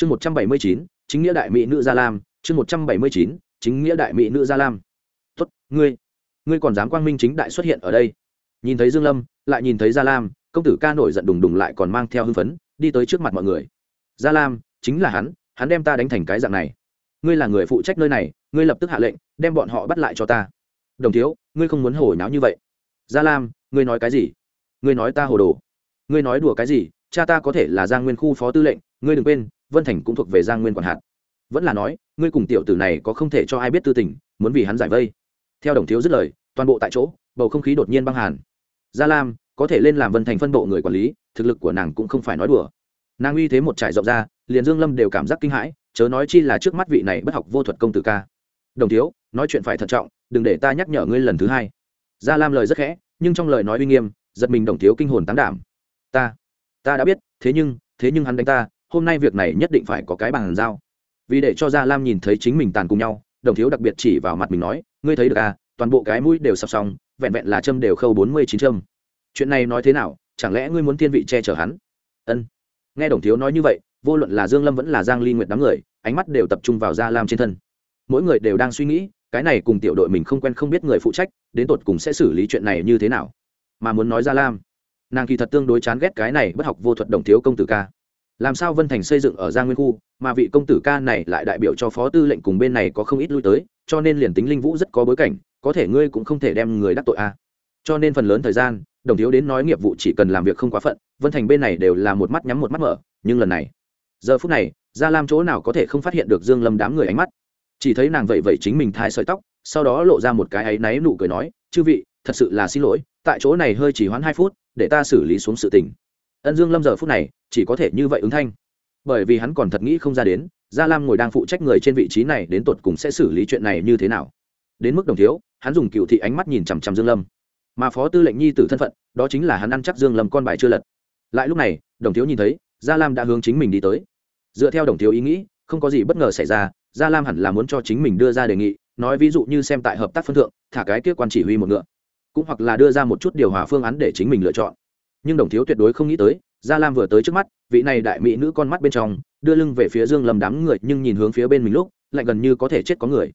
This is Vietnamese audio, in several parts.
chương một trăm bảy mươi chín, chính nghĩa đại mỹ nữ gia lam. Chương một trăm bảy mươi chín, chính nghĩa đại mỹ nữ gia lam. Tuất ngươi ngươi còn dám quang minh chính đại xuất hiện ở đây? Nhìn thấy dương lâm, lại nhìn thấy gia lam, công tử ca nổi giận đùng đùng lại còn mang theo hưng phấn, đi tới trước mặt mọi người. Gia lam, chính là hắn hắn đem ta đánh thành cái dạng này. Ngươi là người phụ trách nơi này, ngươi lập tức hạ lệnh, đem bọn họ bắt lại cho ta. Đồng thiếu, ngươi không muốn hồi náo như vậy. Gia lam, ngươi nói cái gì? Ngươi nói ta hồ đồ. Ngươi nói đùa cái gì? Cha ta có thể là giang nguyên khu phó tư lệnh, ngươi đừng quên vân thành cũng thuộc về giang nguyên quản hạt. Vẫn là nói, ngươi cùng tiểu tử này có không thể cho ai biết tư tình, muốn vì hắn giải vây. Theo đồng thiếu dứt lời, toàn bộ tại chỗ, bầu không khí đột nhiên băng hàn. Gia lam, có thể lên làm vân thành phân bộ người quản lý, thực lực của nàng cũng không phải nói đùa. Nàng uy thế một trải rộng ra, liền dương lâm đều cảm giác kinh hãi, chớ nói chi là trước mắt vị này bất học vô thuật công tử ca. Đồng thiếu, nói chuyện phải thận trọng, đừng để ta nhắc nhở ngươi lần thứ hai. Gia lam lời rất khẽ, nhưng trong lời nói uy nghiêm, giật mình đồng thiếu kinh hồn tán đảm. Ta ta đã biết, thế nhưng thế nhưng hắn đánh ta hôm nay việc này nhất định phải có cái bàn giao. Vì để cho gia lam nhìn thấy chính mình tàn cùng nhau, đồng thiếu đặc biệt chỉ vào mặt mình nói, ngươi thấy được à toàn bộ cái mũi đều sập xong, vẹn vẹn là châm đều khâu bốn mươi chín châm. Chuyện này nói thế nào, chẳng lẽ ngươi muốn thiên vị che chở hắn? Ân. Nghe đồng thiếu nói như vậy, vô luận là dương lâm vẫn là giang ly nguyệt đám người, ánh mắt đều tập trung vào gia lam trên thân. Mỗi người đều đang suy nghĩ, cái này cùng tiểu đội mình không quen không biết người phụ trách, đến tột cùng sẽ xử lý chuyện này như thế nào. Mà muốn nói gia lam, nàng kỳ thật tương đối chán ghét cái này bất học vô thuật đồng thiếu công tử ca làm sao vân thành xây dựng ở giang nguyên khu, mà vị công tử ca này lại đại biểu cho phó tư lệnh cùng bên này có không ít lui tới, cho nên liền tính linh vũ rất có bối cảnh, có thể ngươi cũng không thể đem người đắc tội a à. cho nên phần lớn thời gian, đồng thiếu đến nói nghiệp vụ chỉ cần làm việc không quá phận, vân thành bên này đều là một mắt nhắm một mắt mở, nhưng lần này, giờ phút này, gia lam chỗ nào có thể không phát hiện được dương lâm đám người ánh mắt chỉ thấy nàng vậy vậy chính mình thai sợi tóc, sau đó lộ ra một cái áy náy nụ cười nói, chư vị, thật sự là xin lỗi, tại chỗ này hơi chỉ hoãn hai phút, để ta xử lý xuống sự tình ân dương lâm giờ phút này chỉ có thể như vậy ứng thanh. Bởi vì hắn còn thật nghĩ không ra đến, gia lam ngồi đang phụ trách người trên vị trí này đến tột cùng sẽ xử lý chuyện này như thế nào. Đến mức đồng thiếu, hắn dùng cựu thị ánh mắt nhìn chằm chằm dương lâm. Mà phó tư lệnh nhi tử thân phận, đó chính là hắn ăn chắc dương lâm con bài chưa lật. Lại lúc này, đồng thiếu nhìn thấy, gia lam đã hướng chính mình đi tới. Dựa theo đồng thiếu ý nghĩ, không có gì bất ngờ xảy ra, gia lam hẳn là muốn cho chính mình đưa ra đề nghị, nói ví dụ như xem tại hợp tác phân thượng, thả cái kia quan chỉ huy một ngựa. Cũng hoặc là đưa ra một chút điều hòa phương án để chính mình lựa chọn nhưng đồng thiếu tuyệt đối không nghĩ tới, gia lam vừa tới trước mắt, vị này đại mỹ nữ con mắt bên trong, đưa lưng về phía dương lâm đám người, nhưng nhìn hướng phía bên mình lúc, lại gần như có thể chết có người.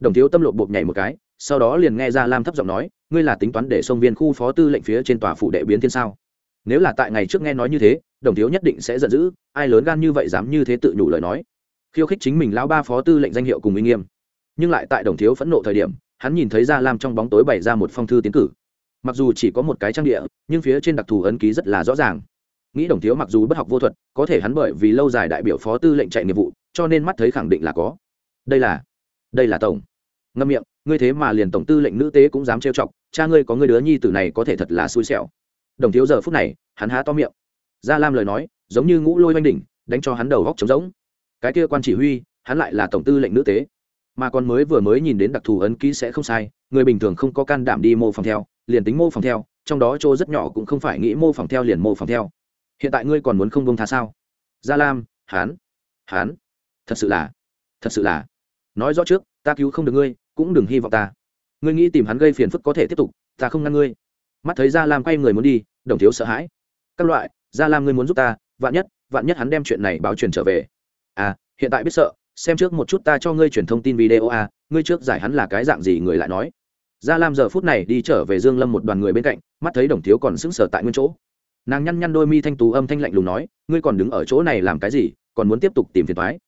Đồng thiếu tâm lộ bột nhảy một cái, sau đó liền nghe gia lam thấp giọng nói, ngươi là tính toán để sông viên khu phó tư lệnh phía trên tòa phụ đệ biến thiên sao? Nếu là tại ngày trước nghe nói như thế, đồng thiếu nhất định sẽ giận dữ, ai lớn gan như vậy dám như thế tự nhủ lời nói. Khiêu khích chính mình lão ba phó tư lệnh danh hiệu cùng uy nghiêm. Nhưng lại tại đồng thiếu phẫn nộ thời điểm, hắn nhìn thấy gia lam trong bóng tối bày ra một phong thư tiến cử mặc dù chỉ có một cái trang địa, nhưng phía trên đặc thù ấn ký rất là rõ ràng. Nghĩ đồng thiếu mặc dù bất học vô thuật, có thể hắn bởi vì lâu dài đại biểu phó tư lệnh chạy nghiệp vụ, cho nên mắt thấy khẳng định là có. Đây là đây là tổng. Ngâm miệng, ngươi thế mà liền tổng tư lệnh nữ tế cũng dám trêu chọc, cha ngươi có ngươi đứa nhi tử này có thể thật là xui xẻo. Đồng thiếu giờ phút này, hắn há to miệng. Gia lam lời nói, giống như ngũ lôi oanh đỉnh, đánh cho hắn đầu góc trống rỗng. Cái kia quan chỉ huy, hắn lại là tổng tư lệnh nữ tế mà còn mới vừa mới nhìn đến đặc thù ấn ký sẽ không sai, người bình thường không có can đảm đi mô phỏng theo, liền tính mô phỏng theo, trong đó chỗ rất nhỏ cũng không phải nghĩ mô phỏng theo liền mô phỏng theo. Hiện tại ngươi còn muốn không bông tha sao? Gia lam, hán hán, thật sự là, thật sự là. Nói rõ trước, ta cứu không được ngươi, cũng đừng hy vọng ta. Ngươi nghĩ tìm hắn gây phiền phức có thể tiếp tục, ta không ngăn ngươi. Mắt thấy gia lam quay người muốn đi, đồng thiếu sợ hãi. Các loại, gia lam ngươi muốn giúp ta, vạn nhất vạn nhất hắn đem chuyện này báo truyền trở về. À hiện tại biết sợ xem trước một chút ta cho ngươi truyền thông tin video à ngươi trước giải hắn là cái dạng gì người lại nói. Gia lam giờ phút này đi trở về dương lâm một đoàn người bên cạnh, mắt thấy đồng thiếu còn sững sờ tại nguyên chỗ. Nàng nhăn nhăn đôi mi thanh tú âm thanh lạnh lùng nói, ngươi còn đứng ở chỗ này làm cái gì, còn muốn tiếp tục tìm phiền thoái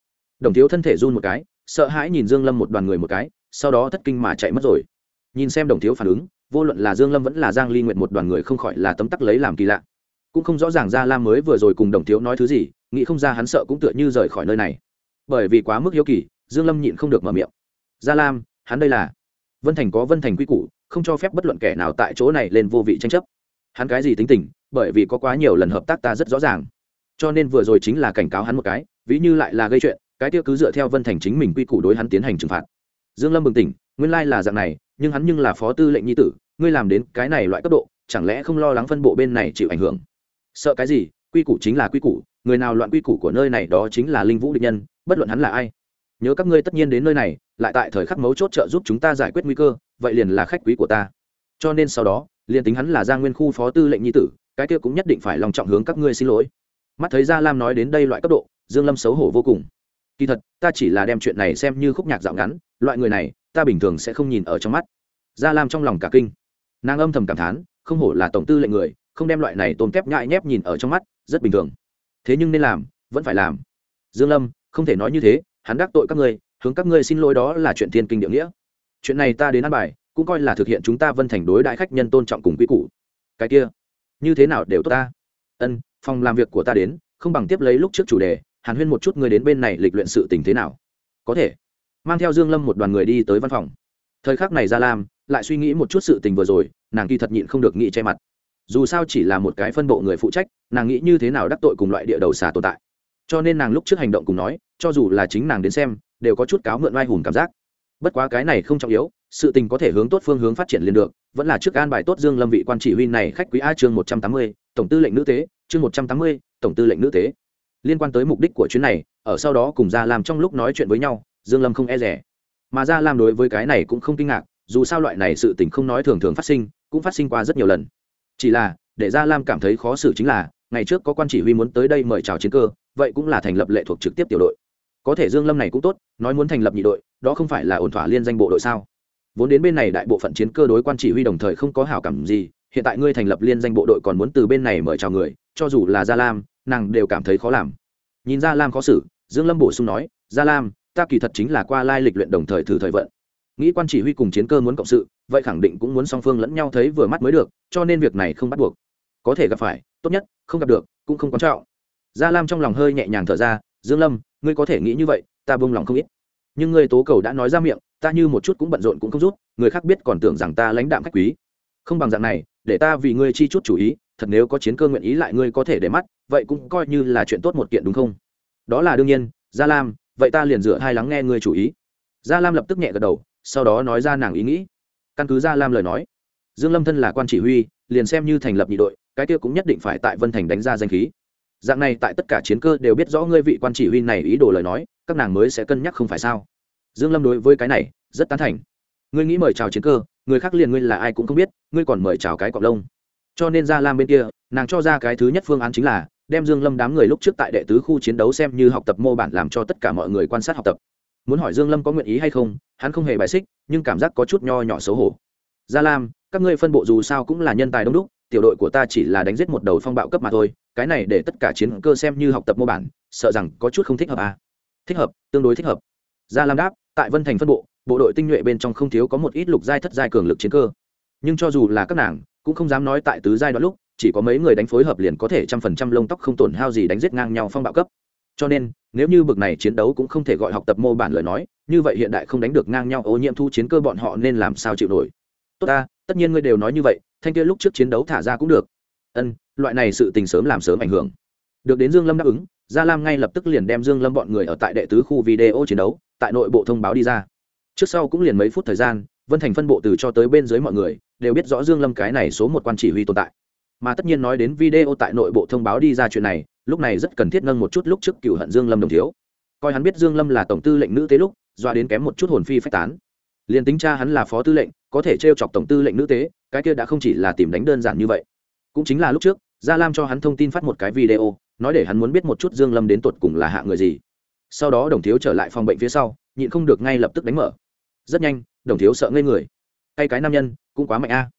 đồng thiếu thân thể run một cái, sợ hãi nhìn dương lâm một đoàn người một cái, sau đó thất kinh mà chạy mất rồi. Nhìn xem đồng thiếu phản ứng, vô luận là dương lâm vẫn là giang ly nguyện một đoàn người không khỏi là tấm tắc lấy làm kỳ lạ. Cũng không rõ ràng gia lam mới vừa rồi cùng đồng thiếu nói thứ gì, nghĩ không ra hắn sợ cũng tựa như rời khỏi nơi này bởi vì quá mức hiếu kỳ, dương lâm nhịn không được mở miệng. Gia lam, hắn đây là? Vân thành có vân thành quy củ, không cho phép bất luận kẻ nào tại chỗ này lên vô vị tranh chấp. Hắn cái gì tính tình, bởi vì có quá nhiều lần hợp tác ta rất rõ ràng. Cho nên vừa rồi chính là cảnh cáo hắn một cái, ví như lại là gây chuyện, cái tiêu cứ dựa theo vân thành chính mình quy củ đối hắn tiến hành trừng phạt. Dương lâm bừng tỉnh, nguyên lai là dạng này, nhưng hắn nhưng là phó tư lệnh nhi tử, ngươi làm đến cái này loại cấp độ, chẳng lẽ không lo lắng phân bộ bên này chịu ảnh hưởng? Sợ cái gì, quy củ chính là quy củ người nào loạn quy củ của nơi này đó chính là linh vũ địch nhân, bất luận hắn là ai. Nhớ các ngươi tất nhiên đến nơi này, lại tại thời khắc mấu chốt trợ giúp chúng ta giải quyết nguy cơ, vậy liền là khách quý của ta. Cho nên sau đó, liền tính hắn là gia nguyên khu phó tư lệnh nhi tử, cái kia cũng nhất định phải lòng trọng hướng các ngươi xin lỗi. Mắt thấy gia lam nói đến đây loại cấp độ, dương lâm xấu hổ vô cùng. Kỳ thật, ta chỉ là đem chuyện này xem như khúc nhạc dạo ngắn, loại người này, ta bình thường sẽ không nhìn ở trong mắt. Gia lam trong lòng cả kinh. Nàng âm thầm cảm thán, không hổ là tổng tư lệnh người, không đem loại này tôm kép nhại nhép nhìn ở trong mắt, rất bình thường thế nhưng nên làm, vẫn phải làm. Dương lâm, không thể nói như thế, hắn đắc tội các ngươi, hướng các ngươi xin lỗi đó là chuyện thiên kinh địa nghĩa. Chuyện này ta đến ăn bài, cũng coi là thực hiện chúng ta vân thành đối đại khách nhân tôn trọng cùng quy củ. Cái kia, như thế nào đều tốt ta. Ân, phòng làm việc của ta đến, không bằng tiếp lấy lúc trước chủ đề, hàn huyên một chút người đến bên này lịch luyện sự tình thế nào. Có thể. Mang theo dương lâm một đoàn người đi tới văn phòng. Thời khắc này ra lam lại suy nghĩ một chút sự tình vừa rồi, nàng kỳ thật nhịn không được nghĩ che mặt dù sao chỉ là một cái phân bộ người phụ trách, nàng nghĩ như thế nào đắc tội cùng loại địa đầu xà tồn tại. Cho nên nàng lúc trước hành động cùng nói, cho dù là chính nàng đến xem, đều có chút cáo mượn oai hùng cảm giác. Bất quá cái này không trọng yếu, sự tình có thể hướng tốt phương hướng phát triển liền được, vẫn là trước an bài tốt dương lâm vị quan chỉ huy này khách quý a chương một trăm tám mươi, tổng tư lệnh nữ tế, chương một trăm tám mươi, tổng tư lệnh nữ tế. Liên quan tới mục đích của chuyến này, ở sau đó cùng gia làm trong lúc nói chuyện với nhau, dương lâm không e rẻ. Mà gia làm đối với cái này cũng không kinh ngạc, dù sao loại này sự tình không nói thường thường phát sinh, cũng phát sinh qua rất nhiều lần chỉ là, để gia lam cảm thấy khó xử chính là, ngày trước có quan chỉ huy muốn tới đây mời chào chiến cơ, vậy cũng là thành lập lệ thuộc trực tiếp tiểu đội. Có thể dương lâm này cũng tốt, nói muốn thành lập nhị đội, đó không phải là ổn thỏa liên danh bộ đội sao? Vốn đến bên này đại bộ phận chiến cơ đối quan chỉ huy đồng thời không có hảo cảm gì, hiện tại ngươi thành lập liên danh bộ đội còn muốn từ bên này mời chào người, cho dù là gia lam, nàng đều cảm thấy khó làm. Nhìn gia lam khó xử, dương lâm bổ sung nói, gia lam, ta kỳ thật chính là qua lai lịch luyện đồng thời thử thời vận. Nghĩ quan chỉ huy cùng chiến cơ muốn cộng sự vậy khẳng định cũng muốn song phương lẫn nhau thấy vừa mắt mới được, cho nên việc này không bắt buộc. Có thể gặp phải, tốt nhất, không gặp được, cũng không quan trọng. Gia lam trong lòng hơi nhẹ nhàng thở ra, dương lâm, ngươi có thể nghĩ như vậy, ta buông lòng không ít. Nhưng ngươi tố cầu đã nói ra miệng, ta như một chút cũng bận rộn cũng không rút, người khác biết còn tưởng rằng ta lãnh đạm khách quý. Không bằng dạng này, để ta vì ngươi chi chút chủ ý, thật nếu có chiến cơ nguyện ý lại ngươi có thể để mắt, vậy cũng coi như là chuyện tốt một kiện đúng không? Đó là đương nhiên, gia lam, vậy ta liền dựa hai lắng nghe ngươi chủ ý. Gia lam lập tức nhẹ gật đầu, sau đó nói ra nàng ý nghĩ căn cứ gia lam lời nói. Dương lâm thân là quan chỉ huy, liền xem như thành lập nhị đội, cái kia cũng nhất định phải tại vân thành đánh ra danh khí. Dạng này tại tất cả chiến cơ đều biết rõ ngươi vị quan chỉ huy này ý đồ lời nói, các nàng mới sẽ cân nhắc không phải sao? Dương lâm đối với cái này, rất tán thành. Ngươi nghĩ mời chào chiến cơ, người khác liền ngươi là ai cũng không biết, ngươi còn mời chào cái cọc lông. Cho nên ra lam bên kia, nàng cho ra cái thứ nhất phương án chính là, đem dương lâm đám người lúc trước tại đệ tứ khu chiến đấu xem như học tập mô bản làm cho tất cả mọi người quan sát học tập muốn hỏi dương lâm có nguyện ý hay không, hắn không hề bài xích, nhưng cảm giác có chút nho nhỏ xấu hổ. Gia lam, các ngươi phân bộ dù sao cũng là nhân tài đông đúc, tiểu đội của ta chỉ là đánh giết một đầu phong bạo cấp mà thôi, cái này để tất cả chiến cơ xem như học tập mô bản, sợ rằng có chút không thích hợp à? Thích hợp, tương đối thích hợp. Gia lam đáp, tại vân thành phân bộ bộ đội tinh nhuệ bên trong không thiếu có một ít lục giai thất giai cường lực chiến cơ. Nhưng cho dù là các nàng, cũng không dám nói tại tứ giai đoạn lúc, chỉ có mấy người đánh phối hợp liền có thể trăm phần trăm lông tóc không tổn hao gì đánh giết ngang nhau phong bạo cấp. Cho nên nếu như bực này chiến đấu cũng không thể gọi học tập mô bản lời nói, như vậy hiện đại không đánh được ngang nhau ô nhiễm thu chiến cơ bọn họ nên làm sao chịu nổi? Tốt ta, tất nhiên ngươi đều nói như vậy, thanh kia lúc trước chiến đấu thả ra cũng được. Ân, loại này sự tình sớm làm sớm ảnh hưởng. Được đến dương lâm đáp ứng, gia lam ngay lập tức liền đem dương lâm bọn người ở tại đệ tứ khu video chiến đấu, tại nội bộ thông báo đi ra. Trước sau cũng liền mấy phút thời gian, vân thành phân bộ từ cho tới bên dưới mọi người, đều biết rõ dương lâm cái này số một quan chỉ huy tồn tại. Mà tất nhiên nói đến video tại nội bộ thông báo đi ra chuyện này lúc này rất cần thiết nâng một chút lúc trước cựu hận dương lâm đồng thiếu. Coi hắn biết dương lâm là tổng tư lệnh nữ tế lúc doa đến kém một chút hồn phi phách tán. Liền tính cha hắn là phó tư lệnh, có thể trêu chọc tổng tư lệnh nữ tế, cái kia đã không chỉ là tìm đánh đơn giản như vậy. Cũng chính là lúc trước, gia lam cho hắn thông tin phát một cái video, nói để hắn muốn biết một chút dương lâm đến tột cùng là hạ người gì. Sau đó đồng thiếu trở lại phòng bệnh phía sau, nhịn không được ngay lập tức đánh mở. Rất nhanh, đồng thiếu sợ ngây người. Hay cái nam nhân, cũng quá mạnh a.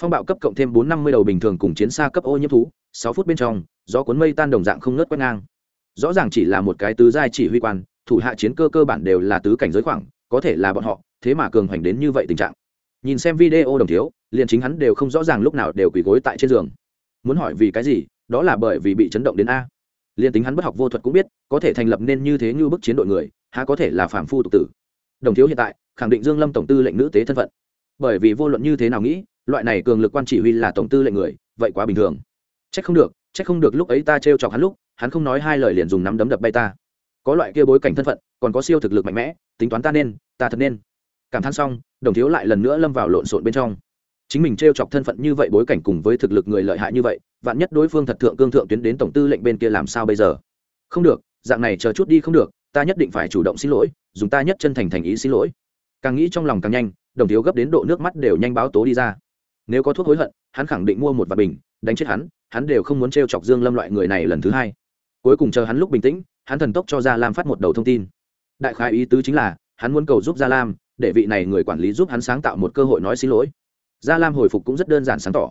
Phong bạo cấp cộng thêm bốn năm mươi đầu bình thường cùng chiến xa cấp ô nhiễm thú sáu phút bên trong, gió cuốn mây tan đồng dạng không nớt quét ngang. Rõ ràng chỉ là một cái tứ giai chỉ huy quan, thủ hạ chiến cơ cơ bản đều là tứ cảnh giới khoảng, có thể là bọn họ, thế mà cường hoành đến như vậy tình trạng. Nhìn xem video đồng thiếu, liền chính hắn đều không rõ ràng lúc nào đều quỳ gối tại trên giường. Muốn hỏi vì cái gì, đó là bởi vì bị chấn động đến a. Liền tính hắn bất học vô thuật cũng biết, có thể thành lập nên như thế như bức chiến đội người, há có thể là phản phu tục tử. Đồng thiếu hiện tại, khẳng định dương lâm tổng tư lệnh nữ tế thân phận. Bởi vì vô luận như thế nào nghĩ, loại này cường lực quan chỉ huy là tổng tư lệnh người, vậy quá bình thường chắc không được chắc không được lúc ấy ta trêu chọc hắn lúc, hắn không nói hai lời liền dùng nắm đấm đập bay ta. Có loại kia bối cảnh thân phận, còn có siêu thực lực mạnh mẽ, tính toán ta nên, ta thật nên. Cảm thán xong, đồng thiếu lại lần nữa lâm vào lộn xộn bên trong. Chính mình trêu chọc thân phận như vậy, bối cảnh cùng với thực lực người lợi hại như vậy, vạn nhất đối phương thật thượng cương thượng tuyến đến tổng tư lệnh bên kia làm sao bây giờ? Không được, dạng này chờ chút đi không được, ta nhất định phải chủ động xin lỗi, dùng ta nhất chân thành thành ý xin lỗi. Càng nghĩ trong lòng càng nhanh, đồng thiếu gấp đến độ nước mắt đều nhanh báo tố đi ra. Nếu có thuốc hối hận, hắn khẳng định mua một vạt bình, đánh chết hắn hắn đều không muốn t r e o chọc dương lâm loại người này lần thứ hai. Cuối cùng chờ hắn lúc bình tĩnh, hắn thần tốc cho gia lam phát một đầu thông tin. Đại khái ý tứ chính là, hắn muốn cầu giúp gia lam, để vị này người quản lý giúp hắn sáng tạo một cơ hội nói xin lỗi. Gia lam hồi phục cũng rất đơn giản sáng tỏ.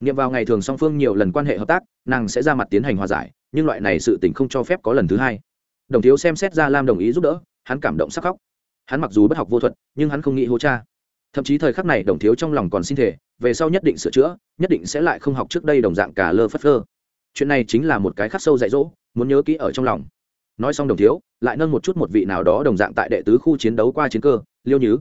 Nghiệm vào ngày thường song phương nhiều lần quan hệ hợp tác, nàng sẽ ra mặt tiến hành hòa giải, nhưng loại này sự tình không cho phép có lần thứ hai. Đồng thiếu xem xét gia lam đồng ý giúp đỡ, hắn cảm động sắc khóc. Hắn mặc dù bất học vô thuật, nhưng hắn không nghĩ hô cha thậm chí thời khắc này đồng thiếu trong lòng còn xin thể về sau nhất định sửa chữa, nhất định sẽ lại không học trước đây đồng dạng cả lơ phất lơ chuyện này chính là một cái khắc sâu dạy dỗ, muốn nhớ kỹ ở trong lòng. Nói xong đồng thiếu, lại nâng một chút một vị nào đó đồng dạng tại đệ tứ khu chiến đấu qua chiến cơ, liêu nhứ.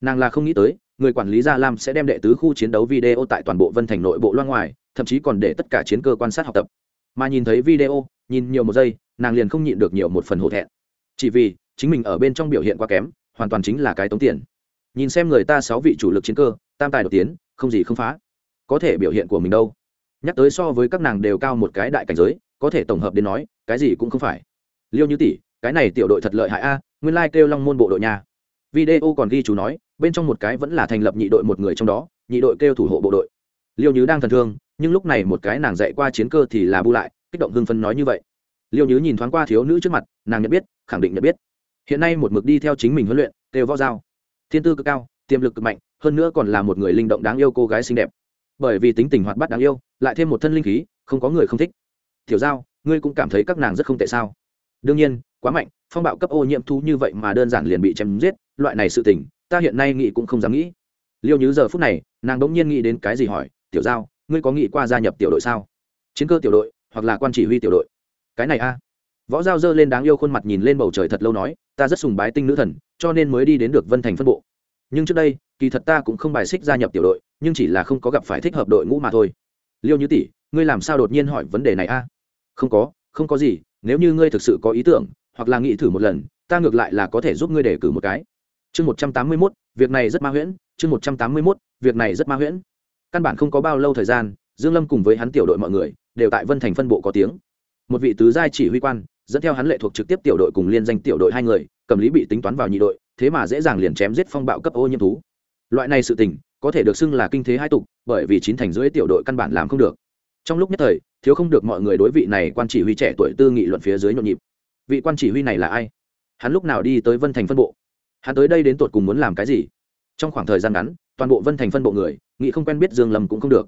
Nàng là không nghĩ tới, người quản lý gia lam sẽ đem đệ tứ khu chiến đấu video tại toàn bộ vân thành nội bộ loan ngoài, thậm chí còn để tất cả chiến cơ quan sát học tập. Mà nhìn thấy video, nhìn nhiều một giây, nàng liền không nhịn được nhiều một phần hổ thẹn. Chỉ vì, chính mình ở bên trong biểu hiện quá kém, hoàn toàn chính là cái tống tiền nhìn xem người ta sáu vị chủ lực chiến cơ, tam tài đột tiến, không gì không phá. Có thể biểu hiện của mình đâu. Nhắc tới so với các nàng đều cao một cái đại cảnh giới, có thể tổng hợp đến nói, cái gì cũng không phải. Liêu như tỷ, cái này tiểu đội thật lợi hại a, nguyên lai kêu long môn bộ đội nhà video còn ghi chú nói, bên trong một cái vẫn là thành lập nhị đội một người trong đó, nhị đội kêu thủ hộ bộ đội. Liêu như đang thần thương, nhưng lúc này một cái nàng dạy qua chiến cơ thì là bu lại, kích động hưng phân nói như vậy. Liêu như nhìn thoáng qua thiếu nữ trước mặt, nàng nhận biết, khẳng định nhận biết. Hiện nay một mực đi theo chính mình huấn luyện, kêu võ giao thiên tư cực cao, tiềm lực cực mạnh, hơn nữa còn là một người linh động đáng yêu cô gái xinh đẹp. Bởi vì tính tình hoạt bát đáng yêu, lại thêm một thân linh khí, không có người không thích. Tiểu giao, ngươi cũng cảm thấy các nàng rất không tệ sao? Đương nhiên, quá mạnh, phong bạo cấp ô nhiễm thú như vậy mà đơn giản liền bị chém giết, loại này sự tình, ta hiện nay nghĩ cũng không dám nghĩ. Liêu như giờ phút này, nàng đ ỗ n g nhiên nghĩ đến cái gì hỏi, tiểu giao, ngươi có nghĩ qua gia nhập tiểu đội sao? Chiến cơ tiểu đội, hoặc là quan chỉ huy tiểu đội. Cái này a. Võ giao dơ lên đáng yêu khuôn mặt nhìn lên bầu trời thật lâu nói ta rất sùng bái tinh nữ thần, cho nên mới đi đến được vân thành phân bộ. Nhưng trước đây, kỳ thật ta cũng không bài xích gia nhập tiểu đội, nhưng chỉ là không có gặp phải thích hợp đội ngũ mà thôi. Liêu như tỷ, ngươi làm sao đột nhiên hỏi vấn đề này a? Không có không có gì, nếu như ngươi thực sự có ý tưởng, hoặc là nghĩ thử một lần, ta ngược lại là có thể giúp ngươi đề cử một cái. Chương một trăm tám mươi mốt, việc này rất ma huyễn. Chương một trăm tám mươi mốt, việc này rất ma huyễn. Căn bản không có bao lâu thời gian, dương lâm cùng với hắn tiểu đội mọi người, đều tại vân thành phân bộ có tiếng. Một vị tứ giai chỉ huy quan dẫn theo hắn lệ thuộc trực tiếp tiểu đội cùng liên danh tiểu đội hai người, cầm lý bị tính toán vào nhị đội, thế mà dễ dàng liền chém giết phong bạo cấp ô nhiễm thú. Loại này sự tình, có thể được xưng là kinh thế hai tục, bởi vì chín thành rưỡi tiểu đội căn bản làm không được. Trong lúc nhất thời, thiếu không được mọi người đối vị này quan chỉ huy trẻ tuổi tư nghị luận phía dưới nhộn nhịp. Vị quan chỉ huy này là ai? Hắn lúc nào đi tới vân thành phân bộ? Hắn tới đây đến tột cùng muốn làm cái gì? Trong khoảng thời gian ngắn, toàn bộ vân thành phân bộ người, nghị không quen biết dương lâm cũng không được.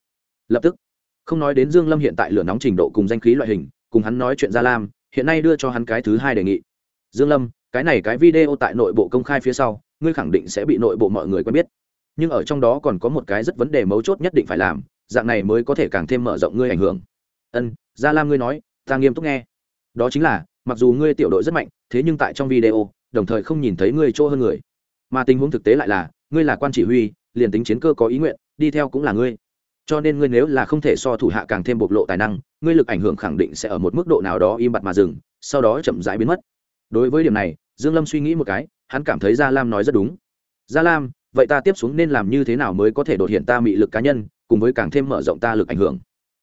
Lập tức, không nói đến dương lâm hiện tại lửa nóng trình độ cùng danh khí loại hình, cùng hắn nói chuyện gia lam hiện nay đưa cho hắn cái thứ hai đề nghị. Dương lâm, cái này cái video tại nội bộ công khai phía sau, ngươi khẳng định sẽ bị nội bộ mọi người quen biết. Nhưng ở trong đó còn có một cái rất vấn đề mấu chốt nhất định phải làm, dạng này mới có thể càng thêm mở rộng ngươi ảnh hưởng. Ân, gia lam ngươi nói, ta nghiêm túc nghe. Đó chính là, mặc dù ngươi tiểu đội rất mạnh, thế nhưng tại trong video, đồng thời không nhìn thấy ngươi chỗ hơn người. Mà tình huống thực tế lại là, ngươi là quan chỉ huy, liền tính chiến cơ có ý nguyện, đi theo cũng là ngươi cho nên ngươi nếu là không thể so thủ hạ càng thêm bộc lộ tài năng, ngươi lực ảnh hưởng khẳng định sẽ ở một mức độ nào đó im bặt mà dừng, sau đó chậm rãi biến mất. Đối với điểm này, dương lâm suy nghĩ một cái, hắn cảm thấy gia lam nói rất đúng. Gia lam, vậy ta tiếp xuống nên làm như thế nào mới có thể đột hiện ta mị lực cá nhân, cùng với càng thêm mở rộng ta lực ảnh hưởng?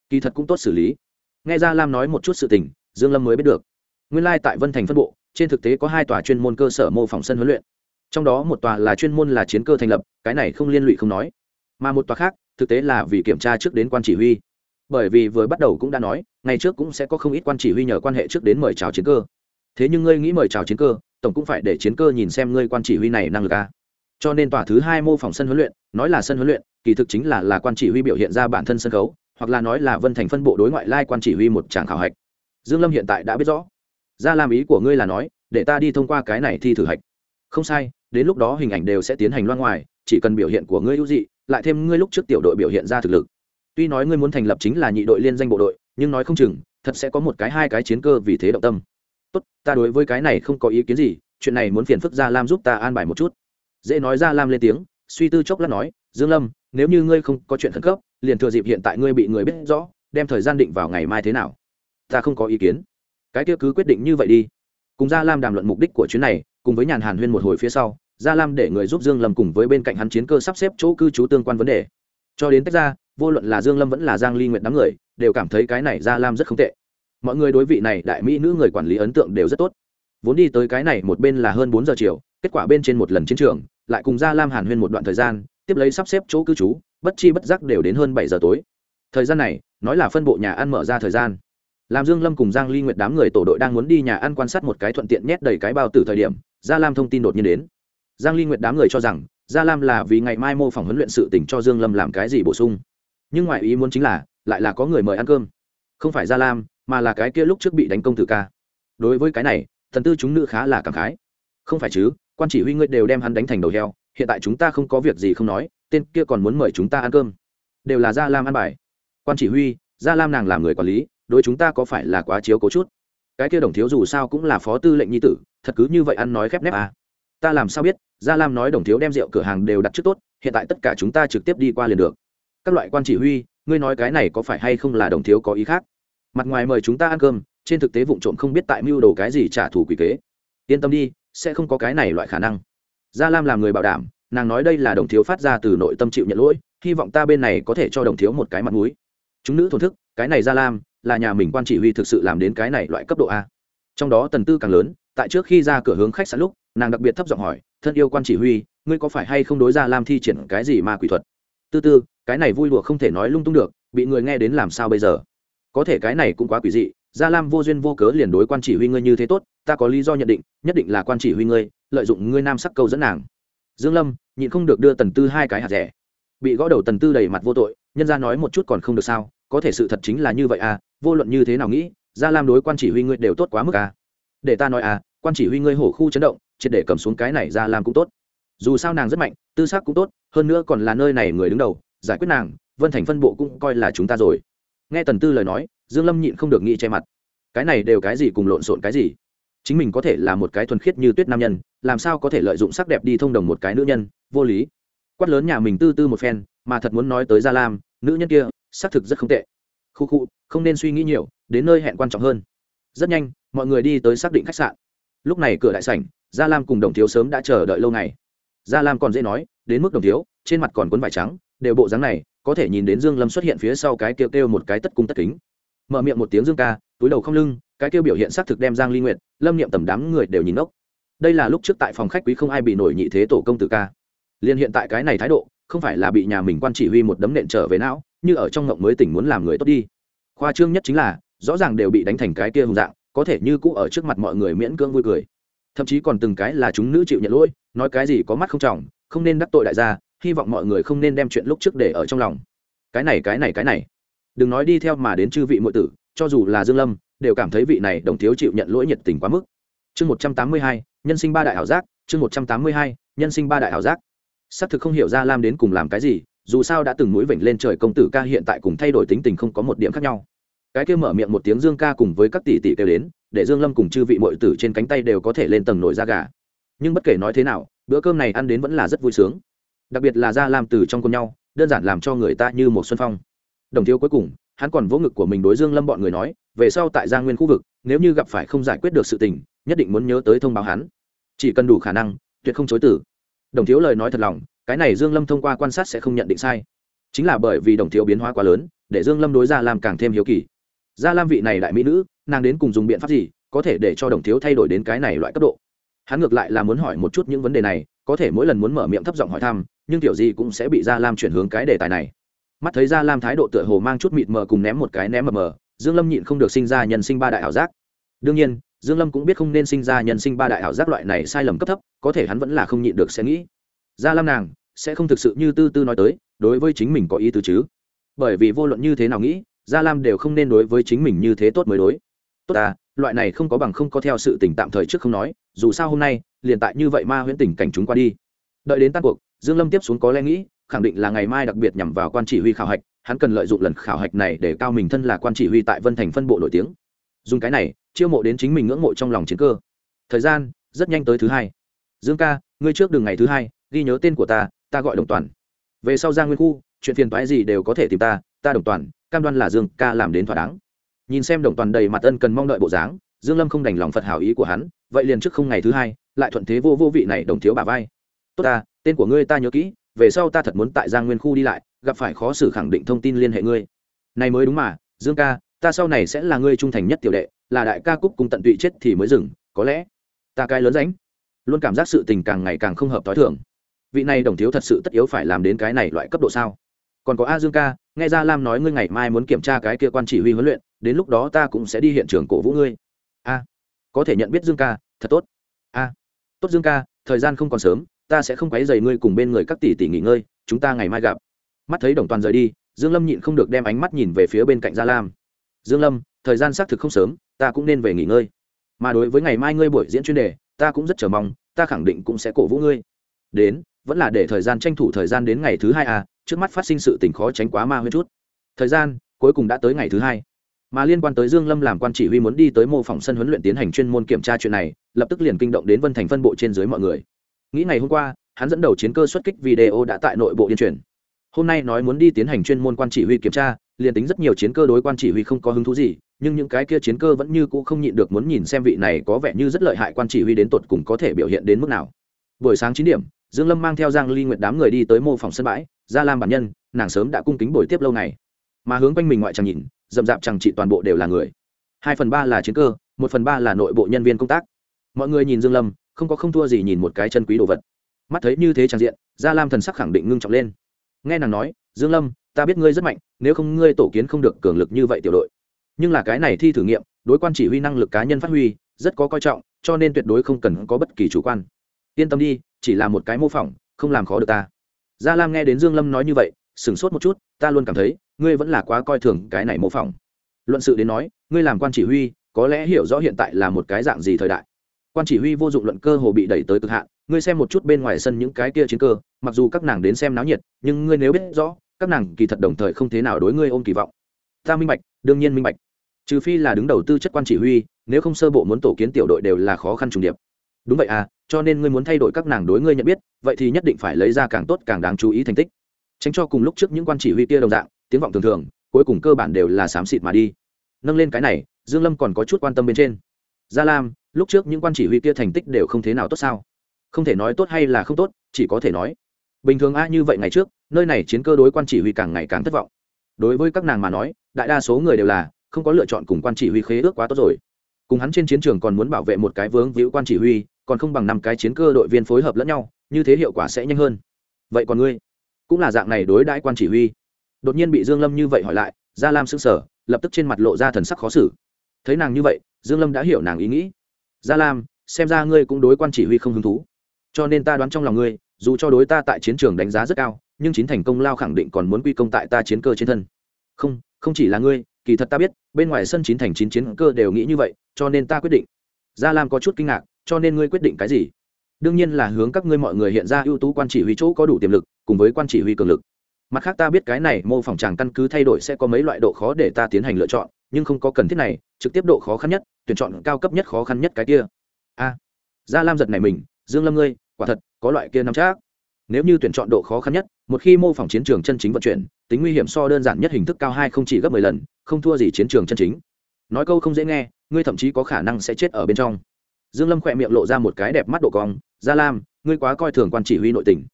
Kỳ thật cũng tốt xử lý. Nghe gia lam nói một chút sự tình, dương lâm mới biết được. Nguyên lai tại vân thành phân bộ, trên thực tế có hai tòa chuyên môn cơ sở mô phỏng sân huấn luyện. Trong đó một tòa là chuyên môn là chiến cơ thành lập, cái này không liên lụy không nói. Mà một tòa khác thực tế là vì kiểm tra trước đến quan chỉ huy. Bởi vì vừa bắt đầu cũng đã nói, ngày trước cũng sẽ có không ít quan chỉ huy nhờ quan hệ trước đến mời chào chiến cơ. Thế nhưng ngươi nghĩ mời chào chiến cơ, tổng cũng phải để chiến cơ nhìn xem ngươi quan chỉ huy này năng lực a. À. cho nên tòa thứ hai mô phỏng sân huấn luyện, nói là sân huấn luyện, kỳ thực chính là là quan chỉ huy biểu hiện ra bản thân sân khấu, hoặc là nói là vân thành phân bộ đối ngoại lai quan chỉ huy một tràng khảo hạch. Dương lâm hiện tại đã biết rõ. Ra làm ý của ngươi là nói, để ta đi thông qua cái này thi thử hạch. Không sai, đến lúc đó hình ảnh đều sẽ tiến hành loan ngoài, chỉ cần biểu hiện của ngươi hữu dị lại thêm ngươi lúc trước tiểu đội biểu hiện ra thực lực. Tuy nói ngươi muốn thành lập chính là nhị đội liên danh bộ đội, nhưng nói không chừng, thật sẽ có một cái hai cái chiến cơ vì thế động tâm. Tốt, ta đối với cái này không có ý kiến gì, chuyện này muốn phiền phức gia lam giúp ta an bài một chút. Dễ nói gia lam lên tiếng, suy tư chốc lát nói, dương lâm, nếu như ngươi không có chuyện khẩn cấp, liền thừa dịp hiện tại ngươi bị người biết rõ, đem thời gian định vào ngày mai thế nào? Ta không có ý kiến. Cái kia cứ quyết định như vậy đi. Cùng gia lam đàm luận mục đích của chuyến này, cùng với nhàn hàn huyên một hồi phía sau gia lam để người giúp dương lâm cùng với bên cạnh hắn chiến cơ sắp xếp chỗ cư trú tương quan vấn đề. Cho đến tách ra, vô luận là dương lâm vẫn là giang ly nguyện đám người, đều cảm thấy cái này gia lam rất không tệ. Mọi người đối vị này đại mỹ nữ người quản lý ấn tượng đều rất tốt. Vốn đi tới cái này một bên là hơn 4 giờ chiều, kết quả bên trên một lần chiến trường, lại cùng gia lam hàn huyên một đoạn thời gian, tiếp lấy sắp xếp chỗ cư trú, bất chi bất giác đều đến hơn 7 giờ tối. Thời gian này, nói là phân bộ nhà ăn mở ra thời gian. Làm dương lâm cùng giang ly nguyệt đám người tổ đội đang muốn đi nhà ăn quan sát một cái thuận tiện nhét đầy cái bao tử thời điểm, gia lam thông tin đột nhiên đến giang ly nguyệt đám người cho rằng, gia lam là vì ngày mai mô phỏng huấn luyện sự tỉnh cho dương lâm làm cái gì bổ sung. Nhưng ngoại ý muốn chính là, lại là có người mời ăn cơm. Không phải gia lam, mà là cái kia lúc trước bị đánh công tử ca. Đối với cái này, thần tư chúng nữ khá là cảm khái. Không phải chứ, quan chỉ huy ngươi đều đem hắn đánh thành đầu heo, hiện tại chúng ta không có việc gì không nói, tên kia còn muốn mời chúng ta ăn cơm. Đều là gia lam ăn bài. Quan chỉ huy, gia lam nàng làm người quản lý, đối chúng ta có phải là quá chiếu cố chút? Cái kia đồng thiếu dù sao cũng là phó tư lệnh nhi tử, thật cứ như vậy ăn nói khép nép à ta làm sao biết, gia lam nói đồng thiếu đem rượu cửa hàng đều đặt trước tốt, hiện tại tất cả chúng ta trực tiếp đi qua liền được. Các loại quan chỉ huy, ngươi nói cái này có phải hay không là đồng thiếu có ý khác? Mặt ngoài mời chúng ta ăn cơm, trên thực tế vụ trộm không biết tại mưu đồ cái gì trả thù quỷ kế. Yên tâm đi, sẽ không có cái này loại khả năng. Gia lam làm người bảo đảm, nàng nói đây là đồng thiếu phát ra từ nội tâm chịu nhận lỗi, hy vọng ta bên này có thể cho đồng thiếu một cái mặt mũi. Chúng nữ thổn thức, cái này gia lam là nhà mình quan chỉ huy thực sự làm đến cái này loại cấp độ a. Trong đó tần tư càng lớn tại trước khi ra cửa hướng khách sạn lúc, nàng đặc biệt thấp giọng hỏi, thân yêu quan chỉ huy, ngươi có phải hay không đối gia lam thi triển cái gì mà quỷ thuật? Tư tư, cái này vui đùa không thể nói lung tung được, bị người nghe đến làm sao bây giờ? Có thể cái này cũng quá quỷ dị gia lam vô duyên vô cớ liền đối quan chỉ huy ngươi như thế tốt, ta có lý do nhận định, nhất định là quan chỉ huy ngươi, lợi dụng ngươi nam sắc câu dẫn nàng. Dương lâm nhịn không được đưa tần tư hai cái hạt rẻ. Bị gõ đầu tần tư đầy mặt vô tội, nhân ra nói một chút còn không được sao, có thể sự thật chính là như vậy à vô luận như thế nào nghĩ gia lam đối quan chỉ huy ngươi đều tốt quá mức à để ta nói à quan chỉ huy ngươi hổ khu chấn động, triệt để cầm xuống cái này ra làm cũng tốt. Dù sao nàng rất mạnh, tư xác cũng tốt, hơn nữa còn là nơi này người đứng đầu, giải quyết nàng, vân thành phân bộ cũng coi là chúng ta rồi. Nghe tần tư lời nói, dương lâm nhịn không được nghĩ che mặt. Cái này đều cái gì cùng lộn xộn cái gì? Chính mình có thể là một cái thuần khiết như tuyết nam nhân, làm sao có thể lợi dụng sắc đẹp đi thông đồng một cái nữ nhân? Vô lý. Quát lớn nhà mình tư tư một phen, mà thật muốn nói tới gia lam, nữ nhân kia, xác thực rất không tệ. Khu khu, không nên suy nghĩ nhiều, đến nơi hẹn quan trọng hơn. Rất nhanh mọi người đi tới xác định khách sạn. Lúc này cửa đại sảnh, gia lam cùng đồng thiếu sớm đã chờ đợi lâu ngày. Gia lam còn dễ nói, đến mức đồng thiếu, trên mặt còn cuốn vải trắng, đều bộ dáng này, có thể nhìn đến dương lâm xuất hiện phía sau cái kêu kêu một cái tất cung tất kính. Mở miệng một tiếng dương ca, túi đầu không lưng, cái kêu biểu hiện xác thực đem giang ly nguyệt, lâm niệm tầm đám người đều nhìn ngốc. đây là lúc trước tại phòng khách quý không ai bị nổi nhị thế tổ công tử ca. Liên hiện tại cái này thái độ, không phải là bị nhà mình quan chỉ huy một đấm nện trở về não, như ở trong ngộng mới tỉnh muốn làm người tốt đi. Khoa trương nhất chính là, rõ ràng đều bị đánh thành cái kia hùng dạng có thể như cũ ở trước mặt mọi người miễn cưỡng vui cười. Thậm chí còn từng cái là chúng nữ chịu nhận lỗi, nói cái gì có mắt không trọng, không nên đắc tội đại gia, hy vọng mọi người không nên đem chuyện lúc trước để ở trong lòng. Cái này cái này cái này. Đừng nói đi theo mà đến chư vị muội tử, cho dù là dương lâm, đều cảm thấy vị này đồng thiếu chịu nhận lỗi nhiệt tình quá mức. Chương một trăm tám mươi hai, nhân sinh ba đại ảo giác, chương một trăm tám mươi hai, nhân sinh ba đại ảo giác. Xác thực không hiểu ra lam đến cùng làm cái gì, dù sao đã từng mũi vểnh lên trời công tử ca hiện tại cùng thay đổi tính tình không có một điểm khác nhau cái kia mở miệng một tiếng dương ca cùng với các tỷ tỷ kêu đến, để dương lâm cùng chư vị muội tử trên cánh tay đều có thể lên tầng nổi da gà. Nhưng bất kể nói thế nào, bữa cơm này ăn đến vẫn là rất vui sướng. Đặc biệt là ra làm từ trong cùng nhau, đơn giản làm cho người ta như một xuân phong. Đồng thiếu cuối cùng, hắn còn vỗ ngực của mình đối dương lâm bọn người nói, về sau tại gia nguyên khu vực, nếu như gặp phải không giải quyết được sự tình, nhất định muốn nhớ tới thông báo hắn. Chỉ cần đủ khả năng, tuyệt không chối tử đồng thiếu lời nói thật lòng, cái này dương lâm thông qua quan sát sẽ không nhận định sai. Chính là bởi vì đồng thiếu biến hóa quá lớn, để dương lâm đối ra làm càng thêm hiếu kỳ gia lam vị này đại mỹ nữ, nàng đến cùng dùng biện pháp gì, có thể để cho đồng thiếu thay đổi đến cái này loại cấp độ? Hắn ngược lại là muốn hỏi một chút những vấn đề này, có thể mỗi lần muốn mở miệng thấp giọng hỏi thăm, nhưng kiểu gì cũng sẽ bị gia lam chuyển hướng cái đề tài này. Mắt thấy gia lam thái độ tựa hồ mang chút mịt mờ cùng ném một cái ném mờ mờ, dương lâm nhịn không được sinh ra nhân sinh ba đại ảo giác. Đương nhiên, dương lâm cũng biết không nên sinh ra nhân sinh ba đại ảo giác loại này sai lầm cấp thấp, có thể hắn vẫn là không nhịn được sẽ nghĩ. Gia lam nàng, sẽ không thực sự như tư tư nói tới, đối với chính mình có ý tứ chứ? Bởi vì vô luận như thế nào nghĩ gia lam đều không nên đối với chính mình như thế tốt mới đối. Tốt à loại này không có bằng không có theo sự tình tạm thời trước không nói, dù sao hôm nay, liền tại như vậy ma huyễn tình cảnh chúng qua đi. Đợi đến tan cuộc, dương lâm tiếp xuống có lẽ nghĩ, khẳng định là ngày mai đặc biệt nhằm vào quan chỉ huy khảo hạch, hắn cần lợi dụng lần khảo hạch này để cao mình thân là quan chỉ huy tại vân thành phân bộ nổi tiếng. Dùng cái này, chiêu mộ đến chính mình ngưỡng mộ trong lòng chiến cơ. Thời gian, rất nhanh tới thứ hai. Dương ca, ngươi trước đường ngày thứ hai, ghi nhớ tên của ta ta gọi đồng toàn. Về sau ra nguyên khu, chuyện phiền toái gì đều có thể tìm ta ta đồng toàn cam đoan là dương ca làm đến thỏa đáng. Nhìn xem đồng toàn đầy mặt ân cần mong đợi bộ dáng, dương lâm không đành lòng phật hảo ý của hắn, vậy liền trước không ngày thứ hai, lại thuận thế vô vô vị này đồng thiếu bà vai. Tốt ta, tên của ngươi ta nhớ kỹ, về sau ta thật muốn tại giang nguyên khu đi lại, gặp phải khó xử khẳng định thông tin liên hệ ngươi. Này mới đúng mà, dương ca, ta sau này sẽ là ngươi trung thành nhất tiểu đệ, là đại ca cúc cùng tận tụy chết thì mới dừng, có lẽ ta cái lớn ránh luôn cảm giác sự tình càng ngày càng không hợp t h o i thường. Vị này đồng thiếu thật sự tất yếu phải làm đến cái này loại cấp độ sao? Còn có a dương ca nghe ra lam nói ngươi ngày mai muốn kiểm tra cái kia quan chỉ huy huấn luyện, đến lúc đó ta cũng sẽ đi hiện trường cổ vũ ngươi. A, có thể nhận biết dương ca, thật tốt. A, tốt dương ca, thời gian không còn sớm, ta sẽ không quấy dày ngươi cùng bên người các tỷ tỷ nghỉ ngơi, chúng ta ngày mai gặp. Mắt thấy đồng toàn rời đi, dương lâm nhịn không được đem ánh mắt nhìn về phía bên cạnh gia lam. Dương lâm, thời gian xác thực không sớm, ta cũng nên về nghỉ ngơi. Mà đối với ngày mai ngươi buổi diễn chuyên đề, ta cũng rất chờ mong, ta khẳng định cũng sẽ cổ vũ ngươi. Đến vẫn là để thời gian tranh thủ thời gian đến ngày thứ hai à trước mắt phát sinh sự tình khó tránh quá ma huyết chút. Thời gian, cuối cùng đã tới ngày thứ hai. Mà liên quan tới dương lâm làm quan chỉ huy muốn đi tới mô phỏng sân huấn luyện tiến hành chuyên môn kiểm tra chuyện này, lập tức liền kinh động đến vân thành phân bộ trên dưới mọi người. Nghĩ ngày hôm qua, hắn dẫn đầu chiến cơ xuất kích video đã tại nội bộ liên truyền. Hôm nay nói muốn đi tiến hành chuyên môn quan chỉ huy kiểm tra, liền tính rất nhiều chiến cơ đối quan chỉ huy không có hứng thú gì, nhưng những cái kia chiến cơ vẫn như cũ không nhịn được muốn nhìn xem vị này có vẻ như rất lợi hại quan chỉ huy đến tột cùng có thể biểu hiện đến mức nào. Buổi sáng chín điểm dương lâm mang theo giang ly nguyệt đám người đi tới mô phòng sân bãi gia lam bản nhân, nàng sớm đã cung kính buổi tiếp lâu ngày. Mà hướng quanh mình ngoại chẳng nhìn dậm dạp chẳng trị toàn bộ đều là người. Hai phần ba là chiến cơ, một phần ba là nội bộ nhân viên công tác. Mọi người nhìn dương lâm, không có không thua gì nhìn một cái chân quý đồ vật. Mắt thấy như thế trang diện, gia lam thần sắc khẳng định ngưng trọng lên. Nghe nàng nói, dương lâm, ta biết ngươi rất mạnh, nếu không ngươi tổ kiến không được cường lực như vậy tiểu đội. Nhưng là cái này thi thử nghiệm, đối quan chỉ huy năng lực cá nhân phát huy, rất có coi trọng, cho nên tuyệt đối không cần có bất kỳ chủ quan yên tâm đi, chỉ là một cái mô phỏng, không làm khó được ta. Gia lam nghe đến dương lâm nói như vậy, sửng sốt một chút, ta luôn cảm thấy, ngươi vẫn là quá coi thường cái này mô phỏng. Luận sự đến nói, ngươi làm quan chỉ huy, có lẽ hiểu rõ hiện tại là một cái dạng gì thời đại. Quan chỉ huy vô dụng luận cơ hồ bị đẩy tới cực hạn, ngươi xem một chút bên ngoài sân những cái kia chiến cơ, mặc dù các nàng đến xem náo nhiệt, nhưng ngươi nếu biết rõ, các nàng kỳ thật đồng thời không thế nào đối ngươi ôm kỳ vọng. Ta minh bạch, đương nhiên minh bạch. Trừ phi là đứng đầu tư chất quan chỉ huy, nếu không sơ bộ muốn tổ kiến tiểu đội đều là khó khăn trùng điệp đúng vậy à cho nên ngươi muốn thay đổi các nàng đối ngươi nhận biết, vậy thì nhất định phải lấy ra càng tốt càng đáng chú ý thành tích. Tránh cho cùng lúc trước những quan chỉ huy kia đồng dạng, tiếng vọng thường thường, cuối cùng cơ bản đều là xám xịt mà đi. Nâng lên cái này, dương lâm còn có chút quan tâm bên trên. Gia lam, lúc trước những quan chỉ huy kia thành tích đều không thế nào tốt sao? Không thể nói tốt hay là không tốt, chỉ có thể nói. Bình thường a, như vậy ngày trước, nơi này chiến cơ đối quan chỉ huy càng ngày càng thất vọng. Đối với các nàng mà nói, đại đa số người đều là, không có lựa chọn cùng quan chỉ huy khế ước quá tốt rồi cùng hắn trên chiến trường còn muốn bảo vệ một cái vướng víu quan chỉ huy, còn không bằng năm cái chiến cơ đội viên phối hợp lẫn nhau, như thế hiệu quả sẽ nhanh hơn. Vậy còn ngươi? Cũng là dạng này đối đãi quan chỉ huy. Đột nhiên bị dương lâm như vậy hỏi lại, gia lam sững sờ, lập tức trên mặt lộ ra thần sắc khó xử. Thấy nàng như vậy, dương lâm đã hiểu nàng ý nghĩ. Gia lam, xem ra ngươi cũng đối quan chỉ huy không hứng thú. Cho nên ta đoán trong lòng ngươi, dù cho đối ta tại chiến trường đánh giá rất cao, nhưng chính thành công lao khẳng định còn muốn quy công tại ta chiến cơ trên thân. Không không chỉ là ngươi kỳ thật ta biết, bên ngoài sân chín thành chín chiến cơ đều nghĩ như vậy, cho nên ta quyết định. Gia lam có chút kinh ngạc, cho nên ngươi quyết định cái gì? Đương nhiên là hướng các ngươi mọi người hiện ra ưu tú quan chỉ huy chỗ có đủ tiềm lực, cùng với quan chỉ huy cường lực. Mặt khác ta biết cái này, mô phỏng tràng căn cứ thay đổi sẽ có mấy loại độ khó để ta tiến hành lựa chọn, nhưng không có cần thiết này, trực tiếp độ khó khăn nhất, tuyển chọn cao cấp nhất khó khăn nhất cái kia. A. Gia lam giật này mình, dương lâm ngươi, quả thật, có loại kia nắm chắc. Nếu như tuyển chọn độ khó khăn nhất, một khi mô phỏng chiến trường chân chính vận chuyển, tính nguy hiểm so đơn giản nhất hình thức cao hai không chỉ gấp mười lần không thua gì chiến trường chân chính. Nói câu không dễ nghe, ngươi thậm chí có khả năng sẽ chết ở bên trong. Dương lâm khỏe miệng lộ ra một cái đẹp mắt độ cong, gia lam, ngươi quá coi thường quan chỉ huy nội tình.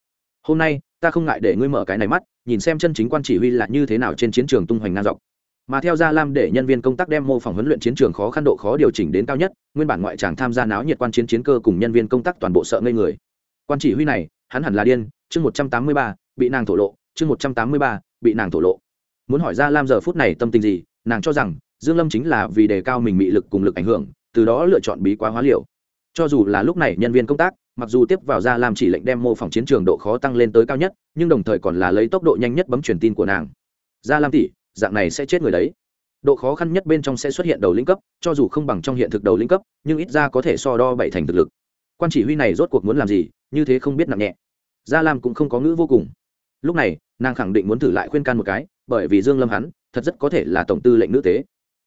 Hôm nay, ta không ngại để ngươi mở cái này mắt, nhìn xem chân chính quan chỉ huy là như thế nào trên chiến trường tung hoành ngang dọc. Mà theo gia lam để nhân viên công tác đem mô phỏng huấn luyện chiến trường khó khăn độ khó điều chỉnh đến cao nhất, nguyên bản ngoại tràng tham gia náo nhiệt quan chiến chiến cơ cùng nhân viên công tác toàn bộ sợ ngây người. Quan chỉ huy này, hắn hẳn là điên, chương một trăm tám mươi ba, bị nàng thổ lộ, chương một trăm tám mươi ba, bị nàng thổ lộ muốn hỏi gia lam giờ phút này tâm tình gì, nàng cho rằng dương lâm chính là vì đề cao mình mị lực cùng lực ảnh hưởng, từ đó lựa chọn bí quá hóa liệu cho dù là lúc này nhân viên công tác, mặc dù tiếp vào ra làm chỉ lệnh đem mô phỏng chiến trường độ khó tăng lên tới cao nhất, nhưng đồng thời còn là lấy tốc độ nhanh nhất bấm truyền tin của nàng. Ra làm tỷ, dạng này sẽ chết người đấy. Độ khó khăn nhất bên trong sẽ xuất hiện đầu lĩnh cấp, cho dù không bằng trong hiện thực đầu lĩnh cấp, nhưng ít ra có thể so đo bảy thành thực lực. Quan chỉ huy này rốt cuộc muốn làm gì, như thế không biết nặng nhẹ. Gia lam cũng không có ngữ vô cùng. Lúc này, nàng khẳng định muốn thử lại khuyên can một cái bởi vì dương lâm hắn, thật rất có thể là tổng tư lệnh nữ tế.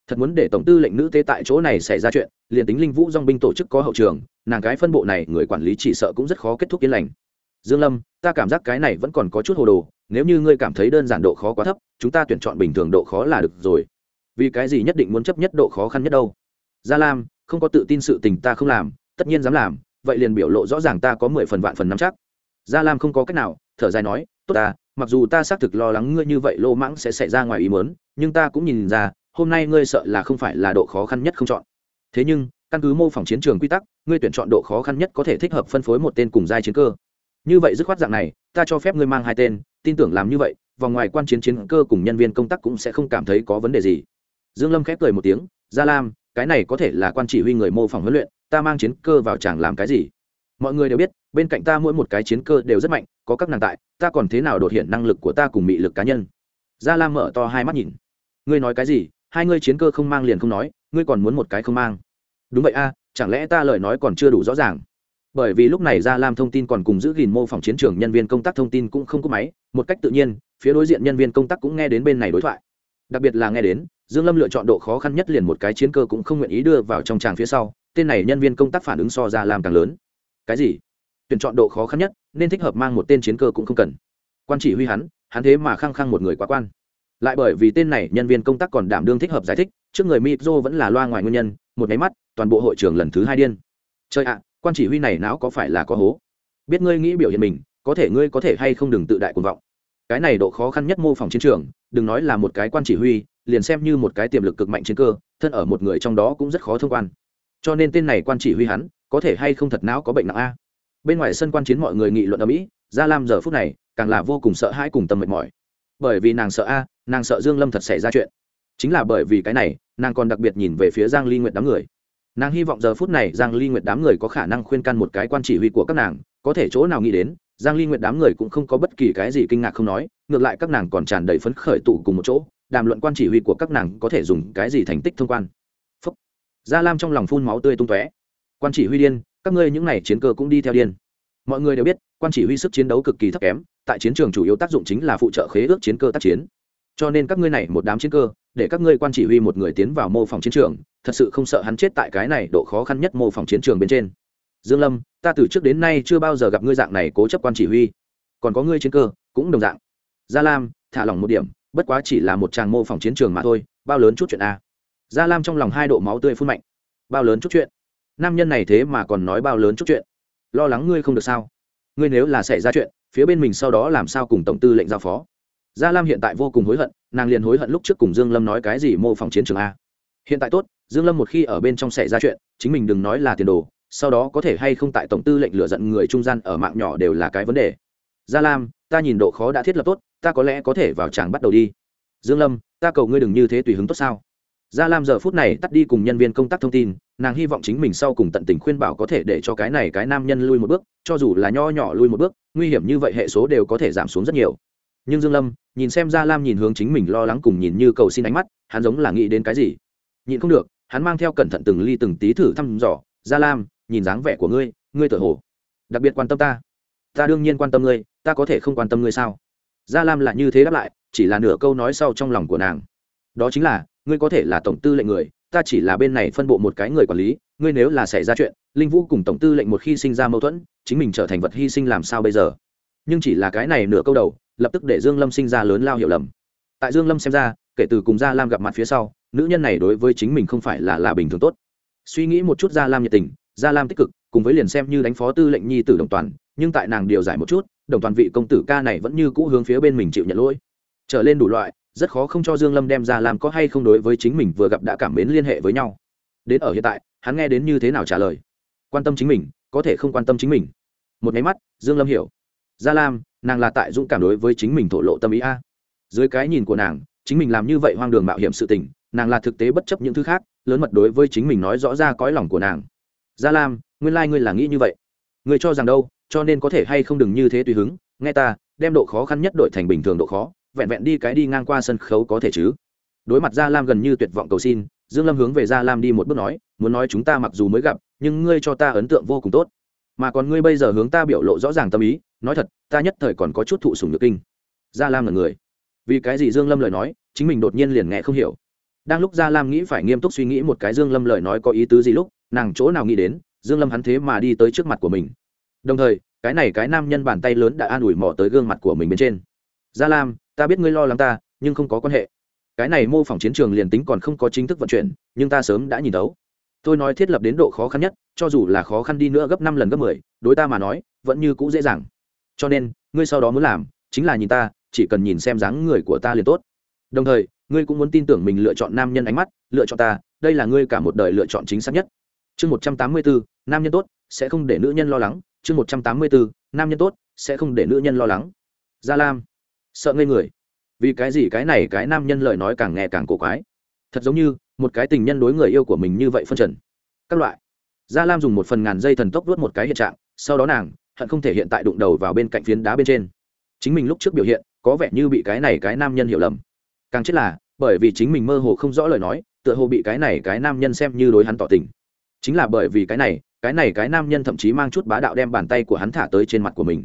Thật muốn để tổng tư lệnh nữ tế tại chỗ này xảy ra chuyện, liền tính linh vũ dong binh tổ chức có hậu trường, nàng cái phân bộ này người quản lý chỉ sợ cũng rất khó kết thúc yên lành. Dương lâm, ta cảm giác cái này vẫn còn có chút hồ đồ, nếu như ngươi cảm thấy đơn giản độ khó quá thấp, chúng ta tuyển chọn bình thường độ khó là được rồi. Vì cái gì nhất định muốn chấp nhất độ khó khăn nhất đâu? Gia lam, không có tự tin sự tình ta không làm, tất nhiên dám làm, vậy liền biểu lộ rõ ràng ta có mười phần vạn phần nắm chắc. Gia lam không có cách nào, thở dài nói tốt ta, mặc dù ta xác thực lo lắng ngươi như vậy lô mãng sẽ xảy ra ngoài ý muốn, nhưng ta cũng nhìn ra, hôm nay ngươi sợ là không phải là độ khó khăn nhất không chọn. Thế nhưng, căn cứ mô phỏng chiến trường quy tắc, ngươi tuyển chọn độ khó khăn nhất có thể thích hợp phân phối một tên cùng giai chiến cơ. Như vậy dứt khoát dạng này, ta cho phép ngươi mang hai tên, tin tưởng làm như vậy, vòng ngoài quan chiến chiến cơ cùng nhân viên công tác cũng sẽ không cảm thấy có vấn đề gì. Dương lâm khép cười một tiếng, gia lam, cái này có thể là quan chỉ huy người mô phỏng huấn luyện, ta mang chiến cơ vào chẳng làm cái gì? Mọi người đều biết, bên cạnh ta mỗi một cái chiến cơ đều rất mạnh, có các nàng tại, ta còn thế nào đột hiện năng lực của ta cùng mị lực cá nhân? Gia lam mở to hai mắt nhìn. Ngươi nói cái gì? Hai ngươi chiến cơ không mang liền không nói, ngươi còn muốn một cái không mang. Đúng vậy a, chẳng lẽ ta lời nói còn chưa đủ rõ ràng? Bởi vì lúc này gia lam thông tin còn cùng giữ gìn mô phỏng chiến trường nhân viên công tác thông tin cũng không có máy, một cách tự nhiên, phía đối diện nhân viên công tác cũng nghe đến bên này đối thoại. Đặc biệt là nghe đến, dương lâm lựa chọn độ khó khăn nhất liền một cái chiến cơ cũng không nguyện ý đưa vào trong tràng phía sau, tên này nhân viên công tác phản ứng so ra làm càng lớn cái gì? Tuyển chọn độ khó khăn nhất, nên thích hợp mang một tên chiến cơ cũng không cần. Quan chỉ huy hắn hắn thế mà khăng khăng một người quá quan. Lại bởi vì tên này, nhân viên công tác còn đảm đương thích hợp giải thích, trước người mitro vẫn là loa ngoài nguyên nhân, một nháy mắt, toàn bộ hội trưởng lần thứ hai điên. Chơi ạ, quan chỉ huy này não có phải là có hố? Biết ngươi nghĩ biểu hiện mình, có thể ngươi có thể hay không đừng tự đại cuồng vọng. Cái này độ khó khăn nhất mô phỏng chiến trường, đừng nói là một cái quan chỉ huy, liền xem như một cái tiềm lực cực mạnh chiến cơ, thân ở một người trong đó cũng rất khó thông quan. Cho nên tên này quan chỉ huy hắn có thể hay không thật não có bệnh nặng a? Bên ngoài sân quan chiến mọi người nghị luận ở mỹ, gia lam giờ phút này càng là vô cùng sợ hãi cùng tâm mệt mỏi. Bởi vì nàng sợ a, nàng sợ dương lâm thật xảy ra chuyện. Chính là bởi vì cái này, nàng còn đặc biệt nhìn về phía giang ly nguyệt đám người. Nàng hy vọng giờ phút này giang ly nguyệt đám người có khả năng khuyên can một cái quan chỉ huy của các nàng, có thể chỗ nào nghĩ đến, giang ly nguyệt đám người cũng không có bất kỳ cái gì kinh ngạc không nói, ngược lại các nàng còn tràn đầy phấn khởi tụ cùng một chỗ, đàm luận quan chỉ huy của các nàng có thể dùng cái gì thành tích thông quan. Phúc. gia lam trong lòng phun máu tươi tung tóe quan chỉ huy điên, các ngươi những này chiến cơ cũng đi theo điên. Mọi người đều biết, quan chỉ huy sức chiến đấu cực kỳ thấp kém, tại chiến trường chủ yếu tác dụng chính là phụ trợ khế ước chiến cơ tác chiến. Cho nên các ngươi này một đám chiến cơ, để các ngươi quan chỉ huy một người tiến vào mô phỏng chiến trường, thật sự không sợ hắn chết tại cái này độ khó khăn nhất mô phỏng chiến trường bên trên. Dương lâm, ta từ trước đến nay chưa bao giờ gặp ngươi dạng này cố chấp quan chỉ huy. Còn có ngươi chiến cơ, cũng đồng dạng. Gia lam, thả lỏng một điểm, bất quá chỉ là một tràng mô phỏng chiến trường mà thôi, bao lớn chút chuyện a gia lam trong lòng hai độ máu tươi phun mạnh. Bao lớn chút chuyện? Nam nhân này thế mà còn nói bao lớn chút chuyện. Lo lắng ngươi không được sao? Ngươi nếu là xảy ra chuyện, phía bên mình sau đó làm sao cùng tổng tư lệnh giao phó? Gia lam hiện tại vô cùng hối hận, nàng liền hối hận lúc trước cùng dương lâm nói cái gì mô phỏng chiến trường a. Hiện tại tốt, dương lâm một khi ở bên trong xảy ra chuyện, chính mình đừng nói là tiền đồ, sau đó có thể hay không tại tổng tư lệnh lựa giận người trung gian ở mạng nhỏ đều là cái vấn đề. Gia lam, ta nhìn độ khó đã thiết lập tốt, ta có lẽ có thể vào tràng bắt đầu đi. Dương lâm, ta cầu ngươi đừng như thế tùy hứng tốt sao? Gia lam giờ phút này tắt đi cùng nhân viên công tác thông tin, nàng hy vọng chính mình sau cùng tận tình khuyên bảo có thể để cho cái này cái nam nhân lui một bước, cho dù là nho nhỏ lui một bước, nguy hiểm như vậy hệ số đều có thể giảm xuống rất nhiều. Nhưng dương lâm, nhìn xem gia lam nhìn hướng chính mình lo lắng cùng nhìn như cầu xin ánh mắt, hắn giống là nghĩ đến cái gì? Nhịn không được, hắn mang theo cẩn thận từng ly từng tí thử thăm dò, gia lam, nhìn dáng vẻ của ngươi ngươi tự hồ đặc biệt quan tâm ta. Ta đương nhiên quan tâm ngươi, ta có thể không quan tâm ngươi sao? Gia lam là như thế đáp lại, chỉ là nửa câu nói sau trong lòng của nàng. Đó chính là ngươi có thể là tổng tư lệnh người, ta chỉ là bên này phân bộ một cái người quản lý, ngươi nếu là xảy ra chuyện, linh vũ cùng tổng tư lệnh một khi sinh ra mâu thuẫn, chính mình trở thành vật hy sinh làm sao bây giờ? Nhưng chỉ là cái này nửa câu đầu, lập tức để dương lâm sinh ra lớn lao hiểu lầm. Tại dương lâm xem ra, kể từ cùng gia lam gặp mặt phía sau, nữ nhân này đối với chính mình không phải là là bình thường tốt. Suy nghĩ một chút gia lam nhiệt tình, gia lam tích cực, cùng với liền xem như đánh phó tư lệnh nhi tử đồng toàn, nhưng tại nàng điều giải một chút, đồng toàn vị công tử ca này vẫn như cũ hướng phía bên mình chịu nhận lỗi. Trở lên đủ loại rất khó không cho dương lâm đem ra làm có hay không đối với chính mình vừa gặp đã cảm mến liên hệ với nhau. Đến ở hiện tại, hắn nghe đến như thế nào trả lời? Quan tâm chính mình, có thể không quan tâm chính mình. Một máy mắt, dương lâm hiểu. Gia lam, nàng là tại dũng cảm đối với chính mình thổ lộ tâm ý a. Dưới cái nhìn của nàng, chính mình làm như vậy hoang đường mạo hiểm sự tình, nàng là thực tế bất chấp những thứ khác, lớn mật đối với chính mình nói rõ ra cõi lòng của nàng. Gia lam, nguyên lai ngươi là nghĩ như vậy. Ngươi cho rằng đâu, cho nên có thể hay không đừng như thế tùy hứng, nghe ta, đem độ khó khăn nhất đổi thành bình thường độ khó vẹn vẹn đi cái đi ngang qua sân khấu có thể chứ? Đối mặt gia lam gần như tuyệt vọng cầu xin, dương lâm hướng về gia lam đi một bước nói, muốn nói chúng ta mặc dù mới gặp, nhưng ngươi cho ta ấn tượng vô cùng tốt. Mà còn ngươi bây giờ hướng ta biểu lộ rõ ràng tâm ý, nói thật, ta nhất thời còn có chút thụ sủng nhược kinh. Gia lam là người. Vì cái gì dương lâm lời nói, chính mình đột nhiên liền nghe không hiểu. Đang lúc gia lam nghĩ phải nghiêm túc suy nghĩ một cái dương lâm lời nói có ý tứ gì lúc, nàng chỗ nào nghĩ đến, dương lâm hắn thế mà đi tới trước mặt của mình. Đồng thời, cái này cái nam nhân bàn tay lớn đã an ủi mò tới gương mặt của mình bên trên. Gia lam ta biết ngươi lo lắng ta, nhưng không có quan hệ. Cái này mô phỏng chiến trường liền tính còn không có chính thức vận chuyển, nhưng ta sớm đã nhìn thấu. Tôi nói thiết lập đến độ khó khăn nhất, cho dù là khó khăn đi nữa gấp năm lần gấp mười, đối ta mà nói, vẫn như cũ dễ dàng. Cho nên, ngươi sau đó muốn làm, chính là nhìn ta, chỉ cần nhìn xem dáng người của ta liền tốt. Đồng thời, ngươi cũng muốn tin tưởng mình lựa chọn nam nhân ánh mắt, lựa chọn ta, đây là ngươi cả một đời lựa chọn chính xác nhất. Chương một trăm tám mươi bốn, nam nhân tốt, sẽ không để nữ nhân lo lắng. Chương một trăm tám mươi bốn, nam nhân tốt, sẽ không để nữ nhân lo lắng. Gia lam sợ ngây người. Vì cái gì cái này cái nam nhân lời nói càng nghe càng cổ quái. Thật giống như, một cái tình nhân đối người yêu của mình như vậy phân trần. Các loại. Gia lam dùng một phần ngàn dây thần tốc đuốt một cái hiện trạng, sau đó nàng, hận không thể hiện tại đụng đầu vào bên cạnh phiến đá bên trên. Chính mình lúc trước biểu hiện, có vẻ như bị cái này cái nam nhân hiểu lầm. Càng chết là, bởi vì chính mình mơ hồ không rõ lời nói, tựa hồ bị cái này cái nam nhân xem như đối hắn tỏ tình. Chính là bởi vì cái này cái này cái nam nhân thậm chí mang chút bá đạo đem bàn tay của hắn thả tới trên mặt của mình.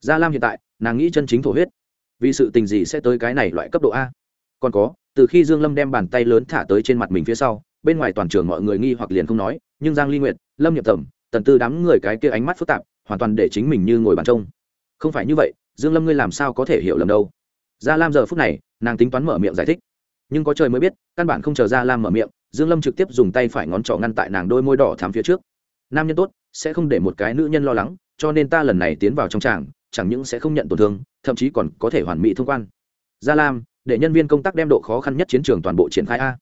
Gia lam hiện tại, nàng nghĩ chân chính thổ huyết vì sự tình gì sẽ tới cái này loại cấp độ a? Còn có, từ khi dương lâm đem bàn tay lớn thả tới trên mặt mình phía sau, bên ngoài toàn trường mọi người nghi hoặc liền không nói, nhưng giang ly nguyệt, lâm nhập tầm tần tư đám người cái kia ánh mắt phức tạp, hoàn toàn để chính mình như ngồi bàn trông. Không phải như vậy, dương lâm ngươi làm sao có thể hiểu lầm đâu? Gia lam giờ phút này, nàng tính toán mở miệng giải thích. Nhưng có trời mới biết, căn bản không chờ gia lam mở miệng, dương lâm trực tiếp dùng tay phải ngón trỏ ngăn tại nàng đôi môi đỏ thắm phía trước. Nam nhân tốt, sẽ không để một cái nữ nhân lo lắng, cho nên ta lần này tiến vào trong tràng chẳng những sẽ không nhận tổn thương, thậm chí còn có thể hoàn mỹ thông quan. Gia lam, để nhân viên công tác đem độ khó khăn nhất chiến trường toàn bộ triển khai a.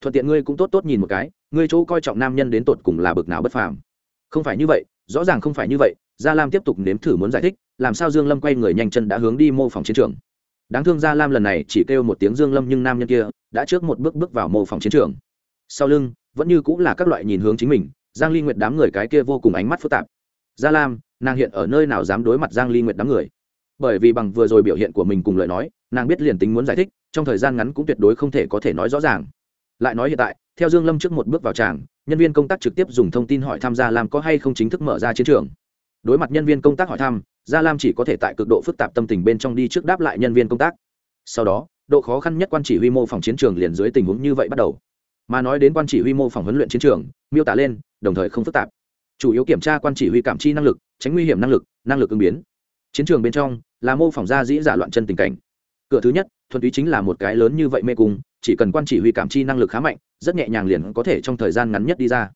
Thuận tiện ngươi cũng tốt tốt nhìn một cái, ngươi chỗ coi trọng nam nhân đến tột cùng là bực nào bất phàm. Không phải như vậy, rõ ràng không phải như vậy, gia lam tiếp tục nếm thử muốn giải thích, làm sao dương lâm quay người nhanh chân đã hướng đi mô phỏng chiến trường. Đáng thương gia lam lần này chỉ kêu một tiếng dương lâm nhưng nam nhân kia đã trước một bước bước vào mô phỏng chiến trường. Sau lưng, vẫn như cũng là các loại nhìn hướng chính mình, giang ly nguyệt đám người cái kia vô cùng ánh mắt phức tạp. Gia lam nàng hiện ở nơi nào dám đối mặt giang ly nguyệt đám người. Bởi vì bằng vừa rồi biểu hiện của mình cùng lời nói, nàng biết liền tính muốn giải thích, trong thời gian ngắn cũng tuyệt đối không thể có thể nói rõ ràng. Lại nói hiện tại, theo dương lâm trước một bước vào tràng, nhân viên công tác trực tiếp dùng thông tin hỏi tham gia làm có hay không chính thức mở ra chiến trường. Đối mặt nhân viên công tác hỏi thăm, gia lam chỉ có thể tại cực độ phức tạp tâm tình bên trong đi trước đáp lại nhân viên công tác. Sau đó, độ khó khăn nhất quan chỉ huy mô phòng chiến trường liền dưới tình huống như vậy bắt đầu. Mà nói đến quan chỉ huy mô phỏng huấn luyện chiến trường, miêu tả lên, đồng thời không phức tạp chủ yếu kiểm tra quan chỉ huy cảm chi năng lực, tránh nguy hiểm năng lực năng lực ứng biến. Chiến trường bên trong là mô phỏng ra dĩ giả loạn chân tình cảnh. Cửa thứ nhất, thuần túy chính là một cái lớn như vậy mê cung, chỉ cần quan chỉ huy cảm chi năng lực khá mạnh, rất nhẹ nhàng liền có thể trong thời gian ngắn nhất đi ra.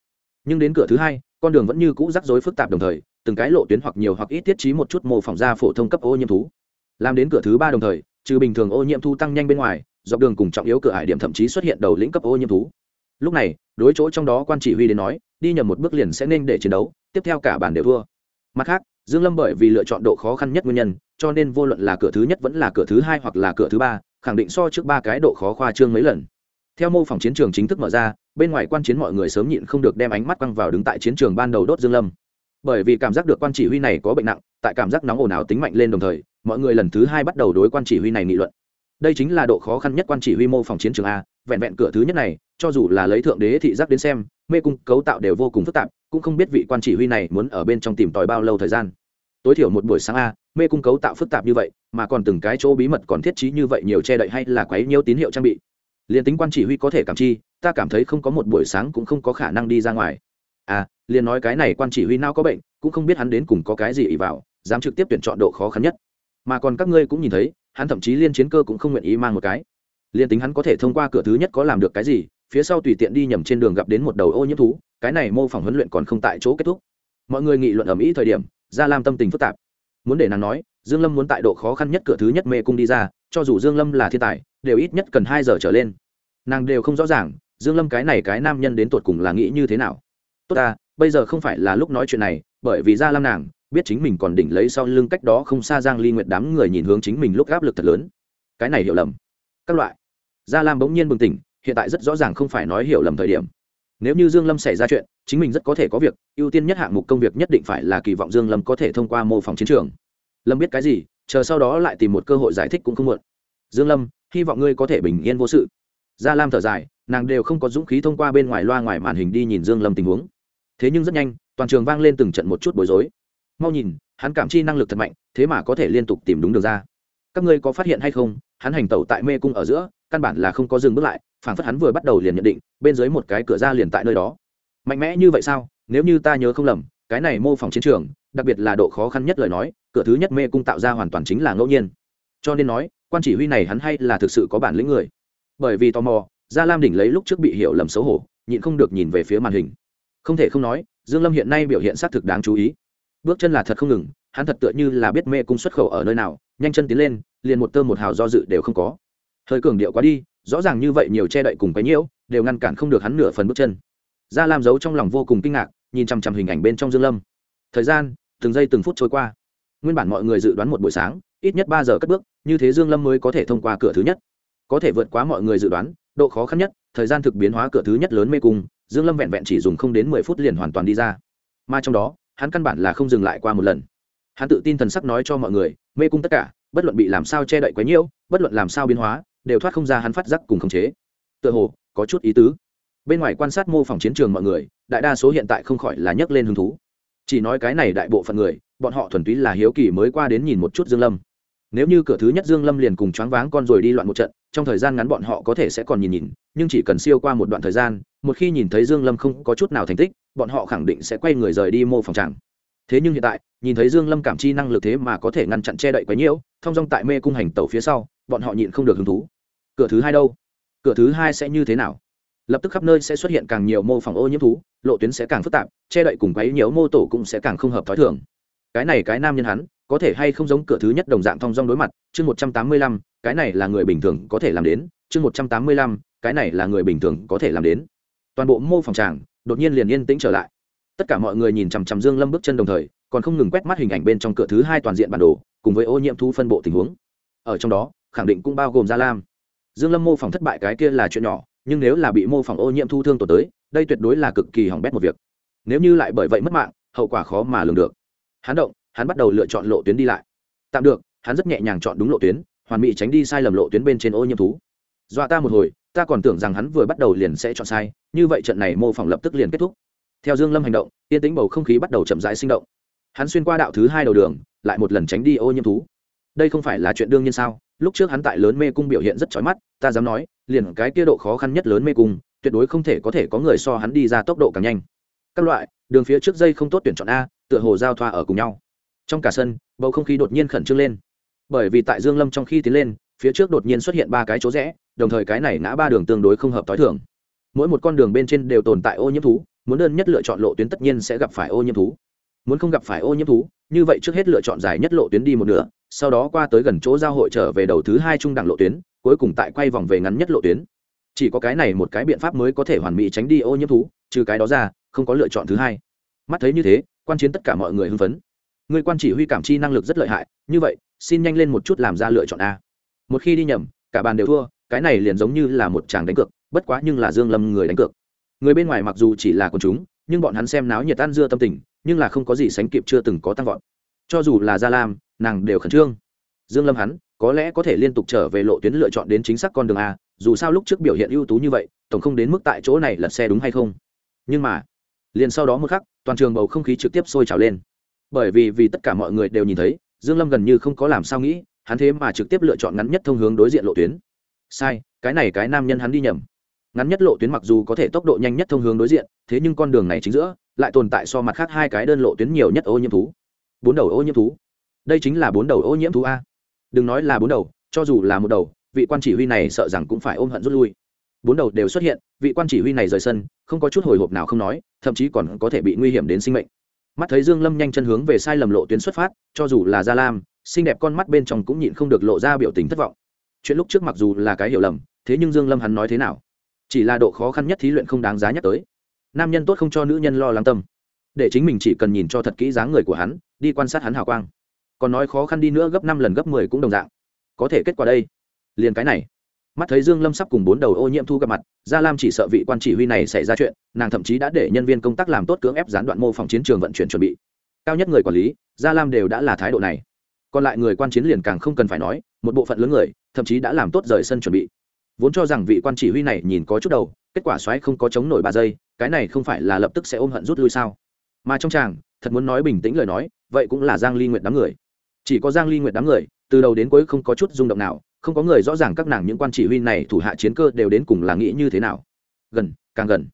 Nhưng đến cửa thứ hai, con đường vẫn như cũ rắc rối phức tạp đồng thời, từng cái lộ tuyến hoặc nhiều hoặc ít tiết trí một chút mô phỏng ra phổ thông cấp ô nhiễm thú. Làm đến cửa thứ ba đồng thời, trừ bình thường ô nhiễm thu tăng nhanh bên ngoài, dọc đường cùng trọng yếu cửa hải điểm thậm chí xuất hiện đầu lĩnh cấp ô nhiễm thú lúc này, đối chỗ trong đó quan chỉ huy đến nói, đi nhầm một bước liền sẽ nên để chiến đấu, tiếp theo cả bản đều thua. Mặt khác, dương lâm bởi vì lựa chọn độ khó khăn nhất nguyên nhân, cho nên vô luận là cửa thứ nhất vẫn là cửa thứ hai hoặc là cửa thứ ba, khẳng định so trước ba cái độ khó khoa trương mấy lần. Theo mô phỏng chiến trường chính thức mở ra, bên ngoài quan chiến mọi người sớm nhịn không được đem ánh mắt quăng vào đứng tại chiến trường ban đầu đốt dương lâm. Bởi vì cảm giác được quan chỉ huy này có bệnh nặng, tại cảm giác nóng ồn ào tính mạnh lên đồng thời, mọi người lần thứ hai bắt đầu đối quan chỉ huy này nghị luận đây chính là độ khó khăn nhất quan chỉ huy mô phòng chiến trường a, vẹn vẹn cửa thứ nhất này, cho dù là lấy thượng đế thị giác đến xem, mê cung cấu tạo đều vô cùng phức tạp, cũng không biết vị quan chỉ huy này muốn ở bên trong tìm tòi bao lâu thời gian. Tối thiểu một buổi sáng a, mê cung cấu tạo phức tạp như vậy, mà còn từng cái chỗ bí mật còn thiết trí như vậy nhiều che đậy hay là quấy nhiêu tín hiệu trang bị. Liền tính quan chỉ huy có thể cảm chi, ta cảm thấy không có một buổi sáng cũng không có khả năng đi ra ngoài. À liền nói cái này quan chỉ huy nào có bệnh, cũng không biết hắn đến cùng có cái gì ỉ vào, dám trực tiếp tuyển chọn độ khó khăn nhất. Mà còn các ngươi cũng nhìn thấy hắn thậm chí liên chiến cơ cũng không nguyện ý mang một cái. Liên tính hắn có thể thông qua cửa thứ nhất có làm được cái gì, phía sau tùy tiện đi nhầm trên đường gặp đến một đầu ô nhiễm thú, cái này mô phỏng huấn luyện còn không tại chỗ kết thúc. Mọi người nghị luận ở mỹ thời điểm, gia lam tâm tình phức tạp. Muốn để nàng nói, dương lâm muốn tại độ khó khăn nhất cửa thứ nhất mê cung đi ra, cho dù dương lâm là thiên tài, đều ít nhất cần hai giờ trở lên. Nàng đều không rõ ràng, dương lâm cái này cái nam nhân đến tột cùng là nghĩ như thế nào. Tốt ta, bây giờ không phải là lúc nói chuyện này, bởi vì gia lam nàng biết chính mình còn đỉnh lấy sau lưng cách đó không xa giang ly nguyệt đám người nhìn hướng chính mình lúc áp lực thật lớn. Cái này hiểu lầm. Các loại. Gia lam bỗng nhiên bừng tỉnh, hiện tại rất rõ ràng không phải nói hiểu lầm thời điểm. Nếu như dương lâm xảy ra chuyện, chính mình rất có thể có việc, ưu tiên nhất hạng mục công việc nhất định phải là kỳ vọng dương lâm có thể thông qua mô phỏng chiến trường. Lâm biết cái gì, chờ sau đó lại tìm một cơ hội giải thích cũng không muộn. Dương lâm, hy vọng ngươi có thể bình yên vô sự. Gia lam thở dài, nàng đều không có dũng khí thông qua bên ngoài loa ngoài màn hình đi nhìn dương lâm tình huống. Thế nhưng rất nhanh, toàn trường vang lên từng trận một chút bối rối mau nhìn, hắn cảm chi năng lực thật mạnh, thế mà có thể liên tục tìm đúng đường ra. Các ngươi có phát hiện hay không, hắn hành tẩu tại mê cung ở giữa, căn bản là không có dừng bước lại phản phất hắn vừa bắt đầu liền nhận định, bên dưới một cái cửa ra liền tại nơi đó. Mạnh mẽ như vậy sao? Nếu như ta nhớ không lầm, cái này mô phỏng chiến trường, đặc biệt là độ khó khăn nhất lời nói, cửa thứ nhất mê cung tạo ra hoàn toàn chính là ngẫu nhiên. Cho nên nói, quan chỉ huy này hắn hay là thực sự có bản lĩnh người. Bởi vì tò mò, gia lam đỉnh lấy lúc trước bị hiểu lầm xấu hổ, nhịn không được nhìn về phía màn hình. Không thể không nói, dương lâm hiện nay biểu hiện xác thực đáng chú ý bước chân là thật không ngừng, hắn thật tựa như là biết mê cung xuất khẩu ở nơi nào, nhanh chân tiến lên, liền một tơ một hào do dự đều không có. Hơi cường điệu quá đi, rõ ràng như vậy nhiều che đậy cùng cái nhiễu, đều ngăn cản không được hắn nửa phần bước chân. Ra làm giấu trong lòng vô cùng kinh ngạc, nhìn chằm chằm hình ảnh bên trong dương lâm. Thời gian, từng giây từng phút trôi qua. Nguyên bản mọi người dự đoán một buổi sáng, ít nhất ba giờ cất bước, như thế dương lâm mới có thể thông qua cửa thứ nhất. Có thể vượt quá mọi người dự đoán, độ khó khăn nhất, thời gian thực biến hóa cửa thứ nhất lớn mê cung, dương lâm vẹn vẹn chỉ dùng không đến mười phút liền hoàn toàn đi ra. Mà trong đó hắn căn bản là không dừng lại qua một lần. Hắn tự tin thần sắc nói cho mọi người, mê cung tất cả, bất luận bị làm sao che đậy quá nhiễu bất luận làm sao biến hóa, đều thoát không ra hắn phát giác cùng khống chế. Tựa hồ, có chút ý tứ. Bên ngoài quan sát mô phỏng chiến trường mọi người, đại đa số hiện tại không khỏi là nhấc lên hứng thú. Chỉ nói cái này đại bộ phận người, bọn họ thuần túy là hiếu kỳ mới qua đến nhìn một chút dương lâm nếu như cửa thứ nhất dương lâm liền cùng choáng váng con rồi đi loạn một trận, trong thời gian ngắn bọn họ có thể sẽ còn nhìn nhìn, nhưng chỉ cần siêu qua một đoạn thời gian, một khi nhìn thấy dương lâm không có chút nào thành tích, bọn họ khẳng định sẽ quay người rời đi mô phòng tràng. Thế nhưng hiện tại, nhìn thấy dương lâm cảm chi năng lực thế mà có thể ngăn chặn che đậy quá nhiễu thông dong tại mê cung hành tẩu phía sau, bọn họ nhịn không được hứng thú. Cửa thứ hai đâu? Cửa thứ hai sẽ như thế nào? Lập tức khắp nơi sẽ xuất hiện càng nhiều mô phỏng ô nhiễm thú, lộ tuyến sẽ càng phức tạp, che đậy cùng quấy nhiễu mô tổ cũng sẽ càng không hợp thói thường. Cái này cái nam nhân hắn có thể hay không giống cửa thứ nhất đồng dạng thong dong đối mặt, chương một trăm tám mươi lăm, cái này là người bình thường có thể làm đến, chương một trăm tám mươi lăm, cái này là người bình thường có thể làm đến. Toàn bộ mô phòng tràng, đột nhiên liền yên tĩnh trở lại. Tất cả mọi người nhìn chằm chằm dương lâm bước chân đồng thời, còn không ngừng quét mắt hình ảnh bên trong cửa thứ hai toàn diện bản đồ, cùng với ô nhiễm thu phân bộ tình huống. Ở trong đó, khẳng định cũng bao gồm gia lam. Dương lâm mô phỏng thất bại cái kia là chuyện nhỏ, nhưng nếu là bị mô phỏng ô nhiễm thu thương tổn tới, đây tuyệt đối là cực kỳ hỏng bét một việc. Nếu như lại bởi vậy mất mạng, hậu quả khó mà lường được. Hắn động hắn bắt đầu lựa chọn lộ tuyến đi lại. Tạm được, hắn rất nhẹ nhàng chọn đúng lộ tuyến, hoàn mỹ tránh đi sai lầm lộ tuyến bên trên ô nhiễm thú. Dọa ta một hồi, ta còn tưởng rằng hắn vừa bắt đầu liền sẽ chọn sai, như vậy trận này mô phỏng lập tức liền kết thúc. Theo dương lâm hành động yên tĩnh bầu không khí bắt đầu chậm rãi sinh động. Hắn xuyên qua đạo thứ hai đầu đường, lại một lần tránh đi ô nhiễm thú. Đây không phải là chuyện đương nhiên sao? Lúc trước hắn tại lớn mê cung biểu hiện rất chói mắt, ta dám nói, liền cái kia độ khó khăn nhất lớn mê cung, tuyệt đối không thể có thể có người so hắn đi ra tốc độ càng nhanh. Các loại, đường phía trước dây không tốt tuyển chọn a, tựa hồ giao thoa ở cùng nhau trong cả sân, bầu không khí đột nhiên khẩn trương lên. Bởi vì tại dương lâm trong khi tiến lên, phía trước đột nhiên xuất hiện ba cái chỗ rẽ, đồng thời cái này ngã ba đường tương đối không hợp tối thường. Mỗi một con đường bên trên đều tồn tại ô nhiễm thú, muốn đơn nhất lựa chọn lộ tuyến tất nhiên sẽ gặp phải ô nhiễm thú. Muốn không gặp phải ô nhiễm thú, như vậy trước hết lựa chọn dài nhất lộ tuyến đi một nửa, sau đó qua tới gần chỗ giao hội trở về đầu thứ hai trung đẳng lộ tuyến, cuối cùng tại quay vòng về ngắn nhất lộ tuyến. Chỉ có cái này một cái biện pháp mới có thể hoàn mỹ tránh đi ô nhiễm thú, trừ cái đó ra, không có lựa chọn thứ hai. Mắt thấy như thế, quan chiến tất cả mọi người hưng phấn người quan chỉ huy cảm chi năng lực rất lợi hại, như vậy, xin nhanh lên một chút làm ra lựa chọn a. Một khi đi nhầm, cả bàn đều thua, cái này liền giống như là một chàng đánh cược, bất quá nhưng là dương lâm người đánh cược. Người bên ngoài mặc dù chỉ là quần chúng, nhưng bọn hắn xem náo nhiệt tan dưa tâm tình, nhưng là không có gì sánh kịp chưa từng có tăng vọt. Cho dù là gia lam, nàng đều khẩn trương. Dương lâm hắn, có lẽ có thể liên tục trở về lộ tuyến lựa chọn đến chính xác con đường a, dù sao lúc trước biểu hiện ưu tú như vậy, tổng không đến mức tại chỗ này lật xe đúng hay không. Nhưng mà, liền sau đó một khắc, toàn trường bầu không khí trực tiếp sôi trào lên bởi vì vì tất cả mọi người đều nhìn thấy, dương lâm gần như không có làm sao nghĩ, hắn thế mà trực tiếp lựa chọn ngắn nhất thông hướng đối diện lộ tuyến. Sai, cái này cái nam nhân hắn đi nhầm. Ngắn nhất lộ tuyến mặc dù có thể tốc độ nhanh nhất thông hướng đối diện, thế nhưng con đường này chính giữa, lại tồn tại so mặt khác hai cái đơn lộ tuyến nhiều nhất ô nhiễm thú. Bốn đầu ô nhiễm thú. Đây chính là bốn đầu ô nhiễm thú a. Đừng nói là bốn đầu, cho dù là một đầu, vị quan chỉ huy này sợ rằng cũng phải ôm hận rút lui. Bốn đầu đều xuất hiện, vị quan chỉ huy này rời sân, không có chút hồi hộp nào không nói, thậm chí còn có thể bị nguy hiểm đến sinh mệnh mắt thấy dương lâm nhanh chân hướng về sai lầm lộ tuyến xuất phát, cho dù là gia lam, xinh đẹp con mắt bên trong cũng nhịn không được lộ ra biểu tình thất vọng. Chuyện lúc trước mặc dù là cái hiểu lầm, thế nhưng dương lâm hắn nói thế nào? Chỉ là độ khó khăn nhất thí luyện không đáng giá nhắc tới. Nam nhân tốt không cho nữ nhân lo lắng tâm. Để chính mình chỉ cần nhìn cho thật kỹ dáng người của hắn, đi quan sát hắn hào quang. Còn nói khó khăn đi nữa gấp năm lần gấp mười cũng đồng dạng. Có thể kết quả đây. Liền cái này mắt thấy dương lâm sắp cùng bốn đầu ô nhiễm thu gặp mặt, gia lam chỉ sợ vị quan chỉ huy này xảy ra chuyện, nàng thậm chí đã để nhân viên công tác làm tốt cưỡng ép gián đoạn mô phòng chiến trường vận chuyển chuẩn bị. Cao nhất người quản lý, gia lam đều đã là thái độ này. Còn lại người quan chiến liền càng không cần phải nói, một bộ phận lớn người, thậm chí đã làm tốt rời sân chuẩn bị. Vốn cho rằng vị quan chỉ huy này nhìn có chút đầu, kết quả xoáy không có chống nổi ba giây, cái này không phải là lập tức sẽ ôm hận rút lui sao? Mà trong chàng, thật muốn nói bình tĩnh lời nói, vậy cũng là giang ly nguyện đám người. Chỉ có giang ly nguyện đám người, từ đầu đến cuối không có chút rung động nào không có người rõ ràng các nàng những quan chỉ huy này thủ hạ chiến cơ đều đến cùng là nghĩ như thế nào. Gần, càng gần.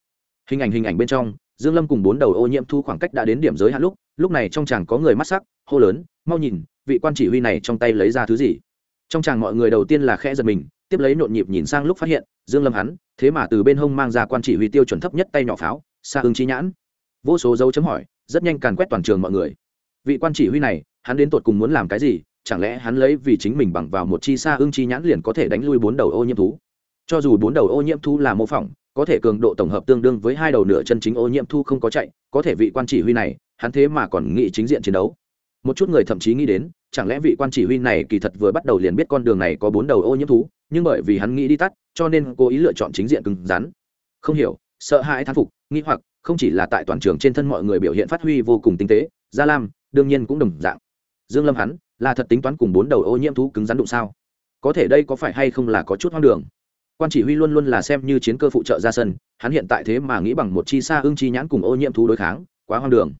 Hình ảnh hình ảnh bên trong, dương lâm cùng bốn đầu ô nhiễm thu khoảng cách đã đến điểm giới hạn lúc lúc này trong chàng có người mắt sắc, hô lớn, mau nhìn, vị quan chỉ huy này trong tay lấy ra thứ gì? Trong chàng mọi người đầu tiên là khẽ giật mình, tiếp lấy nhộn nhịp nhìn sang lúc phát hiện, dương lâm hắn, thế mà từ bên hông mang ra quan chỉ huy tiêu chuẩn thấp nhất tay nhỏ pháo xa ưng chi nhãn. Vô số dấu chấm hỏi, rất nhanh càn quét toàn trường mọi người. Vị quan chỉ huy này, hắn đến tột cùng muốn làm cái gì? Chẳng lẽ hắn lấy vì chính mình bằng vào một chi xa ưng chi nhãn liền có thể đánh lui bốn đầu ô nhiễm thú? Cho dù bốn đầu ô nhiễm thú là mô phỏng, có thể cường độ tổng hợp tương đương với hai đầu nửa chân chính ô nhiễm thu không có chạy, có thể vị quan chỉ huy này, hắn thế mà còn nghĩ chính diện chiến đấu. Một chút người thậm chí nghĩ đến, chẳng lẽ vị quan chỉ huy này kỳ thật vừa bắt đầu liền biết con đường này có bốn đầu ô nhiễm thú, nhưng bởi vì hắn nghĩ đi tắt, cho nên cố ý lựa chọn chính diện cứng rắn. Không hiểu, sợ hãi thán phục, nghi hoặc, không chỉ là tại toàn trường trên thân mọi người biểu hiện phát huy vô cùng tinh tế, gia lam, đương nhiên cũng đồng dạng. Dương lâm hắn là thật tính toán cùng bốn đầu ô nhiễm thú cứng rắn đụng sao? Có thể đây có phải hay không là có chút hoang đường? Quan chỉ huy luôn luôn là xem như chiến cơ phụ trợ ra sân, hắn hiện tại thế mà nghĩ bằng một chi xa ưng chi nhãn cùng ô nhiễm thú đối kháng, quá hoang đường.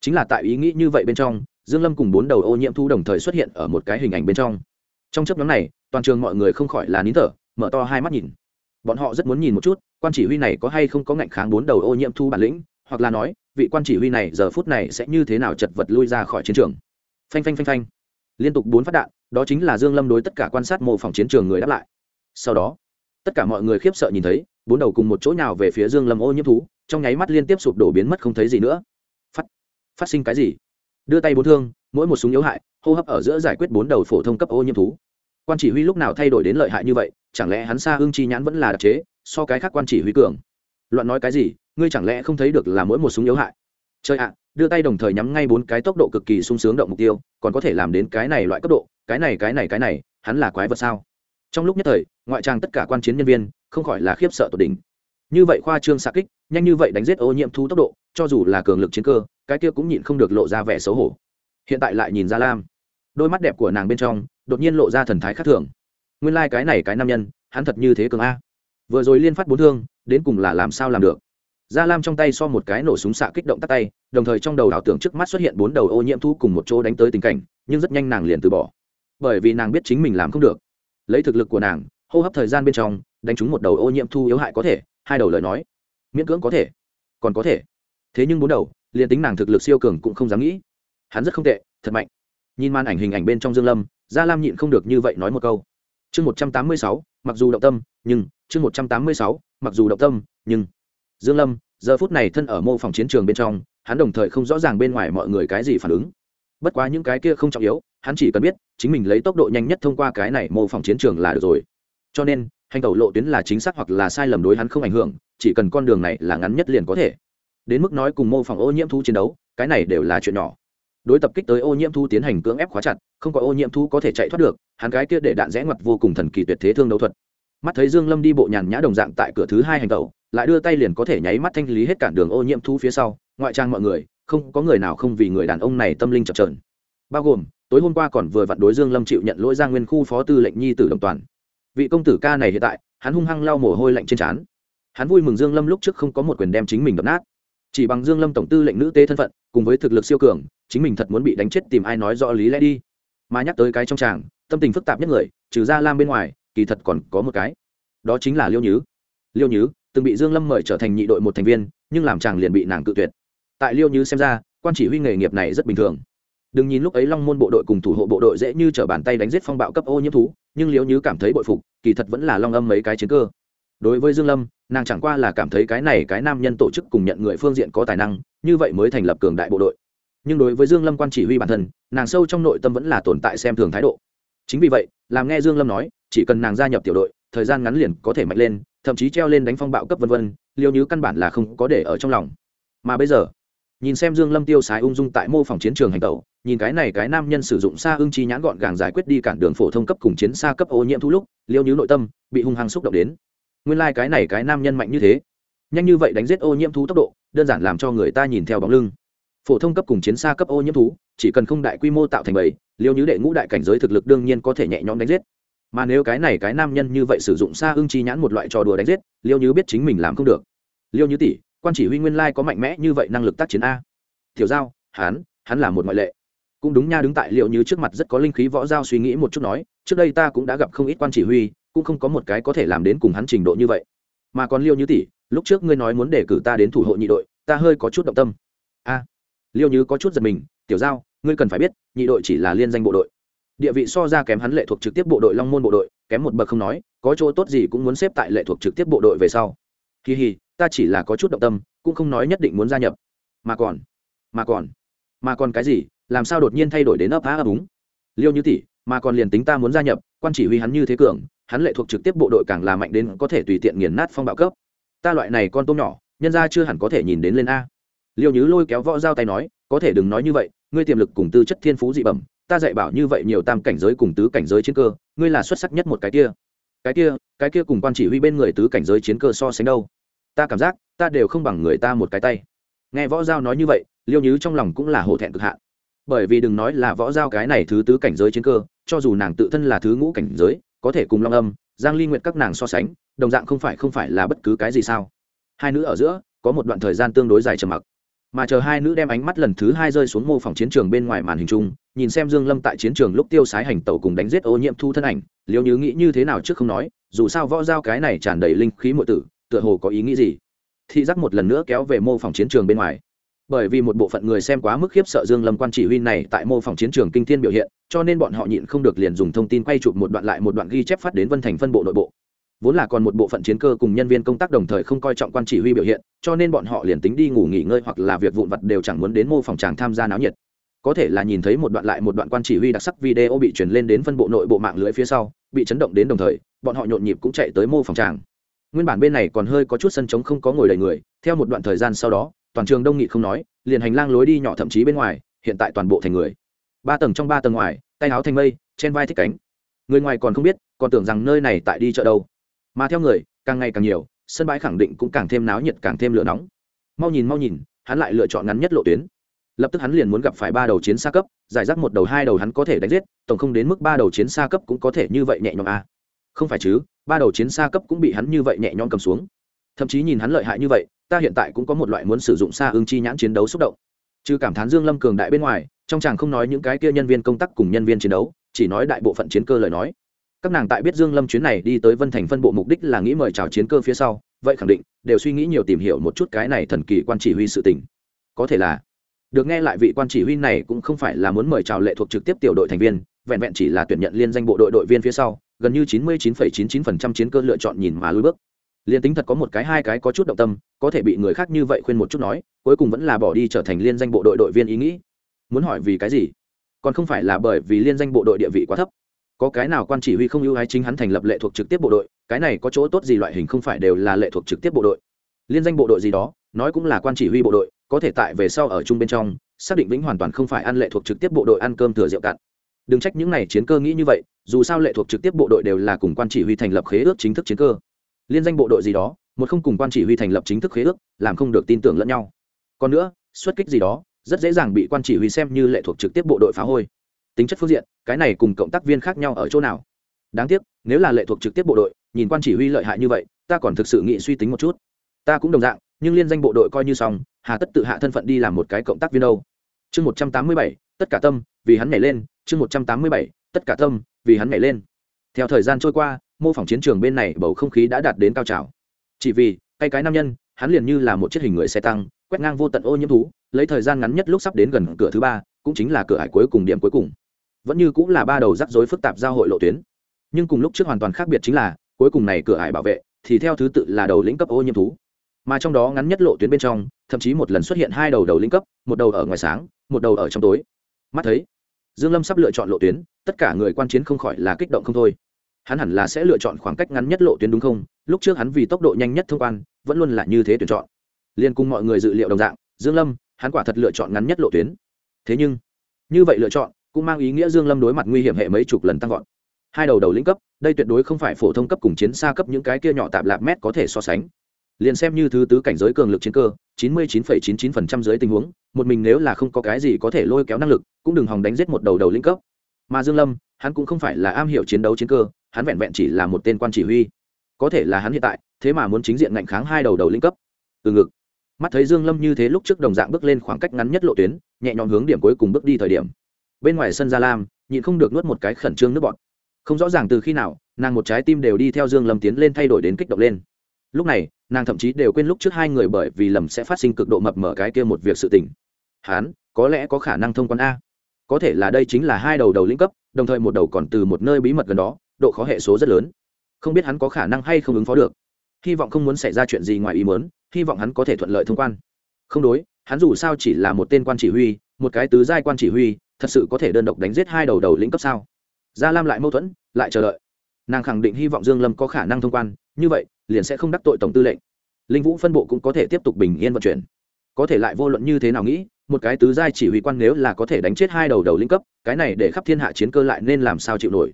Chính là tại ý nghĩ như vậy bên trong, dương lâm cùng bốn đầu ô nhiễm thú đồng thời xuất hiện ở một cái hình ảnh bên trong. Trong chấp nhóm này, toàn trường mọi người không khỏi là nín thở, mở to hai mắt nhìn. Bọn họ rất muốn nhìn một chút, quan chỉ huy này có hay không có ngạnh kháng bốn đầu ô nhiễm thú bản lĩnh, hoặc là nói, vị quan chỉ huy này giờ phút này sẽ như thế nào chật vật lui ra khỏi chiến trường. Phanh phanh phanh phanh liên tục bốn phát đạn, đó chính là dương lâm đối tất cả quan sát mô phỏng chiến trường người đáp lại. Sau đó, tất cả mọi người khiếp sợ nhìn thấy, bốn đầu cùng một chỗ nào về phía dương lâm ô nhiễm thú, trong nháy mắt liên tiếp sụp đổ biến mất không thấy gì nữa. Phát phát sinh cái gì? Đưa tay bốn thương, mỗi một súng yếu hại, hô hấp ở giữa giải quyết bốn đầu phổ thông cấp ô nhiễm thú. Quan chỉ huy lúc nào thay đổi đến lợi hại như vậy, chẳng lẽ hắn xa hương chi nhãn vẫn là đặc chế, so cái khác quan chỉ huy cường? Loạn nói cái gì, ngươi chẳng lẽ không thấy được là mỗi một súng yếu hại? Chơi ạ, đưa tay đồng thời nhắm ngay bốn cái tốc độ cực kỳ sung sướng động mục tiêu, còn có thể làm đến cái này loại cấp độ, cái này cái này cái này, hắn là quái vật sao? Trong lúc nhất thời, ngoại trang tất cả quan chiến nhân viên, không khỏi là khiếp sợ tột đỉnh. Như vậy khoa trương xạ kích, nhanh như vậy đánh giết ô nhiễm thu tốc độ, cho dù là cường lực chiến cơ, cái kia cũng nhịn không được lộ ra vẻ xấu hổ. Hiện tại lại nhìn ra lam. Đôi mắt đẹp của nàng bên trong, đột nhiên lộ ra thần thái khác thường. Nguyên lai、like、cái này cái nam nhân, hắn thật như thế cường a. Vừa rồi liên phát bốn thương, đến cùng là làm sao làm được? Gia lam trong tay so một cái nổ súng xạ kích động tắt tay, đồng thời trong đầu ảo tưởng trước mắt xuất hiện bốn đầu ô nhiễm thu cùng một chỗ đánh tới tình cảnh, nhưng rất nhanh nàng liền từ bỏ. Bởi vì nàng biết chính mình làm không được. Lấy thực lực của nàng, hô hấp thời gian bên trong, đánh trúng một đầu ô nhiễm thu yếu hại có thể, hai đầu lời nói, miễn cưỡng có thể, còn có thể. Thế nhưng bốn đầu, liền tính nàng thực lực siêu cường cũng không dám nghĩ. Hắn rất không tệ, thật mạnh. Nhìn màn ảnh hình ảnh bên trong dương lâm, gia lam nhịn không được như vậy nói một câu. Chương một trăm tám mươi sáu, mặc dù động tâm, nhưng, chương một trăm tám mươi sáu, mặc dù động tâm, nhưng dương lâm, giờ phút này thân ở mô phòng chiến trường bên trong, hắn đồng thời không rõ ràng bên ngoài mọi người cái gì phản ứng. Bất quá những cái kia không trọng yếu, hắn chỉ cần biết, chính mình lấy tốc độ nhanh nhất thông qua cái này mô phỏng chiến trường là được rồi. Cho nên, hành tẩu lộ tuyến là chính xác hoặc là sai lầm đối hắn không ảnh hưởng, chỉ cần con đường này là ngắn nhất liền có thể. Đến mức nói cùng mô phỏng ô nhiễm thu chiến đấu, cái này đều là chuyện nhỏ. Đối tập kích tới ô nhiễm thu tiến hành cưỡng ép khóa chặt, không có ô nhiễm thu có thể chạy thoát được, hắn cái kia để đạn rẽ ngoặt vô cùng thần kỳ tuyệt thế thương đấu thuật. Mắt thấy dương lâm đi bộ nhàn nhã đồng dạng tại cửa thứ hai hành tẩu lại đưa tay liền có thể nháy mắt thanh lý hết cản đường ô nhiễm thu phía sau. Ngoại trang mọi người, không có người nào không vì người đàn ông này tâm linh chập trờn bao gồm, tối hôm qua còn vừa vặn đối dương lâm chịu nhận lỗi ra nguyên khu phó tư lệnh nhi tử đồng toàn. Vị công tử ca này hiện tại, hắn hung hăng lau mồ hôi lạnh trên trán. Hắn vui mừng dương lâm lúc trước không có một quyền đem chính mình đập nát. Chỉ bằng dương lâm tổng tư lệnh nữ tế thân phận, cùng với thực lực siêu cường, chính mình thật muốn bị đánh chết tìm ai nói rõ lý lẽ đi. Mà nhắc tới cái trong tràng, tâm tình phức tạp nhất người, trừ ra lam bên ngoài, kỳ thật còn có một cái. Đó chính là liêu nhứ. Liêu nhứ từng bị dương lâm mời trở thành nhị đội một thành viên, nhưng làm chàng liền bị nàng cự tuyệt. Tại liêu Như xem ra, quan chỉ huy nghề nghiệp này rất bình thường. Đừng nhìn lúc ấy long môn bộ đội cùng thủ hộ bộ đội dễ như t r ở bàn tay đánh giết phong bạo cấp ô nhiễm thú, nhưng liếu như cảm thấy bội phục, kỳ thật vẫn là long âm mấy cái chiến cơ. Đối với dương lâm, nàng chẳng qua là cảm thấy cái này cái nam nhân tổ chức cùng nhận người phương diện có tài năng, như vậy mới thành lập cường đại bộ đội. Nhưng đối với dương lâm quan chỉ huy bản thân, nàng sâu trong nội tâm vẫn là tồn tại xem thường thái độ. Chính vì vậy, làm nghe dương lâm nói, chỉ cần nàng gia nhập tiểu đội thời gian ngắn liền có thể mạnh lên, thậm chí treo lên đánh phong bạo cấp vân vân, liêu như căn bản là không có để ở trong lòng. Mà bây giờ, nhìn xem dương lâm tiêu sái ung dung tại mô phòng chiến trường hành tẩu, nhìn cái này cái nam nhân sử dụng xa ưng chi nhãn gọn gàng giải quyết đi cản đường phổ thông cấp cùng chiến xa cấp ô nhiễm thu lúc, liêu như nội tâm bị hung hăng xúc động đến. Nguyên lai like cái này cái nam nhân mạnh như thế. Nhanh như vậy đánh giết ô nhiễm thú tốc độ, đơn giản làm cho người ta nhìn theo bóng lưng. Phổ thông cấp cùng chiến xa cấp ô nhiễm thú, chỉ cần không đại quy mô tạo thành bầy, liêu như đệ ngũ đại cảnh giới thực lực đương nhiên có thể nhẹ nhõm đánh giết mà nếu cái này cái nam nhân như vậy sử dụng xa ưng chi nhãn một loại trò đùa đánh giết, liêu như biết chính mình làm không được. Liêu như tỷ, quan chỉ huy nguyên lai có mạnh mẽ như vậy năng lực tác chiến a. Tiểu giao, hắn hắn là một ngoại lệ. Cũng đúng nha, đứng tại liệu như trước mặt rất có linh khí võ giao suy nghĩ một chút nói, trước đây ta cũng đã gặp không ít quan chỉ huy, cũng không có một cái có thể làm đến cùng hắn trình độ như vậy. Mà còn liêu như tỷ, lúc trước ngươi nói muốn để cử ta đến thủ hộ nhị đội, ta hơi có chút động tâm. A. Liêu như có chút giật mình, tiểu giao, ngươi cần phải biết, nhị đội chỉ là liên danh bộ đội địa vị so ra kém hắn lệ thuộc trực tiếp bộ đội long môn bộ đội, kém một bậc không nói, có chỗ tốt gì cũng muốn xếp tại lệ thuộc trực tiếp bộ đội về sau. Kỳ hì, ta chỉ là có chút động tâm, cũng không nói nhất định muốn gia nhập. Mà còn mà còn mà còn cái gì, làm sao đột nhiên thay đổi đến ấp á ấp úng? Liêu như tỷ, mà còn liền tính ta muốn gia nhập, quan chỉ huy hắn như thế cường, hắn lệ thuộc trực tiếp bộ đội càng là mạnh đến có thể tùy tiện nghiền nát phong bạo cấp. Ta loại này con tôm nhỏ, nhân ra chưa hẳn có thể nhìn đến lên a. Liêu nhứ lôi kéo võ dao tay nói, có thể đừng nói như vậy, ngươi tiềm lực cùng tư chất thiên phú dị bẩm ta dạy bảo như vậy nhiều tam cảnh giới cùng tứ cảnh giới chiến cơ, ngươi là xuất sắc nhất một cái kia. Cái kia cái kia cùng quan chỉ huy bên người tứ cảnh giới chiến cơ so sánh đâu. Ta cảm giác, ta đều không bằng người ta một cái tay. Nghe võ giao nói như vậy, liêu nhứ trong lòng cũng là hổ thẹn cực hạn. Bởi vì đừng nói là võ giao cái này thứ tứ cảnh giới chiến cơ, cho dù nàng tự thân là thứ ngũ cảnh giới, có thể cùng long âm, giang ly nguyện các nàng so sánh, đồng dạng không phải không phải là bất cứ cái gì sao. Hai nữ ở giữa, có một đoạn thời gian tương đối dài trầm mặc mà chờ hai nữ đem ánh mắt lần thứ hai rơi xuống mô phỏng chiến trường bên ngoài màn hình chung, nhìn xem dương lâm tại chiến trường lúc tiêu sái hành tẩu cùng đánh giết ô nhiễm thu thân ảnh liêu như nghĩ như thế nào trước không nói, dù sao võ giao cái này tràn đầy linh khí muội tử, tựa hồ có ý nghĩ gì. Thị giác một lần nữa kéo về mô phỏng chiến trường bên ngoài. Bởi vì một bộ phận người xem quá mức khiếp sợ dương lâm quan chỉ huy này tại mô phỏng chiến trường kinh thiên biểu hiện, cho nên bọn họ nhịn không được liền dùng thông tin quay chụp một đoạn lại một đoạn ghi chép phát đến vân thành phân bộ nội bộ vốn là còn một bộ phận chiến cơ cùng nhân viên công tác đồng thời không coi trọng quan chỉ huy biểu hiện, cho nên bọn họ liền tính đi ngủ nghỉ ngơi hoặc là việc vụn vặt đều chẳng muốn đến mô phòng tràng tham gia náo nhiệt. Có thể là nhìn thấy một đoạn lại một đoạn quan chỉ huy đặc sắc video bị truyền lên đến phân bộ nội bộ mạng lưới phía sau, bị chấn động đến đồng thời, bọn họ nhộn nhịp cũng chạy tới mô phòng tràng. Nguyên bản bên này còn hơi có chút sân trống không có ngồi đầy người, theo một đoạn thời gian sau đó, toàn trường đông nghị không nói, liền hành lang lối đi nhỏ thậm chí bên ngoài, hiện tại toàn bộ thành người. Ba tầng trong ba tầng ngoài, tay áo thành mây, trên vai thích cánh. Người ngoài còn không biết, còn tưởng rằng nơi này tại đi chợ đâu mà theo người, càng ngày càng nhiều, sân bãi khẳng định cũng càng thêm náo nhiệt, càng thêm lửa nóng. Mau nhìn mau nhìn, hắn lại lựa chọn ngắn nhất lộ tuyến. Lập tức hắn liền muốn gặp phải ba đầu chiến xa cấp, giải rác một đầu, hai đầu hắn có thể đánh giết, tổng không đến mức ba đầu chiến xa cấp cũng có thể như vậy nhẹ nhõm à. không phải chứ, ba đầu chiến xa cấp cũng bị hắn như vậy nhẹ nhõm cầm xuống. Thậm chí nhìn hắn lợi hại như vậy, ta hiện tại cũng có một loại muốn sử dụng xa ương chi nhãn chiến đấu xúc động. Chứ cảm thán dương lâm cường đại bên ngoài, trong chàng không nói những cái kia nhân viên công tác cùng nhân viên chiến đấu, chỉ nói đại bộ phận chiến cơ lời nói các nàng tại biết dương lâm chuyến này đi tới vân thành phân bộ mục đích là nghĩ mời chào chiến cơ phía sau vậy khẳng định đều suy nghĩ nhiều tìm hiểu một chút cái này thần kỳ quan chỉ huy sự tình. Có thể là được nghe lại vị quan chỉ huy này cũng không phải là muốn mời chào lệ thuộc trực tiếp tiểu đội thành viên vẹn vẹn chỉ là tuyển nhận liên danh bộ đội đội viên phía sau gần như 99,99% chiến cơ lựa chọn nhìn mà lùi bước. Liên tính thật có một cái hai cái có chút động tâm có thể bị người khác như vậy khuyên một chút nói cuối cùng vẫn là bỏ đi trở thành liên danh bộ đội đội viên ý nghĩ. Muốn hỏi vì cái gì? Còn không phải là bởi vì liên danh bộ đội địa vị quá thấp có cái nào quan chỉ huy không ưu ái chính hắn thành lập lệ thuộc trực tiếp bộ đội, cái này có chỗ tốt gì loại hình không phải đều là lệ thuộc trực tiếp bộ đội. Liên danh bộ đội gì đó, nói cũng là quan chỉ huy bộ đội, có thể tại về sau ở chung bên trong, xác định vĩnh hoàn toàn không phải ăn lệ thuộc trực tiếp bộ đội ăn cơm thừa rượu cạn. Đừng trách những này chiến cơ nghĩ như vậy, dù sao lệ thuộc trực tiếp bộ đội đều là cùng quan chỉ huy thành lập khế ước chính thức chiến cơ. Liên danh bộ đội gì đó, một không cùng quan chỉ huy thành lập chính thức khế ước, làm không được tin tưởng lẫn nhau. Còn nữa, xuất kích gì đó, rất dễ dàng bị quan chỉ huy xem như lệ thuộc trực tiếp bộ đội phá hôi tính chất phương diện, cái này cùng cộng tác viên khác nhau ở chỗ nào? Đáng tiếc, nếu là lệ thuộc trực tiếp bộ đội, nhìn quan chỉ huy lợi hại như vậy, ta còn thực sự nghĩ suy tính một chút. Ta cũng đồng dạng, nhưng liên danh bộ đội coi như xong, hà tất tự hạ thân phận đi làm một cái cộng tác viên đâu. Chương một trăm tám mươi bảy, tất cả tâm, vì hắn nhảy lên. Chương một trăm tám mươi bảy, tất cả tâm, vì hắn nhảy lên. Theo thời gian trôi qua, mô phỏng chiến trường bên này bầu không khí đã đạt đến cao trào. Chỉ vì, tay cái nam nhân, hắn liền như là một chiếc hình người xe tăng, quét ngang vô tận ô nhiễm thú, lấy thời gian ngắn nhất lúc sắp đến gần cửa thứ ba, cũng chính là cửa hải cuối cùng điểm cuối cùng vẫn như cũng là ba đầu rắc rối phức tạp giao hội lộ tuyến. Nhưng cùng lúc trước hoàn toàn khác biệt chính là, cuối cùng này cửa hải bảo vệ, thì theo thứ tự là đầu lĩnh cấp ô nhiễm thú. Mà trong đó ngắn nhất lộ tuyến bên trong, thậm chí một lần xuất hiện hai đầu đầu lĩnh cấp, một đầu ở ngoài sáng, một đầu ở trong tối. Mắt thấy, dương lâm sắp lựa chọn lộ tuyến, tất cả người quan chiến không khỏi là kích động không thôi. Hắn hẳn là sẽ lựa chọn khoảng cách ngắn nhất lộ tuyến đúng không? Lúc trước hắn vì tốc độ nhanh nhất thông quan, vẫn luôn là như thế tuyển chọn. Liên cùng mọi người dự liệu đồng dạng, dương lâm, hắn quả thật lựa chọn ngắn nhất lộ tuyến. Thế nhưng, như vậy lựa chọn cũng mang ý nghĩa dương lâm đối mặt nguy hiểm hệ mấy chục lần tăng vọt. Hai đầu đầu lĩnh cấp đây tuyệt đối không phải phổ thông cấp cùng chiến xa cấp những cái kia nhỏ tạp lạp mét có thể so sánh. Liền xem như thứ tứ cảnh giới cường lực chiến cơ 99,99% dưới tình huống một mình nếu là không có cái gì có thể lôi kéo năng lực cũng đừng hòng đánh giết một đầu đầu lĩnh cấp. Mà dương lâm hắn cũng không phải là am hiểu chiến đấu chiến cơ hắn vẹn vẹn chỉ là một tên quan chỉ huy. Có thể là hắn hiện tại thế mà muốn chính diện ngạnh kháng hai đầu đầu lĩnh cấp. Từ ngực. Mắt thấy dương lâm như thế lúc trước đồng dạng bước lên khoảng cách ngắn nhất lộ tuyến nhẹ nhõm hướng điểm cuối cùng bước đi thời điểm bên ngoài sân gia lam, nhịn không được nuốt một cái khẩn trương nước bọt. Không rõ ràng từ khi nào, nàng một trái tim đều đi theo dương lâm tiến lên thay đổi đến kích động lên. Lúc này, nàng thậm chí đều quên lúc trước hai người bởi vì lầm sẽ phát sinh cực độ mập mở cái kia một việc sự tình. Hắn có lẽ có khả năng thông quan a. Có thể là đây chính là hai đầu đầu lĩnh cấp, đồng thời một đầu còn từ một nơi bí mật gần đó, độ khó hệ số rất lớn. Không biết hắn có khả năng hay không ứng phó được. Hy vọng không muốn xảy ra chuyện gì ngoài ý muốn, hy vọng hắn có thể thuận lợi thông quan. Không đối, hắn dù sao chỉ là một tên quan chỉ huy, một cái tứ giai quan chỉ huy thật sự có thể đơn độc đánh giết hai đầu đầu lĩnh cấp sao? Gia lam lại mâu thuẫn, lại chờ đợi. Nàng khẳng định hy vọng dương lâm có khả năng thông quan, như vậy, liền sẽ không đắc tội tổng tư lệnh. Linh vũ phân bộ cũng có thể tiếp tục bình yên vận chuyển. Có thể lại vô luận như thế nào nghĩ, một cái tứ giai chỉ huy quan nếu là có thể đánh chết hai đầu đầu lĩnh cấp, cái này để khắp thiên hạ chiến cơ lại nên làm sao chịu nổi.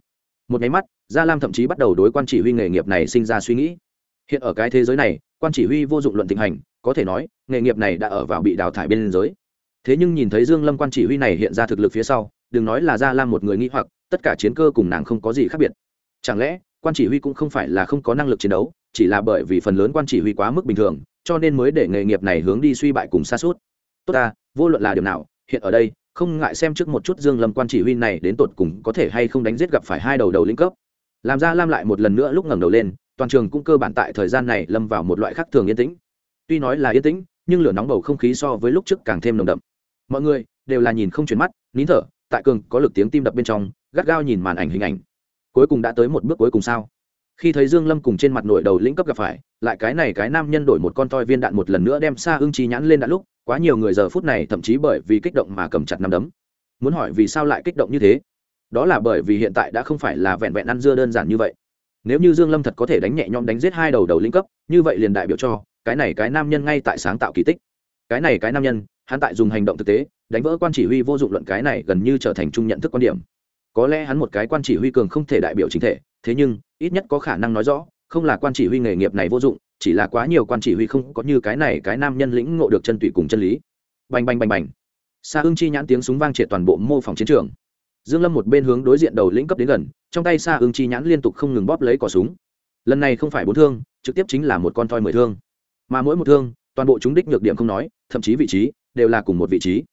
Một nháy mắt, gia lam thậm chí bắt đầu đối quan chỉ huy nghề nghiệp này sinh ra suy nghĩ. Hiện ở cái thế giới này, quan chỉ huy vô dụng luận tình hành, có thể nói, nghề nghiệp này đã ở vào bị đào thải bên giới thế nhưng nhìn thấy dương lâm quan chỉ huy này hiện ra thực lực phía sau, đừng nói là gia lam một người nghĩ hoặc, tất cả chiến cơ cùng nàng không có gì khác biệt. Chẳng lẽ, quan chỉ huy cũng không phải là không có năng lực chiến đấu, chỉ là bởi vì phần lớn quan chỉ huy quá mức bình thường, cho nên mới để nghề nghiệp này hướng đi suy bại cùng xa suốt tốt ta, vô luận là điều nào, hiện ở đây, không ngại xem trước một chút dương lâm quan chỉ huy này đến tột cùng có thể hay không đánh giết gặp phải hai đầu đầu lĩnh cấp. Làm ra lam lại một lần nữa lúc ngẩng đầu lên, toàn trường cũng cơ bản tại thời gian này lâm vào một loại khác thường yên tĩnh. Tuy nói là yên tĩnh, nhưng lửa nóng bầu không khí so với lúc trước càng thêm nồng đậm mọi người đều là nhìn không chuyển mắt, nín thở, tại cường có lực tiếng tim đập bên trong, gắt gao nhìn màn ảnh hình ảnh. Cuối cùng đã tới một bước cuối cùng sao? Khi thấy dương lâm cùng trên mặt nổi đầu lĩnh cấp gặp phải, lại cái này cái nam nhân đổi một con toi viên đạn một lần nữa đem xa ưng chi nhãn lên đạn lúc, quá nhiều người giờ phút này thậm chí bởi vì kích động mà cầm chặt nắm đấm. Muốn hỏi vì sao lại kích động như thế? Đó là bởi vì hiện tại đã không phải là vẹn vẹn ăn dưa đơn giản như vậy. Nếu như dương lâm thật có thể đánh nhẹ nhõm đánh giết hai đầu đầu lĩnh cấp, như vậy liền đại biểu cho, cái này cái nam nhân ngay tại sáng tạo kỳ tích. Cái này cái nam nhân hắn tại dùng hành động thực tế, đánh vỡ quan chỉ huy vô dụng luận cái này gần như trở thành chung nhận thức quan điểm. Có lẽ hắn một cái quan chỉ huy cường không thể đại biểu chính thể, thế nhưng, ít nhất có khả năng nói rõ, không là quan chỉ huy nghề nghiệp này vô dụng, chỉ là quá nhiều quan chỉ huy không có như cái này cái nam nhân lĩnh ngộ được chân tụy cùng chân lý. Bành bành bành bành. Xa ưng chi nhãn tiếng súng vang triệt toàn bộ mô phỏng chiến trường. Dương lâm một bên hướng đối diện đầu lĩnh cấp đến gần, trong tay xa ưng chi nhãn liên tục không ngừng bóp lấy cò súng. Lần này không phải bốn thương, trực tiếp chính là một con toi mười thương. Mà mỗi một thương, toàn bộ chúng đích nhược điểm không nói, thậm chí vị trí đều là cùng một vị trí.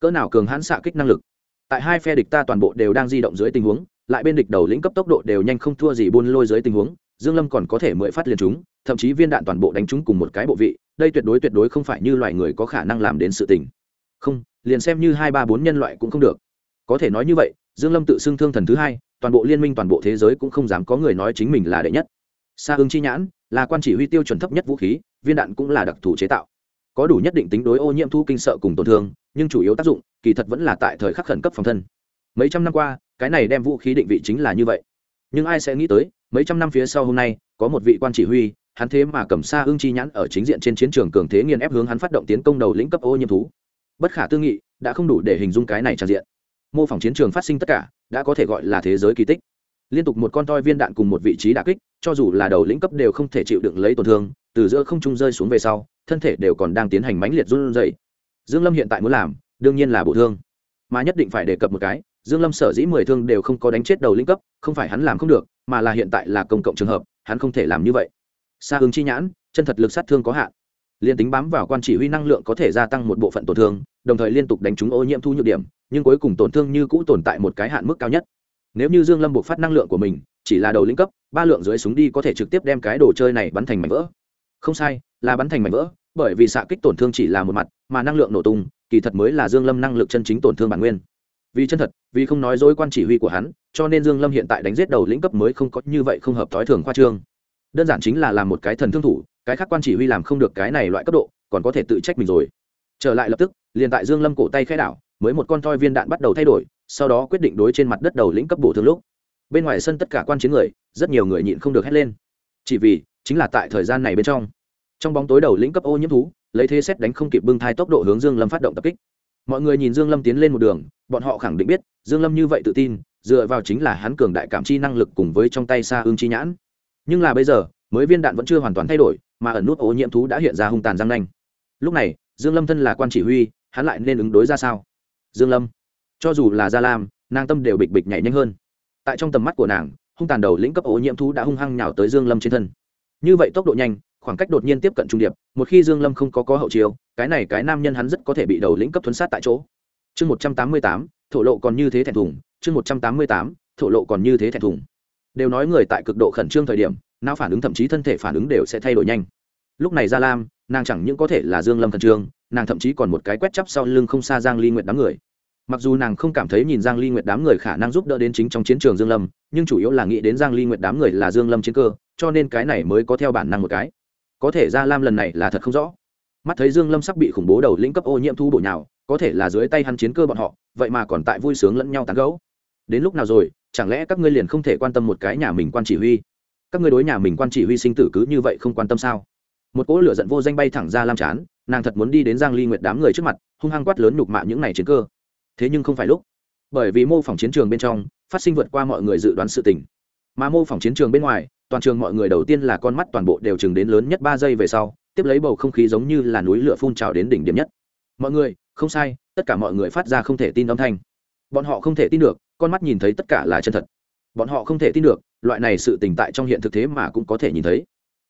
Cỡ nào cường hãn xạ kích năng lực. Tại hai phe địch ta toàn bộ đều đang di động dưới tình huống, lại bên địch đầu lĩnh cấp tốc độ đều nhanh không thua gì buôn lôi dưới tình huống, dương lâm còn có thể mười phát liền chúng thậm chí viên đạn toàn bộ đánh chúng cùng một cái bộ vị, đây tuyệt đối tuyệt đối không phải như loài người có khả năng làm đến sự tình. Không, liền xem như hai ba bốn nhân loại cũng không được. Có thể nói như vậy, dương lâm tự xưng thương thần thứ hai, toàn bộ liên minh toàn bộ thế giới cũng không dám có người nói chính mình là đệ nhất. Sa ứng chi nhãn, là quan chỉ huy tiêu chuẩn thấp nhất vũ khí, viên đạn cũng là đặc thù chế tạo có đủ nhất định tính đối ô nhiễm thu kinh sợ cùng tổn thương, nhưng chủ yếu tác dụng, kỳ thật vẫn là tại thời khắc khẩn cấp phòng thân. Mấy trăm năm qua, cái này đem vũ khí định vị chính là như vậy. Nhưng ai sẽ nghĩ tới, mấy trăm năm phía sau hôm nay, có một vị quan chỉ huy, hắn thế mà cầm xa ưng chi nhãn ở chính diện trên chiến trường cường thế nghiền ép hướng hắn phát động tiến công đầu lĩnh cấp ô nhiễm thú. Bất khả tư nghị, đã không đủ để hình dung cái này tràn diện. Mô phỏng chiến trường phát sinh tất cả, đã có thể gọi là thế giới kỳ tích. Liên tục một con toi viên đạn cùng một vị trí đà kích, cho dù là đầu lĩnh cấp đều không thể chịu đựng lấy tổn thương, từ giữa không trung rơi xuống về sau thân thể đều còn đang tiến hành mãnh liệt run rẩy. Dương lâm hiện tại muốn làm, đương nhiên là bổ thương. Mà nhất định phải đề cập một cái, dương lâm sở dĩ mười thương đều không có đánh chết đầu linh cấp, không phải hắn làm không được, mà là hiện tại là công cộng trường hợp, hắn không thể làm như vậy. Sa hướng chi nhãn, chân thật lực sát thương có hạn. Liên tính bám vào quan chỉ huy năng lượng có thể gia tăng một bộ phận tổn thương, đồng thời liên tục đánh trúng ô nhiễm thu nhược điểm, nhưng cuối cùng tổn thương như cũ tồn tại một cái hạn mức cao nhất. Nếu như dương lâm buộc phát năng lượng của mình, chỉ là đầu linh cấp, ba lượng dưới súng đi có thể trực tiếp đem cái đồ chơi này bắn thành mảnh vỡ. Không sai là bắn thành mảnh vỡ, bởi vì xạ kích tổn thương chỉ là một mặt, mà năng lượng nổ tung, kỳ thật mới là dương lâm năng lực chân chính tổn thương bản nguyên. Vì chân thật, vì không nói dối quan chỉ huy của hắn, cho nên dương lâm hiện tại đánh giết đầu lĩnh cấp mới không có như vậy không hợp thói thường khoa trương. Đơn giản chính là làm một cái thần thương thủ, cái khác quan chỉ huy làm không được cái này loại cấp độ, còn có thể tự trách mình rồi. Trở lại lập tức, liền tại dương lâm cổ tay khai đảo, mới một con toi viên đạn bắt đầu thay đổi, sau đó quyết định đối trên mặt đất đầu lĩnh cấp bổ thương lúc. Bên ngoài sân tất cả quan chiến người, rất nhiều người nhịn không được hét lên. Chỉ vì, chính là tại thời gian này bên trong trong bóng tối đầu lĩnh cấp ô nhiễm thú, lấy thế xét đánh không kịp bưng thai tốc độ hướng dương lâm phát động tập kích. Mọi người nhìn dương lâm tiến lên một đường, bọn họ khẳng định biết, dương lâm như vậy tự tin, dựa vào chính là hắn cường đại cảm chi năng lực cùng với trong tay xa ương chi nhãn. Nhưng là bây giờ, mới viên đạn vẫn chưa hoàn toàn thay đổi, mà ẩn nút ô nhiễm thú đã hiện ra hung tàn răng nanh. Lúc này, dương lâm thân là quan chỉ huy, hắn lại nên ứng đối ra sao? Dương lâm, cho dù là gia lam, nàng tâm đều bịch bịch nhảy nhanh hơn. Tại trong tầm mắt của nàng, hung tàn đầu lĩnh cấp ô nhiễm thú đã hung hăng nhào tới dương lâm trên thân. Như vậy tốc độ nhanh khoảng cách đột nhiên tiếp cận trung điệp, một khi dương lâm không có có hậu chiếu cái này cái nam nhân hắn rất có thể bị đầu lĩnh cấp thuấn sát tại chỗ. Chương một trăm tám mươi tám, thổ lộ còn như thế thẹn thùng. Chương một trăm tám mươi tám, thổ lộ còn như thế thẹn thùng. Đều nói người tại cực độ khẩn trương thời điểm, não phản ứng thậm chí thân thể phản ứng đều sẽ thay đổi nhanh. Lúc này gia lam, nàng chẳng những có thể là dương lâm khẩn trương, nàng thậm chí còn một cái quét chắp sau lưng không xa giang ly nguyệt đám người. Mặc dù nàng không cảm thấy nhìn giang ly nguyệt đám người khả năng giúp đỡ đến chính trong chiến trường dương lâm, nhưng chủ yếu là nghĩ đến giang ly nguyệt đám người là dương lâm chiến cơ, cho nên cái này mới có theo bản năng một cái có thể gia lam lần này là thật không rõ. Mắt thấy dương lâm sắp bị khủng bố đầu lĩnh cấp ô nhiễm thu bổ nhào, có thể là dưới tay hắn chiến cơ bọn họ, vậy mà còn tại vui sướng lẫn nhau tán gẫu. Đến lúc nào rồi, chẳng lẽ các ngươi liền không thể quan tâm một cái nhà mình quan chỉ huy? Các ngươi đối nhà mình quan chỉ huy sinh tử cứ như vậy không quan tâm sao? Một cỗ lửa giận vô danh bay thẳng ra lam chán, nàng thật muốn đi đến giang ly nguyệt đám người trước mặt, hung hăng quát lớn nhục mạ những này chiến cơ. Thế nhưng không phải lúc. Bởi vì mô phỏng chiến trường bên trong, phát sinh vượt qua mọi người dự đoán sự tình. Mà mô phỏng chiến trường bên ngoài toàn trường mọi người đầu tiên là con mắt toàn bộ đều chừng đến lớn nhất ba giây về sau, tiếp lấy bầu không khí giống như là núi lửa phun trào đến đỉnh điểm nhất. Mọi người, không sai, tất cả mọi người phát ra không thể tin âm thanh. Bọn họ không thể tin được, con mắt nhìn thấy tất cả là chân thật. Bọn họ không thể tin được, loại này sự tình tại trong hiện thực thế mà cũng có thể nhìn thấy.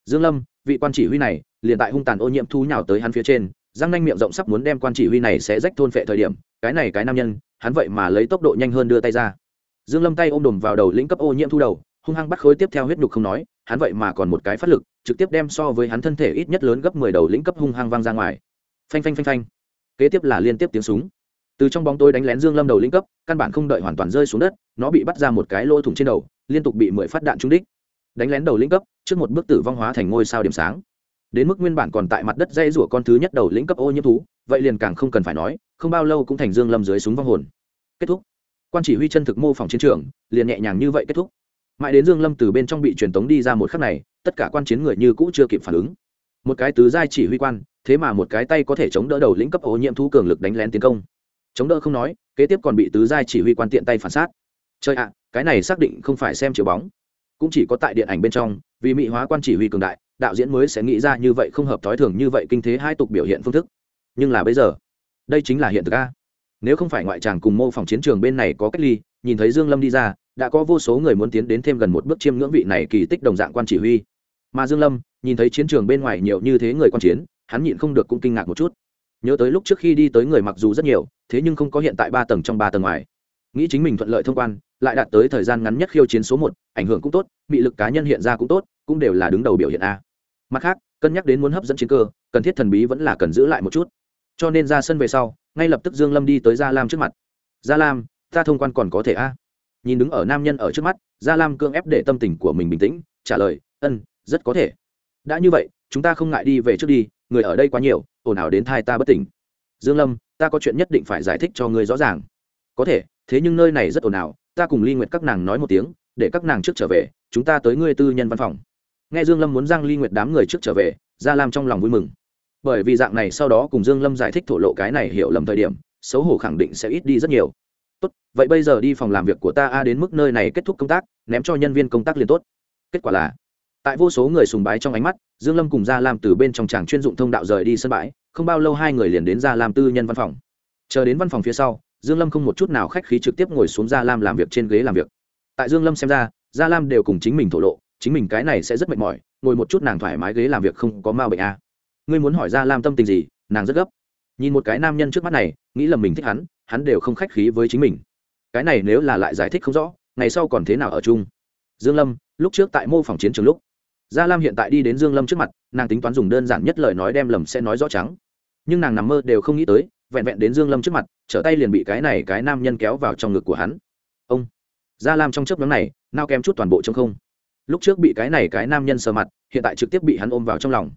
Dương lâm, vị quan chỉ huy này, liền tại hung tàn ô nhiễm thú nhào tới hắn phía trên, răng nanh miệng rộng sắp muốn đem quan chỉ huy này sẽ rách thôn phệ thời điểm, cái này cái nam nhân, hắn vậy mà lấy tốc độ nhanh hơn đưa tay ra. Dương lâm tay ôm đùm vào đầu lĩnh cấp ô nhiễm thu đầu hung hăng bắt khối tiếp theo huyết nhục không nói, hắn vậy mà còn một cái phát lực, trực tiếp đem so với hắn thân thể ít nhất lớn gấp 10 đầu lĩnh cấp hung hăng vang ra ngoài. Phanh phanh phanh phanh. Kế tiếp là liên tiếp tiếng súng. Từ trong bóng tối đánh lén dương lâm đầu lĩnh cấp, căn bản không đợi hoàn toàn rơi xuống đất, nó bị bắt ra một cái lỗ thủng trên đầu, liên tục bị mười phát đạn trúng đích. Đánh lén đầu lĩnh cấp, trước một bước tử vong hóa thành ngôi sao điểm sáng. Đến mức nguyên bản còn tại mặt đất dây rủa con thứ nhất đầu lĩnh cấp ô nhiễm thú, vậy liền càng không cần phải nói, không bao lâu cũng thành dương lâm dưới súng vong hồn. Kết thúc. Quan chỉ huy chân thực mô phỏng chiến trường, liền nhẹ nhàng như vậy kết thúc mãi đến dương lâm từ bên trong bị truyền tống đi ra một khắc này, tất cả quan chiến người như cũ chưa kịp phản ứng. Một cái tứ giai chỉ huy quan, thế mà một cái tay có thể chống đỡ đầu lĩnh cấp ô nhiễm thú cường lực đánh lén tiến công. Chống đỡ không nói, kế tiếp còn bị tứ giai chỉ huy quan tiện tay phản sát. Chơi ạ, cái này xác định không phải xem chiều bóng. Cũng chỉ có tại điện ảnh bên trong, vì mỹ hóa quan chỉ huy cường đại, đạo diễn mới sẽ nghĩ ra như vậy không hợp thói thường như vậy kinh thế hai tục biểu hiện phương thức. Nhưng là bây giờ, đây chính là hiện thực a. Nếu không phải ngoại tràng cùng mô phỏng chiến trường bên này có cách ly nhìn thấy dương lâm đi ra, đã có vô số người muốn tiến đến thêm gần một bước chiêm ngưỡng vị này kỳ tích đồng dạng quan chỉ huy. Mà dương lâm, nhìn thấy chiến trường bên ngoài nhiều như thế người quan chiến, hắn nhịn không được cũng kinh ngạc một chút. Nhớ tới lúc trước khi đi tới người mặc dù rất nhiều, thế nhưng không có hiện tại ba tầng trong ba tầng ngoài. Nghĩ chính mình thuận lợi thông quan, lại đạt tới thời gian ngắn nhất khiêu chiến số một, ảnh hưởng cũng tốt bị lực cá nhân hiện ra cũng tốt, cũng đều là đứng đầu biểu hiện a. Mặt khác, cân nhắc đến muốn hấp dẫn chiến cơ, cần thiết thần bí vẫn là cần giữ lại một chút. Cho nên ra sân về sau, ngay lập tức dương lâm đi tới gia lam trước mặt. Gia lam ta thông quan còn có thể a? Nhìn đứng ở nam nhân ở trước mắt, gia lam cương ép để tâm tình của mình bình tĩnh, trả lời ân rất có thể. Đã như vậy, chúng ta không ngại đi về trước đi, người ở đây quá nhiều, ồn ào đến thai ta bất tỉnh. Dương lâm, ta có chuyện nhất định phải giải thích cho ngươi rõ ràng. Có thể, thế nhưng nơi này rất ồn ào, ta cùng ly nguyệt các nàng nói một tiếng, để các nàng trước trở về, chúng ta tới ngươi tư nhân văn phòng. Nghe dương lâm muốn giang ly nguyệt đám người trước trở về, gia lam trong lòng vui mừng. Bởi vì dạng này sau đó cùng dương lâm giải thích thổ lộ cái này hiểu lầm thời điểm, xấu hổ khẳng định sẽ ít đi rất nhiều tốt, vậy bây giờ đi phòng làm việc của ta a đến mức nơi này kết thúc công tác, ném cho nhân viên công tác liền tốt. Kết quả là, tại vô số người sùng bái trong ánh mắt, dương lâm cùng gia lam từ bên trong tràng chuyên dụng thông đạo rời đi sân bãi, không bao lâu hai người liền đến gia lam tư nhân văn phòng. Chờ đến văn phòng phía sau, dương lâm không một chút nào khách khí trực tiếp ngồi xuống gia lam làm việc trên ghế làm việc. Tại dương lâm xem ra, gia lam đều cùng chính mình thổ lộ, chính mình cái này sẽ rất mệt mỏi, ngồi một chút nàng thoải mái ghế làm việc không có ma bệnh a. À. ngươi muốn hỏi gia lam tâm tình gì, nàng rất gấp. Nhìn một cái nam nhân trước mắt này, nghĩ là mình thích hắn hắn đều không khách khí với chính mình. Cái này nếu là lại giải thích không rõ, ngày sau còn thế nào ở chung? Dương lâm, lúc trước tại mô phỏng chiến trường lúc, gia lam hiện tại đi đến dương lâm trước mặt, nàng tính toán dùng đơn giản nhất lời nói đem lầm sẽ nói rõ trắng. Nhưng nàng nằm mơ đều không nghĩ tới, vẹn vẹn đến dương lâm trước mặt, trở tay liền bị cái này cái nam nhân kéo vào trong ngực của hắn. Ông, gia lam trong chớp nhóm này, nao kém chút toàn bộ trong không. Lúc trước bị cái này cái nam nhân sờ mặt, hiện tại trực tiếp bị hắn ôm vào trong lòng.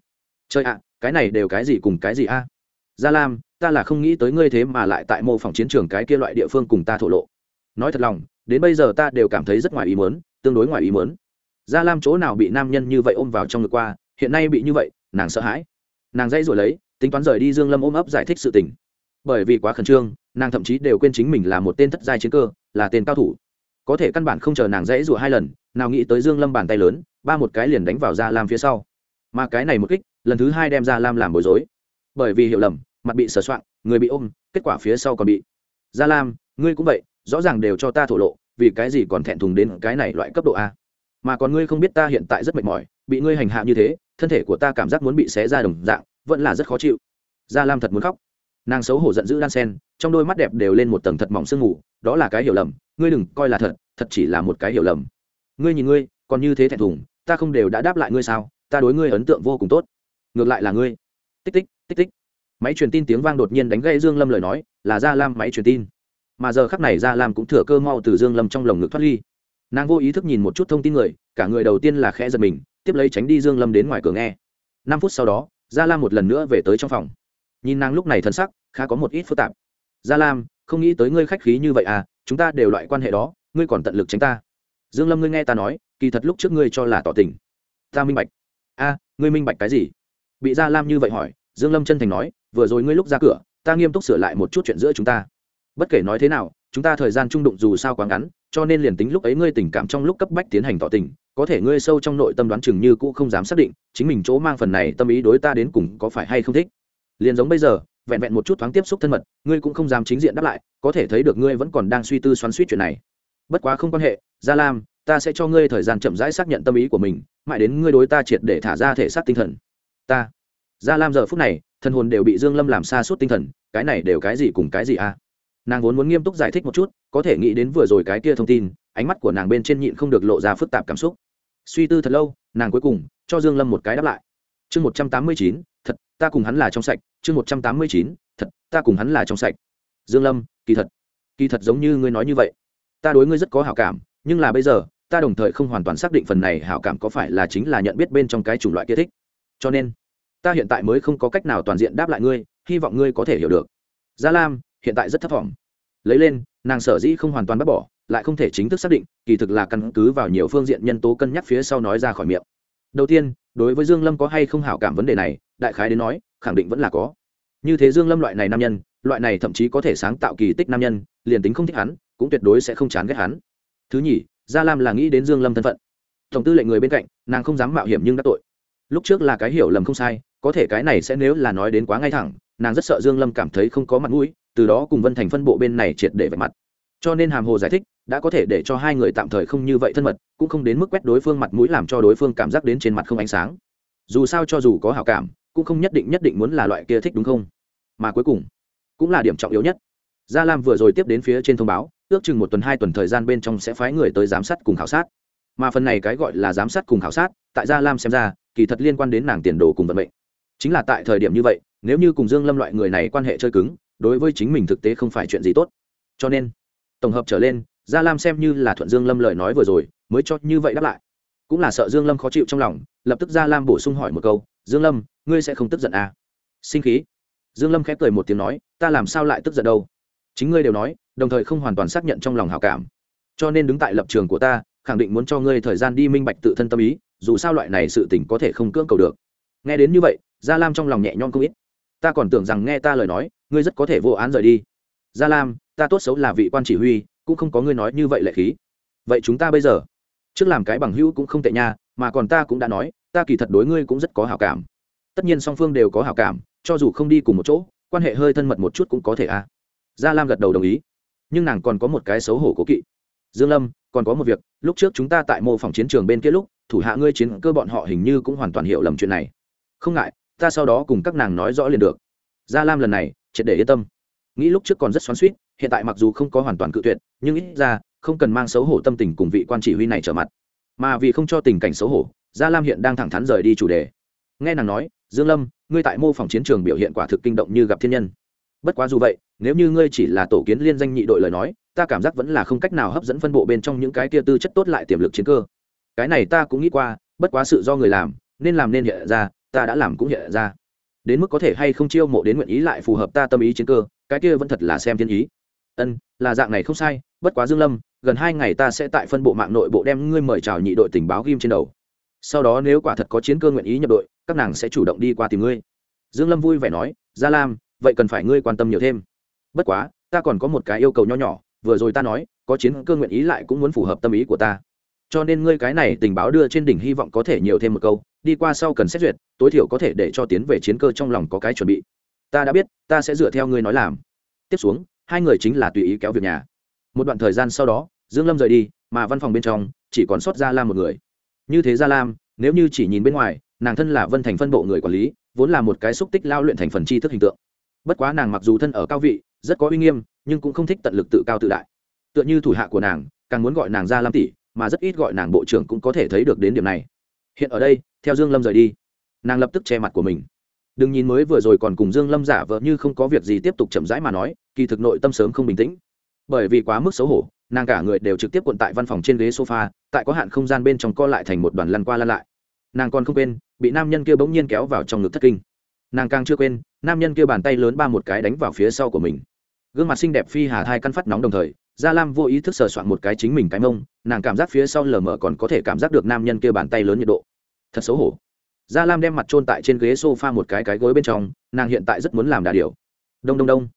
Chơi ạ, cái này đều cái gì cùng cái gì a? Gia lam, ta là không nghĩ tới ngươi thế mà lại tại mô phỏng chiến trường cái kia loại địa phương cùng ta thổ lộ. Nói thật lòng, đến bây giờ ta đều cảm thấy rất ngoài ý muốn, tương đối ngoài ý muốn. Gia lam chỗ nào bị nam nhân như vậy ôm vào trong ngực qua, hiện nay bị như vậy, nàng sợ hãi. Nàng dãy rồi lấy, tính toán rời đi dương lâm ôm ấp giải thích sự tình. Bởi vì quá khẩn trương, nàng thậm chí đều quên chính mình là một tên thất giai chiến cơ, là tên cao thủ. Có thể căn bản không chờ nàng dãy rủa hai lần, nào nghĩ tới dương lâm bàn tay lớn, ba một cái liền đánh vào gia lam phía sau. Mà cái này một kích, lần thứ hai đem gia lam làm bối rối. Bởi vì hiểu lầm mặt bị sờ soạng, người bị ôm, kết quả phía sau còn bị. Gia lam, ngươi cũng vậy, rõ ràng đều cho ta thổ lộ, vì cái gì còn thẹn thùng đến cái này loại cấp độ a? Mà còn ngươi không biết ta hiện tại rất mệt mỏi, bị ngươi hành hạ như thế, thân thể của ta cảm giác muốn bị xé ra đồng dạng, vẫn là rất khó chịu. Gia lam thật muốn khóc. Nàng xấu hổ giận dữ đan sen, trong đôi mắt đẹp đều lên một tầng thật mỏng sương ngủ đó là cái hiểu lầm, ngươi đừng coi là thật thật chỉ là một cái hiểu lầm. Ngươi nhìn ngươi, còn như thế thẹn thùng, ta không đều đã đáp lại ngươi sao, ta đối ngươi ấn tượng vô cùng tốt. Ngược lại là ngươi. Tích tích tích tích máy truyền tin tiếng vang đột nhiên đánh gây dương lâm lời nói, là gia lam máy truyền tin. Mà giờ khắc này gia lam cũng thừa cơ mau từ dương lâm trong lồng ngực thoát ly. Nàng vô ý thức nhìn một chút thông tin người, cả người đầu tiên là khẽ giật mình, tiếp lấy tránh đi dương lâm đến ngoài cửa nghe. Năm phút sau đó, gia lam một lần nữa về tới trong phòng. Nhìn nàng lúc này thân sắc, khá có một ít phức tạp. Gia lam, không nghĩ tới ngươi khách khí như vậy à chúng ta đều loại quan hệ đó, ngươi còn tận lực tránh ta. Dương lâm ngươi nghe ta nói, kỳ thật lúc trước ngươi cho là tỏ tình. Ta minh bạch. A, ngươi minh bạch cái gì? Bị gia lam như vậy hỏi, dương lâm chân thành nói vừa rồi ngươi lúc ra cửa, ta nghiêm túc sửa lại một chút chuyện giữa chúng ta. Bất kể nói thế nào, chúng ta thời gian trung đụng dù sao quá ngắn, cho nên liền tính lúc ấy ngươi tình cảm trong lúc cấp bách tiến hành tỏ tình, có thể ngươi sâu trong nội tâm đoán chừng như cũ không dám xác định, chính mình chỗ mang phần này tâm ý đối ta đến cùng có phải hay không thích. Liền giống bây giờ, vẹn vẹn một chút thoáng tiếp xúc thân mật, ngươi cũng không dám chính diện đáp lại, có thể thấy được ngươi vẫn còn đang suy tư xoắn suýt chuyện này. Bất quá không quan hệ, gia lam, ta sẽ cho ngươi thời gian chậm rãi xác nhận tâm ý của mình, mãi đến ngươi đối ta triệt để thả ra thể xác tinh thần. Ta gia lam giờ phút này, thần hồn đều bị dương lâm làm xa suốt tinh thần, cái này đều cái gì cùng cái gì a à? nàng vốn muốn nghiêm túc giải thích một chút, có thể nghĩ đến vừa rồi cái kia thông tin, ánh mắt của nàng bên trên nhịn không được lộ ra phức tạp cảm xúc. Suy tư thật lâu, nàng cuối cùng cho dương lâm một cái đáp lại. Chương một trăm tám mươi chín, thật, ta cùng hắn là trong sạch. Chương một trăm tám mươi chín, thật, ta cùng hắn là trong sạch. Dương lâm, kỳ thật kỳ thật giống như ngươi nói như vậy. Ta đối ngươi rất có hảo cảm, nhưng là bây giờ, ta đồng thời không hoàn toàn xác định phần này hảo cảm có phải là chính là nhận biết bên trong cái chủng loại kia thích. Cho nên ta hiện tại mới không có cách nào toàn diện đáp lại ngươi, hy vọng ngươi có thể hiểu được. Gia lam, hiện tại rất thấp thỏm lấy lên, nàng sở dĩ không hoàn toàn bác bỏ, lại không thể chính thức xác định, kỳ thực là căn cứ vào nhiều phương diện nhân tố cân nhắc phía sau nói ra khỏi miệng. Đầu tiên, đối với dương lâm có hay không hảo cảm vấn đề này, đại khái đến nói, khẳng định vẫn là có. Như thế dương lâm loại này nam nhân, loại này thậm chí có thể sáng tạo kỳ tích nam nhân, liền tính không thích hắn, cũng tuyệt đối sẽ không chán ghét hắn. Thứ nhì, gia lam là nghĩ đến dương lâm thân phận. Tổng tư lệnh người bên cạnh, nàng không dám mạo hiểm nhưng đã tội. Lúc trước là cái hiểu lầm không sai có thể cái này sẽ nếu là nói đến quá ngay thẳng, nàng rất sợ dương lâm cảm thấy không có mặt mũi, từ đó cùng vân thành phân bộ bên này triệt để vạch mặt. Cho nên hàm hồ giải thích, đã có thể để cho hai người tạm thời không như vậy thân mật, cũng không đến mức quét đối phương mặt mũi làm cho đối phương cảm giác đến trên mặt không ánh sáng. Dù sao cho dù có hảo cảm, cũng không nhất định nhất định muốn là loại kia thích đúng không? Mà cuối cùng, cũng là điểm trọng yếu nhất. Gia lam vừa rồi tiếp đến phía trên thông báo, ước chừng một tuần hai tuần thời gian bên trong sẽ phái người tới giám sát cùng khảo sát. Mà phần này cái gọi là giám sát cùng khảo sát, tại gia lam xem ra, kỳ thật liên quan đến nàng tiền đồ cùng vận mệnh chính là tại thời điểm như vậy, nếu như cùng dương lâm loại người này quan hệ chơi cứng, đối với chính mình thực tế không phải chuyện gì tốt. Cho nên, tổng hợp trở lên, gia lam xem như là thuận dương lâm lời nói vừa rồi, mới cho như vậy đáp lại. Cũng là sợ dương lâm khó chịu trong lòng, lập tức gia lam bổ sung hỏi một câu, dương lâm, ngươi sẽ không tức giận à? sinh khí. Dương lâm khép cười một tiếng nói, ta làm sao lại tức giận đâu? Chính ngươi đều nói, đồng thời không hoàn toàn xác nhận trong lòng hảo cảm. Cho nên đứng tại lập trường của ta, khẳng định muốn cho ngươi thời gian đi minh bạch tự thân tâm ý, dù sao loại này sự tình có thể không cưỡng cầu được nghe đến như vậy, gia lam trong lòng nhẹ nhõm không ít. Ta còn tưởng rằng nghe ta lời nói, ngươi rất có thể vô án rời đi. Gia lam, ta tốt xấu là vị quan chỉ huy, cũng không có ngươi nói như vậy lệ khí. Vậy chúng ta bây giờ? Trước làm cái bằng hữu cũng không tệ nha, mà còn ta cũng đã nói, ta kỳ thật đối ngươi cũng rất có hảo cảm. Tất nhiên song phương đều có hảo cảm, cho dù không đi cùng một chỗ, quan hệ hơi thân mật một chút cũng có thể à. Gia lam gật đầu đồng ý. Nhưng nàng còn có một cái xấu hổ cố kỵ. Dương lâm, còn có một việc, lúc trước chúng ta tại mô phỏng chiến trường bên kia lúc, thủ hạ ngươi chiến cơ bọn họ hình như cũng hoàn toàn hiểu lầm chuyện này không ngại, ta sau đó cùng các nàng nói rõ liền được. Gia lam lần này, triệt để yên tâm. Nghĩ lúc trước còn rất xoắn suýt hiện tại mặc dù không có hoàn toàn cự tuyệt, nhưng ít ra, không cần mang xấu hổ tâm tình cùng vị quan chỉ huy này trở mặt. Mà vì không cho tình cảnh xấu hổ, gia lam hiện đang thẳng thắn rời đi chủ đề. Nghe nàng nói, dương lâm, ngươi tại mô phỏng chiến trường biểu hiện quả thực kinh động như gặp thiên nhân. Bất quá dù vậy, nếu như ngươi chỉ là tổ kiến liên danh nhị đội lời nói, ta cảm giác vẫn là không cách nào hấp dẫn phân bộ bên trong những cái tia tư chất tốt lại tiềm lực chiến cơ. Cái này ta cũng nghĩ qua, bất quá sự do người làm, nên làm nên hiện ra ta đã làm cũng hiện ra. Đến mức có thể hay không chiêu mộ đến nguyện ý lại phù hợp ta tâm ý chiến cơ, cái kia vẫn thật là xem thiên ý. Ân, là dạng này không sai, bất quá dương lâm, gần hai ngày ta sẽ tại phân bộ mạng nội bộ đem ngươi mời chào nhị đội tình báo ghim trên đầu. Sau đó nếu quả thật có chiến cơ nguyện ý nhập đội, các nàng sẽ chủ động đi qua tìm ngươi. Dương lâm vui vẻ nói, gia lam, vậy cần phải ngươi quan tâm nhiều thêm. Bất quá, ta còn có một cái yêu cầu nho nhỏ, vừa rồi ta nói, có chiến cơ nguyện ý lại cũng muốn phù hợp tâm ý của ta. Cho nên ngươi cái này tình báo đưa trên đỉnh hy vọng có thể nhiều thêm một câu đi qua sau cần xét duyệt, tối thiểu có thể để cho tiến về chiến cơ trong lòng có cái chuẩn bị. Ta đã biết, ta sẽ dựa theo ngươi nói làm. Tiếp xuống, hai người chính là tùy ý kéo việc nhà. Một đoạn thời gian sau đó, dương lâm rời đi, mà văn phòng bên trong, chỉ còn sót gia lam một người. Như thế gia lam, nếu như chỉ nhìn bên ngoài, nàng thân là vân thành phân bộ người quản lý, vốn là một cái xúc tích lao luyện thành phần tri thức hình tượng. Bất quá nàng mặc dù thân ở cao vị, rất có uy nghiêm, nhưng cũng không thích tận lực tự cao tự đại. Tựa như thủ hạ của nàng, càng muốn gọi nàng ra lam tỷ, mà rất ít gọi nàng bộ trưởng cũng có thể thấy được đến điểm này. Hiện ở đây theo dương lâm rời đi. Nàng lập tức che mặt của mình. Đừng nhìn mới vừa rồi còn cùng dương lâm giả vờ như không có việc gì tiếp tục chậm rãi mà nói, kỳ thực nội tâm sớm không bình tĩnh. Bởi vì quá mức xấu hổ, nàng cả người đều trực tiếp cuộn tại văn phòng trên ghế sofa, tại có hạn không gian bên trong co lại thành một đoàn lăn qua lăn lại. Nàng còn không quên, bị nam nhân kia bỗng nhiên kéo vào trong ngực thất kinh. Nàng càng chưa quên, nam nhân kia bàn tay lớn ba một cái đánh vào phía sau của mình. Gương mặt xinh đẹp phi hà thai căn phát nóng đồng thời, gia lam vô ý thức sờ soạn một cái chính mình cái mông, nàng cảm giác phía sau lờ mờ còn có thể cảm giác được nam nhân kia bàn tay lớn nhiệt độ thật xấu hổ. Gia lam đem mặt trôn tại trên ghế s o f a một cái cái gối bên trong, nàng hiện tại rất muốn làm đà điều đông đông đông.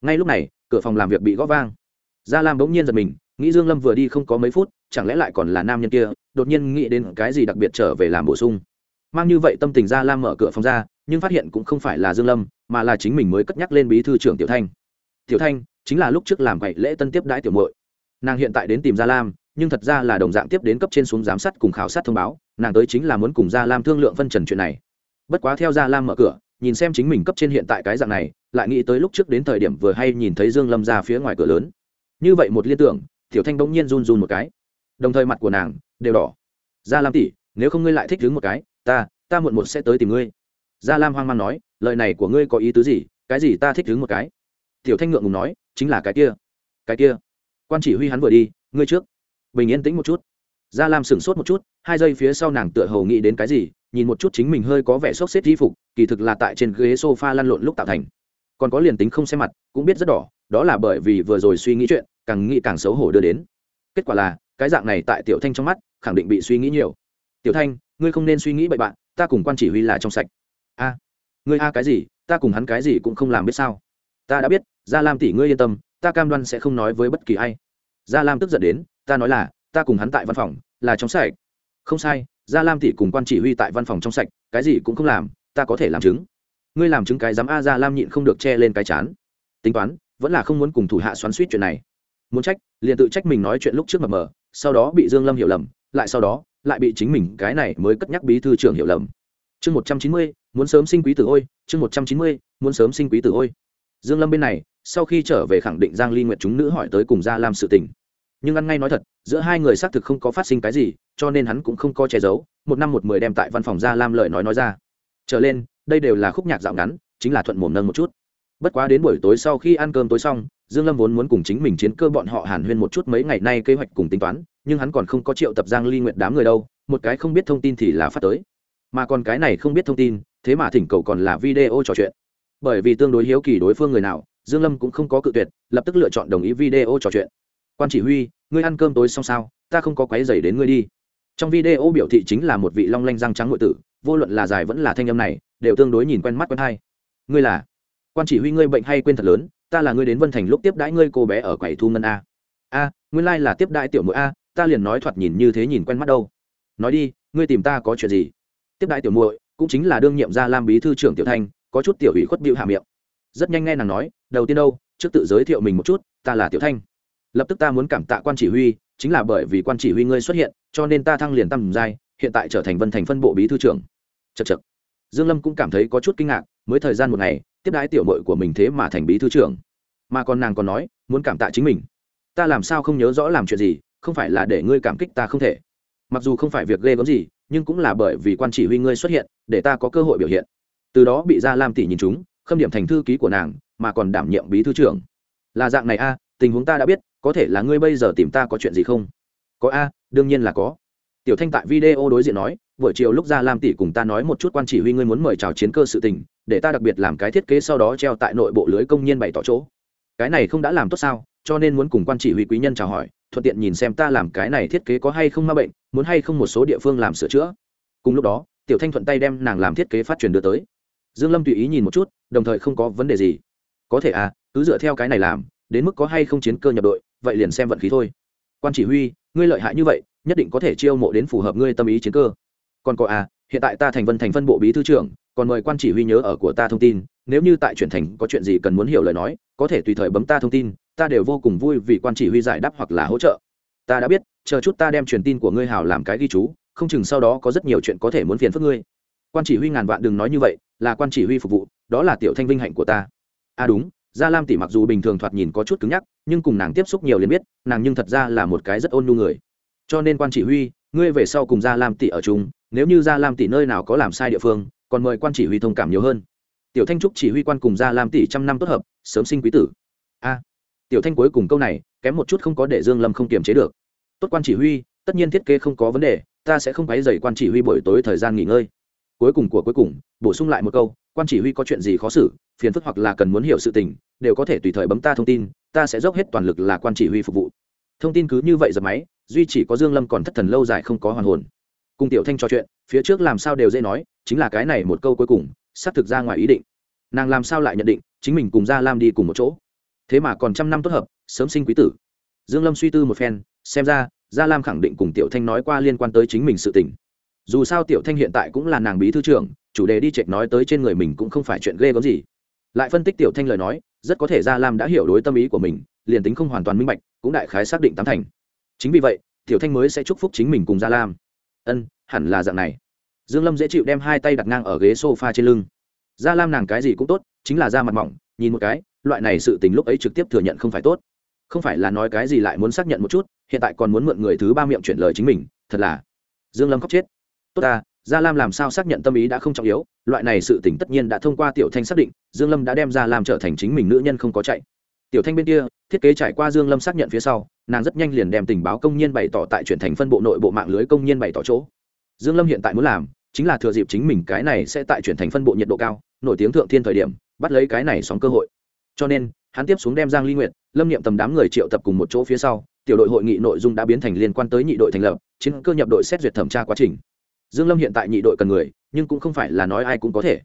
Ngay lúc này, cửa phòng làm việc bị g ó vang. Gia lam bỗng nhiên giật mình, nghĩ dương lâm vừa đi không có mấy phút, chẳng lẽ lại còn là nam nhân kia, đột nhiên nghĩ đến cái gì đặc biệt trở về làm bổ sung. Mang như vậy tâm tình gia lam mở cửa phòng ra, nhưng phát hiện cũng không phải là dương lâm, mà là chính mình mới cất nhắc lên bí thư trưởng tiểu thanh. Tiểu thanh chính là lúc trước làm vậy lễ tân tiếp đãi tiểu muội. Nàng hiện tại đến tìm gia lam nhưng thật ra là đồng dạng tiếp đến cấp trên xuống giám sát cùng khảo sát thông báo, nàng tới chính là muốn cùng gia lam thương lượng phân trần chuyện này. Bất quá theo gia lam mở cửa, nhìn xem chính mình cấp trên hiện tại cái dạng này, lại nghĩ tới lúc trước đến thời điểm vừa hay nhìn thấy dương lâm ra phía ngoài cửa lớn. Như vậy một liên tưởng, tiểu thanh bỗng nhiên run run một cái. Đồng thời mặt của nàng đều đỏ. Gia lam tỷ, nếu không ngươi lại thích đứng một cái, ta ta muộn một sẽ tới tìm ngươi. Gia lam hoang mang nói, lời này của ngươi có ý tứ gì? Cái gì ta thích đứng một cái? Tiểu thanh ngượng ngùng nói, chính là cái kia cái kia. Quan chỉ huy hắn vừa đi, ngươi trước bình yên tĩnh một chút. Gia lam sửng sốt một chút, hai giây phía sau nàng tựa hầu nghĩ đến cái gì, nhìn một chút chính mình hơi có vẻ sốc xếp di phục, kỳ thực là tại trên ghế sofa lăn lộn lúc tạo thành. Còn có liền tính không xem mặt, cũng biết rất đỏ, đó là bởi vì vừa rồi suy nghĩ chuyện, càng nghĩ càng xấu hổ đưa đến. Kết quả là, cái dạng này tại tiểu thanh trong mắt, khẳng định bị suy nghĩ nhiều. Tiểu thanh, ngươi không nên suy nghĩ bậy bạn, ta cùng quan chỉ huy là trong sạch. A, ngươi a cái gì, ta cùng hắn cái gì cũng không làm biết sao. Ta đã biết, gia lam tỷ ngươi yên tâm, ta cam đoan sẽ không nói với bất kỳ ai gia lam tức giận đến, ta nói là, ta cùng hắn tại văn phòng, là trong sạch. Không sai, gia lam tỷ cùng quan chỉ huy tại văn phòng trong sạch, cái gì cũng không làm, ta có thể làm chứng. Ngươi làm chứng cái dám a, gia lam nhịn không được che lên cái chán. Tính toán, vẫn là không muốn cùng thủ hạ xoắn suýt chuyện này. Muốn trách, liền tự trách mình nói chuyện lúc trước mập mờ, sau đó bị dương lâm hiểu lầm, lại sau đó, lại bị chính mình cái này mới cất nhắc bí thư trưởng hiểu lầm. Chương một trăm chín mươi, muốn sớm sinh quý tử ôi, chương một trăm chín mươi, muốn sớm sinh quý tử ôi. Dương lâm bên này sau khi trở về khẳng định giang ly nguyện chúng nữ hỏi tới cùng gia lam sự tình. Nhưng ăn ngay nói thật, giữa hai người xác thực không có phát sinh cái gì, cho nên hắn cũng không có che giấu, một năm một mười đem tại văn phòng gia lam lời nói nói ra. Trở lên, đây đều là khúc nhạc dạo ngắn, chính là thuận mồm nâng một chút. Bất quá đến buổi tối sau khi ăn cơm tối xong, dương lâm vốn muốn cùng chính mình chiến cơ bọn họ hàn huyên một chút mấy ngày nay kế hoạch cùng tính toán, nhưng hắn còn không có triệu tập giang ly nguyện đám người đâu, một cái không biết thông tin thì là phát tới. Mà còn cái này không biết thông tin, thế mà thỉnh cầu còn là video trò chuyện. Bởi vì tương đối hiếu kỳ đối phương người nào dương lâm cũng không có cự tuyệt, lập tức lựa chọn đồng ý video trò chuyện. Quan chỉ huy, ngươi ăn cơm tối xong sao? Ta không có quấy rầy đến ngươi đi. Trong video biểu thị chính là một vị long lanh răng trắng ngụy tử, vô luận là dài vẫn là thanh âm này, đều tương đối nhìn quen mắt quen hay. Ngươi là? Quan chỉ huy ngươi bệnh hay quên thật lớn, ta là ngươi đến vân thành lúc tiếp đãi ngươi cô bé ở quầy thu ngân a. A, nguyên lai là tiếp đãi tiểu muội a, ta liền nói thoạt nhìn như thế nhìn quen mắt đâu. Nói đi, ngươi tìm ta có chuyện gì? Tiếp đãi tiểu muội, cũng chính là đương nhiệm gia lam bí thư trưởng tiểu thanh có chút tiểu ủy khuất bịu hạ miệng rất nhanh nghe nàng nói, đầu tiên đâu, trước tự giới thiệu mình một chút, ta là tiểu thanh. Lập tức ta muốn cảm tạ quan chỉ huy, chính là bởi vì quan chỉ huy ngươi xuất hiện, cho nên ta thăng liền tầm giai, hiện tại trở thành vân thành phân bộ bí thư trưởng. Chật chật dương lâm cũng cảm thấy có chút kinh ngạc, mới thời gian một ngày, tiếp đái tiểu mội của mình thế mà thành bí thư trưởng. Mà còn nàng còn nói, muốn cảm tạ chính mình. Ta làm sao không nhớ rõ làm chuyện gì, không phải là để ngươi cảm kích ta không thể. Mặc dù không phải việc ghê gớm gì, nhưng cũng là bởi vì quan chỉ huy ngươi xuất hiện, để ta có cơ hội biểu hiện. Từ đó bị ra lam tỷ nhìn chúng khâm điểm thành thư ký của nàng, mà còn đảm nhiệm bí thư trưởng. Là dạng này a, tình huống ta đã biết, có thể là ngươi bây giờ tìm ta có chuyện gì không? Có a, đương nhiên là có. Tiểu thanh tại video đối diện nói, buổi chiều lúc ra lam tỷ cùng ta nói một chút quan chỉ huy ngươi muốn mời chào chiến cơ sự tình, để ta đặc biệt làm cái thiết kế sau đó treo tại nội bộ lưới công nhân bày tỏ chỗ. Cái này không đã làm tốt sao, cho nên muốn cùng quan chỉ huy quý nhân chào hỏi, thuận tiện nhìn xem ta làm cái này thiết kế có hay không ma bệnh, muốn hay không một số địa phương làm sửa chữa. Cùng lúc đó, tiểu thanh thuận tay đem nàng làm thiết kế phát truyền đưa tới dương lâm tùy ý nhìn một chút, đồng thời không có vấn đề gì. Có thể à cứ dựa theo cái này làm, đến mức có hay không chiến cơ nhập đội, vậy liền xem vận khí thôi. Quan chỉ huy, ngươi lợi hại như vậy, nhất định có thể chiêu mộ đến phù hợp ngươi tâm ý chiến cơ. Còn có à hiện tại ta thành vân thành phân bộ bí thư trưởng, còn mời quan chỉ huy nhớ ở của ta thông tin, nếu như tại chuyển thành có chuyện gì cần muốn hiểu lời nói, có thể tùy thời bấm ta thông tin, ta đều vô cùng vui vì quan chỉ huy giải đáp hoặc là hỗ trợ. Ta đã biết, chờ chút ta đem truyền tin của ngươi hào làm cái ghi chú, không chừng sau đó có rất nhiều chuyện có thể muốn phiền phức ngươi. Quan chỉ huy ngàn vạn đừng nói như vậy là quan chỉ huy phục vụ, đó là tiểu thanh vinh hạnh của ta. À đúng, gia lam tỷ mặc dù bình thường thoạt nhìn có chút cứng nhắc, nhưng cùng nàng tiếp xúc nhiều liền biết, nàng nhưng thật ra là một cái rất ôn nhu người. Cho nên quan chỉ huy, ngươi về sau cùng gia lam tỷ ở chung, nếu như gia lam tỷ nơi nào có làm sai địa phương, còn mời quan chỉ huy thông cảm nhiều hơn. Tiểu thanh trúc chỉ huy quan cùng gia lam tỷ trăm năm tốt hợp, sớm sinh quý tử. A tiểu thanh cuối cùng câu này, kém một chút không có để dương lâm không kiềm chế được. Tốt quan chỉ huy, tất nhiên thiết kế không có vấn đề, ta sẽ không quấy dày quan chỉ huy buổi tối thời gian nghỉ ngơi cuối cùng của cuối cùng, bổ sung lại một câu, quan chỉ huy có chuyện gì khó xử, phiền phức hoặc là cần muốn hiểu sự tình, đều có thể tùy thời bấm ta thông tin, ta sẽ dốc hết toàn lực là quan chỉ huy phục vụ. Thông tin cứ như vậy dập máy, duy chỉ có dương lâm còn thất thần lâu dài không có hoàn hồn. Cùng tiểu thanh trò chuyện, phía trước làm sao đều dễ nói, chính là cái này một câu cuối cùng, xác thực ra ngoài ý định. Nàng làm sao lại nhận định, chính mình cùng gia lam đi cùng một chỗ? Thế mà còn trăm năm tốt hợp, sớm sinh quý tử. Dương lâm suy tư một phen, xem ra, gia lam khẳng định cùng tiểu thanh nói qua liên quan tới chính mình sự tình dù sao tiểu thanh hiện tại cũng là nàng bí thư trưởng, chủ đề đi chệch nói tới trên người mình cũng không phải chuyện ghê gớm gì. Lại phân tích tiểu thanh lời nói, rất có thể gia lam đã hiểu đối tâm ý của mình, liền tính không hoàn toàn minh bạch, cũng đại khái xác định tám thành. Chính vì vậy, tiểu thanh mới sẽ chúc phúc chính mình cùng gia lam. Ân, hẳn là dạng này. Dương lâm dễ chịu đem hai tay đặt ngang ở ghế sofa trên lưng. Gia lam nàng cái gì cũng tốt, chính là da mặt mỏng, nhìn một cái, loại này sự tình lúc ấy trực tiếp thừa nhận không phải tốt. Không phải là nói cái gì lại muốn xác nhận một chút, hiện tại còn muốn mượn người thứ ba miệng chuyển lời chính mình, thật là. Dương lâm khóc chết tốt ta, gia lam làm sao xác nhận tâm ý đã không trọng yếu, loại này sự tình tất nhiên đã thông qua tiểu thanh xác định, dương lâm đã đem gia lam trở thành chính mình nữ nhân không có chạy. Tiểu thanh bên kia, thiết kế trải qua dương lâm xác nhận phía sau, nàng rất nhanh liền đem tình báo công nhân bày tỏ tại chuyển thành phân bộ nội bộ mạng lưới công nhân bày tỏ chỗ. Dương lâm hiện tại muốn làm, chính là thừa dịp chính mình cái này sẽ tại chuyển thành phân bộ nhiệt độ cao, nổi tiếng thượng thiên thời điểm, bắt lấy cái này sóng cơ hội. Cho nên, hắn tiếp xuống đem giang ly nguyệt, lâm niệm tầm đám người triệu tập cùng một chỗ phía sau, tiểu đội hội nghị nội dung đã biến thành liên quan tới nhị đội thành lập, chiến cơ nhập đội xét duyệt thẩm tra quá trình dương lâm hiện tại nhị đội cần người, nhưng cũng không phải là nói ai cũng có thể.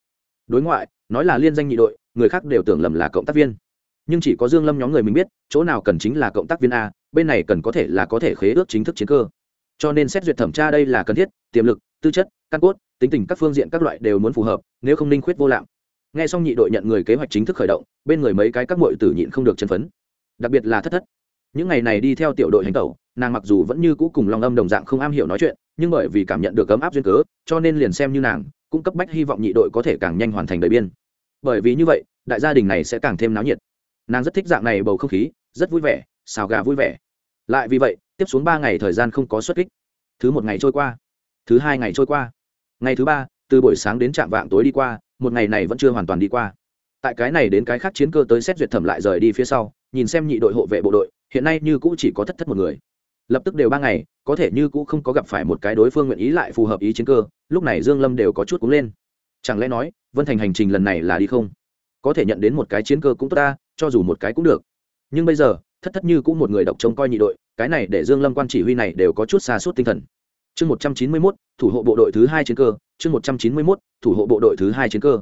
Đối ngoại, nói là liên danh nhị đội, người khác đều tưởng lầm là cộng tác viên. Nhưng chỉ có dương lâm nhóm người mình biết, chỗ nào cần chính là cộng tác viên a, bên này cần có thể là có thể khế ước chính thức chiến cơ. Cho nên xét duyệt thẩm tra đây là cần thiết, tiềm lực, tư chất, căn cốt, tính tình các phương diện các loại đều muốn phù hợp, nếu không ninh khuyết vô lạm. Nghe xong nhị đội nhận người kế hoạch chính thức khởi động, bên người mấy cái các mội tử nhịn không được chân phấn. Đặc biệt là thất thất. Những ngày này đi theo tiểu đội hành tẩu, nàng mặc dù vẫn như cũ cùng Long âm đồng dạng không am hiểu nói chuyện nhưng bởi vì cảm nhận được ấm áp duyên cớ, cho nên liền xem như nàng cũng cấp bách hy vọng nhị đội có thể càng nhanh hoàn thành đời biên. Bởi vì như vậy, đại gia đình này sẽ càng thêm náo nhiệt. Nàng rất thích dạng này bầu không khí, rất vui vẻ, xào gà vui vẻ. Lại vì vậy, tiếp xuống ba ngày thời gian không có xuất kích. Thứ một ngày trôi qua, thứ hai ngày trôi qua. Ngày thứ ba, từ buổi sáng đến trạm vạng tối đi qua, một ngày này vẫn chưa hoàn toàn đi qua. Tại cái này đến cái khác chiến cơ tới xét duyệt thẩm lại rời đi phía sau, nhìn xem nhị đội hộ vệ bộ đội, hiện nay như cũ chỉ có thất thất một người lập tức đều ba ngày có thể như cũ không có gặp phải một cái đối phương nguyện ý lại phù hợp ý chiến cơ lúc này dương lâm đều có chút cúng lên. Chẳng lẽ nói vân thành hành trình lần này là đi không? Có thể nhận đến một cái chiến cơ cũng tốt ta cho dù một cái cũng được. Nhưng bây giờ thất thất như cũng một người độc trông coi nhị đội cái này để dương lâm quan chỉ huy này đều có chút xa suốt tinh thần. Chương một trăm chín mươi 191, thủ hộ bộ đội thứ hai chiến cơ chương một trăm chín mươi 191, thủ hộ bộ đội thứ hai chiến cơ.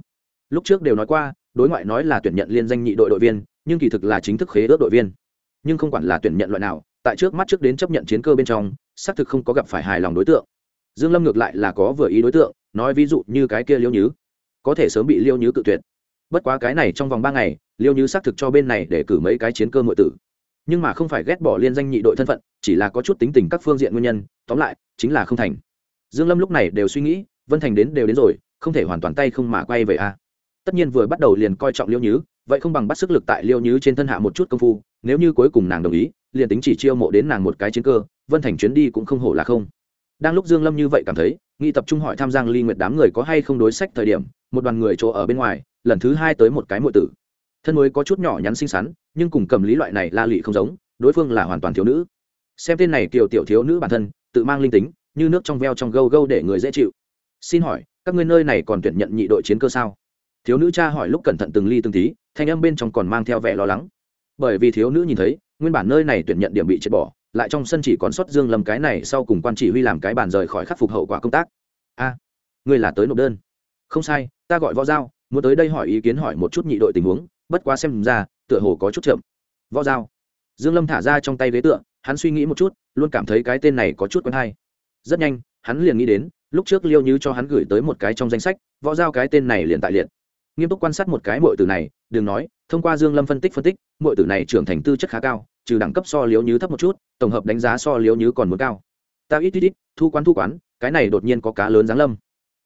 Lúc trước đều nói qua đối ngoại nói là tuyển nhận liên danh nhị đội đội viên nhưng kỳ thực là chính thức khế ước đội viên. Nhưng không quản là tuyển nhận loại nào tại trước mắt trước đến chấp nhận chiến cơ bên trong, xác thực không có gặp phải hài lòng đối tượng. Dương lâm ngược lại là có vừa ý đối tượng, nói ví dụ như cái kia liêu nhứ. Có thể sớm bị liêu nhứ cự tuyệt. Bất quá cái này trong vòng ba ngày, liêu nhứ xác thực cho bên này để cử mấy cái chiến cơ nội tử. Nhưng mà không phải ghét bỏ liên danh nhị đội thân phận, chỉ là có chút tính tình các phương diện nguyên nhân, tóm lại, chính là không thành. Dương lâm lúc này đều suy nghĩ, vân thành đến đều đến rồi, không thể hoàn toàn tay không mà quay về a. Tất nhiên vừa bắt đầu liền coi trọng liêu nhứ, vậy không bằng bắt sức lực tại liêu nhứ trên thân hạ một chút công phu, nếu như cuối cùng nàng đồng ý liền tính chỉ chiêu mộ đến nàng một cái chiến cơ, vân thành chuyến đi cũng không hổ là không. Đang lúc dương lâm như vậy cảm thấy, nghi tập trung hỏi tham giang ly nguyệt đám người có hay không đối sách thời điểm, một đoàn người chỗ ở bên ngoài, lần thứ hai tới một cái muội tử. Thân mới có chút nhỏ nhắn xinh xắn, nhưng cùng cầm lý loại này la lị không giống, đối phương là hoàn toàn thiếu nữ. Xem tên này kiều tiểu thiếu nữ bản thân, tự mang linh tính, như nước trong veo trong gâu gâu để người dễ chịu. Xin hỏi, các ngươi nơi này còn tuyển nhận nhị đội chiến cơ sao? Thiếu nữ cha hỏi lúc cẩn thận từng ly từng tí, thanh âm bên trong còn mang theo vẻ lo lắng. Bởi vì thiếu nữ nhìn thấy nguyên bản nơi này tuyển nhận điểm bị chết bỏ lại trong sân chỉ còn xuất dương lâm cái này sau cùng quan chỉ huy làm cái bàn rời khỏi khắc phục hậu quả công tác. A à, ngươi là tới nộp đơn. Không sai ta gọi võ giao muốn tới đây hỏi ý kiến hỏi một chút nhị đội tình huống bất quá xem ra tựa hồ có chút chậm. Võ giao. Dương lâm thả ra trong tay ghế tựa hắn suy nghĩ một chút luôn cảm thấy cái tên này có chút quen hay. Rất nhanh hắn liền nghĩ đến lúc trước liêu như cho hắn gửi tới một cái trong danh sách võ giao cái tên này liền tại liệt. Nghiêm túc quan sát một cái mọi từ này đừng nói thông qua dương lâm phân tích phân tích mọi từ này trưởng thành tư chất khá cao trừ đẳng cấp so liếu như thấp một chút, tổng hợp đánh giá so liếu như còn muốn cao. Ta ít ít ít, thu quán thu quán, cái này đột nhiên có cá lớn giáng lâm.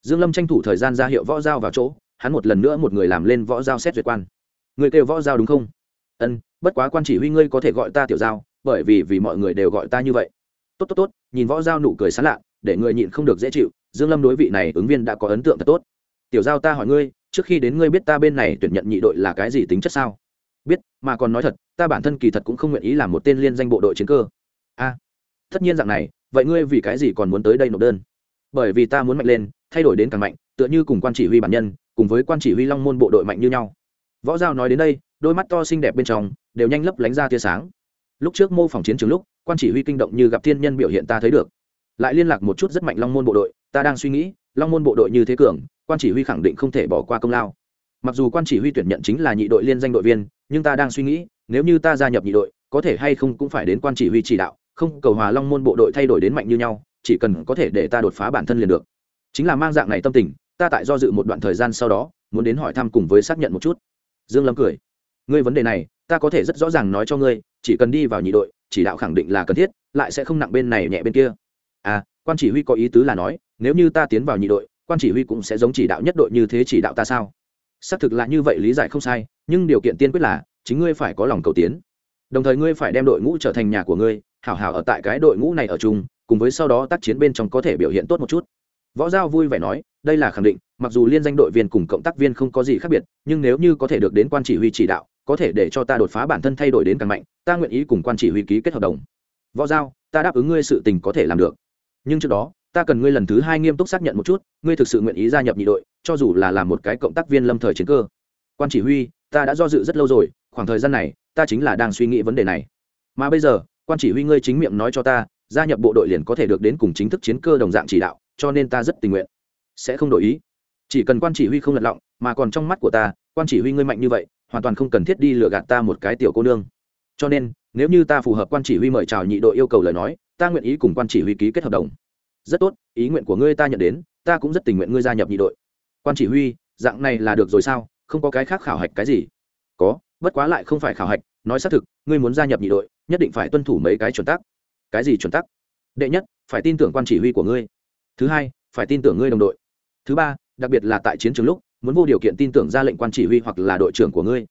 Dương lâm tranh thủ thời gian ra hiệu võ giao vào chỗ, hắn một lần nữa một người làm lên võ giao xét duyệt quan. Người kêu võ giao đúng không? Ân, bất quá quan chỉ huy ngươi có thể gọi ta tiểu giao, bởi vì vì mọi người đều gọi ta như vậy. Tốt tốt tốt, nhìn võ giao nụ cười sán lạ, để người nhịn không được dễ chịu, dương lâm đối vị này ứng viên đã có ấn tượng thật tốt. Tiểu giao ta hỏi ngươi, trước khi đến ngươi biết ta bên này tuyển nhận nhị đội là cái gì tính chất sao? Biết, mà còn nói thật, ta bản thân kỳ thật cũng không nguyện ý làm một tên liên danh bộ đội chiến cơ. A, tất nhiên dạng này, vậy ngươi vì cái gì còn muốn tới đây nộp đơn? Bởi vì ta muốn mạnh lên, thay đổi đến càng mạnh, tựa như cùng quan chỉ huy bản nhân, cùng với quan chỉ huy long môn bộ đội mạnh như nhau. Võ giao nói đến đây, đôi mắt to xinh đẹp bên trong, đều nhanh lấp lánh ra tia sáng. Lúc trước mô phỏng chiến trường lúc, quan chỉ huy kinh động như gặp thiên nhân biểu hiện ta thấy được. Lại liên lạc một chút rất mạnh long môn bộ đội, ta đang suy nghĩ, long môn bộ đội như thế cường, quan chỉ huy khẳng định không thể bỏ qua công lao. Mặc dù quan chỉ huy tuyển nhận chính là nhị đội liên danh đội viên nhưng ta đang suy nghĩ, nếu như ta gia nhập nhị đội, có thể hay không cũng phải đến quan chỉ huy chỉ đạo, không, cầu hòa long môn bộ đội thay đổi đến mạnh như nhau, chỉ cần có thể để ta đột phá bản thân liền được. Chính là mang dạng này tâm tình, ta tại do dự một đoạn thời gian sau đó, muốn đến hỏi thăm cùng với xác nhận một chút. Dương lâm cười. Ngươi vấn đề này, ta có thể rất rõ ràng nói cho ngươi, chỉ cần đi vào nhị đội, chỉ đạo khẳng định là cần thiết, lại sẽ không nặng bên này nhẹ bên kia. À quan chỉ huy có ý tứ là nói, nếu như ta tiến vào nhị đội, quan chỉ huy cũng sẽ giống chỉ đạo nhất đội như thế chỉ đạo ta sao? Xác thực là như vậy, lý giải không sai, nhưng điều kiện tiên quyết là, chính ngươi phải có lòng cầu tiến. Đồng thời ngươi phải đem đội ngũ trở thành nhà của ngươi, hảo hảo ở tại cái đội ngũ này ở chung, cùng với sau đó tác chiến bên trong có thể biểu hiện tốt một chút. Võ giao vui vẻ nói, đây là khẳng định, mặc dù liên danh đội viên cùng cộng tác viên không có gì khác biệt, nhưng nếu như có thể được đến quan chỉ huy chỉ đạo, có thể để cho ta đột phá bản thân thay đổi đến càng mạnh, ta nguyện ý cùng quan chỉ huy ký kết hợp đồng. Võ giao, ta đáp ứng ngươi sự tình có thể làm được. Nhưng trước đó, ta cần ngươi lần thứ hai nghiêm túc xác nhận một chút, ngươi thực sự nguyện ý gia nhập nhị đội cho dù là làm một cái cộng tác viên lâm thời chiến cơ. Quan chỉ huy, ta đã do dự rất lâu rồi, khoảng thời gian này, ta chính là đang suy nghĩ vấn đề này. Mà bây giờ, quan chỉ huy ngươi chính miệng nói cho ta, gia nhập bộ đội liền có thể được đến cùng chính thức chiến cơ đồng dạng chỉ đạo, cho nên ta rất tình nguyện. Sẽ không đổi ý. Chỉ cần quan chỉ huy không lật lọng, mà còn trong mắt của ta, quan chỉ huy ngươi mạnh như vậy, hoàn toàn không cần thiết đi lừa gạt ta một cái tiểu cô nương. Cho nên, nếu như ta phù hợp quan chỉ huy mời chào nhị đội yêu cầu lời nói, ta nguyện ý cùng quan chỉ huy ký kết hợp đồng. Rất tốt, ý nguyện của ngươi ta nhận đến, ta cũng rất tình nguyện ngươi gia nhập nhị đội quan chỉ huy, dạng này là được rồi sao? Không có cái khác khảo hạch cái gì? Có, bất quá lại không phải khảo hạch, nói xác thực, ngươi muốn gia nhập nhị đội, nhất định phải tuân thủ mấy cái chuẩn tắc. Cái gì chuẩn tắc? Đệ nhất, phải tin tưởng quan chỉ huy của ngươi. Thứ hai, phải tin tưởng ngươi đồng đội. Thứ ba, đặc biệt là tại chiến trường lúc, muốn vô điều kiện tin tưởng ra lệnh quan chỉ huy hoặc là đội trưởng của ngươi.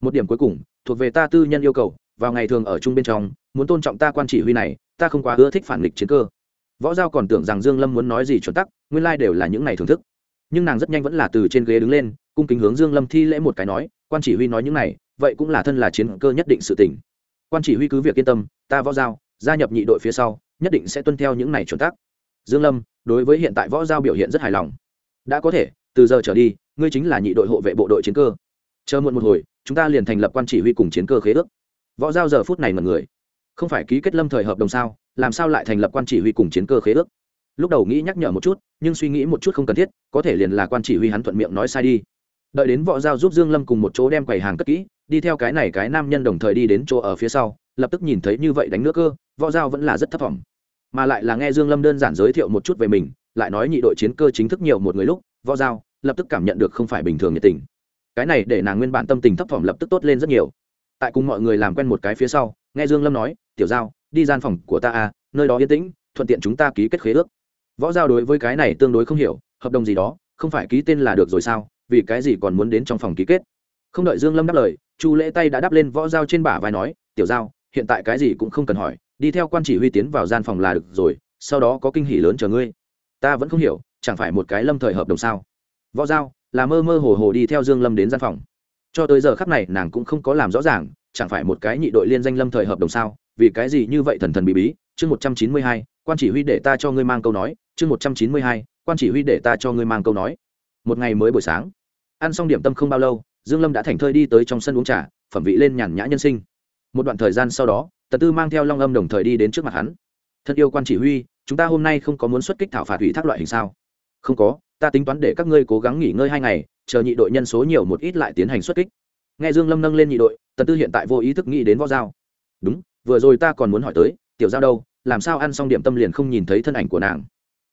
Một điểm cuối cùng, thuộc về ta tư nhân yêu cầu, vào ngày thường ở chung bên trong, muốn tôn trọng ta quan chỉ huy này, ta không quá ưa thích phản nghịch chiến cơ. Võ giao còn tưởng rằng dương lâm muốn nói gì chuẩn tắc, nguyên lai đều là những này thưởng thức nhưng nàng rất nhanh vẫn là từ trên ghế đứng lên, cung kính hướng dương lâm thi lễ một cái nói, quan chỉ huy nói những này, vậy cũng là thân là chiến cơ nhất định sự tình. Quan chỉ huy cứ việc yên tâm, ta võ giao, gia nhập nhị đội phía sau, nhất định sẽ tuân theo những này chuẩn tắc. Dương lâm, đối với hiện tại võ giao biểu hiện rất hài lòng. Đã có thể, từ giờ trở đi, ngươi chính là nhị đội hộ vệ bộ đội chiến cơ. Chờ muộn một hồi, chúng ta liền thành lập quan chỉ huy cùng chiến cơ khế ước. Võ giao giờ phút này mật người. Không phải ký kết lâm thời hợp đồng sao, làm sao lại thành lập quan chỉ huy cùng chiến cơ khế ước? Lúc đầu nghĩ nhắc nhở một chút, nhưng suy nghĩ một chút không cần thiết, có thể liền là quan chỉ huy hắn thuận miệng nói sai đi. Đợi đến võ giao giúp dương lâm cùng một chỗ đem quầy hàng cất kỹ, đi theo cái này cái nam nhân đồng thời đi đến chỗ ở phía sau, lập tức nhìn thấy như vậy đánh nước cơ, võ giao vẫn là rất thấp thỏm. Mà lại là nghe dương lâm đơn giản giới thiệu một chút về mình, lại nói nhị đội chiến cơ chính thức nhiều một người lúc, võ giao lập tức cảm nhận được không phải bình thường nhiệt tình. Cái này để nàng nguyên bản tâm tình thấp thỏm lập tức tốt lên rất nhiều. Tại cùng mọi người làm quen một cái phía sau, nghe dương lâm nói, tiểu giao, đi gian phòng của ta à nơi đó yên tĩnh, thuận tiện chúng ta ký kết khế ước võ giao đối với cái này tương đối không hiểu, hợp đồng gì đó, không phải ký tên là được rồi sao, vì cái gì còn muốn đến trong phòng ký kết? Không đợi dương lâm đáp lời, chu lễ tay đã đáp lên võ giao trên bả vai nói, tiểu giao, hiện tại cái gì cũng không cần hỏi, đi theo quan chỉ huy tiến vào gian phòng là được rồi, sau đó có kinh hỉ lớn chờ ngươi. Ta vẫn không hiểu, chẳng phải một cái lâm thời hợp đồng sao? Võ giao, là mơ mơ hồ hồ đi theo dương lâm đến gian phòng. Cho tới giờ khắc này, nàng cũng không có làm rõ ràng, chẳng phải một cái nhị đội liên danh lâm thời hợp đồng sao, vì cái gì như vậy thần thần bí bí, chương một trăm chín mươi hai quan chỉ huy để ta cho ngươi mang câu nói, chương một trăm chín mươi hai, quan chỉ huy để ta cho ngươi mang câu nói. Một ngày mới buổi sáng, ăn xong điểm tâm không bao lâu, dương lâm đã thành thơi đi tới trong sân uống trà, phẩm vị lên nhàn nhã nhân sinh. Một đoạn thời gian sau đó, tần tư mang theo long âm đồng thời đi đến trước mặt hắn. Thân yêu quan chỉ huy, chúng ta hôm nay không có muốn xuất kích thảo phạt ủy thác loại hình sao? Không có, ta tính toán để các ngươi cố gắng nghỉ ngơi hai ngày, chờ nhị đội nhân số nhiều một ít lại tiến hành xuất kích. Nghe dương lâm nâng lên nhị đội, tần tư hiện tại vô ý thức nghĩ đến võ giao. Đúng, vừa rồi ta còn muốn hỏi tới, tiểu giao đâu? Làm sao ăn xong điểm tâm liền không nhìn thấy thân ảnh của nàng?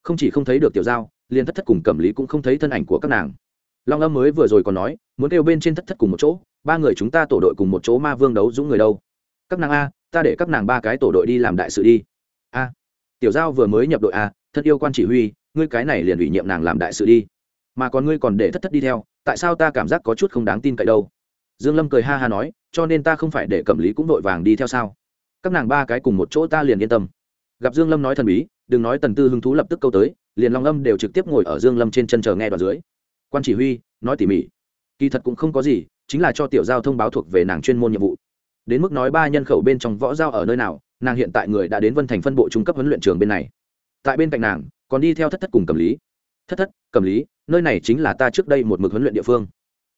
Không chỉ không thấy được tiểu giao, liền thất thất cùng cẩm lý cũng không thấy thân ảnh của các nàng. Long âm mới vừa rồi còn nói, muốn kêu bên trên thất thất cùng một chỗ, ba người chúng ta tổ đội cùng một chỗ ma vương đấu dũng người đâu? Các nàng a, ta để các nàng ba cái tổ đội đi làm đại sự đi. A, tiểu giao vừa mới nhập đội a thân yêu quan chỉ huy, ngươi cái này liền ủy nhiệm nàng làm đại sự đi. Mà còn ngươi còn để thất thất đi theo, tại sao ta cảm giác có chút không đáng tin cậy đâu? Dương lâm cười ha ha nói, cho nên ta không phải để cẩm lý cũng vội vàng đi theo sao? Các nàng ba cái cùng một chỗ ta liền yên tâm gặp dương lâm nói thần bí, đừng nói tần tư hứng thú lập tức câu tới, liền long âm đều trực tiếp ngồi ở dương lâm trên chân chờ nghe đoạn dưới. Quan chỉ huy, nói tỉ mỉ. Kỳ thật cũng không có gì, chính là cho tiểu giao thông báo thuộc về nàng chuyên môn nhiệm vụ. Đến mức nói ba nhân khẩu bên trong võ giao ở nơi nào, nàng hiện tại người đã đến vân thành phân bộ trung cấp huấn luyện trường bên này. Tại bên cạnh nàng, còn đi theo thất thất cùng cầm lý. Thất thất cầm lý, nơi này chính là ta trước đây một mực huấn luyện địa phương.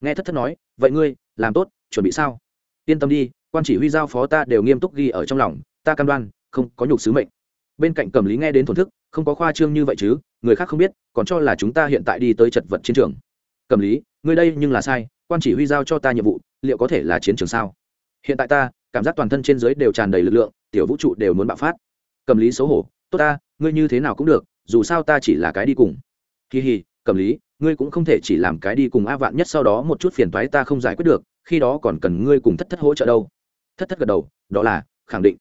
Nghe thất thất nói, vậy ngươi, làm tốt, chuẩn bị sao? Yên tâm đi, quan chỉ huy giao phó ta đều nghiêm túc ghi ở trong lòng, ta cam đoan, không có nhục sứ mệnh bên cạnh cầm lý nghe đến thổn thức, không có khoa trương như vậy chứ, người khác không biết, còn cho là chúng ta hiện tại đi tới chật vật chiến trường. Cầm lý, ngươi đây nhưng là sai, quan chỉ huy giao cho ta nhiệm vụ, liệu có thể là chiến trường sao? Hiện tại ta, cảm giác toàn thân trên dưới đều tràn đầy lực lượng, tiểu vũ trụ đều muốn bạo phát. Cầm lý xấu hổ, tốt ta, ngươi như thế nào cũng được, dù sao ta chỉ là cái đi cùng. Kỳ hì, cầm lý, ngươi cũng không thể chỉ làm cái đi cùng a vạn nhất sau đó một chút phiền toái ta không giải quyết được, khi đó còn cần ngươi cùng thất thất hỗ trợ đâu. Thất thất gật đầu, đó là, khẳng định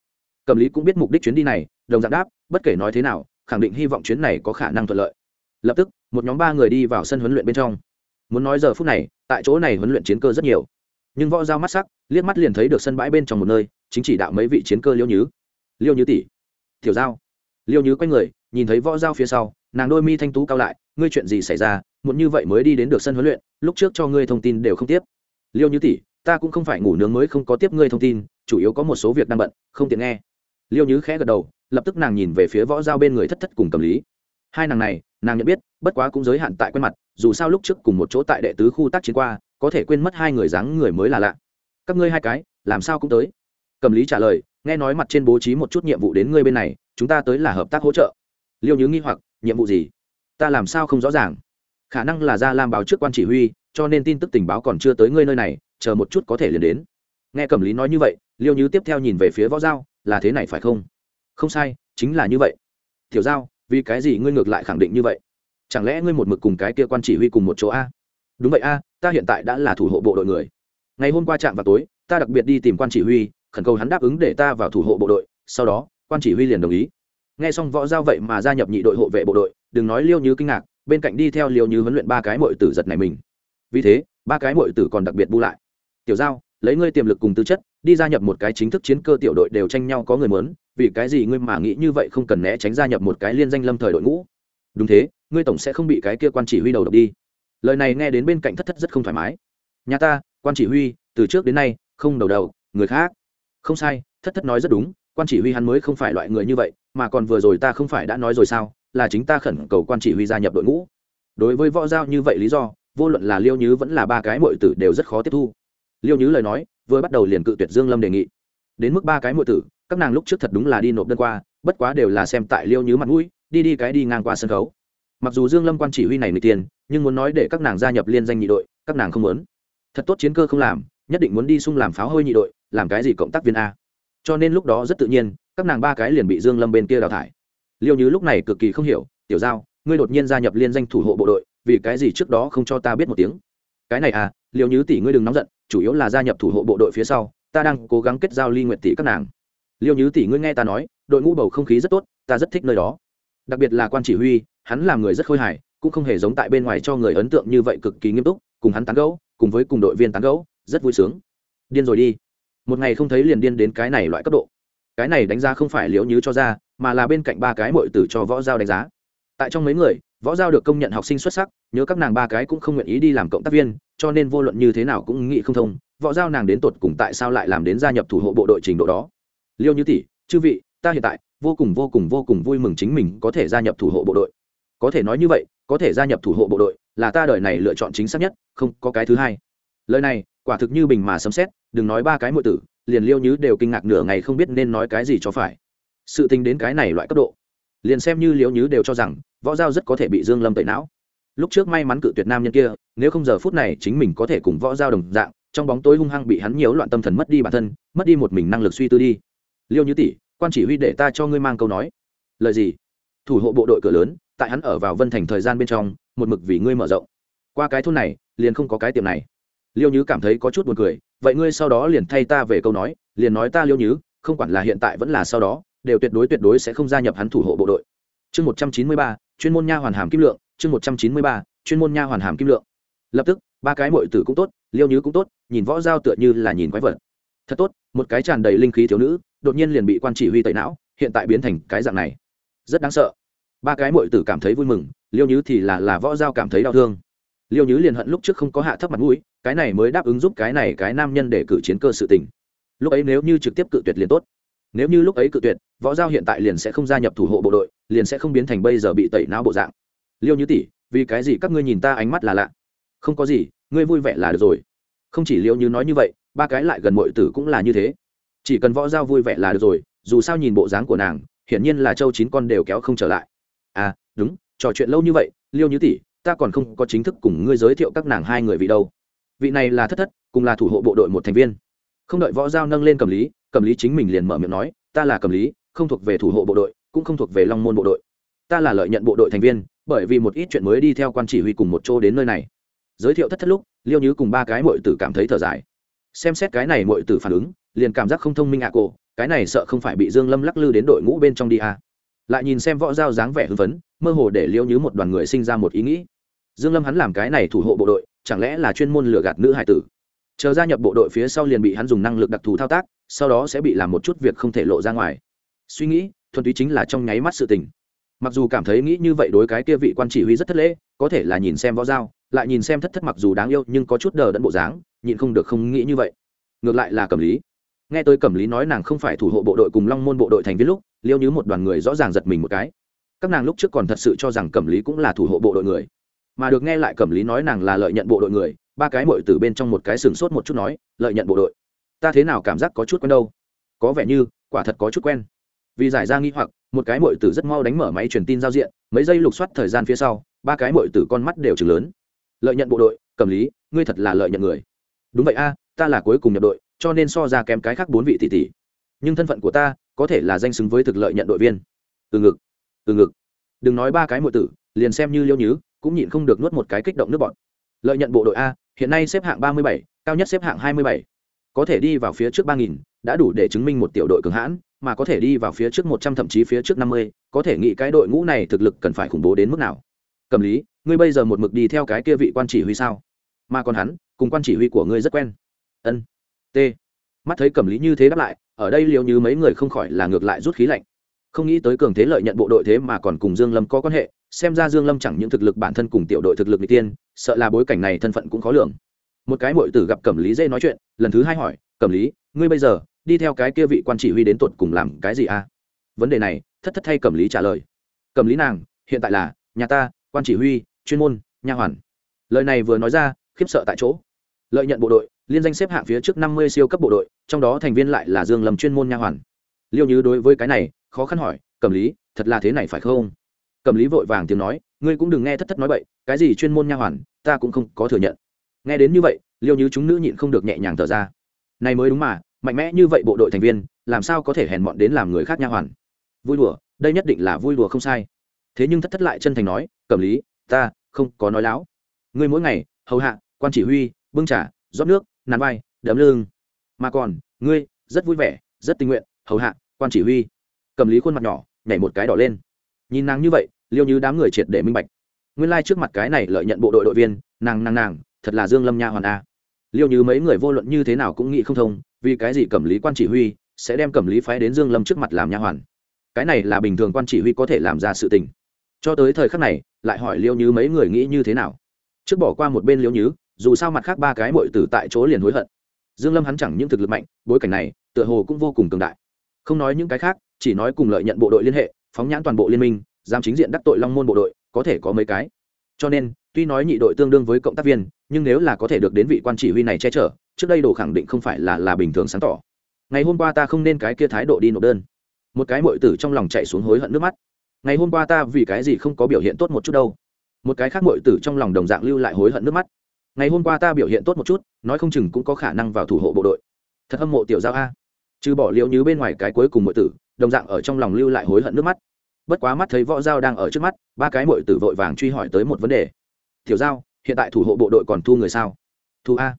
cầm lý cũng biết mục đích chuyến đi này, đồng dạng đáp, bất kể nói thế nào, khẳng định hy vọng chuyến này có khả năng thuận lợi. Lập tức, một nhóm ba người đi vào sân huấn luyện bên trong. Muốn nói giờ phút này, tại chỗ này huấn luyện chiến cơ rất nhiều. Nhưng võ dao mắt sắc, liếc mắt liền thấy được sân bãi bên trong một nơi, chính chỉ đạo mấy vị chiến cơ liêu nhứ. Liêu nhứ tỷ. Tiểu giao. Liêu nhứ quay người, nhìn thấy võ dao phía sau, nàng đôi mi thanh tú cao lại, ngươi chuyện gì xảy ra, muộn như vậy mới đi đến được sân huấn luyện, lúc trước cho ngươi thông tin đều không tiếp. Liêu như tỷ, ta cũng không phải ngủ nướng mới không có tiếp ngươi thông tin, chủ yếu có một số việc đang bận, không tiện nghe liêu như khẽ gật đầu, lập tức nàng nhìn về phía võ giao bên người thất thất cùng cầm lý. Hai nàng này, nàng nhận biết, bất quá cũng giới hạn tại quen mặt, dù sao lúc trước cùng một chỗ tại đệ tứ khu tác chiến qua, có thể quên mất hai người dáng người mới là lạ. Các ngươi hai cái, làm sao cũng tới? Cầm lý trả lời, nghe nói mặt trên bố trí một chút nhiệm vụ đến ngươi bên này, chúng ta tới là hợp tác hỗ trợ. Liêu nhứ nghi hoặc, nhiệm vụ gì? Ta làm sao không rõ ràng? Khả năng là ra làm báo trước quan chỉ huy, cho nên tin tức tình báo còn chưa tới ngươi nơi này, chờ một chút có thể liền đến. Nghe cầm lý nói như vậy, liêu như tiếp theo nhìn về phía võ giao là thế này phải không? Không sai, chính là như vậy. Tiểu giao, vì cái gì ngươi ngược lại khẳng định như vậy? Chẳng lẽ ngươi một mực cùng cái kia quan chỉ huy cùng một chỗ a? Đúng vậy a, ta hiện tại đã là thủ hộ bộ đội người. Ngày hôm qua trạm vào tối, ta đặc biệt đi tìm quan chỉ huy, khẩn cầu hắn đáp ứng để ta vào thủ hộ bộ đội, sau đó, quan chỉ huy liền đồng ý. Nghe xong võ giao vậy mà gia nhập nhị đội hộ vệ bộ đội, đừng nói liêu như kinh ngạc, bên cạnh đi theo liêu như huấn luyện ba cái mội tử giật này mình. Vì thế, ba cái mội tử còn đặc biệt bu lại. Tiểu giao lấy ngươi tiềm lực cùng tư chất, đi gia nhập một cái chính thức chiến cơ tiểu đội đều tranh nhau có người muốn, vì cái gì ngươi mà nghĩ như vậy không cần né tránh gia nhập một cái liên danh lâm thời đội ngũ. Đúng thế, ngươi tổng sẽ không bị cái kia quan chỉ huy đầu độc đi. Lời này nghe đến bên cạnh thất thất rất không thoải mái. Nhà ta, quan chỉ huy, từ trước đến nay, không đầu đầu, người khác. Không sai, thất thất nói rất đúng, quan chỉ huy hắn mới không phải loại người như vậy, mà còn vừa rồi ta không phải đã nói rồi sao, là chính ta khẩn cầu quan chỉ huy gia nhập đội ngũ. Đối với võ giao như vậy lý do, vô luận là liêu nhứ vẫn là ba cái mọi tử đều rất khó tiếp thu liêu nhứ lời nói, vừa bắt đầu liền cự tuyệt dương lâm đề nghị. Đến mức ba cái muội tử, các nàng lúc trước thật đúng là đi nộp đơn qua, bất quá đều là xem tại liêu nhứ mặt mũi, đi đi cái đi ngang qua sân khấu. Mặc dù dương lâm quan chỉ huy này người tiền, nhưng muốn nói để các nàng gia nhập liên danh nhị đội, các nàng không muốn. Thật tốt chiến cơ không làm, nhất định muốn đi xung làm pháo hơi nhị đội, làm cái gì cộng tác viên a. Cho nên lúc đó rất tự nhiên, các nàng ba cái liền bị dương lâm bên kia đào thải. Liêu nhứ lúc này cực kỳ không hiểu, tiểu giao, ngươi đột nhiên gia nhập liên danh thủ hộ bộ đội, vì cái gì trước đó không cho ta biết một tiếng? Cái này à liêu nhứ tỷ ngươi đừng nóng giận chủ yếu là gia nhập thủ hộ bộ đội phía sau, ta đang cố gắng kết giao ly nguyện tỷ các nàng. Liêu như tỷ, ngươi nghe ta nói, đội ngũ bầu không khí rất tốt, ta rất thích nơi đó. Đặc biệt là quan chỉ huy, hắn là người rất khôi hài, cũng không hề giống tại bên ngoài cho người ấn tượng như vậy cực kỳ nghiêm túc, cùng hắn tán gẫu, cùng với cùng đội viên tán gẫu, rất vui sướng. Điên rồi đi. Một ngày không thấy liền điên đến cái này loại cấp độ. Cái này đánh giá không phải liễu như cho ra, mà là bên cạnh ba cái mội tử cho võ giao đánh giá. Tại trong mấy người, võ giao được công nhận học sinh xuất sắc nhớ các nàng ba cái cũng không nguyện ý đi làm cộng tác viên, cho nên vô luận như thế nào cũng nghĩ không thông, võ giao nàng đến tột cùng tại sao lại làm đến gia nhập thủ hộ bộ đội trình độ đó. Liêu như tỷ, chư vị, ta hiện tại vô cùng vô cùng vô cùng vui mừng chính mình có thể gia nhập thủ hộ bộ đội. Có thể nói như vậy, có thể gia nhập thủ hộ bộ đội là ta đời này lựa chọn chính xác nhất, không có cái thứ hai. Lời này, quả thực như bình mà sấm xét đừng nói ba cái mọi tử, liền liêu Như đều kinh ngạc nửa ngày không biết nên nói cái gì cho phải. Sự tình đến cái này loại cấp độ. Liền xem như liêu Như đều cho rằng võ giao rất có thể bị dương lâm tẩy não lúc trước may mắn cự tuyệt nam nhân kia, nếu không giờ phút này chính mình có thể cùng võ giao đồng dạng, trong bóng tối hung hăng bị hắn nhiễu loạn tâm thần mất đi bản thân, mất đi một mình năng lực suy tư đi. Liêu như tỷ, quan chỉ huy để ta cho ngươi mang câu nói. Lời gì? Thủ hộ bộ đội cửa lớn, tại hắn ở vào vân thành thời gian bên trong, một mực vì ngươi mở rộng. Qua cái thôn này, liền không có cái tiệm này. Liêu như cảm thấy có chút buồn cười, vậy ngươi sau đó liền thay ta về câu nói, liền nói ta liêu như, không quản là hiện tại vẫn là sau đó, đều tuyệt đối tuyệt đối sẽ không gia nhập hắn thủ hộ bộ đội. Chương một trăm chín mươi ba, chuyên môn nha hoàn hàm kim lượng chương một trăm chín mươi ba, chuyên môn nha hoàn hàm kim lượng. Lập tức, ba cái mội tử cũng tốt, liêu nhứ cũng tốt, nhìn võ giao tựa như là nhìn quái vật. Thật tốt, một cái tràn đầy linh khí thiếu nữ, đột nhiên liền bị quan chỉ huy tẩy não, hiện tại biến thành cái dạng này. Rất đáng sợ. Ba cái mội tử cảm thấy vui mừng, liêu nhứ thì là là võ giao cảm thấy đau thương. Liêu nhứ liền hận lúc trước không có hạ thấp mặt mũi, cái này mới đáp ứng giúp cái này cái nam nhân để cử chiến cơ sự tình. Lúc ấy nếu như trực tiếp cự tuyệt liền tốt. Nếu như lúc ấy cự tuyệt, võ giao hiện tại liền sẽ không gia nhập thủ hộ bộ đội, liền sẽ không biến thành bây giờ bị tẩy não bộ dạng liêu như tỷ, vì cái gì các ngươi nhìn ta ánh mắt là lạ? Không có gì, ngươi vui vẻ là được rồi. Không chỉ liêu như nói như vậy, ba cái lại gần mọi tử cũng là như thế. Chỉ cần võ giao vui vẻ là được rồi, dù sao nhìn bộ dáng của nàng, hiển nhiên là châu chín con đều kéo không trở lại. À đúng, trò chuyện lâu như vậy, liêu như tỷ, ta còn không có chính thức cùng ngươi giới thiệu các nàng hai người vị đâu. Vị này là thất thất, cùng là thủ hộ bộ đội một thành viên. Không đợi võ giao nâng lên cầm lý cầm lý chính mình liền mở miệng nói, ta là cầm lý, không thuộc về thủ hộ bộ đội, cũng không thuộc về long môn bộ đội. Ta là lợi nhận bộ đội thành viên bởi vì một ít chuyện mới đi theo quan chỉ huy cùng một chỗ đến nơi này. Giới thiệu thất thất lúc, liêu như cùng ba cái mội tử cảm thấy thở dài. Xem xét cái này mội tử phản ứng, liền cảm giác không thông minh ạ à cô, cái này sợ không phải bị dương lâm lắc lư đến đội ngũ bên trong đi à. lại nhìn xem võ giao dáng vẻ hưng phấn, mơ hồ để liêu như một đoàn người sinh ra một ý nghĩ. Dương lâm hắn làm cái này thủ hộ bộ đội, chẳng lẽ là chuyên môn lừa gạt nữ hải tử? Chờ gia nhập bộ đội phía sau liền bị hắn dùng năng lực đặc thù thao tác, sau đó sẽ bị làm một chút việc không thể lộ ra ngoài. Suy nghĩ, thuần túy chính là trong nháy mắt sự tình mặc dù cảm thấy nghĩ như vậy đối cái kia vị quan chỉ huy rất thất lễ, có thể là nhìn xem võ dao lại nhìn xem thất thất mặc dù đáng yêu nhưng có chút đờ đẫn bộ dáng, nhịn không được không nghĩ như vậy. Ngược lại là cẩm lý. Nghe tôi cẩm lý nói nàng không phải thủ hộ bộ đội cùng long môn bộ đội thành viên lúc, liêu như một đoàn người rõ ràng giật mình một cái. Các nàng lúc trước còn thật sự cho rằng cẩm lý cũng là thủ hộ bộ đội người. Mà được nghe lại cẩm lý nói nàng là lợi nhận bộ đội người, ba cái mội từ bên trong một cái sừng sốt một chút nói, lợi nhận bộ đội? Ta thế nào cảm giác có chút quen đâu? Có vẻ như, quả thật có chút quen. Vì giải ra nghi hoặc một cái mội tử rất mau đánh mở máy truyền tin giao diện, mấy giây lục soát thời gian phía sau, ba cái mội tử con mắt đều chừng lớn. Lợi nhận bộ đội cầm lý, ngươi thật là lợi nhận người. Đúng vậy a, ta là cuối cùng nhập đội, cho nên so ra kém cái khác bốn vị tỷ tỷ. Nhưng thân phận của ta, có thể là danh xứng với thực lợi nhận đội viên. Từ ngực từ ngực. Đừng nói ba cái mội tử, liền xem như liêu nhứ, cũng nhịn không được nuốt một cái kích động nước bọn lợi nhận bộ đội a, hiện nay xếp hạng ba mươi bảy, cao nhất xếp hạng hai mươi bảy. Có thể đi vào phía trước ba nghìn, đã đủ để chứng minh một tiểu đội cường hãn mà có thể đi vào phía trước một trăm thậm chí phía trước năm mươi, có thể nghĩ cái đội ngũ này thực lực cần phải khủng bố đến mức nào. Cầm lý, ngươi bây giờ một mực đi theo cái kia vị quan chỉ huy sao? Mà còn hắn, cùng quan chỉ huy của ngươi rất quen. Ân. T. Mắt thấy cầm lý như thế đáp lại, ở đây liệu như mấy người không khỏi là ngược lại rút khí lạnh. Không nghĩ tới cường thế lợi nhận bộ đội thế mà còn cùng dương lâm có quan hệ, xem ra dương lâm chẳng những thực lực bản thân cùng tiểu đội thực lực n tiên sợ là bối cảnh này thân phận cũng khó lường. Một cái mội tử gặp cẩm lý dễ nói chuyện, lần thứ hai hỏi, cẩm lý, ngươi bây giờ đi theo cái kia vị quan chỉ huy đến tột cùng làm cái gì à? Vấn đề này, thất thất thay cầm lý trả lời. Cầm lý nàng, hiện tại là, nhà ta, quan chỉ huy, chuyên môn, nha hoàn. Lời này vừa nói ra, khiếp sợ tại chỗ. Lợi nhận bộ đội, liên danh xếp hạng phía trước năm mươi siêu cấp bộ đội, trong đó thành viên lại là dương lầm chuyên môn nha hoàn. Liêu như đối với cái này, khó khăn hỏi cầm lý, thật là thế này phải không? Cầm lý vội vàng tiếng nói, ngươi cũng đừng nghe thất thất nói bậy, cái gì chuyên môn nha hoàn, ta cũng không có thừa nhận. Nghe đến như vậy, liêu như chúng nữ nhịn không được nhẹ nhàng thở ra. Này mới đúng mà mạnh mẽ như vậy bộ đội thành viên, làm sao có thể hèn mọn đến làm người khác nha hoàn? Vui đùa, đây nhất định là vui đùa không sai. Thế nhưng thất thất lại chân thành nói, cẩm lý, ta không có nói láo. Ngươi mỗi ngày, hầu hạ, quan chỉ huy, bưng trả rót nước nàn vai, đấm lưng. Mà còn, ngươi, rất vui vẻ, rất tình nguyện, hầu hạ, quan chỉ huy. Cầm lý khuôn mặt nhỏ, nhảy một cái đỏ lên. Nhìn nàng như vậy, liêu như đám người triệt để minh bạch. Nguyên lai、like、trước mặt cái này lợi nhận bộ đội đội viên, nàng nàng nàng, thật là dương lâm nha hoàn a liêu như mấy người vô luận như thế nào cũng nghĩ không thông, vì cái gì cẩm lý quan chỉ huy sẽ đem cẩm lý phái đến dương lâm trước mặt làm nha hoàn? Cái này là bình thường quan chỉ huy có thể làm ra sự tình. Cho tới thời khắc này, lại hỏi liêu như mấy người nghĩ như thế nào? Trước bỏ qua một bên liêu như, dù sao mặt khác ba cái mội tử tại chỗ liền hối hận. Dương lâm hắn chẳng những thực lực mạnh, bối cảnh này, tựa hồ cũng vô cùng cường đại. Không nói những cái khác, chỉ nói cùng lợi nhận bộ đội liên hệ, phóng nhãn toàn bộ liên minh, giam chính diện đắc tội long môn bộ đội, có thể có mấy cái. Cho nên tuy nói nhị đội tương đương với cộng tác viên, nhưng nếu là có thể được đến vị quan chỉ huy này che chở, trước đây đồ khẳng định không phải là là bình thường sáng tỏ. Ngày hôm qua ta không nên cái kia thái độ đi nộp đơn. Một cái mội tử trong lòng chạy xuống hối hận nước mắt. Ngày hôm qua ta vì cái gì không có biểu hiện tốt một chút đâu. Một cái khác mội tử trong lòng đồng dạng lưu lại hối hận nước mắt. Ngày hôm qua ta biểu hiện tốt một chút, nói không chừng cũng có khả năng vào thủ hộ bộ đội. Thật hâm mộ tiểu giao a. Trừ bỏ liệu như bên ngoài cái cuối cùng mội tử, đồng dạng ở trong lòng lưu lại hối hận nước mắt. Bất quá mắt thấy võ giao đang ở trước mắt, ba cái mội tử vội vàng truy hỏi tới một vấn đề tiểu giao, hiện tại thủ hộ bộ đội còn thu người sao? Thu a.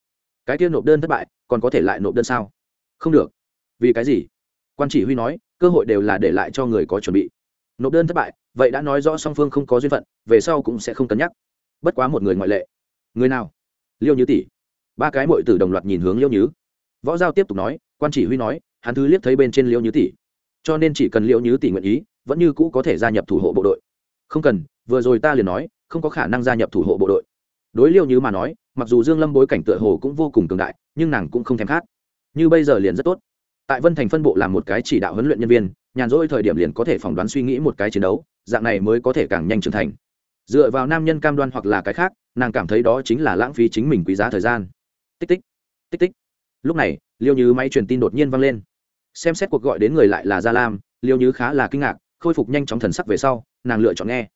Cái kia nộp đơn thất bại, còn có thể lại nộp đơn sao? Không được. Vì cái gì? Quan chỉ huy nói, cơ hội đều là để lại cho người có chuẩn bị. Nộp đơn thất bại, vậy đã nói rõ song phương không có duyên phận, về sau cũng sẽ không cân nhắc. Bất quá một người ngoại lệ. Người nào? Liêu như tỷ. Ba cái mội tử đồng loạt nhìn hướng liêu như. Võ giao tiếp tục nói, quan chỉ huy nói, hắn thứ liếc thấy bên trên liêu như tỷ. Cho nên chỉ cần liêu như tỷ nguyện ý, vẫn như cũ có thể gia nhập thủ hộ bộ đội. Không cần, vừa rồi ta liền nói không có khả năng gia nhập thủ hộ bộ đội. Đối liêu như mà nói, mặc dù dương lâm bối cảnh tựa hồ cũng vô cùng cường đại, nhưng nàng cũng không thèm khát. Như bây giờ liền rất tốt. Tại vân thành phân bộ làm một cái chỉ đạo huấn luyện nhân viên, nhàn rỗi thời điểm liền có thể phỏng đoán suy nghĩ một cái chiến đấu, dạng này mới có thể càng nhanh trưởng thành. Dựa vào nam nhân cam đoan hoặc là cái khác, nàng cảm thấy đó chính là lãng phí chính mình quý giá thời gian. Tích tích tích tích. Lúc này, liêu như máy truyền tin đột nhiên vang lên. Xem xét cuộc gọi đến người lại là gia lam, liêu như khá là kinh ngạc, khôi phục nhanh chóng thần sắc về sau, nàng lựa chọn nghe.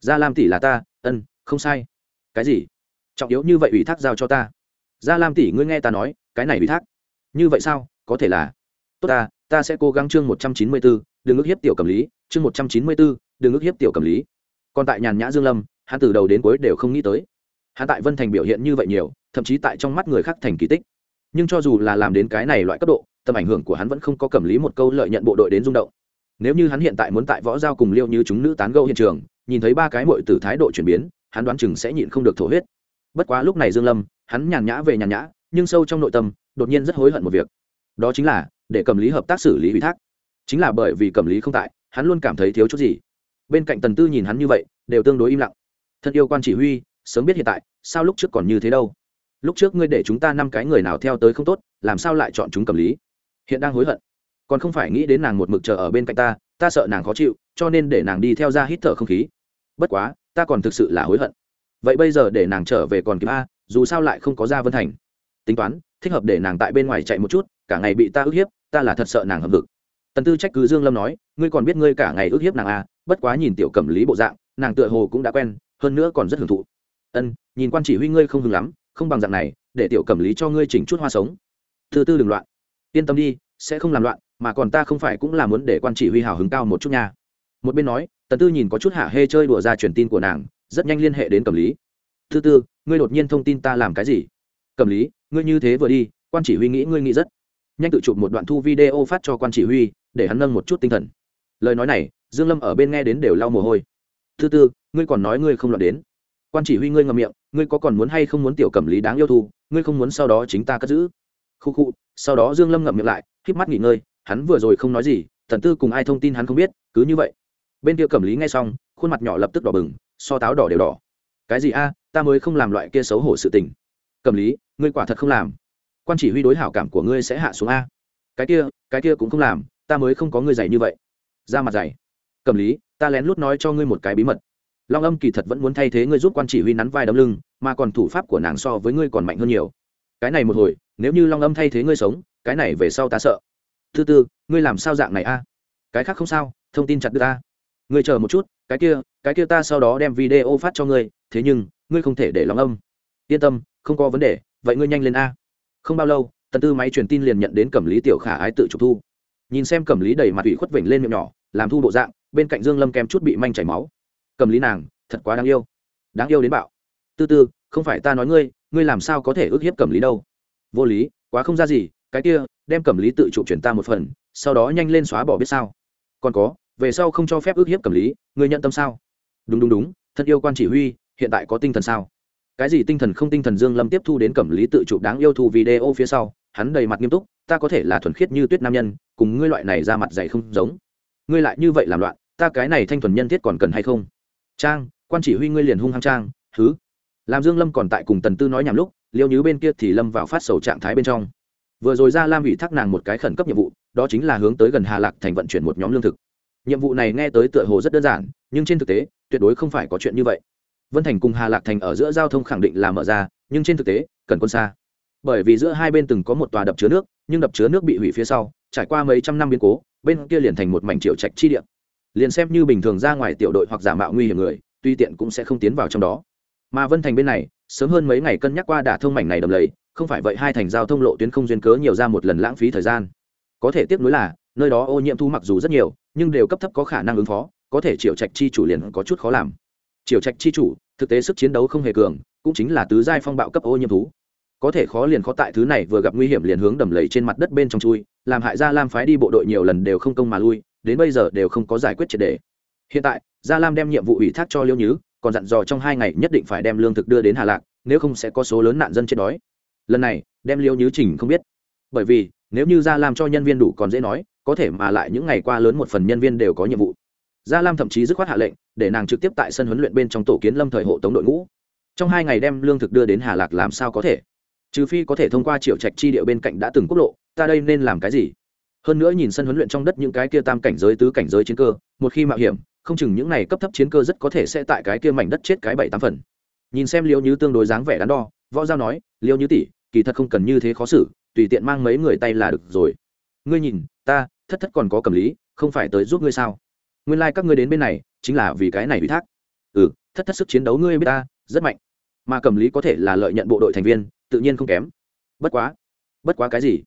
Gia lam tỷ là ta ân, không sai. Cái gì? Trọng yếu như vậy ủy thác giao cho ta. Gia lam tỷ, ngươi nghe ta nói, cái này ủy thác. Như vậy sao? Có thể là. Tốt ta ta sẽ cố gắng chương một trăm chín mươi bốn đừng ước hiếp tiểu cầm lý. Chương một trăm chín mươi bốn đừng ước hiếp tiểu cầm lý. Còn tại nhàn nhã dương lâm, hắn từ đầu đến cuối đều không nghĩ tới. Hắn tại vân thành biểu hiện như vậy nhiều, thậm chí tại trong mắt người khác thành kỳ tích. Nhưng cho dù là làm đến cái này loại cấp độ, tầm ảnh hưởng của hắn vẫn không có cầm lý một câu lợi nhận bộ đội đến rung động. Nếu như hắn hiện tại muốn tại võ giao cùng liêu như chúng nữ tán gẫu hiện trường nhìn thấy ba cái mội từ thái độ chuyển biến, hắn đoán chừng sẽ nhịn không được thổ huyết. Bất quá lúc này dương lâm, hắn nhàn nhã về nhàn nhã, nhưng sâu trong nội tâm, đột nhiên rất hối hận một việc. Đó chính là, để cầm lý hợp tác xử lý ủy thác. Chính là bởi vì cầm lý không tại, hắn luôn cảm thấy thiếu chút gì. Bên cạnh tần tư nhìn hắn như vậy, đều tương đối im lặng. Thân yêu quan chỉ huy, sớm biết hiện tại, sao lúc trước còn như thế đâu? Lúc trước ngươi để chúng ta năm cái người nào theo tới không tốt, làm sao lại chọn chúng cầm lý? Hiện đang hối hận. Còn không phải nghĩ đến nàng một mực chờ ở bên cạnh ta ta sợ nàng khó chịu, cho nên để nàng đi theo ra hít thở không khí bất quá, ta còn thực sự là hối hận. Vậy bây giờ để nàng trở về còn kịp a, dù sao lại không có ra vân thành. Tính toán, thích hợp để nàng tại bên ngoài chạy một chút, cả ngày bị ta ức hiếp, ta là thật sợ nàng hợp vực tần tư trách cứ dương lâm nói, ngươi còn biết ngươi cả ngày ức hiếp nàng a bất quá nhìn tiểu cẩm lý bộ dạng, nàng tựa hồ cũng đã quen, hơn nữa còn rất hưởng thụ. Ân, nhìn quan chỉ huy ngươi không hứng lắm, không bằng dạng này, để tiểu cẩm lý cho ngươi chỉnh chút hoa sống. Thứ tư đừng loạn. Yên tâm đi, sẽ không làm loạn, mà còn ta không phải cũng là muốn để quan chỉ huy hào hứng cao một chút nha. Một bên nói tần tư nhìn có chút hạ hê chơi đùa ra truyền tin của nàng, rất nhanh liên hệ đến cẩm lý. Thứ tư, ngươi đột nhiên thông tin ta làm cái gì? Cẩm lý, ngươi như thế vừa đi, quan chỉ huy nghĩ ngươi nghĩ rất. Nhanh tự chụp một đoạn thu video phát cho quan chỉ huy, để hắn nâng một chút tinh thần. Lời nói này, dương lâm ở bên nghe đến đều lau mồ hôi. Thứ tư, ngươi còn nói ngươi không loạn đến. Quan chỉ huy ngươi ngậm miệng, ngươi có còn muốn hay không muốn tiểu cẩm lý đáng yêu thu ngươi không muốn sau đó chính ta cất giữ? Khu khu, sau đó dương lâm ngậm miệng lại, híp mắt nghỉ ngơi, hắn vừa rồi không nói gì thần tư cùng ai thông tin hắn không biết, cứ như vậy bên kia cẩm lý nghe xong, khuôn mặt nhỏ lập tức đỏ bừng, so táo đỏ đều đỏ. Cái gì a, ta mới không làm loại kia xấu hổ sự tình. Cẩm lý, ngươi quả thật không làm. Quan chỉ huy đối hảo cảm của ngươi sẽ hạ xuống a. Cái kia cái kia cũng không làm, ta mới không có ngươi dày như vậy. Ra mặt dày cẩm lý, ta lén lút nói cho ngươi một cái bí mật. Long âm kỳ thật vẫn muốn thay thế ngươi giúp quan chỉ huy nắn vai đấm lưng, mà còn thủ pháp của nàng so với ngươi còn mạnh hơn nhiều. Cái này một hồi, nếu như long âm thay thế ngươi sống, cái này về sau ta sợ. Thứ tư, ngươi làm sao dạng này a? Cái khác không sao, thông tin chặt đưa ta ngươi chờ một chút, cái kia cái kia ta sau đó đem video phát cho ngươi, thế nhưng, ngươi không thể để lòng âm. Yên tâm, không có vấn đề, vậy ngươi nhanh lên a. Không bao lâu, tần tư máy truyền tin liền nhận đến cẩm lý tiểu khả ái tự trục thu. Nhìn xem cẩm lý đầy mặt ủy khuất vểnh lên miệng nhỏ, làm thu bộ dạng, bên cạnh dương lâm kem chút bị manh chảy máu. Cẩm lý nàng, thật quá đáng yêu. Đáng yêu đến bạo. Tư tư, không phải ta nói ngươi ngươi làm sao có thể ức hiếp cẩm lý đâu? Vô lý, quá không ra gì, cái kia, đem cẩm lý tự chụp chuyển ta một phần, sau đó nhanh lên xóa bỏ biết sao. Còn có về sau không cho phép ước hiếp cầm lý, ngươi nhận tâm sao? Đúng đúng đúng thật yêu quan chỉ huy, hiện tại có tinh thần sao? Cái gì tinh thần không tinh thần dương lâm tiếp thu đến cẩm lý tự chụp đáng yêu thu video phía sau, hắn đầy mặt nghiêm túc, ta có thể là thuần khiết như tuyết nam nhân, cùng ngươi loại này ra mặt dày không giống. Ngươi lại như vậy làm loạn, ta cái này thanh thuần nhân thiết còn cần hay không? Trang, quan chỉ huy ngươi liền hung hăng trang thứ làm dương lâm còn tại cùng tần tư nói nhảm lúc, liêu nhứ bên kia thì lâm vào phát sầu trạng thái bên trong. Vừa rồi ra lam ủy thác nàng một cái khẩn cấp nhiệm vụ, đó chính là hướng tới gần hà lạc thành vận chuyển một nhóm lương thực nhiệm vụ này nghe tới tựa hồ rất đơn giản, nhưng trên thực tế, tuyệt đối không phải có chuyện như vậy. Vân thành cùng hà lạc thành ở giữa giao thông khẳng định là mở ra, nhưng trên thực tế, cần quân xa. Bởi vì giữa hai bên từng có một tòa đập chứa nước, nhưng đập chứa nước bị hủy phía sau, trải qua mấy trăm năm biến cố, bên kia liền thành một mảnh triệu trạch chi địa. Liền xem như bình thường ra ngoài tiểu đội hoặc giả mạo nguy hiểm người, tuy tiện cũng sẽ không tiến vào trong đó. Mà vân thành bên này, sớm hơn mấy ngày cân nhắc qua đả thông mảnh này đầm lầy, không phải vậy hai thành giao thông lộ tuyến không duyên cớ nhiều ra một lần lãng phí thời gian. Có thể tiếp nối là nơi đó ô nhiễm thu mặc dù rất nhiều, nhưng đều cấp thấp có khả năng ứng phó, có thể triệu trạch chi chủ liền có chút khó làm. Triệu trạch chi chủ, thực tế sức chiến đấu không hề cường, cũng chính là tứ giai phong bạo cấp ô nhiễm thú. Có thể khó liền khó tại thứ này vừa gặp nguy hiểm liền hướng đầm lầy trên mặt đất bên trong chui, làm hại gia lam phái đi bộ đội nhiều lần đều không công mà lui, đến bây giờ đều không có giải quyết triệt đề. Hiện tại, gia lam đem nhiệm vụ ủy thác cho liêu nhứ, còn dặn dò trong hai ngày nhất định phải đem lương thực đưa đến hà lạc, nếu không sẽ có số lớn nạn dân chết đói. Lần này, đem liêu nhứ trình không biết. Bởi vì, nếu như gia lam cho nhân viên đủ còn dễ nói có thể mà lại những ngày qua lớn một phần nhân viên đều có nhiệm vụ. Gia lam thậm chí dứt khoát hạ lệnh, để nàng trực tiếp tại sân huấn luyện bên trong tổ kiến lâm thời hộ tống đội ngũ. Trong hai ngày đem lương thực đưa đến hà lạc làm sao có thể? Trừ phi có thể thông qua triệu trạch chi địa bên cạnh đã từng quốc lộ, ta đây nên làm cái gì? Hơn nữa nhìn sân huấn luyện trong đất những cái kia tam cảnh giới, tứ cảnh giới chiến cơ, một khi mạo hiểm, không chừng những này cấp thấp chiến cơ rất có thể sẽ tại cái kia mảnh đất chết cái bảy tám phần. Nhìn xem liêu như tương đối dáng vẻ đắn đo, võ giao nói liêu như tỷ, kỳ thật không cần như thế khó xử, tùy tiện mang mấy người tay là được rồi. Ngươi nhìn, ta thất thất còn có cầm lý, không phải tới giúp ngươi sao? Nguyên lai、like、các ngươi đến bên này, chính là vì cái này ủy thác. Ừ thất thất sức chiến đấu ngươi biết ta, rất mạnh. Mà cầm lý có thể là lợi nhận bộ đội thành viên, tự nhiên không kém. Bất quá bất quá cái gì?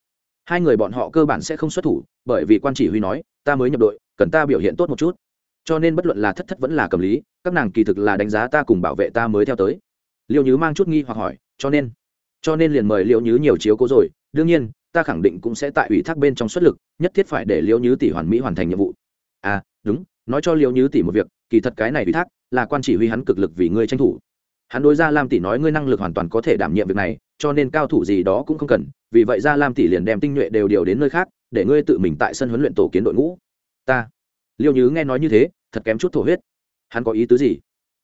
Hai người bọn họ cơ bản sẽ không xuất thủ, bởi vì quan chỉ huy nói, ta mới nhập đội, cần ta biểu hiện tốt một chút. Cho nên bất luận là thất thất vẫn là cầm lý, các nàng kỳ thực là đánh giá ta cùng bảo vệ ta mới theo tới. Liệu nhứ mang chút nghi hoặc hỏi, cho nên cho nên liền mời Liệu nhứ nhiều chiếu cố rồi. Đương nhiên ta khẳng định cũng sẽ tại ủy thác bên trong xuất lực, nhất thiết phải để liêu nhứ tỷ hoàn mỹ hoàn thành nhiệm vụ. À đúng, nói cho liêu nhứ tỷ một việc, kỳ thật cái này ủy thác là quan chỉ huy hắn cực lực vì ngươi tranh thủ. Hắn đối ra lam tỷ nói ngươi năng lực hoàn toàn có thể đảm nhiệm việc này, cho nên cao thủ gì đó cũng không cần, vì vậy ra lam tỷ liền đem tinh nhuệ đều điều đến nơi khác, để ngươi tự mình tại sân huấn luyện tổ kiến đội ngũ. Ta liêu nhứ nghe nói như thế, thật kém chút thổ huyết. Hắn có ý tứ gì?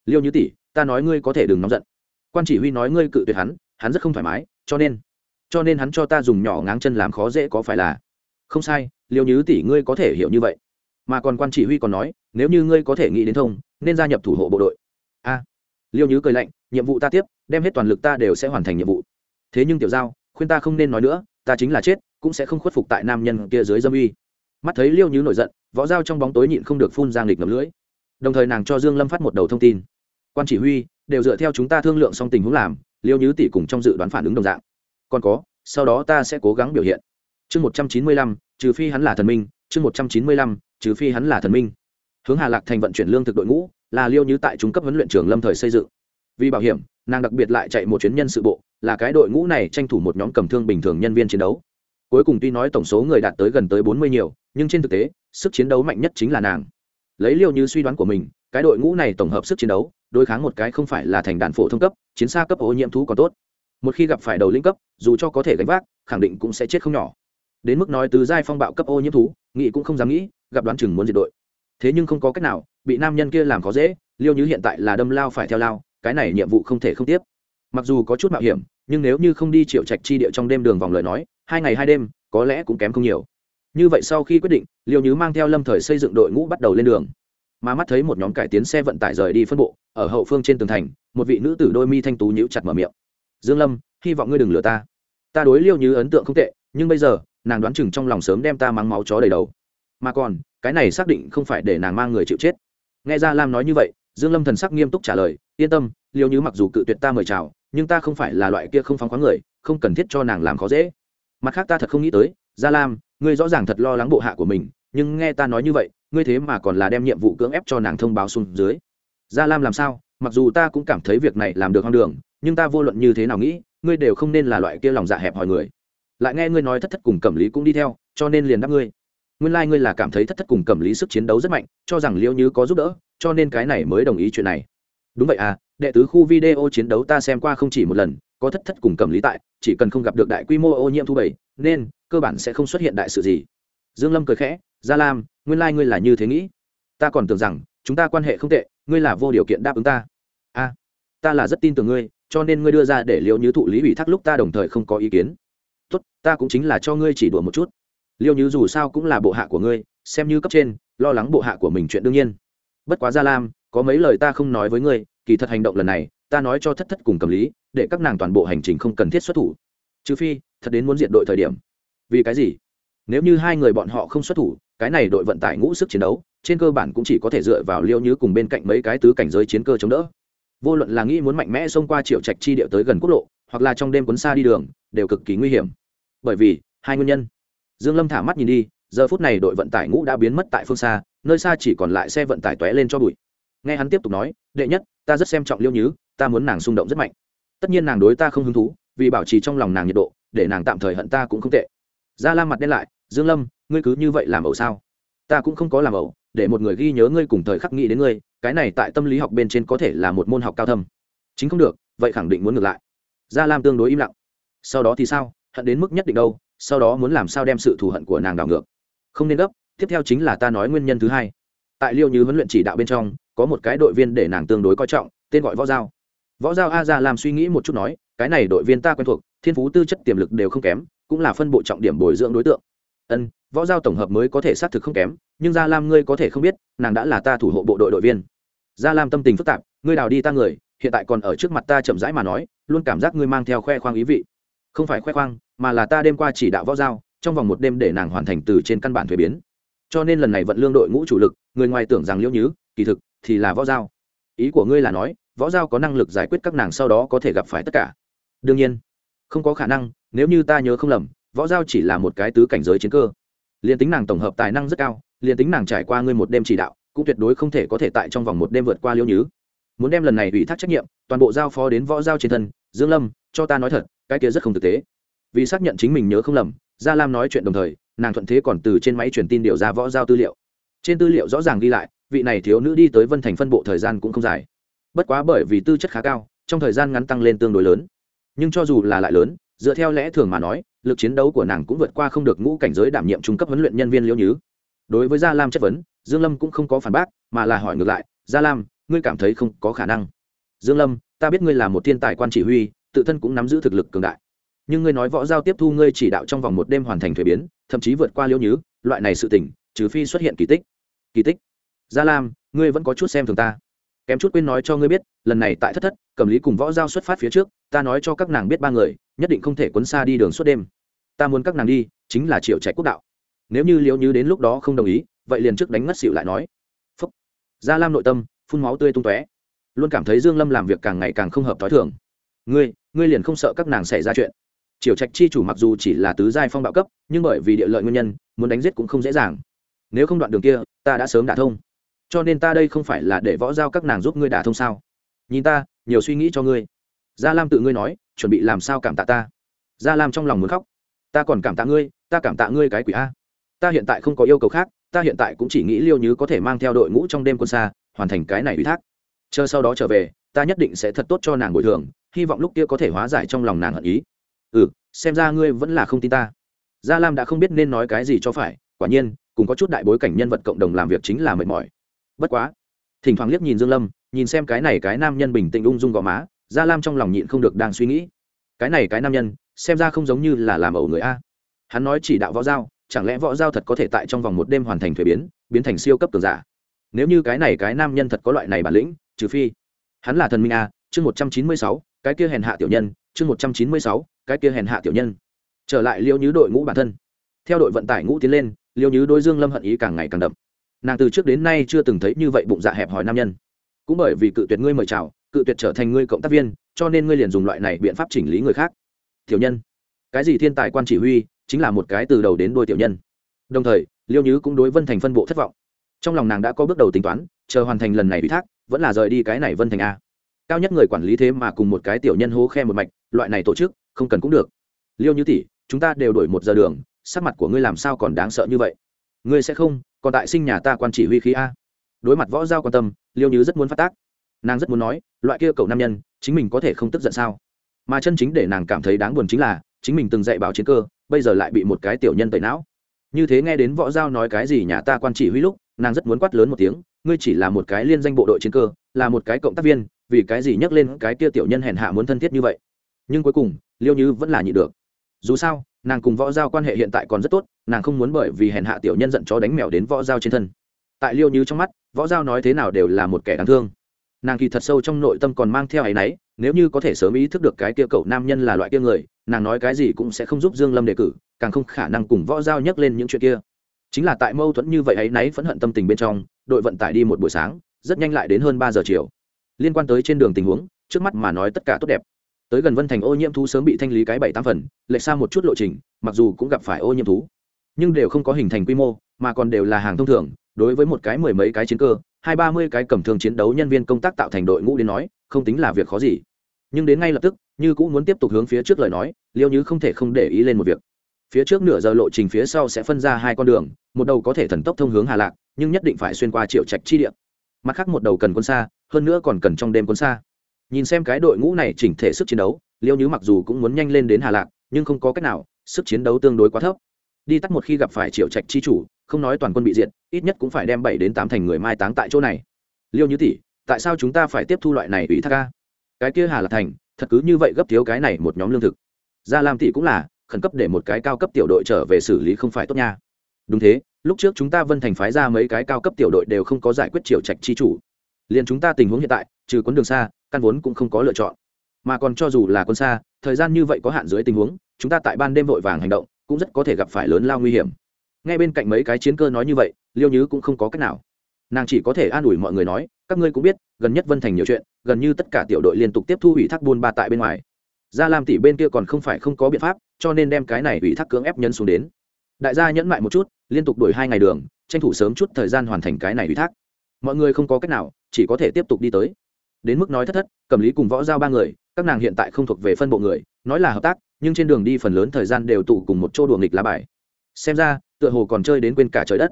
Liêu nhứ tỷ, ta nói ngươi có thể đừng nóng giận. Quan chỉ huy nói ngươi cự tuyệt hắn hắn rất không thoải mái, cho nên cho nên hắn cho ta dùng nhỏ ngáng chân làm khó dễ có phải là? Không sai, liêu nhứ tỷ ngươi có thể hiểu như vậy. Mà còn quan chỉ huy còn nói, nếu như ngươi có thể nghĩ đến thông, nên gia nhập thủ hộ bộ đội. A. À, liêu nhứ cười lạnh, nhiệm vụ ta tiếp, đem hết toàn lực ta đều sẽ hoàn thành nhiệm vụ. Thế nhưng tiểu giao, khuyên ta không nên nói nữa, ta chính là chết, cũng sẽ không khuất phục tại nam nhân kia dưới dâm uy. Mắt thấy liêu nhứ nổi giận, võ dao trong bóng tối nhịn không được phun giang nghịch ngầm lưỡi. Đồng thời nàng cho dương lâm phát một đầu thông tin. Quan chỉ huy, đều dựa theo chúng ta thương lượng xong tình huống làm, liêu nhứ tỷ cùng trong dự đoán phản ứng đồng dạng còn có, sau đó ta sẽ cố gắng biểu hiện. Chương một trăm chín mươi lăm, trừ phi hắn là thần minh, chương một trăm chín mươi lăm, trừ phi hắn là thần minh. Hướng hà lạc thành vận chuyển lương thực đội ngũ, là liêu như tại trung cấp huấn luyện trường lâm thời xây dựng. Vì bảo hiểm, nàng đặc biệt lại chạy một chuyến nhân sự bộ, là cái đội ngũ này tranh thủ một nhóm cầm thương bình thường nhân viên chiến đấu. Cuối cùng tuy nói tổng số người đạt tới gần tới bốn mươi nhiều, nhưng trên thực tế, sức chiến đấu mạnh nhất chính là nàng. Lấy liêu như suy đoán của mình, cái đội ngũ này tổng hợp sức chiến đấu, đối kháng một cái không phải là thành đạn phổ thông cấp, chiến xa cấp ô nhiễm thú còn tốt một khi gặp phải đầu linh cấp, dù cho có thể gánh vác, khẳng định cũng sẽ chết không nhỏ. Đến mức nói từ giai phong bạo cấp ô nhiễm thú nghị cũng không dám nghĩ, gặp đoán chừng muốn diệt đội. Thế nhưng không có cách nào, bị nam nhân kia làm khó dễ, liêu như hiện tại là đâm lao phải theo lao, cái này nhiệm vụ không thể không tiếp. Mặc dù có chút mạo hiểm, nhưng nếu như không đi triệu trạch chi địa trong đêm đường vòng lời nói, hai ngày hai đêm, có lẽ cũng kém không nhiều. Như vậy sau khi quyết định, liêu như mang theo lâm thời xây dựng đội ngũ bắt đầu lên đường. Mà mắt thấy một nhóm cải tiến xe vận tải rời đi phân bộ, ở hậu phương trên tường thành, một vị nữ tử đôi mi thanh tú nhíu chặt mở miệng dương lâm, hy vọng ngươi đừng lừa ta. Ta đối liêu như ấn tượng không tệ, nhưng bây giờ, nàng đoán chừng trong lòng sớm đem ta mang máu chó đầy đầu. Mà còn, cái này xác định không phải để nàng mang người chịu chết. Nghe ra lam nói như vậy, dương lâm thần sắc nghiêm túc trả lời, yên tâm, liêu như mặc dù cự tuyệt ta mời chào, nhưng ta không phải là loại kia không phóng khoáng người, không cần thiết cho nàng làm khó dễ. Mặt khác ta thật không nghĩ tới, gia lam, ngươi rõ ràng thật lo lắng bộ hạ của mình, nhưng nghe ta nói như vậy, ngươi thế mà còn là đem nhiệm vụ cưỡng ép cho nàng thông báo xuống dưới. Gia lam làm sao? Mặc dù ta cũng cảm thấy việc này làm được hoang đường nhưng ta vô luận như thế nào nghĩ ngươi đều không nên là loại kia lòng dạ hẹp hòi người. Lại nghe ngươi nói thất thất cùng cẩm lý cũng đi theo cho nên liền đáp ngươi. Nguyên lai、like、ngươi là cảm thấy thất thất cùng cẩm lý sức chiến đấu rất mạnh cho rằng liễu như có giúp đỡ cho nên cái này mới đồng ý chuyện này. Đúng vậy à đệ tứ khu video chiến đấu ta xem qua không chỉ một lần có thất thất cùng cẩm lý tại chỉ cần không gặp được đại quy mô ô nhiễm thu bảy nên cơ bản sẽ không xuất hiện đại sự gì. Dương lâm cười khẽ gia lam nguyên lai、like、ngươi là như thế nghĩ. Ta còn tưởng rằng chúng ta quan hệ không tệ ngươi là vô điều kiện đáp ứng ta. A à, ta là rất tin tưởng ngươi cho nên ngươi đưa ra để liêu như thụ, lý ủy thác lúc ta đồng thời không có ý kiến. Tốt, ta cũng chính là cho ngươi chỉ đùa một chút. Liêu như dù sao cũng là bộ hạ của ngươi, xem như cấp trên, lo lắng bộ hạ của mình chuyện đương nhiên. Bất quá gia lam, có mấy lời ta không nói với ngươi, kỳ thật hành động lần này, ta nói cho thất thất cùng cầm lý, để các nàng toàn bộ hành trình không cần thiết xuất thủ. Trừ phi, thật đến muốn diện đội thời điểm. Vì cái gì? Nếu như hai người bọn họ không xuất thủ, cái này đội vận tải ngũ sức chiến đấu, trên cơ bản cũng chỉ có thể dựa vào liêu như cùng bên cạnh mấy cái tứ cảnh giới chiến cơ chống đỡ vô luận là nghĩ muốn mạnh mẽ xông qua triệu trạch chi địa tới gần quốc lộ, hoặc là trong đêm cuốn xa đi đường, đều cực kỳ nguy hiểm. Bởi vì, hai nguyên nhân. Dương lâm thả mắt nhìn đi, giờ phút này đội vận tải ngũ đã biến mất tại phương xa, nơi xa chỉ còn lại xe vận tải tóe lên cho bụi. Nghe hắn tiếp tục nói, đệ nhất, ta rất xem trọng liêu nhứ, ta muốn nàng xung động rất mạnh. Tất nhiên nàng đối ta không hứng thú, vì bảo trì trong lòng nàng nhiệt độ, để nàng tạm thời hận ta cũng không tệ. Gia lam mặt đen lại, dương lâm, ngươi cứ như vậy làm ẩu sao? Ta cũng không có làm ẩu để một người ghi nhớ ngươi cùng thời khắc nghĩ đến ngươi, cái này tại tâm lý học bên trên có thể là một môn học cao thâm. Chính không được, vậy khẳng định muốn ngược lại. Gia lam tương đối im lặng. Sau đó thì sao? Hận đến mức nhất định đâu, sau đó muốn làm sao đem sự thù hận của nàng đảo ngược? Không nên gấp, tiếp theo chính là ta nói nguyên nhân thứ hai. Tại liêu như huấn luyện chỉ đạo bên trong, có một cái đội viên để nàng tương đối coi trọng, tên gọi võ giao. Võ giao a ra làm suy nghĩ một chút nói, cái này đội viên ta quen thuộc, thiên phú tư chất tiềm lực đều không kém, cũng là phân bộ trọng điểm bồi dưỡng đối tượng ân, võ giao tổng hợp mới có thể xác thực không kém, nhưng gia lam ngươi có thể không biết, nàng đã là ta thủ hộ bộ đội đội viên. Gia lam tâm tình phức tạp, ngươi đào đi ta người, hiện tại còn ở trước mặt ta chậm rãi mà nói, luôn cảm giác ngươi mang theo khoe khoang ý vị. Không phải khoe khoang, mà là ta đêm qua chỉ đạo võ giao, trong vòng một đêm để nàng hoàn thành từ trên căn bản thuế biến. Cho nên lần này vận lương đội ngũ chủ lực, người ngoài tưởng rằng liễu nhứ, kỳ thực, thì là võ giao. Ý của ngươi là nói, võ giao có năng lực giải quyết các nàng sau đó có thể gặp phải tất cả. Đương nhiên, không có khả năng, nếu như ta nhớ không lầm võ giao chỉ là một cái tứ cảnh giới chiến cơ. Liền tính nàng tổng hợp tài năng rất cao liền tính nàng trải qua ngươi một đêm chỉ đạo, cũng tuyệt đối không thể có thể tại trong vòng một đêm vượt qua liêu nhứ muốn đem lần này ủy thác trách nhiệm, toàn bộ giao phó đến võ giao trên thân, dương lâm, cho ta nói thật, cái kia rất không thực tế. Vì xác nhận chính mình nhớ không lầm, gia lam nói chuyện đồng thời, nàng thuận thế còn từ trên máy truyền tin điều ra võ giao tư liệu. Trên tư liệu rõ ràng ghi lại, vị này thiếu nữ đi tới vân thành phân bộ thời gian cũng không dài. Bất quá bởi vì tư chất khá cao, trong thời gian ngắn tăng lên tương đối lớn. Nhưng cho dù là lại lớn, dựa theo lẽ thường mà nói lực chiến đấu của nàng cũng vượt qua không được ngũ cảnh giới đảm nhiệm trung cấp huấn luyện nhân viên liễu nhứ. Đối với gia lam chất vấn, dương lâm cũng không có phản bác, mà là hỏi ngược lại, gia lam, ngươi cảm thấy không có khả năng? Dương lâm, ta biết ngươi là một thiên tài quan chỉ huy, tự thân cũng nắm giữ thực lực cường đại. Nhưng ngươi nói võ giao tiếp thu ngươi chỉ đạo trong vòng một đêm hoàn thành thuế biến, thậm chí vượt qua liễu nhứ, loại này sự tỉnh trừ phi xuất hiện kỳ tích. Kỳ tích? Gia lam, ngươi vẫn có chút xem thường ta. Kém chút quên nói cho ngươi biết, lần này tại thất thất, cầm lý cùng võ giao xuất phát phía trước, ta nói cho các nàng biết ba người, nhất định không thể quấn xa đi đường suốt đêm ta muốn các nàng đi, chính là triệu chạy quốc đạo. Nếu như liễu như đến lúc đó không đồng ý, vậy liền trước đánh ngất xịu lại nói. Phúc. Gia lam nội tâm, phun máu tươi tung tóe. Luôn cảm thấy dương lâm làm việc càng ngày càng không hợp thói thường. Ngươi ngươi liền không sợ các nàng xảy ra chuyện. Triều trạch chi chủ mặc dù chỉ là tứ giai phong bạo cấp, nhưng bởi vì địa lợi nguyên nhân, muốn đánh giết cũng không dễ dàng. Nếu không đoạn đường kia, ta đã sớm đả thông. Cho nên ta đây không phải là để võ giao các nàng giúp ngươi đả thông sao? Nhìn ta, nhiều suy nghĩ cho ngươi. Gia lam tự ngươi nói, chuẩn bị làm sao cảm tạ ta? Gia lam trong lòng muốn khóc ta còn cảm tạ ngươi, ta cảm tạ ngươi cái quỷ a. Ta hiện tại không có yêu cầu khác, ta hiện tại cũng chỉ nghĩ liêu như có thể mang theo đội ngũ trong đêm quân xa, hoàn thành cái này ủy thác. Chờ sau đó trở về, ta nhất định sẽ thật tốt cho nàng bồi thường, hy vọng lúc kia có thể hóa giải trong lòng nàng hận ý. Ừ xem ra ngươi vẫn là không tin ta. Gia lam đã không biết nên nói cái gì cho phải, quả nhiên, cùng có chút đại bối cảnh nhân vật cộng đồng làm việc chính là mệt mỏi. Bất quá, thỉnh thoảng liếc nhìn dương lâm, nhìn xem cái này cái nam nhân bình tĩnh ung dung gò má, gia lam trong lòng nhịn không được đang suy nghĩ. Cái này cái nam nhân xem ra không giống như là làm ẩu người a. Hắn nói chỉ đạo võ giao, chẳng lẽ võ giao thật có thể tại trong vòng một đêm hoàn thành thuế biến biến thành siêu cấp cường giả? Nếu như cái này cái nam nhân thật có loại này bản lĩnh, trừ phi hắn là thần minh a, chương một trăm chín mươi sáu, cái kia hèn hạ tiểu nhân, chương một trăm chín mươi sáu, cái kia hèn hạ tiểu nhân. Trở lại liêu nhứ đội ngũ bản thân. Theo đội vận tải ngũ tiến lên, liêu nhứ đối dương lâm hận ý càng ngày càng đậm. Nàng từ trước đến nay chưa từng thấy như vậy bụng dạ hẹp hòi nam nhân. Cũng bởi vì cự tuyệt ngươi mời chào, cự tuyệt trở thành ngươi cộng tác viên, cho nên ngươi liền dùng loại này biện pháp chỉnh lý người khác tiểu nhân. Cái gì thiên tài quan chỉ huy, chính là một cái từ đầu đến đôi tiểu nhân. Đồng thời, liêu nhứ cũng đối vân thành phân bộ thất vọng. Trong lòng nàng đã có bước đầu tính toán, chờ hoàn thành lần này ủy thác, vẫn là rời đi cái này vân thành a. Cao nhất người quản lý thế mà cùng một cái tiểu nhân hố khe một mạch, loại này tổ chức, không cần cũng được. Liêu như tỷ, chúng ta đều đổi một giờ đường, sắc mặt của ngươi làm sao còn đáng sợ như vậy? Ngươi sẽ không, còn tại sinh nhà ta quan chỉ huy khí a. Đối mặt võ giao quan tâm, liêu như rất muốn phát tác. Nàng rất muốn nói, loại kia cậu nam nhân, chính mình có thể không tức giận sao? Mà chân chính để nàng cảm thấy đáng buồn chính là, chính mình từng dạy bảo chiến cơ, bây giờ lại bị một cái tiểu nhân tẩy não. Như thế nghe đến võ giao nói cái gì nhà ta quan chỉ huy lúc, nàng rất muốn quát lớn một tiếng, ngươi chỉ là một cái liên danh bộ đội chiến cơ, là một cái cộng tác viên, vì cái gì nhắc lên cái kia tiểu nhân hèn hạ muốn thân thiết như vậy? Nhưng cuối cùng, liêu như vẫn là nhị được. Dù sao, nàng cùng võ giao quan hệ hiện tại còn rất tốt, nàng không muốn bởi vì hèn hạ tiểu nhân giận chó đánh mèo đến võ giao trên thân. Tại liêu như trong mắt, võ giao nói thế nào đều là một kẻ đáng thương nàng kỳ thật sâu trong nội tâm còn mang theo áy náy, nếu như có thể sớm ý thức được cái kia cậu nam nhân là loại kia người, nàng nói cái gì cũng sẽ không giúp dương lâm đề cử, càng không khả năng cùng võ giao nhắc lên những chuyện kia. Chính là tại mâu thuẫn như vậy ấy náy phẫn hận tâm tình bên trong, đội vận tải đi một buổi sáng, rất nhanh lại đến hơn ba giờ chiều. Liên quan tới trên đường tình huống, trước mắt mà nói tất cả tốt đẹp. Tới gần vân thành ô nhiễm thú sớm bị thanh lý cái bảy tám phần, lệch xa một chút lộ trình, mặc dù cũng gặp phải ô nhiễm thú, nhưng đều không có hình thành quy mô, mà còn đều là hàng thông thường, đối với một cái mười mấy cái chiến cơ hai ba mươi cái cầm thường chiến đấu nhân viên công tác tạo thành đội ngũ đến nói, không tính là việc khó gì. Nhưng đến ngay lập tức, như cũng muốn tiếp tục hướng phía trước lời nói, liêu như không thể không để ý lên một việc. Phía trước nửa giờ lộ trình phía sau sẽ phân ra hai con đường, một đầu có thể thần tốc thông hướng hà lạc, nhưng nhất định phải xuyên qua triệu trạch chi địa. Mặt khác một đầu cần quân xa, hơn nữa còn cần trong đêm quân xa. Nhìn xem cái đội ngũ này chỉnh thể sức chiến đấu, liêu như mặc dù cũng muốn nhanh lên đến hà lạc, nhưng không có cách nào, sức chiến đấu tương đối quá thấp. Đi tắt một khi gặp phải triệu trạch chi chủ, không nói toàn quân bị diệt ít nhất cũng phải đem bảy đến tám thành người mai táng tại chỗ này. Liêu như tỷ, tại sao chúng ta phải tiếp thu loại này ủy thác ca? Cái kia hà lạc thành, thật cứ như vậy gấp thiếu cái này một nhóm lương thực. Gia lam tỷ cũng là, khẩn cấp để một cái cao cấp tiểu đội trở về xử lý không phải tốt nha. Đúng thế, lúc trước chúng ta vân thành phái ra mấy cái cao cấp tiểu đội đều không có giải quyết triều trạch chi chủ. Liền chúng ta tình huống hiện tại, trừ quân đường xa, căn vốn cũng không có lựa chọn. Mà còn cho dù là quân xa, thời gian như vậy có hạn dưới tình huống, chúng ta tại ban đêm vội vàng hành động, cũng rất có thể gặp phải lớn lao nguy hiểm. Ngay bên cạnh mấy cái chiến cơ nói như vậy liêu nhứ cũng không có cách nào. Nàng chỉ có thể an ủi mọi người nói, các ngươi cũng biết, gần nhất vân thành nhiều chuyện, gần như tất cả tiểu đội liên tục tiếp thu ủy thác buôn ba tại bên ngoài. Gia lam tỷ bên kia còn không phải không có biện pháp, cho nên đem cái này ủy thác cưỡng ép nhân xuống đến. Đại gia nhẫn mại một chút, liên tục đổi hai ngày đường, tranh thủ sớm chút thời gian hoàn thành cái này ủy thác. Mọi người không có cách nào, chỉ có thể tiếp tục đi tới. Đến mức nói thất thất cầm lý cùng võ giao ba người, các nàng hiện tại không thuộc về phân bộ người, nói là hợp tác, nhưng trên đường đi phần lớn thời gian đều tụ cùng một chỗ đùa nghịch lá bài. Xem ra, tựa hồ còn chơi đến quên cả trời đất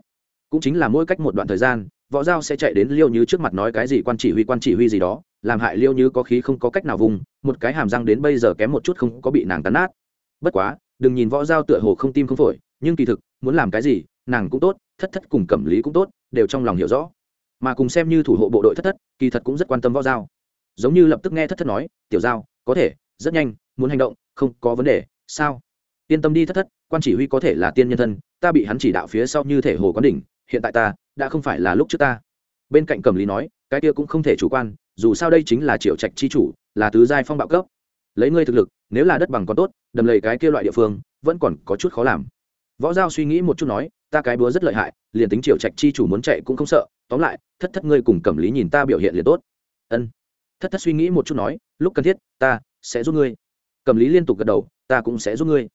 cũng chính là mỗi cách một đoạn thời gian, võ giao sẽ chạy đến liêu như trước mặt nói cái gì quan chỉ huy quan chỉ huy gì đó, làm hại liêu như có khí không có cách nào vùng, một cái hàm răng đến bây giờ kém một chút không có bị nàng tắn nát. Bất quá, đừng nhìn võ giao tựa hồ không tim không phổi, nhưng kỳ thực, muốn làm cái gì, nàng cũng tốt, thất thất cùng cẩm lý cũng tốt, đều trong lòng hiểu rõ. Mà cùng xem như thủ hộ bộ đội thất thất, kỳ thật cũng rất quan tâm võ giao. Giống như lập tức nghe thất thất nói, tiểu giao, có thể, rất nhanh, muốn hành động, không có vấn đề, sao? Yên tâm đi thất thất, quan chỉ huy có thể là tiên nhân thân, ta bị hắn chỉ đạo phía sau như thể hồ quán đỉnh hiện tại ta, đã không phải là lúc trước ta. Bên cạnh cẩm lý nói, cái kia cũng không thể chủ quan, dù sao đây chính là triệu trạch chi chủ, là tứ giai phong bạo cấp. Lấy ngươi thực lực, nếu là đất bằng còn tốt, đầm lầy cái kia loại địa phương, vẫn còn có chút khó làm. Võ giao suy nghĩ một chút nói, ta cái búa rất lợi hại, liền tính triệu trạch chi chủ muốn chạy cũng không sợ, tóm lại, thất thất ngươi cùng cẩm lý nhìn ta biểu hiện liền tốt. Ân. Thất thất suy nghĩ một chút nói, lúc cần thiết, ta sẽ giúp ngươi. Cẩm lý liên tục gật đầu, ta cũng sẽ giúp ngươi.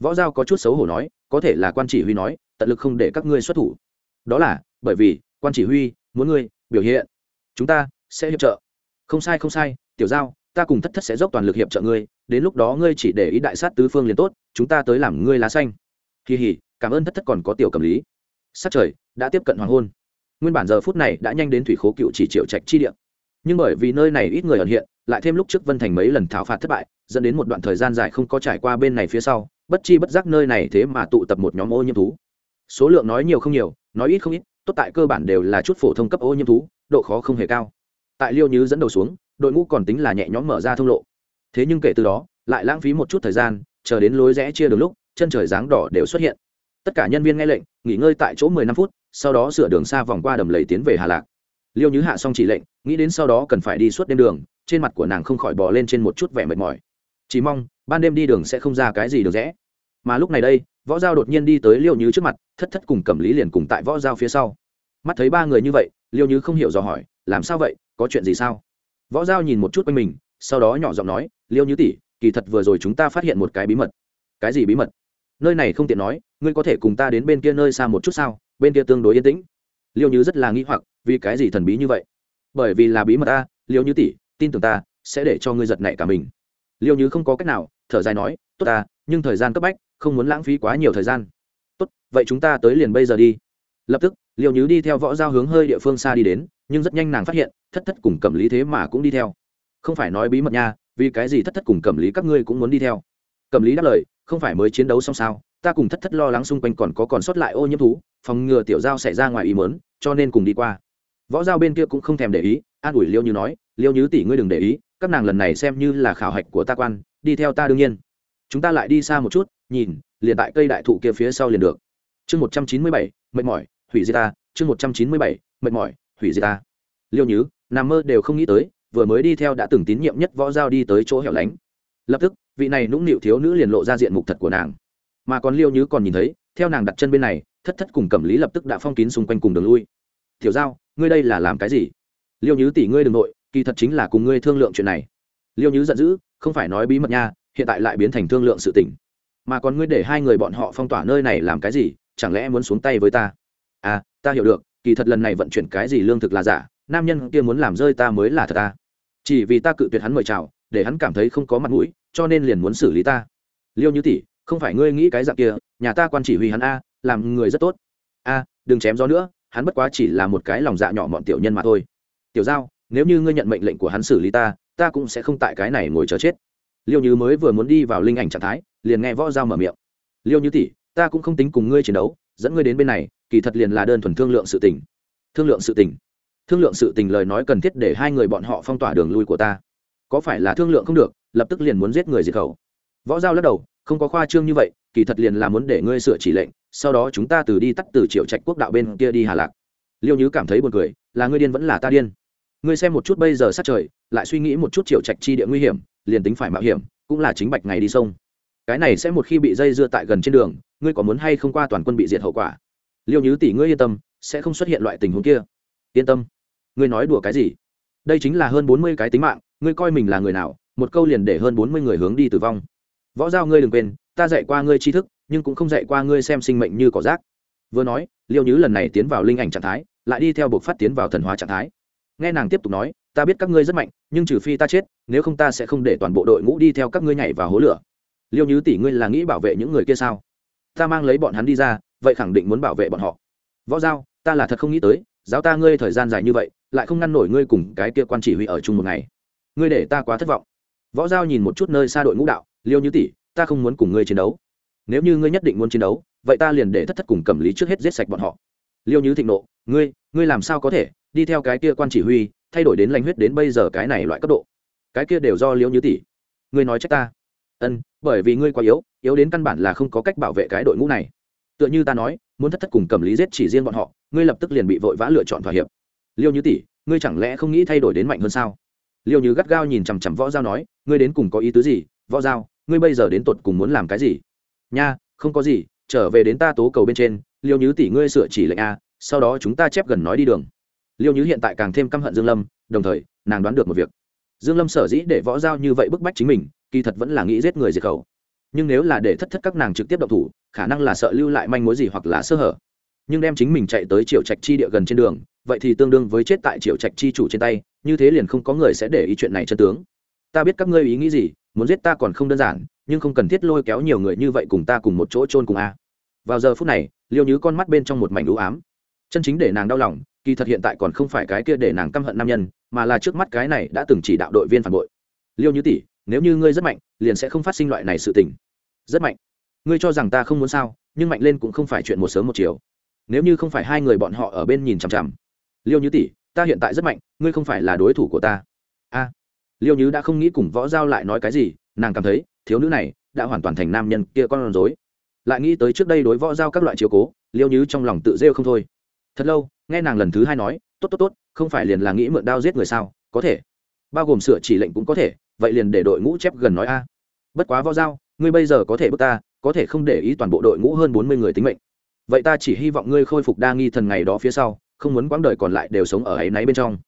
Võ giao có chút xấu hổ nói, có thể là quan chỉ huy nói, tận lực không để các ngươi xuất thủ đó là, bởi vì, quan chỉ huy, muốn ngươi, biểu hiện. Chúng ta sẽ hiệp trợ. Không sai không sai, tiểu giao, ta cùng thất thất sẽ dốc toàn lực hiệp trợ ngươi, đến lúc đó ngươi chỉ để ý đại sát tứ phương liền tốt, chúng ta tới làm ngươi lá xanh. Kỳ hỉ, cảm ơn thất thất còn có tiểu cầm lý. Sát trời, đã tiếp cận hoàng hôn. Nguyên bản giờ phút này đã nhanh đến thủy khố cựu chỉ triệu trạch chi địa. Nhưng bởi vì nơi này ít người ẩn hiện, lại thêm lúc trước vân thành mấy lần thảo phạt thất bại, dẫn đến một đoạn thời gian dài không có trải qua bên này phía sau, bất chi bất giác nơi này thế mà tụ tập một nhóm ô nhiễm thú số lượng nói nhiều không nhiều, nói ít không ít, tốt tại cơ bản đều là chút phổ thông cấp ô nhiễm thú, độ khó không hề cao. Tại liêu như dẫn đầu xuống, đội ngũ còn tính là nhẹ nhõm mở ra thông lộ. Thế nhưng kể từ đó, lại lãng phí một chút thời gian, chờ đến lối rẽ chia đường lúc, chân trời dáng đỏ đều xuất hiện. Tất cả nhân viên nghe lệnh, nghỉ ngơi tại chỗ mười năm phút, sau đó sửa đường xa vòng qua đầm lầy tiến về hà lạc. Liêu như hạ xong chỉ lệnh, nghĩ đến sau đó cần phải đi suốt đêm đường, trên mặt của nàng không khỏi bỏ lên trên một chút vẻ mệt mỏi. Chỉ mong, ban đêm đi đường sẽ không ra cái gì được rẽ. Mà lúc này đây võ giao đột nhiên đi tới liêu như trước mặt, thất thất cùng cẩm lý liền cùng tại võ giao phía sau. Mắt thấy ba người như vậy, liêu như không hiểu dò hỏi, làm sao vậy? Có chuyện gì sao? Võ giao nhìn một chút quanh mình, sau đó nhỏ giọng nói, liêu như tỷ, kỳ thật vừa rồi chúng ta phát hiện một cái bí mật. Cái gì bí mật? Nơi này không tiện nói, ngươi có thể cùng ta đến bên kia nơi xa một chút sao? Bên kia tương đối yên tĩnh. Liêu như rất là nghĩ hoặc, vì cái gì thần bí như vậy? Bởi vì là bí mật ta liêu như tỷ, tin tưởng ta, sẽ để cho ngươi giật nảy cả mình. Liêu như không có cách nào thở dài nói, tốt ta, nhưng thời gian cấp bách, không muốn lãng phí quá nhiều thời gian. Tốt, vậy chúng ta tới liền bây giờ đi. Lập tức, liêu nhứ đi theo võ giao hướng hơi địa phương xa đi đến, nhưng rất nhanh nàng phát hiện, thất thất cùng cẩm lý thế mà cũng đi theo. Không phải nói bí mật nha, vì cái gì thất thất cùng cẩm lý các ngươi cũng muốn đi theo? Cẩm lý đáp lời, không phải mới chiến đấu xong sao, ta cùng thất thất lo lắng xung quanh còn có còn sót lại ô nhiễm thú, phòng ngừa tiểu giao xảy ra ngoài ý mớn cho nên cùng đi qua. Võ giao bên kia cũng không thèm để ý, an ủi liêu như nói, liêu như tỷ ngươi đừng để ý, các nàng lần này xem như là khảo hạch của ta quan đi theo ta đương nhiên. Chúng ta lại đi xa một chút, nhìn, liền tại cây đại thụ kia phía sau liền được. Chương một trăm chín mươi bảy, mệt mỏi, hủy diệt ta. Chương một trăm chín mươi bảy, mệt mỏi, hủy diệt ta. Liêu nhứ nằm mơ đều không nghĩ tới, vừa mới đi theo đã từng tín nhiệm nhất võ giao đi tới chỗ hẻo lánh. Lập tức, vị này nũng nịu thiếu nữ liền lộ ra diện mục thật của nàng. Mà còn liêu nhứ còn nhìn thấy, theo nàng đặt chân bên này, thất thất cùng cẩm lý lập tức đã phong kín xung quanh cùng đường lui. Tiểu giao, ngươi đây là làm cái gì? Liêu nhứ tỷ ngươi đ ừ n g nội, kỳ thật chính là cùng ngươi thương lượng chuyện này. Liêu nhứ giận dữ không phải nói bí mật nha hiện tại lại biến thành thương lượng sự tình, mà còn ngươi để hai người bọn họ phong tỏa nơi này làm cái gì chẳng lẽ muốn xuống tay với ta? À ta hiểu được kỳ thật lần này vận chuyển cái gì lương thực là giả nam nhân kia muốn làm rơi ta mới là thật ta chỉ vì ta cự tuyệt hắn mời chào để hắn cảm thấy không có mặt mũi cho nên liền muốn xử lý ta. Liêu như tỷ không phải ngươi nghĩ cái dạng kia nhà ta quan chỉ huy hắn a làm người rất tốt. A đừng chém gió nữa hắn bất quá chỉ là một cái lòng dạ nhỏ mọn tiểu nhân mà thôi. Tiểu giao nếu như ngươi nhận mệnh lệnh của hắn xử lý ta ta cũng sẽ không tại cái này ngồi chờ chết. Liêu như mới vừa muốn đi vào linh ảnh trạng thái, liền nghe võ giao mở miệng. Liêu như tỷ, ta cũng không tính cùng ngươi chiến đấu, dẫn ngươi đến bên này, kỳ thật liền là đơn thuần thương lượng sự tình. Thương lượng sự tình. Thương lượng sự tình lời nói cần thiết để hai người bọn họ phong tỏa đường lui của ta. Có phải là thương lượng không được, lập tức liền muốn giết người diệt khẩu. Võ giao lắc đầu, không có khoa trương như vậy, kỳ thật liền là muốn để ngươi sửa chỉ lệnh, sau đó chúng ta từ đi tắt từ triệu trạch quốc đạo bên kia đi hà lạc. Liêu nhứ cảm thấy buồn cười, là ngươi điên vẫn là ta điên ngươi xem một chút bây giờ sát trời, lại suy nghĩ một chút triệu trạch chi địa nguy hiểm, liền tính phải mạo hiểm, cũng là chính bạch ngày đi sông. Cái này sẽ một khi bị dây dưa tại gần trên đường, ngươi có muốn hay không qua toàn quân bị diệt hậu quả? Liêu nhứ tỷ ngươi yên tâm, sẽ không xuất hiện loại tình huống kia. Yên tâm. Ngươi nói đùa cái gì? Đây chính là hơn bốn mươi cái tính mạng, ngươi coi mình là người nào, một câu liền để hơn bốn mươi người hướng đi tử vong. Võ giao ngươi đừng quên, ta dạy qua ngươi tri thức, nhưng cũng không dạy qua ngươi xem sinh mệnh như cỏ rác. Vừa nói, liêu nhứ lần này tiến vào linh ảnh trạng thái, lại đi theo buộc phát tiến vào thần hóa trạng thái nghe nàng tiếp tục nói, ta biết các ngươi rất mạnh, nhưng trừ phi ta chết, nếu không ta sẽ không để toàn bộ đội ngũ đi theo các ngươi nhảy vào hố lửa. Liêu nhứ tỷ ngươi là nghĩ bảo vệ những người kia sao? Ta mang lấy bọn hắn đi ra, vậy khẳng định muốn bảo vệ bọn họ. Võ giao, ta là thật không nghĩ tới, giáo ta ngươi thời gian dài như vậy, lại không ngăn nổi ngươi cùng cái kia quan chỉ huy ở chung một ngày. Ngươi để ta quá thất vọng. Võ giao nhìn một chút nơi xa đội ngũ đạo, liêu như tỷ, ta không muốn cùng ngươi chiến đấu. Nếu như ngươi nhất định muốn chiến đấu, vậy ta liền để thất thất cùng cầm lý trước hết giết sạch bọn họ. Liêu như thịnh nộ, ngươi ngươi làm sao có thể? Đi theo cái kia quan chỉ huy, thay đổi đến lãnh huyết đến bây giờ cái này loại cấp độ. Cái kia đều do liêu như tỷ. Ngươi nói trách ta? Ân, bởi vì ngươi quá yếu yếu đến căn bản là không có cách bảo vệ cái đội ngũ này. Tựa như ta nói, muốn thất thất cùng cầm lý giết chỉ riêng bọn họ, ngươi lập tức liền bị vội vã lựa chọn thỏa hiệp. Liêu như tỷ, ngươi chẳng lẽ không nghĩ thay đổi đến mạnh hơn sao? Liêu như gắt gao nhìn chằm chằm võ giao nói, ngươi đến cùng có ý tứ gì? Võ giao, ngươi bây giờ đến tột cùng muốn làm cái gì? Nha, không có gì, trở về đến ta tố cầu bên trên liêu như tỷ ngươi sửa chỉ lệnh a, sau đó chúng ta chép gần nói đi đường liêu như hiện tại càng thêm căm hận dương lâm, đồng thời, nàng đoán được một việc. Dương lâm sở dĩ để võ giao như vậy bức bách chính mình, kỳ thật vẫn là nghĩ giết người diệt khẩu. Nhưng nếu là để thất thất các nàng trực tiếp động thủ, khả năng là sợ lưu lại manh mối gì hoặc là sơ hở. Nhưng đem chính mình chạy tới triệu trạch chi địa gần trên đường, vậy thì tương đương với chết tại triệu trạch chi chủ trên tay, như thế liền không có người sẽ để ý chuyện này chân tướng. Ta biết các ngươi ý nghĩ gì, muốn giết ta còn không đơn giản, nhưng không cần thiết lôi kéo nhiều người như vậy cùng ta cùng một chỗ chôn cùng a. Vào giờ phút này, liêu nhứ con mắt bên trong một mảnh u ám. Chân chính để nàng đau lòng kỳ thật hiện tại còn không phải cái kia để nàng căm hận nam nhân, mà là trước mắt cái này đã từng chỉ đạo đội viên phản bội. Liêu như tỷ, nếu như ngươi rất mạnh, liền sẽ không phát sinh loại này sự tình. Rất mạnh. Ngươi cho rằng ta không muốn sao, nhưng mạnh lên cũng không phải chuyện một sớm một chiều. Nếu như không phải hai người bọn họ ở bên nhìn chằm chằm. Liêu như tỷ, ta hiện tại rất mạnh, ngươi không phải là đối thủ của ta. A. Liêu như đã không nghĩ cùng võ giao lại nói cái gì, nàng cảm thấy, thiếu nữ này đã hoàn toàn thành nam nhân kia con rối. Lại nghĩ tới trước đây đối võ giao các loại chiếu cố, liêu như trong lòng tự rêu không thôi thật lâu, nghe nàng lần thứ hai nói, tốt tốt tốt, không phải liền là nghĩ mượn đao giết người sao? Có thể. Bao gồm sửa chỉ lệnh cũng có thể, vậy liền để đội ngũ chép gần nói a. Bất quá võ giao, ngươi bây giờ có thể bước ta, có thể không để ý toàn bộ đội ngũ hơn bốn mươi người tính mệnh. Vậy ta chỉ hy vọng ngươi khôi phục đa nghi thần ngày đó phía sau, không muốn quãng đời còn lại đều sống ở ấy náy bên trong.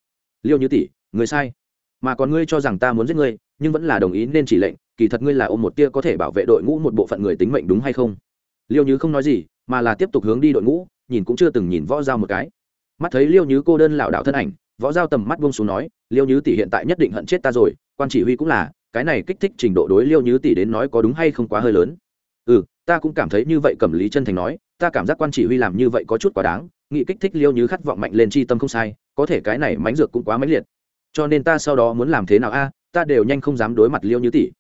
Liêu như tỷ, người sai. Mà còn ngươi cho rằng ta muốn giết ngươi, nhưng vẫn là đồng ý nên chỉ lệnh, kỳ thật ngươi là ôm một tia có thể bảo vệ đội ngũ một bộ phận người tính mệnh đúng hay không? Liêu như không nói gì, mà là tiếp tục hướng đi đội ngũ nhìn cũng chưa từng nhìn võ giao một cái. Mắt thấy liêu như cô đơn lảo đảo thân ảnh, võ giao tầm mắt buông xuống nói, liêu như tỷ hiện tại nhất định hận chết ta rồi, quan chỉ huy cũng là, cái này kích thích trình độ đối liêu như tỷ đến nói có đúng hay không quá hơi lớn. Ừ ta cũng cảm thấy như vậy, cẩm lý chân thành nói, ta cảm giác quan chỉ huy làm như vậy có chút quá đáng, nghị kích thích liêu như khát vọng mạnh lên chi tâm không sai, có thể cái này mánh dược cũng quá mãnh liệt. Cho nên ta sau đó muốn làm thế nào a? Ta đều nhanh không dám đối mặt liêu như tỷ.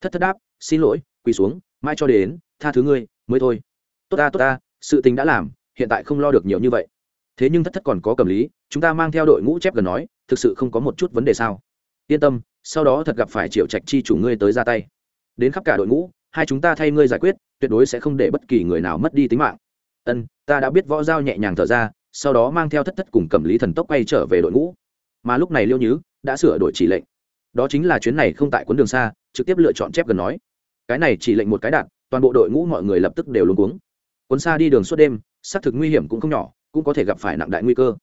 Thất thất đáp, xin lỗi, quỳ xuống, mai cho đến, tha thứ ngươi, mới thôi. Tốt ta tốt ta, sự tình đã làm hiện tại không lo được nhiều như vậy. Thế nhưng thất thất còn có cầm lý, chúng ta mang theo đội ngũ chép gần nói, thực sự không có một chút vấn đề sao? Yên tâm, sau đó thật gặp phải triệu trạch chi chủ ngươi tới ra tay. Đến khắp cả đội ngũ, hai chúng ta thay ngươi giải quyết, tuyệt đối sẽ không để bất kỳ người nào mất đi tính mạng. Ân, ta đã biết võ giao nhẹ nhàng thở ra, sau đó mang theo thất thất cùng cầm lý thần tốc quay trở về đội ngũ. Mà lúc này liêu nhứ đã sửa đổi chỉ lệnh. Đó chính là chuyến này không tại cuốn đường xa, trực tiếp lựa chọn chép gần nói. Cái này chỉ lệnh một cái đạn, toàn bộ đội ngũ mọi người lập tức đều luôn cuống. Cuốn xa đi đường suốt đêm xác thực nguy hiểm cũng không nhỏ, cũng có thể gặp phải nặng đại nguy cơ.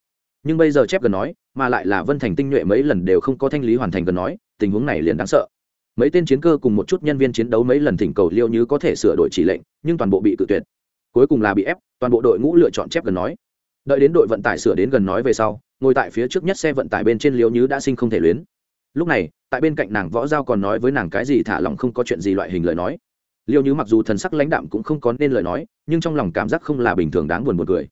Nhưng bây giờ chép gần nói, mà lại là vân thành tinh nhuệ mấy lần đều không có thanh lý hoàn thành gần nói, tình huống này liền đáng sợ. Mấy tên chiến cơ cùng một chút nhân viên chiến đấu mấy lần thỉnh cầu liêu như có thể sửa đổi chỉ lệnh, nhưng toàn bộ bị cự tuyệt. Cuối cùng là bị ép, toàn bộ đội ngũ lựa chọn chép gần nói. Đợi đến đội vận tải sửa đến gần nói về sau, ngồi tại phía trước nhất xe vận tải bên trên liêu như đã sinh không thể luyến. Lúc này, tại bên cạnh nàng võ giao còn nói với nàng cái gì thả lòng không có chuyện gì loại hình lời nói liêu như mặc dù thần sắc lãnh đạm cũng không có nên lời nói, nhưng trong lòng cảm giác không là bình thường đáng buồn buồn cười.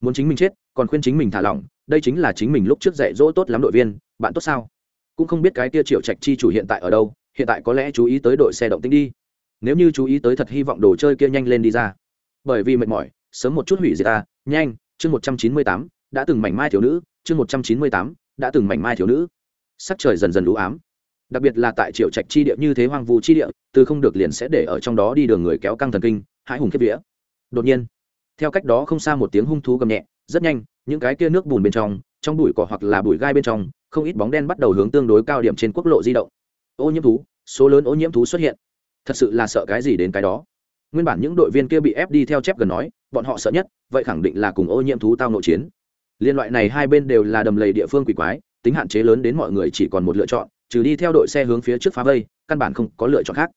Muốn chính mình chết, còn khuyên chính mình thả lỏng, đây chính là chính mình lúc trước dạy dỗ tốt lắm đội viên, bạn tốt sao? Cũng không biết cái kia triệu trạch chi chủ hiện tại ở đâu, hiện tại có lẽ chú ý tới đội xe động tính đi. Nếu như chú ý tới thật hy vọng đồ chơi kia nhanh lên đi ra. Bởi vì mệt mỏi, sớm một chút hủy diệt ta, nhanh, chương một trăm chín mươi tám, đã từng mảnh mai thiếu nữ, chương một trăm chín mươi tám, đã từng mảnh mai thiếu nữ. Sắc trời dần dần lũ ám đặc biệt là tại triệu trạch chi địa như thế hoang vu chi địa, từ không được liền sẽ để ở trong đó đi đường người kéo căng thần kinh, hãi hùng kiếp vía. Đột nhiên, theo cách đó không xa một tiếng hung thú gầm nhẹ, rất nhanh, những cái kia nước bùn bên trong trong bụi cỏ hoặc là bụi gai bên trong, không ít bóng đen bắt đầu hướng tương đối cao điểm trên quốc lộ di động. Ô nhiễm thú, số lớn ô nhiễm thú xuất hiện. Thật sự là sợ cái gì đến cái đó. Nguyên bản những đội viên kia bị ép đi theo chép gần nói, bọn họ sợ nhất, vậy khẳng định là cùng ô nhiễm thú tao nội chiến. Liên loại này hai bên đều là đầm lầy địa phương quỷ quái, tính hạn chế lớn đến mọi người chỉ còn một lựa chọn trừ đi theo đội xe hướng phía trước phá vây, căn bản không có lựa chọn khác.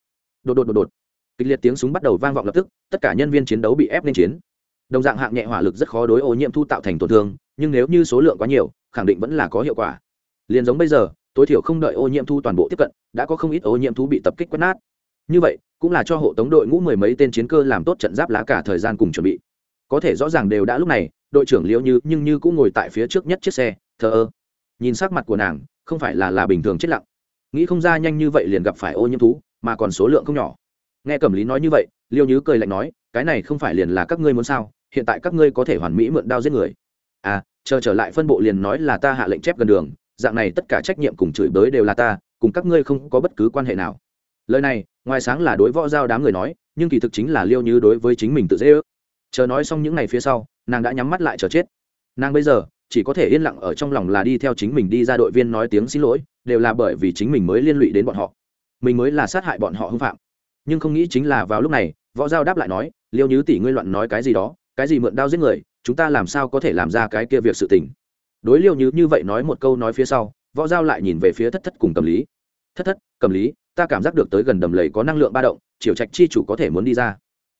Đột đột đột đột. Kịch liệt tiếng súng bắt đầu vang vọng lập tức, tất cả nhân viên chiến đấu bị ép lên chiến. Đồng dạng hạng nhẹ hỏa lực rất khó đối ô nhiễm thu tạo thành tổn thương, nhưng nếu như số lượng quá nhiều, khẳng định vẫn là có hiệu quả. Liền giống bây giờ, tối thiểu không đợi ô nhiễm thu toàn bộ tiếp cận, đã có không ít ô nhiễm thu bị tập kích quét nát. Như vậy, cũng là cho hộ tống đội ngũ mười mấy tên chiến cơ làm tốt trận giáp lá cả thời gian cùng chuẩn bị. Có thể rõ ràng đều đã lúc này, đội trưởng liễu như nhưng như cũng ngồi tại phía trước nhất chiếc xe, thờ ơ. Nhìn sắc mặt của nàng không phải là là bình thường chết lặng. Nghĩ không ra nhanh như vậy liền gặp phải ô nhiễm thú, mà còn số lượng không nhỏ. Nghe cẩm lý nói như vậy, liêu như cười lạnh nói, cái này không phải liền là các ngươi muốn sao? Hiện tại các ngươi có thể hoàn mỹ mượn đao giết người. À chờ trở lại phân bộ liền nói là ta hạ lệnh chép gần đường, dạng này tất cả trách nhiệm cùng chửi bới đều là ta, cùng các ngươi không có bất cứ quan hệ nào. Lời này, ngoài sáng là đối võ giao đám người nói, nhưng kỳ thực chính là liêu như đối với chính mình tự dễ ước. Chờ nói xong những ngày phía sau, nàng đã nhắm mắt lại chờ chết. Nàng bây giờ chỉ có thể yên lặng ở trong lòng là đi theo chính mình đi ra đội viên nói tiếng xin lỗi, đều là bởi vì chính mình mới liên lụy đến bọn họ. Mình mới là sát hại bọn họ hưng phạm. Nhưng không nghĩ chính là vào lúc này, võ giao đáp lại nói, liêu nhứ tỷ ngươi loạn nói cái gì đó, cái gì mượn đao giết người, chúng ta làm sao có thể làm ra cái kia việc sự tình? Đối liêu nhứ như vậy nói một câu nói phía sau, võ giao lại nhìn về phía thất thất cùng cầm lý. Thất thất, cầm lý, ta cảm giác được tới gần đầm lầy có năng lượng ba động chiều trạch chi chủ có thể muốn đi ra.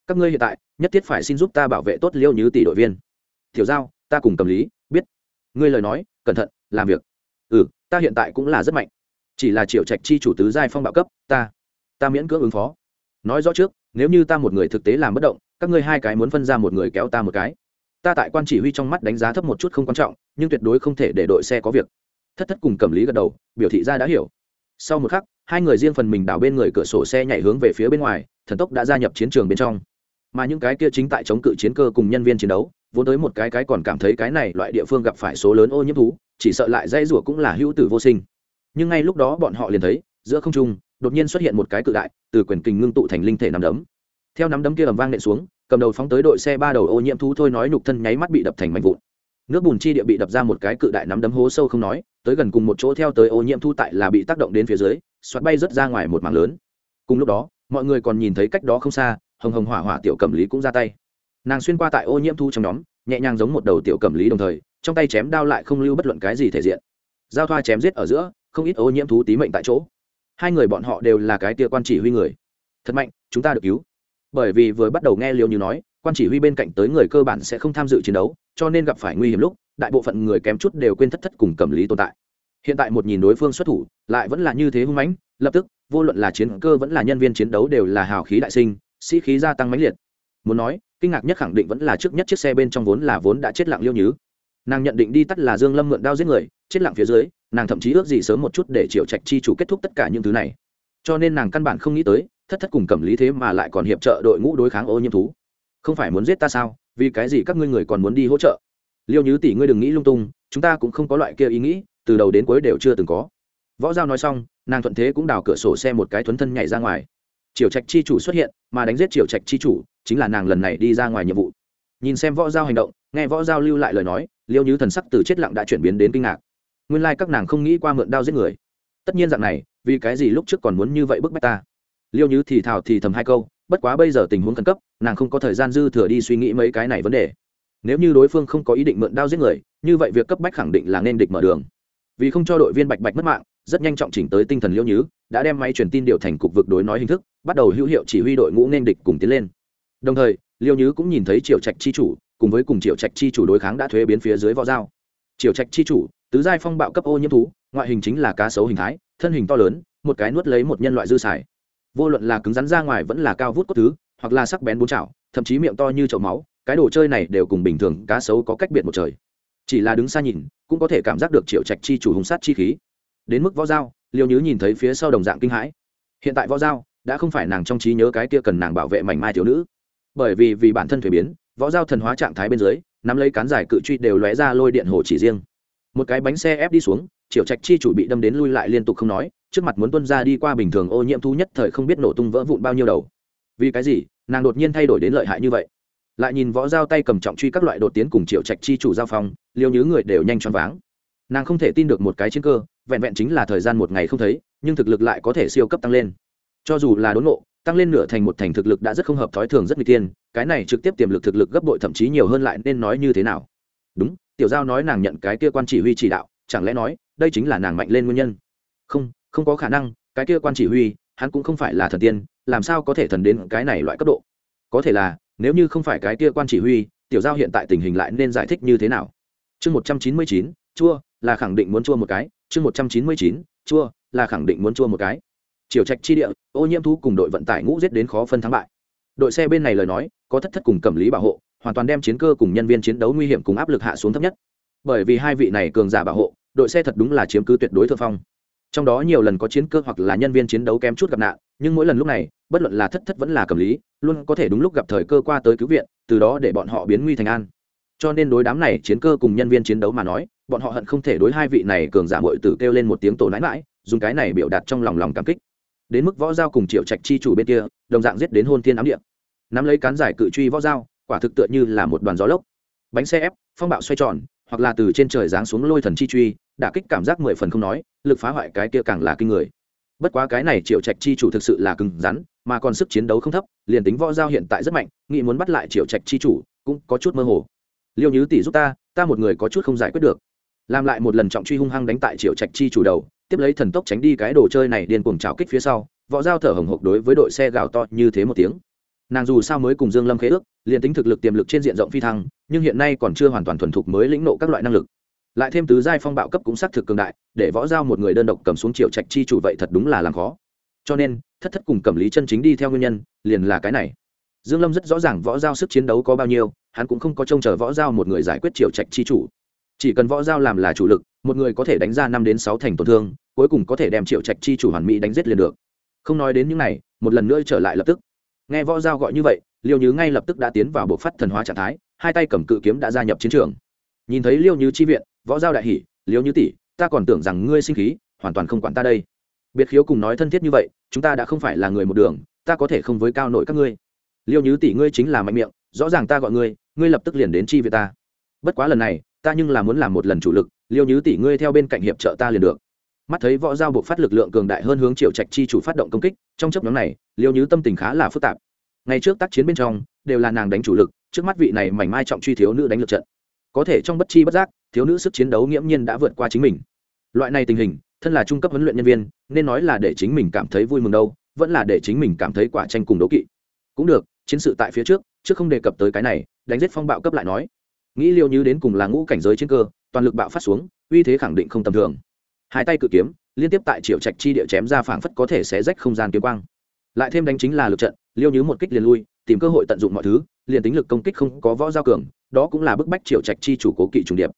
Các ngươi hiện tại, nhất thiết phải xin giúp ta bảo vệ tốt liêu nhứ tỷ đội viên. Tiểu giao, ta cùng cầm lý, biết ngươi lời nói, cẩn thận, làm việc. Ừ ta hiện tại cũng là rất mạnh. Chỉ là triệu trạch chi chủ tứ giai phong bạo cấp, ta ta miễn cưỡng ứng phó. Nói rõ trước, nếu như ta một người thực tế làm bất động, các ngươi hai cái muốn phân ra một người kéo ta một cái. Ta tại quan chỉ huy trong mắt đánh giá thấp một chút không quan trọng, nhưng tuyệt đối không thể để đội xe có việc. Thất thất cùng cầm lý gật đầu, biểu thị ra đã hiểu. Sau một khắc, hai người riêng phần mình đảo bên người cửa sổ xe nhảy hướng về phía bên ngoài, thần tốc đã gia nhập chiến trường bên trong. Mà những cái kia chính tại chống cự chiến cơ cùng nhân viên chiến đấu vốn tới một cái cái còn cảm thấy cái này loại địa phương gặp phải số lớn ô nhiễm thú, chỉ sợ lại dây rủa cũng là hữu tử vô sinh. Nhưng ngay lúc đó bọn họ liền thấy, giữa không trung, đột nhiên xuất hiện một cái cự đại, từ quyền kình ngưng tụ thành linh thể nắm đấm. Theo nắm đấm kia ầm vang nện xuống, cầm đầu phóng tới đội xe ba đầu ô nhiễm thú thôi nói nhục thân nháy mắt bị đập thành mảnh vụn. Nước bùn chi địa bị đập ra một cái cự đại nắm đấm hố sâu không nói, tới gần cùng một chỗ theo tới ô nhiễm thu tại là bị tác động đến phía dưới xoát bay rớt ra ngoài một mảng lớn. Cùng lúc đó, mọi người còn nhìn thấy cách đó không xa, hồng hồng hỏa hỏa tiểu cẩm lý cũng ra tay nàng xuyên qua tại ô nhiễm thu trong nhóm, nhẹ nhàng giống một đầu tiểu cầm lý đồng thời, trong tay chém đao lại không lưu bất luận cái gì thể diện. Giao thoa chém giết ở giữa, không ít ô nhiễm thú tí mệnh tại chỗ. Hai người bọn họ đều là cái tia quan chỉ huy người. Thật mạnh, chúng ta được cứu. Bởi vì vừa bắt đầu nghe liều như nói, quan chỉ huy bên cạnh tới người cơ bản sẽ không tham dự chiến đấu, cho nên gặp phải nguy hiểm lúc, đại bộ phận người kém chút đều quên thất thất cùng cầm lý tồn tại. Hiện tại một nhìn đối phương xuất thủ, lại vẫn là như thế hung mãnh, lập tức, vô luận là chiến cơ vẫn là nhân viên chiến đấu đều là hào khí đại sinh, sĩ khí gia tăng mãnh liệt. Muốn nói kinh ngạc nhất khẳng định vẫn là trước nhất chiếc xe bên trong vốn là vốn đã chết lặng liêu nhứ. Nàng nhận định đi tắt là dương lâm mượn đao giết người, chết lặng phía dưới, nàng thậm chí ước gì sớm một chút để triệu trạch chi chủ kết thúc tất cả những thứ này. Cho nên nàng căn bản không nghĩ tới, thất thất cùng cầm lý thế mà lại còn hiệp trợ đội ngũ đối kháng ô nhiễm thú. Không phải muốn giết ta sao? Vì cái gì các ngươi người còn muốn đi hỗ trợ? Liêu nhứ tỷ ngươi đừng nghĩ lung tung, chúng ta cũng không có loại kia ý nghĩ, từ đầu đến cuối đều chưa từng có. Võ giao nói xong, nàng thuận thế cũng đào cửa sổ xe một cái thuấn thân nhảy ra ngoài. Triều trạch chi chủ xuất hiện, mà đánh giết triều trạch chi chủ chính là nàng lần này đi ra ngoài nhiệm vụ. Nhìn xem võ giao hành động, nghe võ giao lưu lại lời nói, liêu như thần sắc từ chết lặng đã chuyển biến đến kinh ngạc. Nguyên lai、like、các nàng không nghĩ qua mượn đao giết người. Tất nhiên dạng này, vì cái gì lúc trước còn muốn như vậy bức bách ta? Liêu như thì thào thì thầm hai câu, bất quá bây giờ tình huống khẩn cấp, nàng không có thời gian dư thừa đi suy nghĩ mấy cái này vấn đề. Nếu như đối phương không có ý định mượn đao giết người, như vậy việc cấp bách khẳng định là nên địch mở đường. Vì không cho đội viên bạch bạch mất mạng, rất nhanh trọng chỉnh tới tinh thần liêu nhứ, đã đem máy truyền tin điều thành cục vực đối nói hình thức, bắt đầu hữu hiệu chỉ huy đội ngũ nên địch cùng tiến lên đồng thời, liêu nhứ cũng nhìn thấy triệu trạch chi chủ, cùng với cùng triệu trạch chi chủ đối kháng đã thuế biến phía dưới võ dao triệu trạch chi chủ, tứ giai phong bạo cấp ô nhiễm thú, ngoại hình chính là cá sấu hình thái, thân hình to lớn, một cái nuốt lấy một nhân loại dư xài. Vô luận là cứng rắn ra ngoài vẫn là cao vút cốt thứ, hoặc là sắc bén bốn chảo thậm chí miệng to như chậu máu, cái đồ chơi này đều cùng bình thường cá sấu có cách biệt một trời. Chỉ là đứng xa nhìn, cũng có thể cảm giác được triệu trạch chi chủ hùng sát chi khí. Đến mức võ dao liêu nhứ nhìn thấy phía sau đồng dạng kinh hãi. Hiện tại võ dao đã không phải nàng trong trí nhớ cái kia cần nàng bảo vệ mảnh mai thiếu nữ bởi vì vì bản thân thuế biến, võ dao thần hóa trạng thái bên dưới, nắm lấy cán giải cự truy đều lóe ra lôi điện hồ chỉ riêng. Một cái bánh xe ép đi xuống triệu trạch chi chủ bị đâm đến lui lại liên tục không nói, trước mặt muốn tuân ra đi qua bình thường ô nhiễm thu nhất thời không biết nổ tung vỡ vụn bao nhiêu đầu. Vì cái gì, nàng đột nhiên thay đổi đến lợi hại như vậy? Lại nhìn võ dao tay cầm trọng truy các loại đột tiến cùng triệu trạch chi chủ giao phong, liêu nhứ người đều nhanh choáng váng. Nàng không thể tin được một cái chiến cơ, vẹn vẹn chính là thời gian một ngày không thấy, nhưng thực lực lại có thể siêu cấp tăng lên. Cho dù là đốn nộ tăng lên nửa thành một thành thực lực đã rất không hợp thói thường rất nguy tiên cái này trực tiếp tiềm lực thực lực gấp bội thậm chí nhiều hơn lại nên nói như thế nào? Đúng, tiểu giao nói nàng nhận cái kia quan chỉ huy chỉ đạo, chẳng lẽ nói, đây chính là nàng mạnh lên nguyên nhân? Không không có khả năng, cái kia quan chỉ huy, hắn cũng không phải là thần tiên, làm sao có thể thần đến cái này loại cấp độ? Có thể là, nếu như không phải cái kia quan chỉ huy, tiểu giao hiện tại tình hình lại nên giải thích như thế nào? Chương một trăm chín mươi chín, chua, là khẳng định muốn chua một cái. Chương một trăm chín mươi chín, chua, là khẳng định muốn chua một cái triều trạch chi địa, ô nhiễm thu cùng đội vận tải ngũ giết đến khó phân thắng bại. Đội xe bên này lời nói, có thất thất cùng cầm lý bảo hộ, hoàn toàn đem chiến cơ cùng nhân viên chiến đấu nguy hiểm cùng áp lực hạ xuống thấp nhất. Bởi vì hai vị này cường giả bảo hộ, đội xe thật đúng là chiếm cứ tuyệt đối thượng phong. Trong đó nhiều lần có chiến cơ hoặc là nhân viên chiến đấu kém chút gặp nạn, nhưng mỗi lần lúc này, bất luận là thất thất vẫn là cầm lý, luôn có thể đúng lúc gặp thời cơ qua tới cứu viện, từ đó để bọn họ biến nguy thành an. Cho nên đối đám này chiến cơ cùng nhân viên chiến đấu mà nói, bọn họ hận không thể đối hai vị này cường giả bội tử kêu lên một tiếng tổ nãi mãi dùng cái này biểu đạt trong lòng lòng cảm kích đến mức võ giao cùng triệu trạch chi chủ bên kia, đồng dạng giết đến hôn thiên ám địa. Nắm lấy cán giải cự truy võ giao, quả thực tựa như là một đoàn gió lốc. Bánh xe ép, phong bạo xoay tròn, hoặc là từ trên trời giáng xuống lôi thần chi truy, đả kích cảm giác mười phần không nói, lực phá hoại cái kia càng là kinh người. Bất quá cái này triệu trạch chi chủ thực sự là cứng rắn, mà còn sức chiến đấu không thấp, liền tính võ giao hiện tại rất mạnh, nghĩ muốn bắt lại triệu trạch chi chủ, cũng có chút mơ hồ. Liêu nhứ tỷ giúp ta ta một người có chút không giải quyết được. Làm lại một lần trọng truy hung hăng đánh tại triệu trạch chi chủ đầu tiếp lấy thần tốc tránh đi cái đồ chơi này điên cuồng trào kích phía sau, võ giao thở hồng hộc đối với đội xe gào to như thế một tiếng. Nàng dù sao mới cùng dương lâm khế ước, liền tính thực lực tiềm lực trên diện rộng phi thăng, nhưng hiện nay còn chưa hoàn toàn thuần thục mới lĩnh nộ các loại năng lực. Lại thêm tứ giai phong bạo cấp cũng xác thực cường đại, để võ giao một người đơn độc cầm xuống triệu trạch chi chủ vậy thật đúng là làm khó. Cho nên, thất thất cùng cầm lý chân chính đi theo nguyên nhân, liền là cái này. Dương lâm rất rõ ràng võ giao sức chiến đấu có bao nhiêu, hắn cũng không có trông chờ võ giao một người giải quyết triệu trạch chi chủ. Chỉ cần võ giao làm là chủ lực một người có thể đánh ra năm đến sáu thành tổn thương, cuối cùng có thể đem triệu trạch chi chủ hoàn mỹ đánh giết liền được. Không nói đến những này, một lần nữa trở lại lập tức. Nghe võ giao gọi như vậy, liêu nhứ ngay lập tức đã tiến vào bộ phát thần hóa trạng thái, hai tay cầm cự kiếm đã gia nhập chiến trường. Nhìn thấy liêu nhứ chi viện, võ giao đại hỉ, liêu nhứ tỷ, ta còn tưởng rằng ngươi sinh khí, hoàn toàn không quản ta đây. Biệt khiếu cùng nói thân thiết như vậy, chúng ta đã không phải là người một đường, ta có thể không với cao nổi các ngươi. Liêu nhứ tỷ, ngươi chính là mạnh miệng, rõ ràng ta gọi ngươi ngươi lập tức liền đến chi viện ta. Bất quá lần này ta nhưng là muốn làm một lần chủ lực, liêu nhứ tỷ ngươi theo bên cạnh hiệp trợ ta liền được. Mắt thấy võ giao buộc phát lực lượng cường đại hơn hướng triệu trạch chi chủ phát động công kích, trong chấp nhóm này, liêu nhứ tâm tình khá là phức tạp. Ngày trước tác chiến bên trong, đều là nàng đánh chủ lực, trước mắt vị này mảnh mai trọng truy thiếu nữ đánh lực trận. Có thể trong bất chi bất giác, thiếu nữ sức chiến đấu nghiễm nhiên đã vượt qua chính mình. Loại này tình hình, thân là trung cấp huấn luyện nhân viên, nên nói là để chính mình cảm thấy vui mừng đâu, vẫn là để chính mình cảm thấy quả tranh cùng đấu kỵ. Cũng được, chiến sự tại phía trước trước không đề cập tới cái này, đánh giết phong bạo cấp lại nói nghĩ liêu như đến cùng là ngũ cảnh giới trên cơ, toàn lực bạo phát xuống, uy thế khẳng định không tầm thường. Hai tay cự kiếm, liên tiếp tại triệu trạch chi địa chém ra phảng phất có thể sẽ rách không gian kiếm quang. Lại thêm đánh chính là lực trận, liêu như một kích liền lui, tìm cơ hội tận dụng mọi thứ, liền tính lực công kích không có võ giao cường, đó cũng là bức bách triệu trạch chi chủ cố kỵ trùng điệp.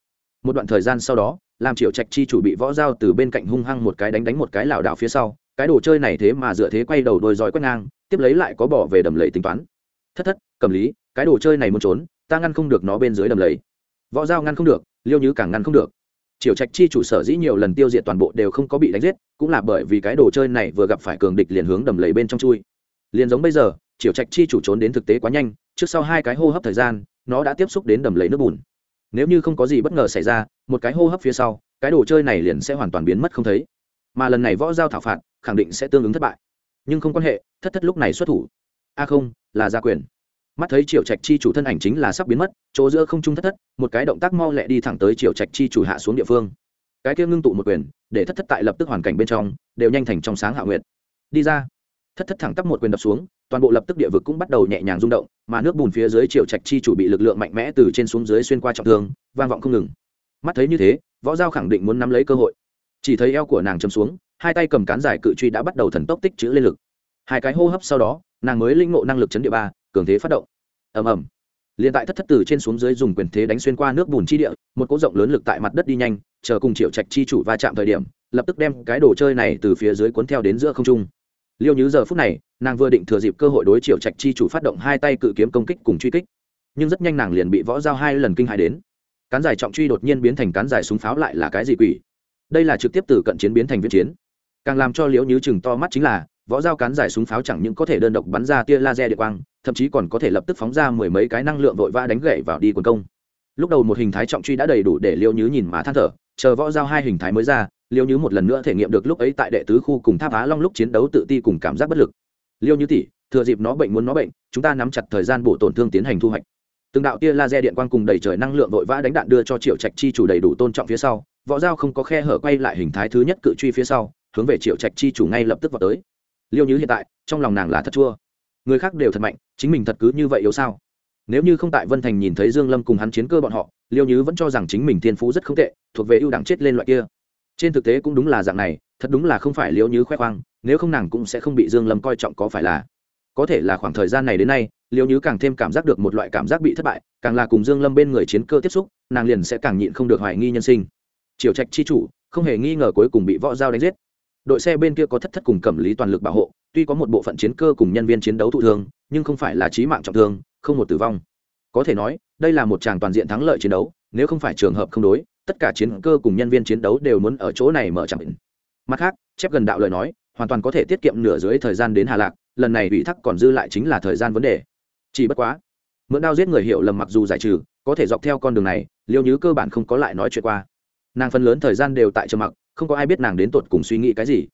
Một đoạn thời gian sau đó, làm triệu trạch chi chủ bị võ giao từ bên cạnh hung hăng một cái đánh đánh một cái lảo đảo phía sau, cái đồ chơi này thế mà dựa thế quay đầu đôi giỏi quét ngang, tiếp lấy lại có bỏ về đầm lầy tính toán. Thất thất, cầm lý, cái đồ chơi này muốn trốn ta ngăn không được nó bên dưới đầm lầy. Võ giao ngăn không được, liêu như càng ngăn không được. Triều trạch chi chủ sở dĩ nhiều lần tiêu diệt toàn bộ đều không có bị đánh giết, cũng là bởi vì cái đồ chơi này vừa gặp phải cường địch liền hướng đầm lầy bên trong chui. Liền giống bây giờ, triều trạch chi chủ trốn đến thực tế quá nhanh, trước sau hai cái hô hấp thời gian, nó đã tiếp xúc đến đầm lầy nước bùn. Nếu như không có gì bất ngờ xảy ra, một cái hô hấp phía sau, cái đồ chơi này liền sẽ hoàn toàn biến mất không thấy. Mà lần này võ giao thảo phạt, khẳng định sẽ tương ứng thất bại. Nhưng không quan hệ, thất thất lúc này xuất thủ. A không, là gia quyền mắt thấy triệu trạch chi chủ thân ảnh chính là sắp biến mất, chỗ giữa không trung thất thất, một cái động tác mau lẹ đi thẳng tới triệu trạch chi chủ hạ xuống địa phương. Cái kia ngưng tụ một quyền, để thất thất tại lập tức hoàn cảnh bên trong, đều nhanh thành trong sáng hạ nguyệt. Đi ra. Thất thất thẳng tắp một quyền đập xuống, toàn bộ lập tức địa vực cũng bắt đầu nhẹ nhàng rung động, mà nước bùn phía dưới triệu trạch chi chủ bị lực lượng mạnh mẽ từ trên xuống dưới xuyên qua trọng thương, vang vọng không ngừng. Mắt thấy như thế, võ giao khẳng định muốn nắm lấy cơ hội. Chỉ thấy eo của nàng châm xuống, hai tay cầm cán dài cự truy đã bắt đầu thần tốc tích chữ lên lực. Hai cái hô hấp sau đó, nàng mới linh ngộ năng lực chấn địa ba cường thế phát động. Ầm ầm. Liền tại thất thất từ trên xuống dưới dùng quyền thế đánh xuyên qua nước bùn chi địa, một cỗ rộng lớn lực tại mặt đất đi nhanh, chờ cùng triệu trạch chi chủ va chạm thời điểm, lập tức đem cái đồ chơi này từ phía dưới cuốn theo đến giữa không trung. Liêu như giờ phút này, nàng vừa định thừa dịp cơ hội đối triệu trạch chi chủ phát động hai tay cự kiếm công kích cùng truy kích, nhưng rất nhanh nàng liền bị võ giao hai lần kinh hại đến. Cán giải trọng truy đột nhiên biến thành cán giải súng pháo lại là cái gì quỷ? Đây là trực tiếp từ cận chiến biến thành viễn chiến. Càng làm cho liễu như chừng to mắt chính là võ dao cán giải súng pháo chẳng những có thể đơn độc bắn ra tia laser điện quang, thậm chí còn có thể lập tức phóng ra mười mấy cái năng lượng vội vã đánh gậy vào đi quần công. Lúc đầu một hình thái trọng truy đã đầy đủ để liêu nhứ nhìn mà than thở, chờ võ Dao hai hình thái mới ra, liêu nhứ một lần nữa thể nghiệm được lúc ấy tại đệ tứ khu cùng tháp á long lúc chiến đấu tự ti cùng cảm giác bất lực. Liêu nhứ tỷ, thừa dịp nó bệnh muốn nó bệnh, chúng ta nắm chặt thời gian bổ tổn thương tiến hành thu hoạch. Từng đạo tia laser điện quang cùng đầy trời năng lượng vội vã đánh đạn đưa cho triệu trạch chi chủ đầy đủ tôn trọng phía sau, võ Dao không có khe hở quay lại hình thái thứ nhất cự truy phía sau, hướng về triệu trạch chi chủ ngay lập tức vào tới liêu như hiện tại, trong lòng nàng là thật chua. Người khác đều thật mạnh, chính mình thật cứ như vậy yếu sao? Nếu như không tại vân thành nhìn thấy dương lâm cùng hắn chiến cơ bọn họ, liêu như vẫn cho rằng chính mình thiên phú rất không tệ, thuộc về ưu đẳng chết lên loại kia. Trên thực tế cũng đúng là dạng này, thật đúng là không phải liêu như khoe khoang, nếu không nàng cũng sẽ không bị dương lâm coi trọng có phải là. Có thể là khoảng thời gian này đến nay, liêu như càng thêm cảm giác được một loại cảm giác bị thất bại, càng là cùng dương lâm bên người chiến cơ tiếp xúc, nàng liền sẽ càng nhịn không được hoài nghi nhân sinh. Triều trạch chi chủ, không hề nghi ngờ cuối cùng bị võ giao đánh giết đội xe bên kia có thất thất cùng cẩm lý toàn lực bảo hộ, tuy có một bộ phận chiến cơ cùng nhân viên chiến đấu thụ thương, nhưng không phải là chí mạng trọng thương, không một tử vong. Có thể nói, đây là một tràng toàn diện thắng lợi chiến đấu, nếu không phải trường hợp không đối, tất cả chiến cơ cùng nhân viên chiến đấu đều muốn ở chỗ này mở chẳng định. Mặt khác, chép gần đạo lời nói, hoàn toàn có thể tiết kiệm nửa dưới thời gian đến hà lạc, lần này ủy thác còn dư lại chính là thời gian vấn đề. Chỉ bất quá, mượn đao giết người hiệu lầm mặc dù giải trừ, có thể dọc theo con đường này, liêu nhứ cơ bản không có lại nói chuyện qua. Nàng phần lớn thời gian đều tại trầm mặc không có ai biết nàng đến tột cùng suy nghĩ cái gì.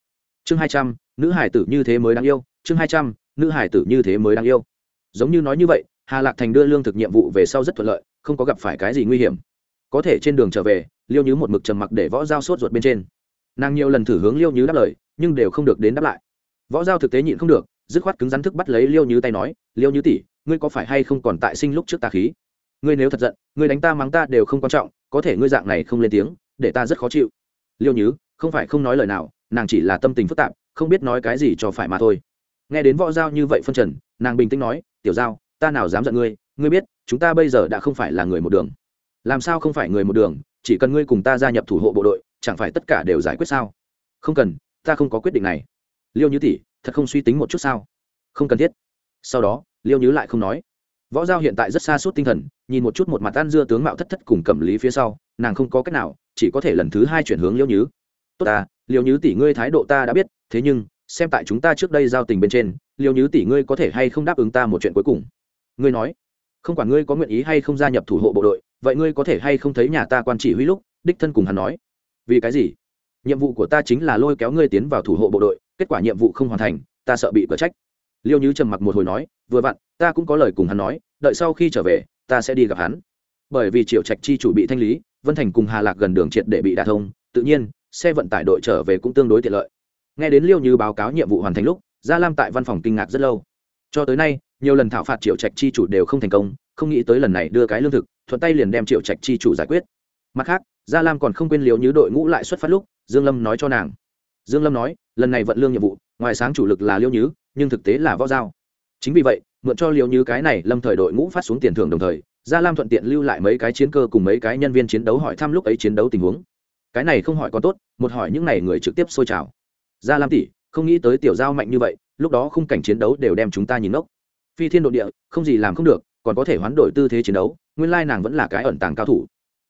Chương hai trăm, nữ hải tử như thế mới đáng yêu. Chương hai trăm, nữ hải tử như thế mới đáng yêu. Giống như nói như vậy, hà lạc thành đưa lương thực nhiệm vụ về sau rất thuận lợi, không có gặp phải cái gì nguy hiểm. Có thể trên đường trở về, liêu nhứ một mực trầm mặc để võ giao sốt ruột bên trên. Nàng nhiều lần thử hướng liêu nhứ đáp lời, nhưng đều không được đến đáp lại. Võ giao thực tế nhịn không được, dứt khoát cứng rắn thức bắt lấy liêu nhứ tay nói, liêu nhứ tỷ, ngươi có phải hay không còn tại sinh lúc trước tà khí? Ngươi nếu thật giận, ngươi đánh ta mắng ta đều không quan trọng, có thể ngươi dạng này không lên tiếng, để ta rất khó chịu liêu nhứ, không phải không nói lời nào, nàng chỉ là tâm tình phức tạp, không biết nói cái gì cho phải mà thôi. Nghe đến võ giao như vậy phân trần, nàng bình tĩnh nói, tiểu giao, ta nào dám giận ngươi ngươi biết, chúng ta bây giờ đã không phải là người một đường. Làm sao không phải người một đường, chỉ cần ngươi cùng ta gia nhập thủ hộ bộ đội, chẳng phải tất cả đều giải quyết sao? Không cần, ta không có quyết định này. Liêu như tỷ, thật không suy tính một chút sao? Không cần thiết. Sau đó, liêu nhứ lại không nói. Võ giao hiện tại rất xa suốt tinh thần, nhìn một chút một mặt ăn dưa tướng mạo thất thất cùng cẩm lý phía sau nàng không có cách nào, chỉ có thể lần thứ hai chuyển hướng liêu nhứ. Tốt ta liêu nhứ tỷ ngươi thái độ ta đã biết, thế nhưng, xem tại chúng ta trước đây giao tình bên trên liêu nhứ tỷ ngươi có thể hay không đáp ứng ta một chuyện cuối cùng? Ngươi nói, không quản ngươi có nguyện ý hay không gia nhập thủ hộ bộ đội, vậy ngươi có thể hay không thấy nhà ta quan chỉ huy lúc? Đích thân cùng hắn nói. Vì cái gì? Nhiệm vụ của ta chính là lôi kéo ngươi tiến vào thủ hộ bộ đội, kết quả nhiệm vụ không hoàn thành, ta sợ bị cửa trách. Liêu nhứ trầm mặc một hồi nói, vừa vặn, ta cũng có lời cùng hắn nói, đợi sau khi trở về, ta sẽ đi gặp hắn. Bởi vì triệu trạch chi chủ bị thanh lý vân thành cùng hà lạc gần đường triệt để bị đả thông, tự nhiên, xe vận tải đội trở về cũng tương đối tiện lợi. Nghe đến liêu như báo cáo nhiệm vụ hoàn thành lúc, gia lam tại văn phòng kinh ngạc rất lâu. Cho tới nay, nhiều lần thảo phạt triệu trạch chi chủ đều không thành công, không nghĩ tới lần này đưa cái lương thực, thuận tay liền đem triệu trạch chi chủ giải quyết. Mặt khác, gia lam còn không quên liều như đội ngũ lại xuất phát lúc, dương lâm nói cho nàng. Dương lâm nói, lần này vận lương nhiệm vụ, ngoài sáng chủ lực là liêu nhứ nhưng thực tế là võ giao. Chính vì vậy, mượn cho liêu như cái này lâm thời đội ngũ phát xuống tiền thưởng đồng thời gia lam thuận tiện lưu lại mấy cái chiến cơ cùng mấy cái nhân viên chiến đấu hỏi thăm lúc ấy chiến đấu tình huống. Cái này không hỏi còn tốt, một hỏi những này người trực tiếp xôi trào. Gia lam tỷ, không nghĩ tới tiểu giao mạnh như vậy, lúc đó khung cảnh chiến đấu đều đem chúng ta nhìn ngốc. Phi thiên độ địa, không gì làm không được, còn có thể hoán đổi tư thế chiến đấu, nguyên lai nàng vẫn là cái ẩn tàng cao thủ.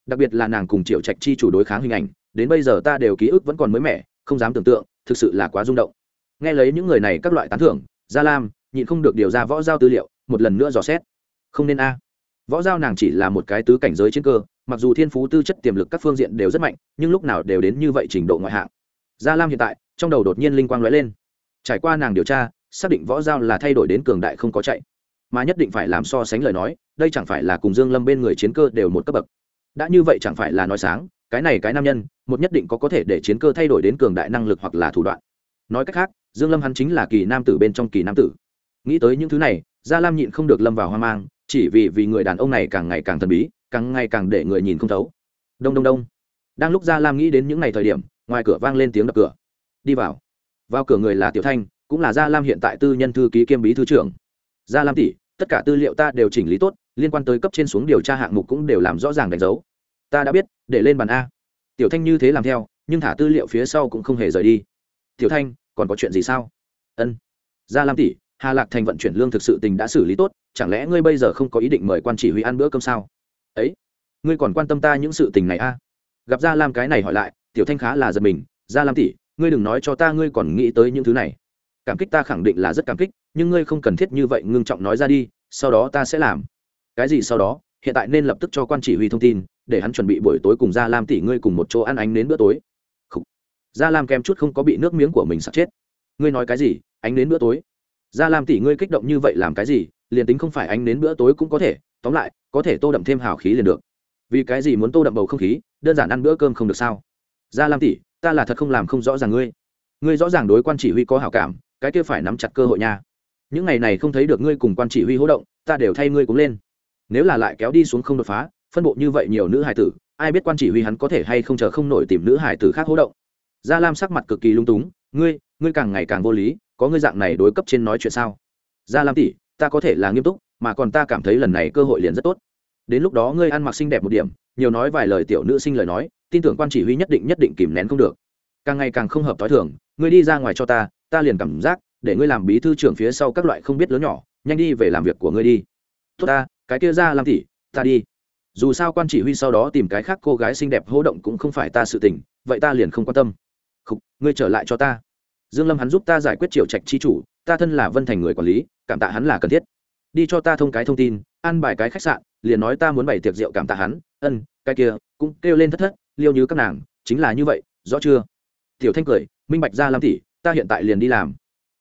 Đặc biệt là nàng cùng triệu trạch chi chủ đối kháng hình ảnh, đến bây giờ ta đều ký ức vẫn còn mới mẻ, không dám tưởng tượng, thực sự là quá rung động. Nghe lấy những người này các loại tán thưởng, gia lam nhịn không được điều ra võ giao tư liệu, một lần nữa dò xét. Không nên a võ giao nàng chỉ là một cái tứ cảnh giới chiến cơ, mặc dù thiên phú tư chất tiềm lực các phương diện đều rất mạnh, nhưng lúc nào đều đến như vậy trình độ ngoại hạng. Gia lam hiện tại, trong đầu đột nhiên linh quang lóe lên. Trải qua nàng điều tra, xác định võ giao là thay đổi đến cường đại không có chạy. Mà nhất định phải làm so sánh lời nói, đây chẳng phải là cùng dương lâm bên người chiến cơ đều một cấp bậc. Đã như vậy chẳng phải là nói sáng, cái này cái nam nhân, một nhất định có có thể để chiến cơ thay đổi đến cường đại năng lực hoặc là thủ đoạn. Nói cách khác, dương lâm hắn chính là kỳ nam tử bên trong kỳ nam tử. Nghĩ tới những thứ này, gia lam nhịn không được lâm vào hoang mang chỉ vì vì người đàn ông này càng ngày càng thần bí, càng ngày càng để người nhìn không thấu. Đông đông đông. Đang lúc gia lam nghĩ đến những ngày thời điểm, ngoài cửa vang lên tiếng đập cửa. Đi vào. Vào cửa người là tiểu thanh, cũng là gia lam hiện tại tư nhân thư ký kiêm bí thư trưởng. Gia lam tỷ, tất cả tư liệu ta đều chỉnh lý tốt, liên quan tới cấp trên xuống điều tra hạng mục cũng đều làm rõ ràng đánh dấu. Ta đã biết, để lên bàn a. Tiểu thanh như thế làm theo, nhưng thả tư liệu phía sau cũng không hề rời đi. Tiểu thanh, còn có chuyện gì sao? Ân. Gia lam tỷ hà lạc thành vận chuyển lương thực sự tình đã xử lý tốt, chẳng lẽ ngươi bây giờ không có ý định mời quan chỉ huy ăn bữa cơm sao? Ấy, ngươi còn quan tâm ta những sự tình này a gặp gia lam cái này hỏi lại, tiểu thanh khá là giật mình, gia lam tỷ, ngươi đừng nói cho ta ngươi còn nghĩ tới những thứ này. Cảm kích ta khẳng định là rất cảm kích, nhưng ngươi không cần thiết như vậy ngưng trọng nói ra đi, sau đó ta sẽ làm. Cái gì sau đó? Hiện tại nên lập tức cho quan chỉ huy thông tin, để hắn chuẩn bị buổi tối cùng gia lam tỷ ngươi cùng một chỗ ăn ánh đến bữa tối. Gia lam kém chút không có bị nước miếng của mình sắp chết. Ngươi nói cái gì? Ánh đến bữa tối? Gia lam tỷ ngươi kích động như vậy làm cái gì, liền tính không phải ánh đến bữa tối cũng có thể, tóm lại, có thể tô đậm thêm hào khí liền được. Vì cái gì muốn tô đậm bầu không khí, đơn giản ăn bữa cơm không được sao? Gia lam tỷ, ta là thật không làm không rõ ràng ngươi. Ngươi rõ ràng đối quan chỉ huy có hảo cảm, cái kia phải nắm chặt cơ hội nha. Những ngày này không thấy được ngươi cùng quan chỉ huy hỗ động, ta đều thay ngươi cũng lên. Nếu là lại kéo đi xuống không đột phá, phân bộ như vậy nhiều nữ hải tử, ai biết quan chỉ huy hắn có thể hay không chờ không nổi tìm nữ hải tử khác hỗ động gia lam sắc mặt cực kỳ lung túng, ngươi ngươi càng ngày càng vô lý, có ngươi dạng này đối cấp trên nói chuyện sao? Gia lam tỷ, ta có thể là nghiêm túc, mà còn ta cảm thấy lần này cơ hội liền rất tốt. Đến lúc đó ngươi ăn mặc xinh đẹp một điểm, nhiều nói vài lời tiểu nữ sinh lời nói, tin tưởng quan chỉ huy nhất định nhất định kìm nén không được. Càng ngày càng không hợp t h o i thường, ngươi đi ra ngoài cho ta ta liền cảm giác, để ngươi làm bí thư trưởng phía sau các loại không biết lớn nhỏ, nhanh đi về làm việc của ngươi đi. Tốt ta, cái kia ra làm tỉ ta đi. Dù sao quan chỉ huy sau đó tìm cái khác cô gái xinh đẹp hô động cũng không phải ta sự tình, vậy ta liền không quan tâm. Khục, ngươi trở lại cho ta. Dương lâm hắn giúp ta giải quyết triệu trạch chi chủ ta thân là vân thành người quản lý cảm tạ hắn là cần thiết. Đi cho ta thông cái thông tin ăn bài cái khách sạn liền nói ta muốn bày tiệc rượu cảm tạ hắn ân cái kia cũng kêu lên thất thất liêu như các nàng chính là như vậy rõ chưa? Tiểu thanh cười minh bạch ra làm tỷ ta hiện tại liền đi làm.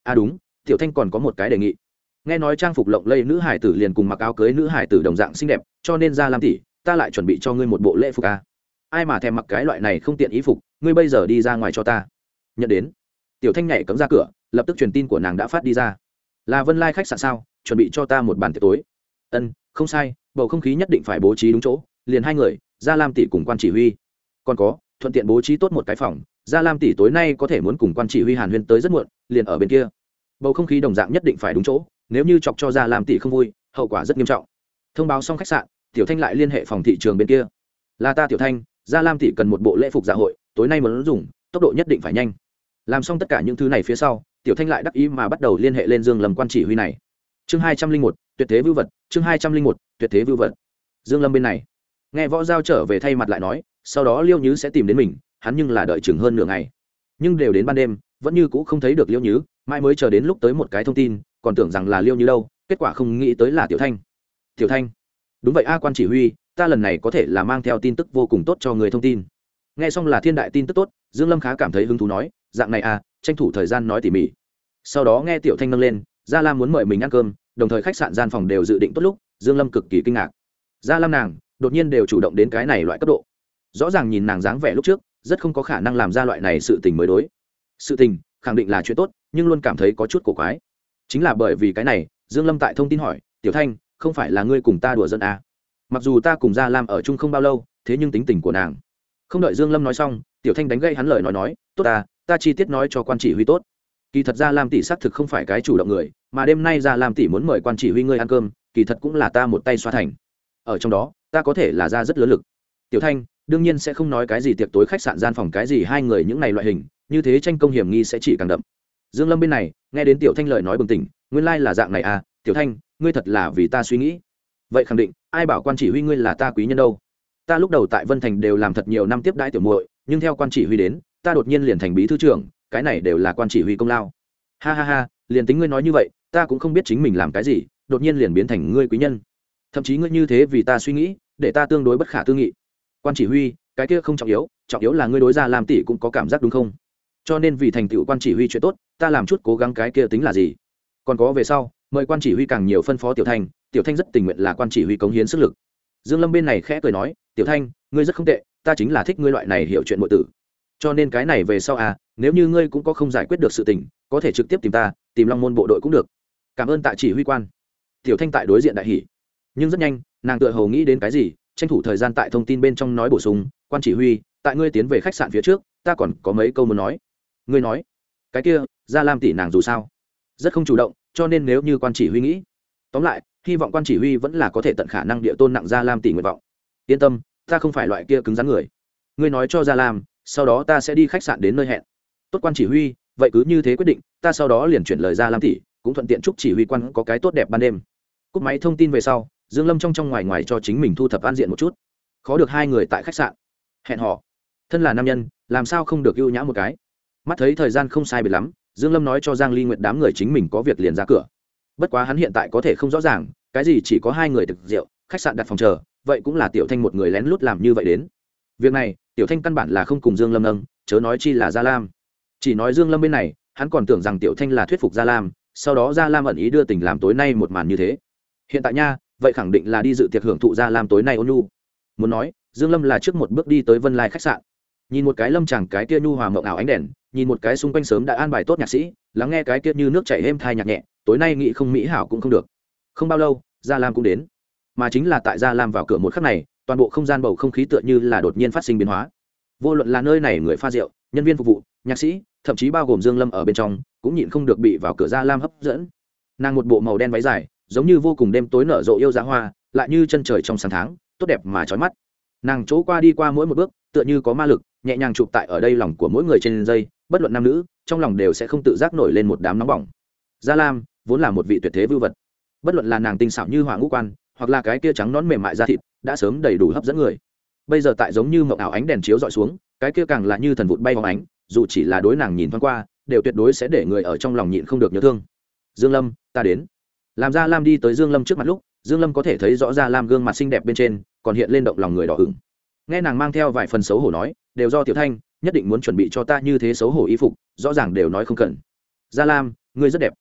À đúng tiểu thanh còn có một cái đề nghị. Nghe nói trang phục lộng lẫy nữ hải tử liền cùng mặc áo cưới nữ hải tử đồng dạng xinh đẹp cho nên ra làm tỷ ta lại chuẩn bị cho ngươi một bộ lễ phục à. ai mà thèm mặc cái loại này không tiện ý phục ngươi bây giờ đi ra ngoài cho ta. Nhận đến. Tiểu thanh nhảy cấm ra cửa, lập tức truyền tin của nàng đã phát đi ra. Là vân lai khách sạn sao? Chuẩn bị cho ta một bàn tiệc tối. Ân, không sai, bầu không khí nhất định phải bố trí đúng chỗ. Liền hai người, gia lam tỷ cùng quan chỉ huy. Còn có, thuận tiện bố trí tốt một cái phòng. Gia lam tỷ tối nay có thể muốn cùng quan chỉ huy hàn huyên tới rất muộn, liền ở bên kia. Bầu không khí đồng dạng nhất định phải đúng chỗ. Nếu như chọc cho gia lam tỷ không vui, hậu quả rất nghiêm trọng. Thông báo xong khách sạn, tiểu thanh lại liên hệ phòng thị trường bên kia. Là ta, tiểu thanh, gia lam tỷ cần một bộ lễ phục dạ hội tối nay muốn dùng, tốc độ nhất định phải nhanh. Làm xong tất cả những thứ này phía sau, tiểu thanh lại đắc ý mà bắt đầu liên hệ lên dương lầm quan chỉ huy này. Chương hai trăm linh một, tuyệt thế vưu vật, chương hai trăm linh một, tuyệt thế vưu vật. Dương lâm bên này. Nghe võ giao trở về thay mặt lại nói, sau đó liêu nhứ sẽ tìm đến mình, hắn nhưng là đợi chừng hơn nửa ngày. Nhưng đều đến ban đêm, vẫn như cũ không thấy được liêu nhứ, mai mới chờ đến lúc tới một cái thông tin, còn tưởng rằng là liêu nhứ đâu, kết quả không nghĩ tới là tiểu thanh. Tiểu thanh. Đúng vậy a quan chỉ huy, ta lần này có thể là mang theo tin tức vô cùng tốt cho người thông tin nghe xong là thiên đại tin tức tốt dương lâm khá cảm thấy hứng thú nói dạng này à, tranh thủ thời gian nói tỉ mỉ. Sau đó nghe tiểu thanh nâng lên gia lam muốn mời mình ăn cơm đồng thời khách sạn gian phòng đều dự định tốt lúc. Dương lâm cực kỳ kinh ngạc. Gia lam nàng đột nhiên đều chủ động đến cái này loại cấp độ. Rõ ràng nhìn nàng dáng vẻ lúc trước rất không có khả năng làm ra loại này sự tình mới đối. Sự tình khẳng định là chuyện tốt nhưng luôn cảm thấy có chút cổ quái. Chính là bởi vì cái này dương lâm tại thông tin hỏi tiểu thanh không phải là ngươi cùng ta đùa dân à. mặc dù ta cùng gia lam ở chung không bao lâu thế nhưng tính tình của nàng không đợi dương lâm nói xong, tiểu thanh đánh gây hắn lời nói nói, tốt ta ta chi tiết nói cho quan chỉ huy tốt. Kỳ thật ra lam tỷ xác thực không phải cái chủ động người, mà đêm nay ra lam tỷ muốn mời quan chỉ huy ngươi ăn cơm, kỳ thật cũng là ta một tay xoa thành. Ở trong đó, ta có thể là ra rất lớn lực. Tiểu thanh, đương nhiên sẽ không nói cái gì tiệc tối khách sạn gian phòng cái gì hai người những này loại hình, như thế tranh công hiểm nghi sẽ chỉ càng đậm. Dương lâm bên này, nghe đến tiểu thanh lời nói bừng tỉnh, nguyên lai là dạng này à tiểu thanh, ngươi thật là vì ta suy nghĩ. Vậy khẳng định, ai bảo quan chỉ huy ngươi là ta quý nhân đâu? Ta lúc đầu tại vân thành đều làm thật nhiều năm tiếp đãi tiểu muội, nhưng theo quan chỉ huy đến, ta đột nhiên liền thành bí thư trưởng, cái này đều là quan chỉ huy công lao. Ha ha ha, liền tính ngươi nói như vậy, ta cũng không biết chính mình làm cái gì, đột nhiên liền biến thành ngươi quý nhân. Thậm chí ngươi như thế vì ta suy nghĩ, để ta tương đối bất khả tư nghị. Quan chỉ huy, cái kia không trọng yếu trọng yếu là ngươi đối ra làm tỷ cũng có cảm giác đúng không? Cho nên vì thành tựu quan chỉ huy chuyện tốt, ta làm chút cố gắng cái kia tính là gì? Còn có về sau, mời quan chỉ huy càng nhiều phân phó tiểu thanh tiểu thanh rất tình nguyện là quan chỉ huy cống hiến sức lực dương lâm bên này khẽ cười nói, tiểu thanh, ngươi rất không tệ, ta chính là thích ngươi loại này hiểu chuyện nội tử. Cho nên cái này về sau à nếu như ngươi cũng có không giải quyết được sự tình, có thể trực tiếp tìm ta, tìm long môn bộ đội cũng được. Cảm ơn tại chỉ huy quan. Tiểu thanh tại đối diện đại hỷ nhưng rất nhanh, nàng tựa hầu nghĩ đến cái gì, tranh thủ thời gian tại thông tin bên trong nói bổ sung, quan chỉ huy, tại ngươi tiến về khách sạn phía trước, ta còn có mấy câu muốn nói. Ngươi nói? Cái kia ra lam tỷ nàng dù sao rất không chủ động, cho nên nếu như quan chỉ huy nghĩ. Tóm lại hy vọng quan chỉ huy vẫn là có thể tận khả năng địa tôn nặng gia lam tỷ nguyện vọng. Yên tâm, ta không phải loại kia cứng rắn người. Ngươi nói cho gia lam, sau đó ta sẽ đi khách sạn đến nơi hẹn. Tốt quan chỉ huy, vậy cứ như thế quyết định, ta sau đó liền chuyển lời ra lam tỷ, cũng thuận tiện chúc chỉ huy quan có cái tốt đẹp ban đêm. Cúp máy thông tin về sau, dương lâm trong trong ngoài ngoài cho chính mình thu thập an diện một chút. Khó được hai người tại khách sạn. Hẹn họ thân là nam nhân, làm sao không được ưu nhã một cái? Mắt thấy thời gian không sai biệt lắm, dương lâm nói cho giang ly nguyệt đám người chính mình có việc liền ra cửa bất quá hắn hiện tại có thể không rõ ràng, cái gì chỉ có hai người thực rượu, khách sạn đặt phòng chờ, vậy cũng là tiểu thanh một người lén lút làm như vậy đến. Việc này, tiểu thanh căn bản là không cùng dương lâm nâng, chớ nói chi là gia lam. Chỉ nói dương lâm bên này, hắn còn tưởng rằng tiểu thanh là thuyết phục gia lam, sau đó gia lam ẩn ý đưa tình làm tối nay một màn như thế. Hiện tại nha, vậy khẳng định là đi dự tiệc hưởng thụ gia lam tối nay ôn nhu. Muốn nói, dương lâm là trước một bước đi tới vân lai khách sạn. Nhìn một cái lâm chẳng cái kia nhu hòa mộng ảo ánh đèn, nhìn một cái xung quanh sớm đã an bài tốt nhạc sĩ, lắng nghe cái kia như nước chảy êm thai nhạc nhẹ tối nay nghĩ không mỹ hảo cũng không được. Không bao lâu, gia lam cũng đến. Mà chính là tại gia lam vào cửa một khắc này, toàn bộ không gian bầu không khí tựa như là đột nhiên phát sinh biến hóa. Vô luận là nơi này người pha rượu, nhân viên phục vụ, nhạc sĩ, thậm chí bao gồm dương lâm ở bên trong, cũng nhịn không được bị vào cửa gia lam hấp dẫn. Nàng một bộ màu đen váy dài, giống như vô cùng đêm tối nở rộ yêu giá hoa, lại như chân trời trong sáng tháng, tốt đẹp mà chói mắt. Nàng chỗ qua đi qua mỗi một bước, tựa như có ma lực, nhẹ nhàng chụp tại ở đây lòng của mỗi người trên dây, bất luận nam nữ, trong lòng đều sẽ không tự giác nổi lên một đám nóng bỏng. Gia lam vốn là một vị tuyệt thế vưu vật. Bất luận là nàng tinh xảo như hỏa ngũ quan, hoặc là cái kia trắng nón mềm mại da thịt, đã sớm đầy đủ hấp dẫn người. Bây giờ tại giống như mộng ảo ánh đèn chiếu dọi xuống, cái kia càng là như thần vụt bay vào ánh, dù chỉ là đối nàng nhìn thoáng qua, đều tuyệt đối sẽ để người ở trong lòng nhịn không được nhớ thương. Dương lâm, ta đến. Làm ra lam đi tới dương lâm trước mặt lúc, dương lâm có thể thấy rõ ra lam gương mặt xinh đẹp bên trên, còn hiện lên động lòng người đỏ ửng. Nghe nàng mang theo vài phần xấu hổ nói, đều do tiểu thanh, nhất định muốn chuẩn bị cho ta như thế xấu hổ y phục, rõ ràng đều nói không cần. Gia lam, ngươi rất đẹp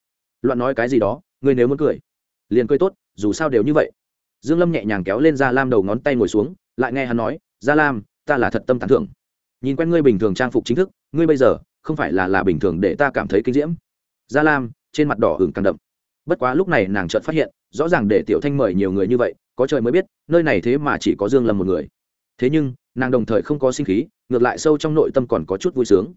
loạn nói cái gì đó, ngươi nếu muốn cười, liền cười tốt, dù sao đều như vậy. Dương lâm nhẹ nhàng kéo lên gia lam đầu ngón tay ngồi xuống, lại nghe hắn nói, gia lam, ta là thật tâm tán thưởng. Nhìn quen ngươi bình thường trang phục chính thức, ngươi bây giờ, không phải là là bình thường để ta cảm thấy kinh diễm. Gia lam, trên mặt đỏ hửng càng đậm. Bất quá lúc này nàng chợt phát hiện, rõ ràng để tiểu thanh mời nhiều người như vậy, có trời mới biết, nơi này thế mà chỉ có dương lâm một người. Thế nhưng, nàng đồng thời không có sinh khí, ngược lại sâu trong nội tâm còn có chút vui sướng.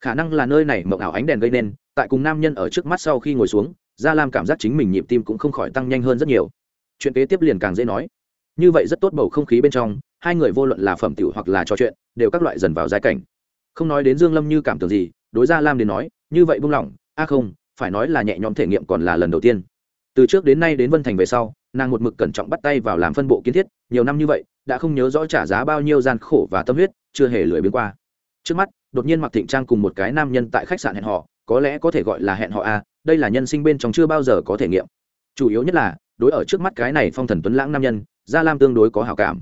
Khả năng là nơi này mộng ảo ánh đèn gây nên tại cùng nam nhân ở trước mắt sau khi ngồi xuống, gia lam cảm giác chính mình nhịp tim cũng không khỏi tăng nhanh hơn rất nhiều. Chuyện kế tiếp liền càng dễ nói. Như vậy rất tốt bầu không khí bên trong, hai người vô luận là phẩm tiểu hoặc là trò chuyện, đều các loại dần vào giai cảnh. Không nói đến dương lâm như cảm tưởng gì, đối gia lam đến nói, như vậy buông lỏng, a không, phải nói là nhẹ nhõm thể nghiệm còn là lần đầu tiên. Từ trước đến nay đến vân thành về sau, nàng một mực cẩn trọng bắt tay vào làm phân bộ kiến thiết, nhiều năm như vậy, đã không nhớ rõ trả giá bao nhiêu gian khổ và tâm huyết, chưa hề lười biếng qua. Trước mắt, đột nhiên mặc thịnh trang cùng một cái nam nhân tại khách sạn hẹn họ có lẽ có thể gọi là hẹn họ a, đây là nhân sinh bên trong chưa bao giờ có thể nghiệm. Chủ yếu nhất là, đối ở trước mắt cái này phong thần tuấn lãng nam nhân, gia lam tương đối có hảo cảm.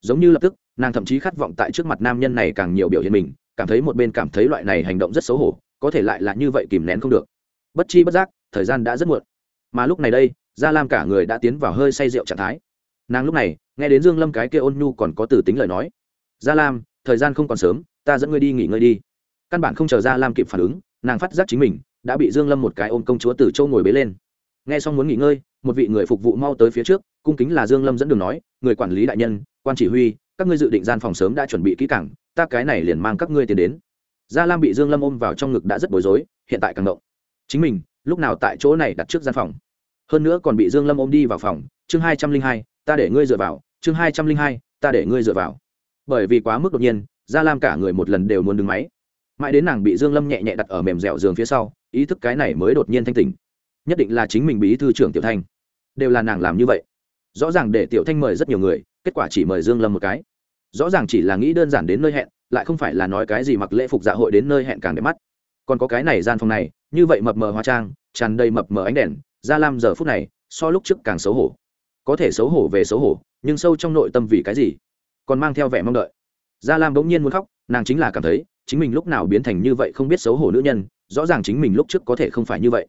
Giống như lập tức, nàng thậm chí khát vọng tại trước mặt nam nhân này càng nhiều biểu hiện mình, cảm thấy một bên cảm thấy loại này hành động rất xấu hổ, có thể lại là như vậy kìm nén không được. Bất chi bất giác, thời gian đã rất muộn. Mà lúc này đây, gia lam cả người đã tiến vào hơi say rượu trạng thái. Nàng lúc này, nghe đến dương lâm cái kia ôn nhu còn có từ tính lời nói. Gia lam, thời gian không còn sớm, ta dẫn ngươi đi nghỉ ngơi đi. Căn bản không chờ gia lam kịp phản ứng nàng phát giác chính mình đã bị dương lâm một cái ôm công chúa từ châu ngồi bế lên. Nghe xong muốn nghỉ ngơi, một vị người phục vụ mau tới phía trước, cung kính là dương lâm dẫn đường nói, người quản lý đại nhân, quan chỉ huy, các ngươi dự định gian phòng sớm đã chuẩn bị kỹ càng, ta cái này liền mang các ngươi tiền đến. Gia lam bị dương lâm ôm vào trong ngực đã rất bối rối, hiện tại càng động. Chính mình, lúc nào tại chỗ này đặt trước gian phòng? Hơn nữa còn bị dương lâm ôm đi vào phòng, chương hai trăm linh hai, ta để ngươi dựa vào, chương hai trăm linh hai, ta để ngươi dựa vào. Bởi vì quá mức đột nhiên, gia lam cả người một lần đều muốn đứng máy mãi đến nàng bị dương lâm nhẹ nhẹ đặt ở mềm dẻo giường phía sau, ý thức cái này mới đột nhiên thanh tỉnh. Nhất định là chính mình bí thư trưởng tiểu thanh. Đều là nàng làm như vậy. Rõ ràng để tiểu thanh mời rất nhiều người, kết quả chỉ mời dương lâm một cái. Rõ ràng chỉ là nghĩ đơn giản đến nơi hẹn, lại không phải là nói cái gì mặc lễ phục dạ hội đến nơi hẹn càng đẹp mắt. Còn có cái này gian phòng này, như vậy mập mờ hoa trang, tràn đầy mập mờ ánh đèn gia lam giờ phút này, so lúc trước càng xấu hổ. Có thể xấu hổ về xấu hổ, nhưng sâu trong nội tâm vì cái gì? Còn mang theo vẻ mong đợi. Gia lam bỗng nhiên muốn khóc, nàng chính là cảm thấy chính mình lúc nào biến thành như vậy không biết xấu hổ nữ nhân, rõ ràng chính mình lúc trước có thể không phải như vậy.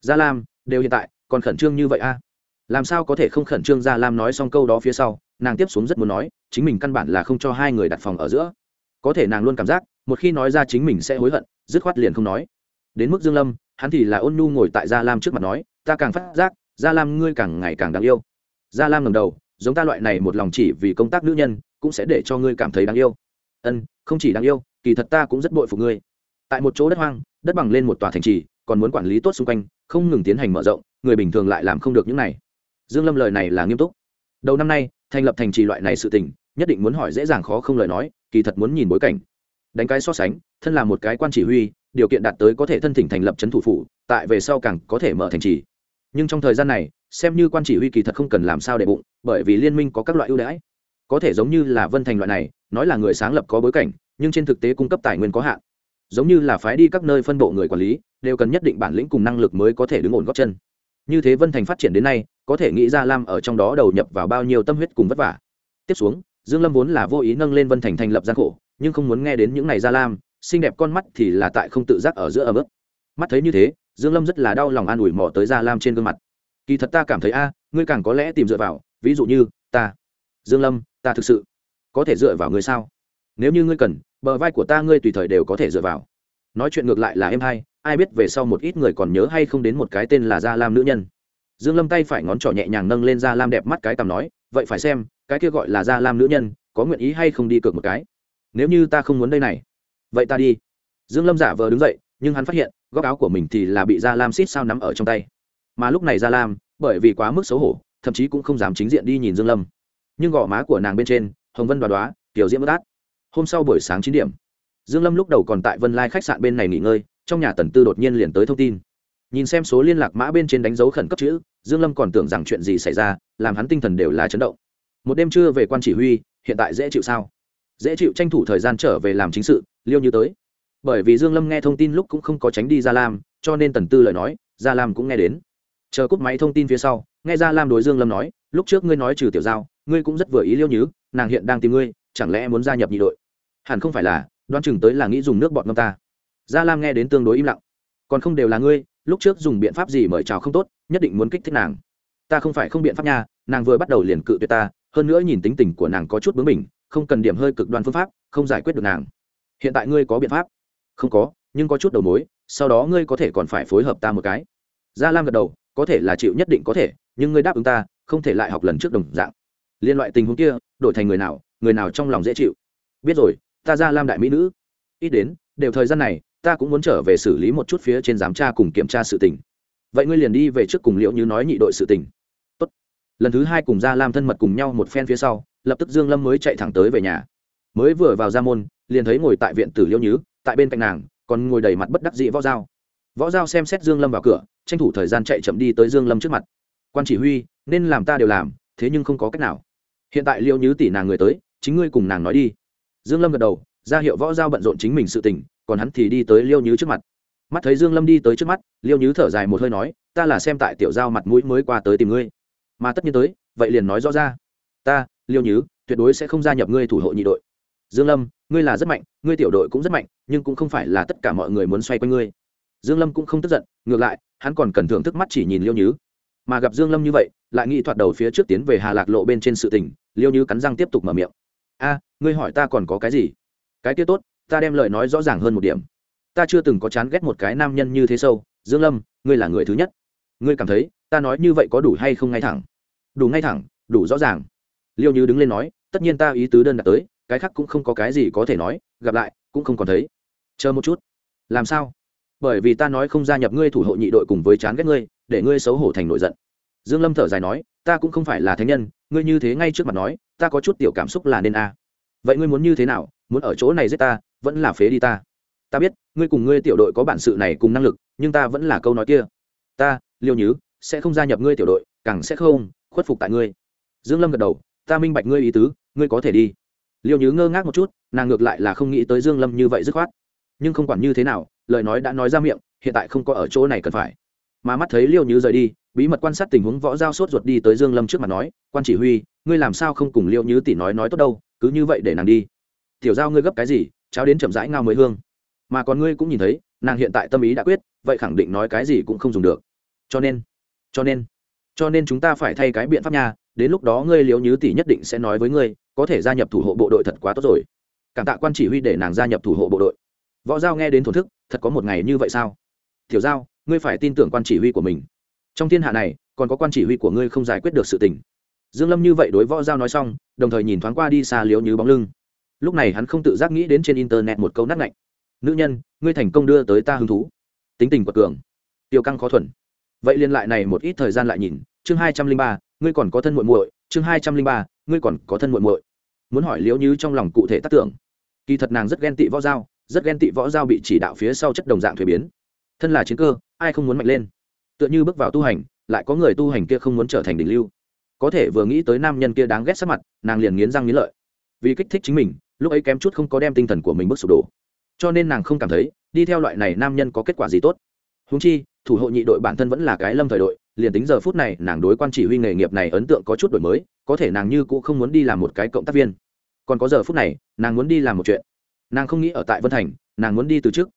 Gia lam, đều hiện tại, còn khẩn trương như vậy a à? làm sao có thể không khẩn trương gia lam nói xong câu đó phía sau, nàng tiếp xuống rất muốn nói, chính mình căn bản là không cho hai người đặt phòng ở giữa. Có thể nàng luôn cảm giác, một khi nói ra chính mình sẽ hối hận, dứt khoát liền không nói. Đến mức dương lâm, hắn thì là ôn nhu ngồi tại gia lam trước mặt nói, ta càng phát giác, gia lam ngươi càng ngày càng đáng yêu. Gia lam ngầm đầu, giống ta loại này một lòng chỉ vì công tác nữ nhân, cũng sẽ để cho ngươi cảm thấy đáng yêu. Ân, không chỉ đáng yêu kỳ thật ta cũng rất bội phục ngươi. Tại một chỗ đất hoang, đất bằng lên một tòa thành trì, còn muốn quản lý tốt xung quanh, không ngừng tiến hành mở rộng, người bình thường lại làm không được những này. Dương lâm lời này là nghiêm túc. Đầu năm nay, thành lập thành trì loại này sự tình, nhất định muốn hỏi dễ dàng khó không lời nói, kỳ thật muốn nhìn bối cảnh. Đánh cái so sánh, thân là một cái quan chỉ huy, điều kiện đạt tới có thể thân thỉnh thành lập trấn thủ phủ, tại về sau càng có thể mở thành trì. Nhưng trong thời gian này, xem như quan chỉ huy kỳ thật không cần làm sao để bụng, bởi vì liên minh có các loại ưu đãi. Có thể giống như là vân thành loại này, nói là người sáng lập có bối cảnh nhưng trên thực tế cung cấp tài nguyên có hạn. Giống như là phái đi các nơi phân bộ người quản lý, đều cần nhất định bản lĩnh cùng năng lực mới có thể đứng ổn góp chân. Như thế vân thành phát triển đến nay, có thể nghĩ ra lam ở trong đó đầu nhập vào bao nhiêu tâm huyết cùng vất vả. Tiếp xuống, dương lâm vốn là vô ý nâng lên vân thành thành lập gian khổ, nhưng không muốn nghe đến những này ra lam, xinh đẹp con mắt thì là tại không tự giác ở giữa ở bước mắt thấy như thế, dương lâm rất là đau lòng an ủi mò tới ra lam trên gương mặt. Kỳ thật ta cảm thấy, a, ngươi càng có lẽ tìm dựa vào, ví dụ như ta. Dương lâm, ta thực sự có thể dựa vào ngươi sao? Nếu như ngươi cần bờ vai của ta ngươi tùy thời đều có thể dựa vào. Nói chuyện ngược lại là em hay, ai biết về sau một ít người còn nhớ hay không đến một cái tên là gia lam nữ nhân. Dương lâm tay phải ngón trỏ nhẹ nhàng nâng lên gia lam đẹp mắt cái cằm nói, vậy phải xem, cái kia gọi là gia lam nữ nhân, có nguyện ý hay không đi cược một cái? Nếu như ta không muốn đây này, vậy ta đi. Dương lâm giả vờ đứng dậy, nhưng hắn phát hiện, góc áo của mình thì là bị gia lam xít sao nắm ở trong tay. Mà lúc này gia lam, bởi vì quá mức xấu hổ, thậm chí cũng không dám chính diện đi nhìn dương lâm. Nhưng gò má của nàng bên trên, hồng vân đoá đoá tiểu diễm bất át hôm sau buổi sáng chín điểm, dương lâm lúc đầu còn tại vân lai khách sạn bên này nghỉ ngơi, trong nhà tần tư đột nhiên liền tới thông tin. Nhìn xem số liên lạc mã bên trên đánh dấu khẩn cấp chữ, dương lâm còn tưởng rằng chuyện gì xảy ra, làm hắn tinh thần đều là chấn động. Một đêm trưa về quan chỉ huy, hiện tại dễ chịu sao? Dễ chịu tranh thủ thời gian trở về làm chính sự, liêu như tới. Bởi vì dương lâm nghe thông tin lúc cũng không có tránh đi gia lam, cho nên tần tư lời nói, gia lam cũng nghe đến. Chờ cúp máy thông tin phía sau, nghe gia lam đối dương lâm nói, lúc trước ngươi nói trừ tiểu giao, ngươi cũng rất vừa ý liêu nhứ nàng hiện đang tìm ngươi, chẳng lẽ muốn gia nhập nhị đội? Hẳn không phải là, đoán chừng tới là nghĩ dùng nước bọt ngâm ta. Gia lam nghe đến tương đối im lặng. Còn không đều là ngươi, lúc trước dùng biện pháp gì mời chào không tốt, nhất định muốn kích thích nàng. Ta không phải không biện pháp nha, nàng vừa bắt đầu liền cự tuyệt ta, hơn nữa nhìn tính tình của nàng có chút bướng bỉnh, không cần điểm hơi cực đoan phương pháp, không giải quyết được nàng. Hiện tại ngươi có biện pháp? Không có, nhưng có chút đầu mối, sau đó ngươi có thể còn phải phối hợp ta một cái. Gia lam gật đầu, có thể là chịu nhất định có thể, nhưng ngươi đáp ứng ta, không thể lại học lần trước đồng dạng. Liên loại tình huống kia, đổi thành người nào người nào trong lòng dễ chịu? Biết rồi ta ra lam đại mỹ nữ. Ít đến, đều thời gian này, ta cũng muốn trở về xử lý một chút phía trên giám tra cùng kiểm tra sự tình. Vậy ngươi liền đi về trước cùng liễu như nói nhị đội sự tình. Tốt. lần thứ hai cùng gia lam thân mật cùng nhau một phen phía sau, lập tức dương lâm mới chạy thẳng tới về nhà. Mới vừa vào ra môn, liền thấy ngồi tại viện tử liễu nhứ tại bên cạnh nàng, còn ngồi đầy mặt bất đắc dĩ võ dao. Võ dao xem xét dương lâm vào cửa, tranh thủ thời gian chạy chậm đi tới dương lâm trước mặt. Quan chỉ huy, nên làm ta đều làm, thế nhưng không có cách nào. Hiện tại liễu nhứ tỷ nàng người tới, chính ngươi cùng nàng nói đi dương lâm gật đầu, ra hiệu võ giao bận rộn chính mình sự tình, còn hắn thì đi tới liêu nhứ trước mặt. Mắt thấy dương lâm đi tới trước mắt, liêu nhứ thở dài một hơi nói, ta là xem tại tiểu giao mặt mũi mới qua tới tìm ngươi. Mà tất nhiên tới, vậy liền nói rõ ra. Ta, liêu nhứ, tuyệt đối sẽ không gia nhập ngươi thủ hộ nhị đội. Dương lâm, ngươi là rất mạnh, ngươi tiểu đội cũng rất mạnh, nhưng cũng không phải là tất cả mọi người muốn xoay quanh ngươi. Dương lâm cũng không tức giận, ngược lại, hắn còn cần thưởng thức mắt chỉ nhìn liêu nhứ. Mà gặp dương lâm như vậy, lại nghĩ thoạt đầu phía trước tiến về hà lạc lộ bên trên sự tình, liêu nhứ cắn răng tiếp tục mở miệng a, ngươi hỏi ta còn có cái gì? Cái kia tốt, ta đem lời nói rõ ràng hơn một điểm. Ta chưa từng có chán ghét một cái nam nhân như thế sâu. Dương lâm, ngươi là người thứ nhất. Ngươi cảm thấy, ta nói như vậy có đủ hay không ngay thẳng? Đủ ngay thẳng, đủ rõ ràng. Liêu như đứng lên nói, tất nhiên ta ý tứ đơn đặt tới, cái khác cũng không có cái gì có thể nói, gặp lại, cũng không còn thấy. Chờ một chút. Làm sao? Bởi vì ta nói không gia nhập ngươi thủ hộ nhị đội cùng với chán ghét ngươi, để ngươi xấu hổ thành nổi giận. Dương lâm thở dài nói, ta cũng không phải là thánh nhân, ngươi như thế ngay trước mặt nói ta có chút tiểu cảm xúc là nên a. Vậy ngươi muốn như thế nào? Muốn ở chỗ này giết ta, vẫn là phế đi ta? Ta biết, ngươi cùng ngươi tiểu đội có bản sự này cùng năng lực, nhưng ta vẫn là câu nói kia. Ta, liêu nhứ, sẽ không gia nhập ngươi tiểu đội, càng sẽ không khuất phục tại ngươi. Dương lâm gật đầu, ta minh bạch ngươi ý tứ, ngươi có thể đi. Liêu nhứ ngơ ngác một chút, nàng ngược lại là không nghĩ tới dương lâm như vậy dứt khoát. Nhưng không quản như thế nào, lời nói đã nói ra miệng, hiện tại không có ở chỗ này cần phải. Mà mắt thấy liêu nhứ rời đi bí mật quan sát tình huống võ giao sốt ruột đi tới dương lâm trước mặt nói, quan chỉ huy, ngươi làm sao không cùng liêu như tỷ nói nói tốt đâu, cứ như vậy để nàng đi. Tiểu giao ngươi gấp cái gì, cháo đến chậm rãi ngao mới hương. Mà còn ngươi cũng nhìn thấy, nàng hiện tại tâm ý đã quyết, vậy khẳng định nói cái gì cũng không dùng được. Cho nên cho nên cho nên chúng ta phải thay cái biện pháp nha, đến lúc đó ngươi liếu như tỷ nhất định sẽ nói với ngươi, có thể gia nhập thủ hộ bộ đội thật quá tốt rồi. Cảm tạ quan chỉ huy để nàng gia nhập thủ hộ bộ đội. Võ giao nghe đến thổn thức, thật có một ngày như vậy sao? Tiểu giao, ngươi phải tin tưởng quan chỉ huy của mình trong thiên hạ này, còn có quan chỉ huy của ngươi không giải quyết được sự tình. Dương lâm như vậy đối võ giao nói xong, đồng thời nhìn thoáng qua đi xa liếu như bóng lưng. Lúc này hắn không tự giác nghĩ đến trên internet một câu nát ngạnh. Nữ nhân, ngươi thành công đưa tới ta hứng thú. Tính tình quật cường. Tiêu căng khó thuần. Vậy liên lại này một ít thời gian lại nhìn, chương hai trăm linh ba, ngươi còn có thân muội muội, chương hai trăm linh ba, ngươi còn có thân muội muội. Muốn hỏi liễu như trong lòng cụ thể tác tưởng. Kỳ thật nàng rất ghen tị võ giao, rất ghen tị võ giao bị chỉ đạo phía sau chất đồng dạng thuế biến. Thân là chiến cơ, ai không muốn mạnh lên? Tựa như bước vào tu hành, lại có người tu hành kia không muốn trở thành đỉnh lưu. Có thể vừa nghĩ tới nam nhân kia đáng ghét sắc mặt, nàng liền nghiến răng nghiến lợi. Vì kích thích chính mình, lúc ấy kém chút không có đem tinh thần của mình bước sụp đổ. Cho nên nàng không cảm thấy, đi theo loại này nam nhân có kết quả gì tốt. Húng chi, thủ hộ nhị đội bản thân vẫn là cái lâm thời đội, liền tính giờ phút này nàng đối quan chỉ huy nghề nghiệp này ấn tượng có chút đổi mới, có thể nàng như cũng không muốn đi làm một cái cộng tác viên. Còn có giờ phút này, nàng muốn đi làm một chuyện. Nàng không nghĩ ở tại vân thành, nàng muốn đi từ trước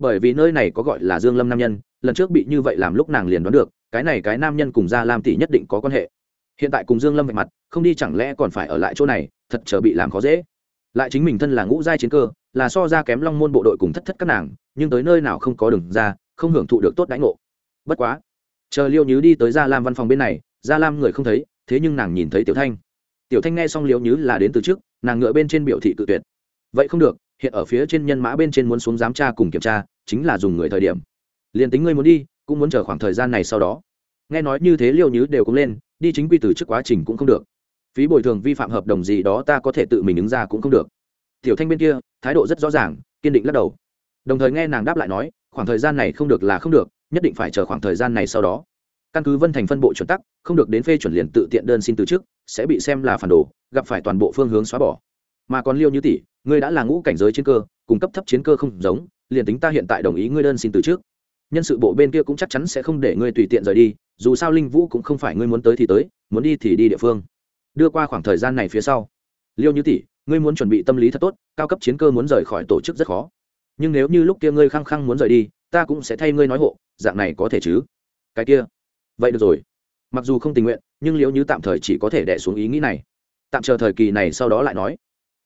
bởi vì nơi này có gọi là dương lâm nam nhân, lần trước bị như vậy làm lúc nàng liền đoán được, cái này cái nam nhân cùng gia lam tỷ nhất định có quan hệ. Hiện tại cùng dương lâm vạch mặt, không đi chẳng lẽ còn phải ở lại chỗ này, thật chờ bị làm khó dễ. Lại chính mình thân là ngũ giai chiến cơ, là so ra kém long môn bộ đội cùng thất thất các nàng, nhưng tới nơi nào không có đường ra, không hưởng thụ được tốt đãi ngộ. Bất quá, chờ liêu nhứ đi tới gia lam văn phòng bên này, gia lam người không thấy, thế nhưng nàng nhìn thấy tiểu thanh. Tiểu thanh nghe xong liêu nhứ là đến từ trước, nàng ngựa bên trên biểu thị cự tuyệt. Vậy không được hiện ở phía trên nhân mã bên trên muốn xuống giám tra cùng kiểm tra, chính là dùng người thời điểm. Liền tính ngươi muốn đi, cũng muốn chờ khoảng thời gian này sau đó. Nghe nói như thế liêu nhứ đều cũng lên, đi chính quy từ trước quá trình cũng không được. Phí bồi thường vi phạm hợp đồng gì đó ta có thể tự mình ứng ra cũng không được. Tiểu thanh bên kia, thái độ rất rõ ràng, kiên định lắc đầu. Đồng thời nghe nàng đáp lại nói, khoảng thời gian này không được là không được, nhất định phải chờ khoảng thời gian này sau đó. Căn cứ vân thành phân bộ chuẩn tắc, không được đến phê chuẩn liền tự tiện đơn xin từ chức sẽ bị xem là phản đồ, gặp phải toàn bộ phương hướng xóa bỏ mà còn liêu như tỷ, ngươi đã là ngũ cảnh giới chiến cơ cung cấp thấp chiến cơ không giống, liền tính ta hiện tại đồng ý ngươi đơn xin từ trước. Nhân sự bộ bên kia cũng chắc chắn sẽ không để ngươi tùy tiện rời đi, dù sao linh vũ cũng không phải ngươi muốn tới thì tới, muốn đi thì đi địa phương. Đưa qua khoảng thời gian này phía sau, liêu như tỷ, ngươi muốn chuẩn bị tâm lý thật tốt, cao cấp chiến cơ muốn rời khỏi tổ chức rất khó. Nhưng nếu như lúc kia ngươi khăng khăng muốn rời đi, ta cũng sẽ thay ngươi nói hộ, dạng này có thể chứ? Cái kia. Vậy được rồi. Mặc dù không tình nguyện, nhưng liễu như tạm thời chỉ có thể đẻ xuống ý nghĩ này. Tạm chờ thời kỳ này sau đó lại nói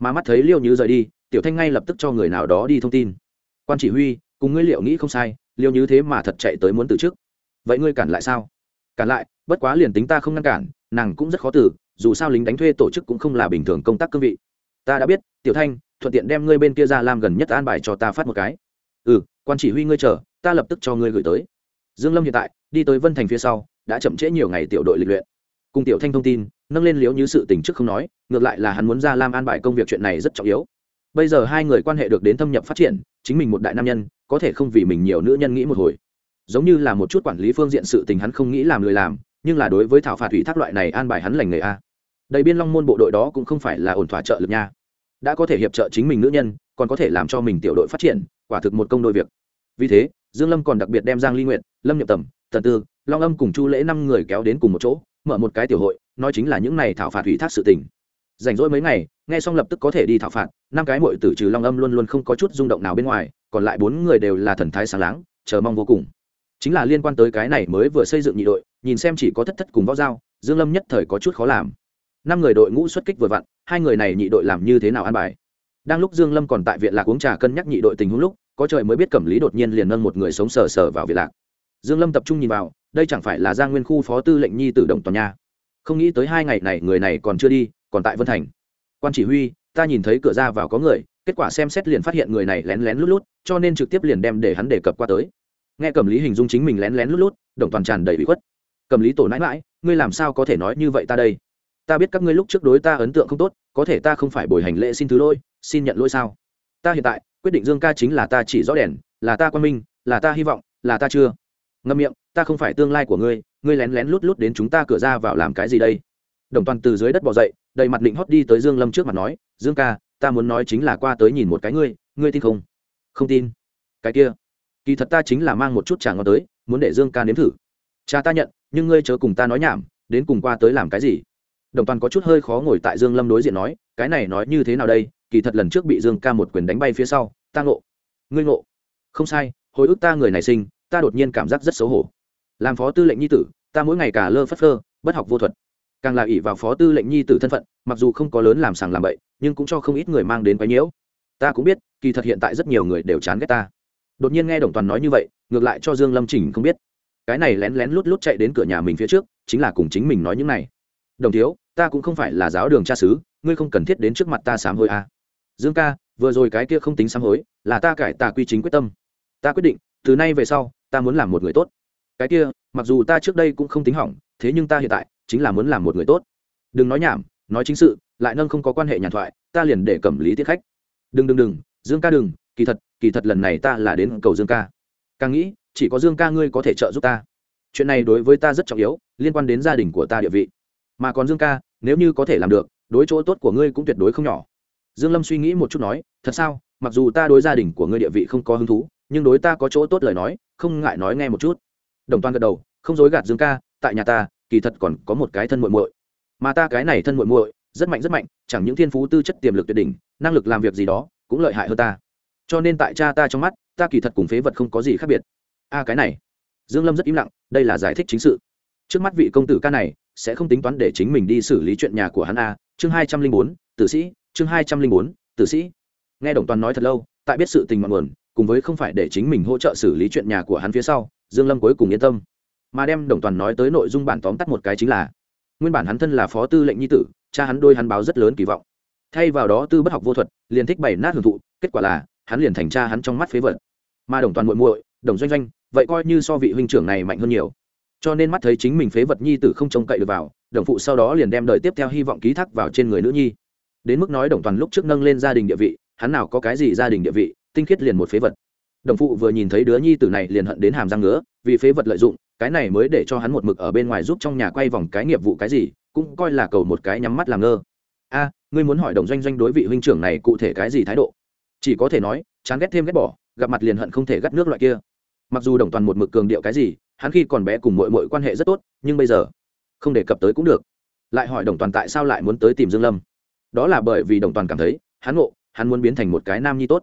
mà mắt thấy liêu như rời đi, tiểu thanh ngay lập tức cho người nào đó đi thông tin. Quan chỉ huy, cùng ngươi liệu nghĩ không sai, liêu như thế mà thật chạy tới muốn từ chức. Vậy ngươi cản lại sao? Cản lại, bất quá liền tính ta không ngăn cản, nàng cũng rất khó tử dù sao lính đánh thuê tổ chức cũng không là bình thường công tác cương vị. Ta đã biết, tiểu thanh, thuận tiện đem ngươi bên kia ra làm gần nhất an bài cho ta phát một cái. Ừ quan chỉ huy ngươi chờ, ta lập tức cho ngươi gửi tới. Dương lâm hiện tại, đi tới vân thành phía sau, đã chậm trễ nhiều ngày tiểu đội lịch luyện. Cùng tiểu thanh thông tin nâng lên liếu như sự tình trước không nói, ngược lại là hắn muốn ra lam an bài công việc chuyện này rất trọng yếu. Bây giờ hai người quan hệ được đến thâm nhập phát triển, chính mình một đại nam nhân, có thể không vì mình nhiều nữ nhân nghĩ một hồi. Giống như là một chút quản lý phương diện sự tình hắn không nghĩ làm lười làm, nhưng là đối với thảo phạt ủy thác loại này an bài hắn lành nghề a. Đầy biên long môn bộ đội đó cũng không phải là ổn thỏa trợ lực nha. Đã có thể hiệp trợ chính mình nữ nhân, còn có thể làm cho mình tiểu đội phát triển, quả thực một công đôi việc. Vì thế, dương lâm còn đặc biệt đem giang ly nguyện lâm nhậm tầm, tần tư, long âm cùng chu lễ năm người kéo đến cùng một chỗ, mở một cái tiểu hội nói chính là những này thảo phạt ủy thác sự tình. Rảnh rỗi mấy ngày, nghe xong lập tức có thể đi thảo phạt, năm cái muội tử trừ long âm luôn luôn không có chút rung động nào bên ngoài, còn lại bốn người đều là thần thái sáng láng, chờ mong vô cùng. Chính là liên quan tới cái này mới vừa xây dựng nhị đội, nhìn xem chỉ có thất thất cùng võ dao dương lâm nhất thời có chút khó làm. Năm người đội ngũ xuất kích vừa vặn, hai người này nhị đội làm như thế nào an bài? Đang lúc dương lâm còn tại viện lạc uống trà cân nhắc nhị đội tình huống lúc, có trời mới biết cẩm lý đột nhiên liền nâng một người sống sờ sờ vào viện lạc. Dương lâm tập trung nhìn vào, đây chẳng phải là giang nguyên khu phó tư lệnh nhi tử động toàn nha không nghĩ tới hai ngày này người này còn chưa đi, còn tại vân thành. Quan chỉ huy, ta nhìn thấy cửa ra vào có người, kết quả xem xét liền phát hiện người này lén lén lút lút, cho nên trực tiếp liền đem để hắn đề cập qua tới. Nghe cẩm lý hình dung chính mình lén lén lút lút, đồng toàn tràn đầy bị khuất. Cẩm lý tổ nãi mãi ngươi làm sao có thể nói như vậy ta đây? Ta biết các ngươi lúc trước đối ta ấn tượng không tốt, có thể ta không phải bồi hành lễ xin thứ lỗi, xin nhận lỗi sao? Ta hiện tại, quyết định dương ca chính là ta chỉ rõ đèn, là ta quan minh, là ta hy vọng, là ta chưa. Ngâm miệng, ta không phải tương lai của ngươi ngươi lén lén lút lút đến chúng ta cửa ra vào làm cái gì đây? Đồng toàn từ dưới đất bỏ dậy, đầy mặt định hót đi tới dương lâm trước mặt nói, dương ca, ta muốn nói chính là qua tới nhìn một cái ngươi ngươi tin không? Không tin. Cái kia, kỳ thật ta chính là mang một chút trà ngon tới, muốn để dương ca nếm thử. Cha ta nhận, nhưng ngươi chớ cùng ta nói nhảm, đến cùng qua tới làm cái gì? Đồng toàn có chút hơi khó ngồi tại dương lâm đối diện nói, cái này nói như thế nào đây? Kỳ thật lần trước bị dương ca một quyền đánh bay phía sau, ta ngộ. Ngươi ngộ? Không sai, hồi ức ta người này sinh, ta đột nhiên cảm giác rất xấu hổ làm phó tư lệnh nhi tử, ta mỗi ngày cả lơ phất phơ, bất học vô thuật. Càng là ỷ vào phó tư lệnh nhi tử thân phận, mặc dù không có lớn làm sàng làm bậy, nhưng cũng cho không ít người mang đến quái nhiễu. Ta cũng biết, kỳ thật hiện tại rất nhiều người đều chán ghét ta. Đột nhiên nghe đồng toàn nói như vậy, ngược lại cho dương lâm chỉnh không biết. Cái này lén lén lút lút chạy đến cửa nhà mình phía trước, chính là cùng chính mình nói những này. Đồng thiếu, ta cũng không phải là giáo đường cha xứ, ngươi không cần thiết đến trước mặt ta sám hối à. dương ca, vừa rồi cái kia không tính sám hối, là ta cải tà quy chính quyết tâm. Ta quyết định, từ nay về sau, ta muốn làm một người tốt cái kia, mặc dù ta trước đây cũng không tính hỏng, thế nhưng ta hiện tại chính là muốn làm một người tốt. Đừng nói nhảm, nói chính sự, lại nâng không có quan hệ nhàn thoại, ta liền để cầm lý tiết khách. Đừng đừng đừng, dương ca đừng, kỳ thật kỳ thật lần này ta là đến cầu dương ca. Càng nghĩ, chỉ có dương ca ngươi có thể trợ giúp ta. Chuyện này đối với ta rất trọng yếu, liên quan đến gia đình của ta địa vị. Mà còn dương ca, nếu như có thể làm được, đối chỗ tốt của ngươi cũng tuyệt đối không nhỏ. Dương lâm suy nghĩ một chút nói, thật sao? Mặc dù ta đối gia đình của ngươi địa vị không có hứng thú, nhưng đối ta có chỗ tốt lời nói, không ngại nói nghe một chút đồng toàn gật đầu, không dối gạt dương ca, tại nhà ta, kỳ thật còn có một cái thân muội muội. Mà ta cái này thân muội muội, rất mạnh rất mạnh, chẳng những thiên phú tư chất tiềm lực tuyệt đỉnh, năng lực làm việc gì đó, cũng lợi hại hơn ta. Cho nên tại cha ta trong mắt, ta kỳ thật cùng phế vật không có gì khác biệt. A, cái này. Dương lâm rất im lặng, đây là giải thích chính sự. Trước mắt vị công tử ca này, sẽ không tính toán để chính mình đi xử lý chuyện nhà của hắn a. Chương hai trăm linh bốn, tử sĩ. Chương hai trăm linh bốn, tử sĩ. Nghe đồng toàn nói thật lâu, tại biết sự tình mọn nguồn, cùng với không phải để chính mình hỗ trợ xử lý chuyện nhà của hắn phía sau dương lâm cuối cùng yên tâm. Mà đem đồng toàn nói tới nội dung bản tóm tắt một cái chính là, nguyên bản hắn thân là phó tư lệnh nhi tử, cha hắn đôi hắn báo rất lớn kỳ vọng. Thay vào đó tư bất học vô thuật, liền thích bày nát hưởng thụ, kết quả là, hắn liền thành cha hắn trong mắt phế vật. Mà đồng toàn muội muội, đồng doanh doanh, vậy coi như so vị huynh trưởng này mạnh hơn nhiều. Cho nên mắt thấy chính mình phế vật nhi tử không trông cậy được vào, đồng phụ sau đó liền đem đời tiếp theo hy vọng ký thác vào trên người nữ nhi. Đến mức nói đồng toàn lúc trước nâng lên gia đình địa vị, hắn nào có cái gì gia đình địa vị, tinh khiết liền một phế vật đồng phụ vừa nhìn thấy đứa nhi tử này liền hận đến hàm răng ngứa, vì phế vật lợi dụng, cái này mới để cho hắn một mực ở bên ngoài giúp trong nhà quay vòng cái nghiệp vụ cái gì, cũng coi là cầu một cái nhắm mắt làm ngơ. A, ngươi muốn hỏi đồng doanh doanh đối vị huynh trưởng này cụ thể cái gì thái độ? Chỉ có thể nói, chán ghét thêm ghét bỏ, gặp mặt liền hận không thể gắt nước loại kia. Mặc dù đồng toàn một mực cường điệu cái gì, hắn khi còn bé cùng mội mội quan hệ rất tốt, nhưng bây giờ, không đề cập tới cũng được. Lại hỏi đồng toàn tại sao lại muốn tới tìm dương lâm? Đó là bởi vì đồng toàn cảm thấy, hắn ngộ, hắn muốn biến thành một cái nam nhi tốt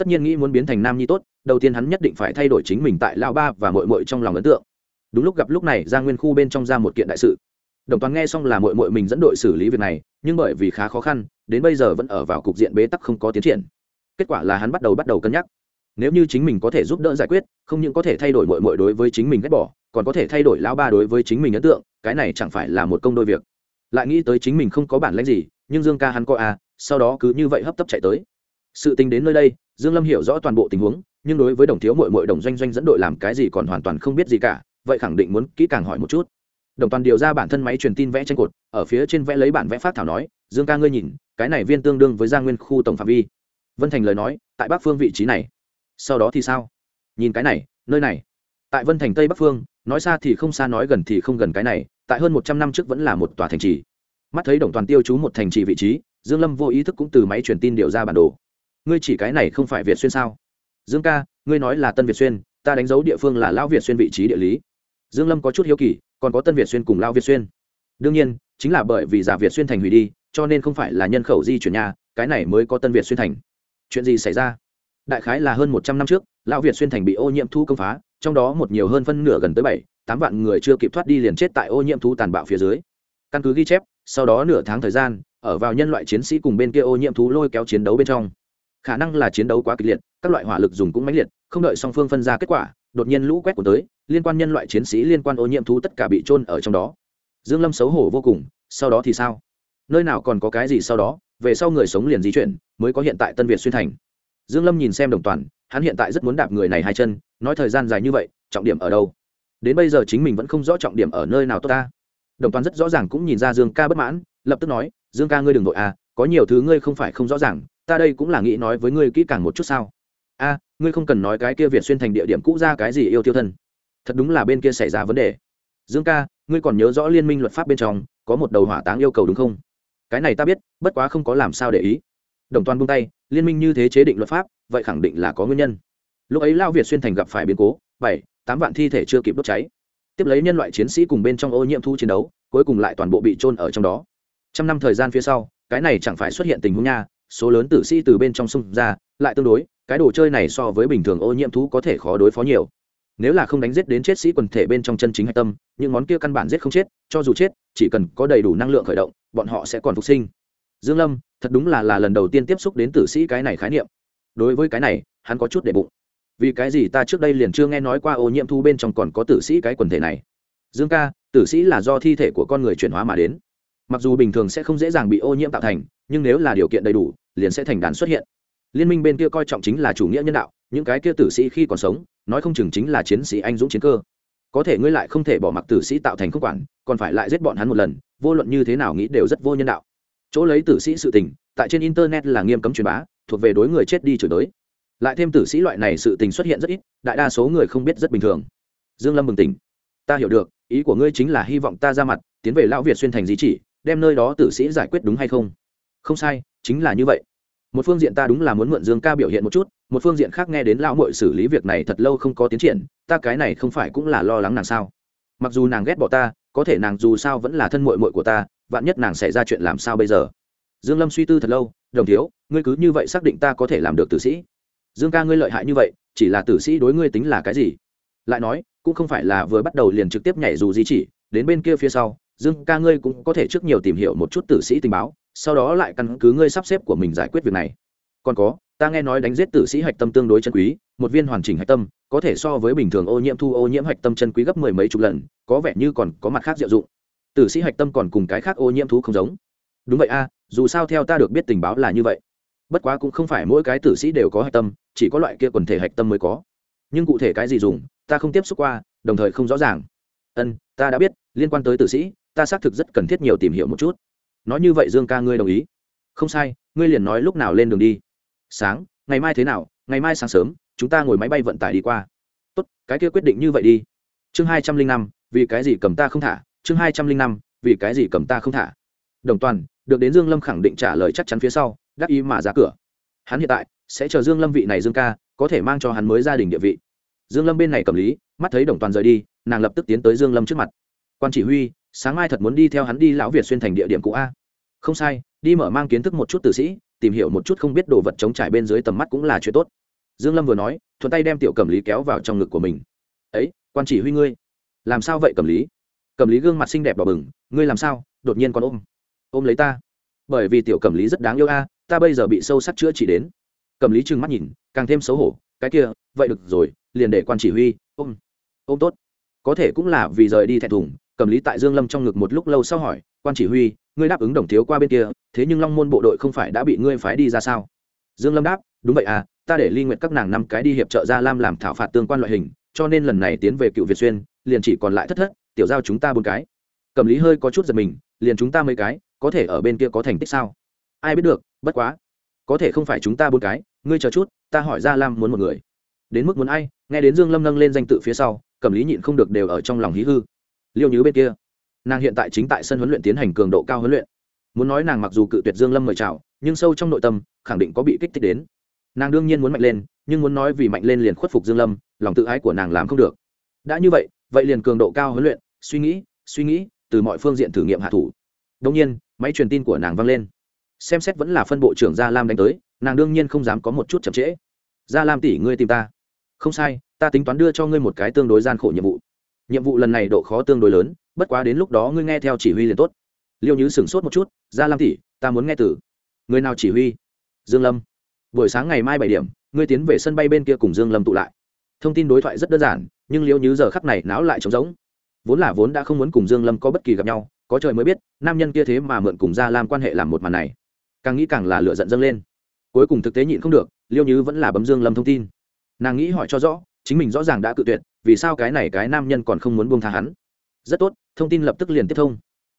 tất nhiên nghĩ muốn biến thành nam nhi tốt, đầu tiên hắn nhất định phải thay đổi chính mình tại lao ba và mội mội trong lòng ấn tượng. Đúng lúc gặp lúc này ra nguyên khu bên trong ra một kiện đại sự. Đồng toàn nghe xong là mội mội mình dẫn đội xử lý việc này, nhưng bởi vì khá khó khăn, đến bây giờ vẫn ở vào cục diện bế tắc không có tiến triển. Kết quả là hắn bắt đầu bắt đầu cân nhắc. Nếu như chính mình có thể giúp đỡ giải quyết, không những có thể thay đổi mội mội đối với chính mình ghét bỏ, còn có thể thay đổi lão ba đối với chính mình ấn tượng, cái này chẳng phải là một công đôi việc. Lại nghĩ tới chính mình không có bản lãnh gì, nhưng dương ca hắn có à sau đó cứ như vậy hấp tấp chạy tới. Sự tình đến nơi đây dương lâm hiểu rõ toàn bộ tình huống, nhưng đối với đồng thiếu mội mội đồng doanh doanh dẫn đội làm cái gì còn hoàn toàn không biết gì cả, vậy khẳng định muốn kỹ càng hỏi một chút. Đồng toàn điều ra bản thân máy truyền tin vẽ tranh cột, ở phía trên vẽ lấy bản vẽ phát thảo nói, dương ca ngươi nhìn, cái này viên tương đương với gia nguyên khu tổng phạm vi. Vân thành lời nói, tại bắc phương vị trí này, sau đó thì sao? Nhìn cái này, nơi này. Tại vân thành tây bắc phương, nói xa thì không xa, nói gần thì không gần cái này, tại hơn một trăm năm trước vẫn là một tòa thành trì. Mắt thấy đồng toàn tiêu chú một thành trì vị trí, dương lâm vô ý thức cũng từ máy truyền tin điều ra bản đồ ngươi chỉ cái này không phải việt xuyên sao? Dương ca, ngươi nói là tân việt xuyên, ta đánh dấu địa phương là lão việt xuyên vị trí địa lý. Dương lâm có chút hiếu kỳ, còn có tân việt xuyên cùng lão việt xuyên. Đương nhiên, chính là bởi vì giả việt xuyên thành hủy đi, cho nên không phải là nhân khẩu di chuyển nhà, cái này mới có tân việt xuyên thành. Chuyện gì xảy ra? Đại khái là hơn một trăm năm trước, lão việt xuyên thành bị ô nhiễm thu công phá, trong đó một nhiều hơn phân nửa gần tới bảy, tám vạn người chưa kịp thoát đi liền chết tại ô nhiễm thú tàn bạo phía dưới. Căn cứ ghi chép, sau đó nửa tháng thời gian, ở vào nhân loại chiến sĩ cùng bên kia ô nhiễm thú lôi kéo chiến đấu bên trong khả năng là chiến đấu quá kịch liệt, các loại hỏa lực dùng cũng mãnh liệt, không đợi song phương phân ra kết quả, đột nhiên lũ quét của tới, liên quan nhân loại chiến sĩ, liên quan ô nhiễm thú tất cả bị trôn ở trong đó. Dương lâm xấu hổ vô cùng, sau đó thì sao? Nơi nào còn có cái gì sau đó, về sau người sống liền di chuyển, mới có hiện tại tân việt xuyên thành. Dương lâm nhìn xem đồng toàn, hắn hiện tại rất muốn đạp người này hai chân, nói thời gian dài như vậy, trọng điểm ở đâu? Đến bây giờ chính mình vẫn không rõ trọng điểm ở nơi nào tốt ta. Đồng toàn rất rõ ràng cũng nhìn ra dương ca bất mãn, lập tức nói, dương ca ngươi đừng vội à có nhiều thứ ngươi không phải không rõ ràng ta đây cũng là nghĩ nói với ngươi kỹ càng một chút sao? A, ngươi không cần nói cái kia việt xuyên thành địa điểm cũ ra cái gì yêu tiêu thân. Thật đúng là bên kia xảy ra vấn đề. Dương ca, ngươi còn nhớ rõ liên minh luật pháp bên trong, có một đầu hỏa táng yêu cầu đúng không? Cái này ta biết, bất quá không có làm sao để ý. Đồng toàn buông tay, liên minh như thế chế định luật pháp, vậy khẳng định là có nguyên nhân. Lúc ấy lao việt xuyên thành gặp phải biến cố, bảy, tám vạn thi thể chưa kịp đốt cháy. Tiếp lấy nhân loại chiến sĩ cùng bên trong ô nhiễm thu chiến đấu, cuối cùng lại toàn bộ bị trôn ở trong đó. Trăm năm thời gian phía sau, cái này chẳng phải xuất hiện tình huống nha số lớn tử sĩ từ bên trong sông ra, lại tương đối, cái đồ chơi này so với bình thường ô nhiễm thú có thể khó đối phó nhiều. Nếu là không đánh giết đến chết sĩ quần thể bên trong chân chính hạch tâm, những món kia căn bản giết không chết, cho dù chết, chỉ cần có đầy đủ năng lượng khởi động, bọn họ sẽ còn phục sinh. Dương lâm, thật đúng là là lần đầu tiên tiếp xúc đến tử sĩ cái này khái niệm. Đối với cái này, hắn có chút để bụng. Vì cái gì ta trước đây liền chưa nghe nói qua ô nhiễm thu bên trong còn có tử sĩ cái quần thể này? Dương ca, tử sĩ là do thi thể của con người chuyển hóa mà đến. Mặc dù bình thường sẽ không dễ dàng bị ô nhiễm tạo thành nhưng nếu là điều kiện đầy đủ, liền sẽ thành đàn xuất hiện. Liên minh bên kia coi trọng chính là chủ nghĩa nhân đạo, những cái kia tử sĩ khi còn sống, nói không chừng chính là chiến sĩ anh dũng chiến cơ. Có thể ngươi lại không thể bỏ mặc tử sĩ tạo thành không quản, còn phải lại giết bọn hắn một lần, vô luận như thế nào nghĩ đều rất vô nhân đạo. Chỗ lấy tử sĩ sự tình, tại trên internet là nghiêm cấm truyền bá, thuộc về đối người chết đi chửi tới lại thêm tử sĩ loại này sự tình xuất hiện rất ít, đại đa số người không biết rất bình thường. Dương lâm mừng tỉnh. Ta hiểu được, ý của ngươi chính là hy vọng ta ra mặt, tiến về lão việt xuyên thành di chỉ, đem nơi đó tử sĩ giải quyết đúng hay không? Không sai, chính là như vậy. Một phương diện ta đúng là muốn mượn dương ca biểu hiện một chút, một phương diện khác nghe đến lão mội xử lý việc này thật lâu không có tiến triển, ta cái này không phải cũng là lo lắng nàng sao? Mặc dù nàng ghét bỏ ta, có thể nàng dù sao vẫn là thân mội mội của ta, vạn nhất nàng xảy ra chuyện làm sao bây giờ? Dương lâm suy tư thật lâu, đồng thiếu, ngươi cứ như vậy xác định ta có thể làm được tử sĩ. Dương ca ngươi lợi hại như vậy, chỉ là tử sĩ đối ngươi tính là cái gì? Lại nói, cũng không phải là vừa bắt đầu liền trực tiếp nhảy dù gì chỉ, đến bên kia phía sau, dương ca ngươi cũng có thể trước nhiều tìm hiểu một chút tử sĩ tình báo sau đó lại căn cứ ngươi sắp xếp của mình giải quyết việc này. Còn có, ta nghe nói đánh giết tử sĩ hạch tâm tương đối chân quý, một viên hoàn chỉnh hạch tâm, có thể so với bình thường ô nhiễm thu ô nhiễm hạch tâm chân quý gấp mười mấy chục lần, có vẻ như còn có mặt khác diệu dụng. Tử sĩ hạch tâm còn cùng cái khác ô nhiễm thú không giống. Đúng vậy a, dù sao theo ta được biết tình báo là như vậy. Bất quá cũng không phải mỗi cái tử sĩ đều có hạch tâm, chỉ có loại kia quần thể hạch tâm mới có. Nhưng cụ thể cái gì dùng, ta không tiếp xúc qua, đồng thời không rõ ràng. Ân, ta đã biết, liên quan tới tử sĩ, ta xác thực rất cần thiết nhiều tìm hiểu một chút nói như vậy dương ca ngươi đồng ý. Không sai, ngươi liền nói lúc nào lên đường đi. Sáng, ngày mai thế nào? Ngày mai sáng sớm, chúng ta ngồi máy bay vận tải đi qua. Tốt, cái kia quyết định như vậy đi. Chương hai trăm linh năm, vì cái gì cầm ta không thả? Chương hai trăm linh năm, vì cái gì cầm ta không thả? Đồng toàn, được đến dương lâm khẳng định trả lời chắc chắn phía sau, đắc ý mà ra cửa. Hắn hiện tại sẽ chờ dương lâm vị này dương ca, có thể mang cho hắn mới gia đình địa vị. Dương lâm bên này cầm lý, mắt thấy đồng toàn rời đi, nàng lập tức tiến tới dương lâm trước mặt. Quan chỉ huy sáng mai thật muốn đi theo hắn đi lão việt xuyên thành địa điểm cũ a. Không sai, đi mở mang kiến thức một chút tử sĩ, tìm hiểu một chút không biết đồ vật chống trải bên dưới tầm mắt cũng là chuyện tốt. Dương lâm vừa nói, thuận tay đem tiểu cẩm lý kéo vào trong ngực của mình. Ấy, quan chỉ huy ngươi. Làm sao vậy cẩm lý? Cẩm lý gương mặt xinh đẹp đỏ bừng, ngươi làm sao, đột nhiên còn ôm? Ôm lấy ta. Bởi vì tiểu cẩm lý rất đáng yêu a, ta bây giờ bị sâu sắc chữa chỉ đến. Cẩm lý trừng mắt nhìn, càng thêm xấu hổ, cái kia, vậy được rồi, liền để quan chỉ huy, ôm. Ôm tốt. Có thể cũng là vì rời đi thẹn thùng cẩm lý tại dương lâm trong ngực một lúc lâu sau hỏi, quan chỉ huy, ngươi đáp ứng đồng thiếu qua bên kia, thế nhưng long môn bộ đội không phải đã bị ngươi phái đi ra sao? Dương lâm đáp, đúng vậy à ta để ly nguyện các nàng năm cái đi hiệp trợ gia lam làm thảo phạt tương quan loại hình, cho nên lần này tiến về cựu việt xuyên, liền chỉ còn lại thất thất, tiểu giao chúng ta bốn cái. Cẩm lý hơi có chút giật mình, liền chúng ta mấy cái, có thể ở bên kia có thành tích sao? Ai biết được, bất quá, có thể không phải chúng ta bốn cái, ngươi chờ chút, ta hỏi gia lam muốn một người. Đến mức muốn ai, nghe đến dương lâm nâng lên danh tự phía sau, cẩm lý nhịn không được đều ở trong lòng hí hư liêu nhứ bên kia. Nàng hiện tại chính tại sân huấn luyện tiến hành cường độ cao huấn luyện. Muốn nói nàng mặc dù cự tuyệt dương lâm mời chào, nhưng sâu trong nội tâm, khẳng định có bị kích thích đến. Nàng đương nhiên muốn mạnh lên, nhưng muốn nói vì mạnh lên liền khuất phục dương lâm, lòng tự ái của nàng làm không được. Đã như vậy vậy liền cường độ cao huấn luyện, suy nghĩ suy nghĩ, từ mọi phương diện thử nghiệm hạ thủ. Đông nhiên, máy truyền tin của nàng vang lên. Xem xét vẫn là phân bộ trưởng gia lam đánh tới, nàng đương nhiên không dám có một chút chậm trễ. Gia lam tỷ, ngươi tìm ta. Không sai, ta tính toán đưa cho ngươi một cái tương đối gian khổ nhiệm vụ nhiệm vụ lần này độ khó tương đối lớn, bất quá đến lúc đó ngươi nghe theo chỉ huy liền tốt. Liêu nhứ sửng sốt một chút, gia lam tỷ, ta muốn nghe từ. Người nào chỉ huy? Dương lâm. Buổi sáng ngày mai bảy điểm, ngươi tiến về sân bay bên kia cùng dương lâm tụ lại. Thông tin đối thoại rất đơn giản, nhưng liêu nhứ giờ khắc này não lại trống rỗng. Vốn là vốn đã không muốn cùng dương lâm có bất kỳ gặp nhau, có trời mới biết, nam nhân kia thế mà mượn cùng gia lam quan hệ làm một màn này. Càng nghĩ càng là lửa giận dâng lên. Cuối cùng thực tế nhịn không được, liêu nhứ vẫn là bấm dương lâm thông tin. Nàng nghĩ hỏi cho rõ chính mình rõ ràng đã cự tuyệt, vì sao cái này cái nam nhân còn không muốn buông tha hắn? Rất tốt, thông tin lập tức liền tiếp thông.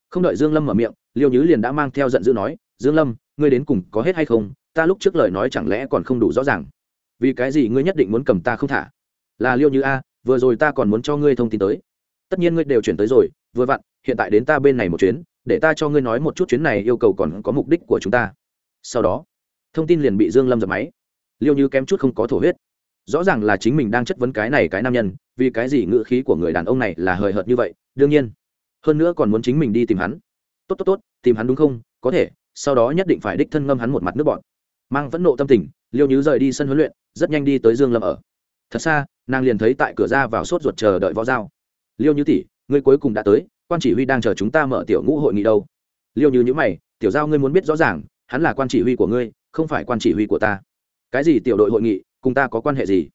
Không đợi dương lâm mở miệng, liêu nhứ liền đã mang theo giận dữ nói, dương lâm, ngươi đến cùng có hết hay không? Ta lúc trước lời nói chẳng lẽ còn không đủ rõ ràng? Vì cái gì ngươi nhất định muốn cầm ta không thả? Là liêu như a, vừa rồi ta còn muốn cho ngươi thông tin tới. Tất nhiên ngươi đều chuyển tới rồi, vừa vặn, hiện tại đến ta bên này một chuyến, để ta cho ngươi nói một chút chuyến này yêu cầu còn có mục đích của chúng ta. Sau đó, thông tin liền bị dương lâm dập máy. Liêu như kém chút không có thổ huyết rõ ràng là chính mình đang chất vấn cái này cái nam nhân, vì cái gì ngữ khí của người đàn ông này là hời hợt như vậy, đương nhiên. Hơn nữa còn muốn chính mình đi tìm hắn. Tốt tốt tốt, tìm hắn đúng không? Có thể, sau đó nhất định phải đích thân ngâm hắn một mặt nước bọn mang vẫn nộ tâm tình, liêu nhứ rời đi sân huấn luyện, rất nhanh đi tới dương lâm ở. Thật xa, nàng liền thấy tại cửa ra vào sốt ruột chờ đợi võ dao liêu như tỷ, ngươi cuối cùng đã tới, quan chỉ huy đang chờ chúng ta mở tiểu ngũ hội nghị đâu. Liêu như nhữ mày, tiểu giao ngươi muốn biết rõ ràng, hắn là quan chỉ huy của ngươi, không phải quan chỉ huy của ta. Cái gì tiểu đội hội nghị cùng ta có quan hệ gì?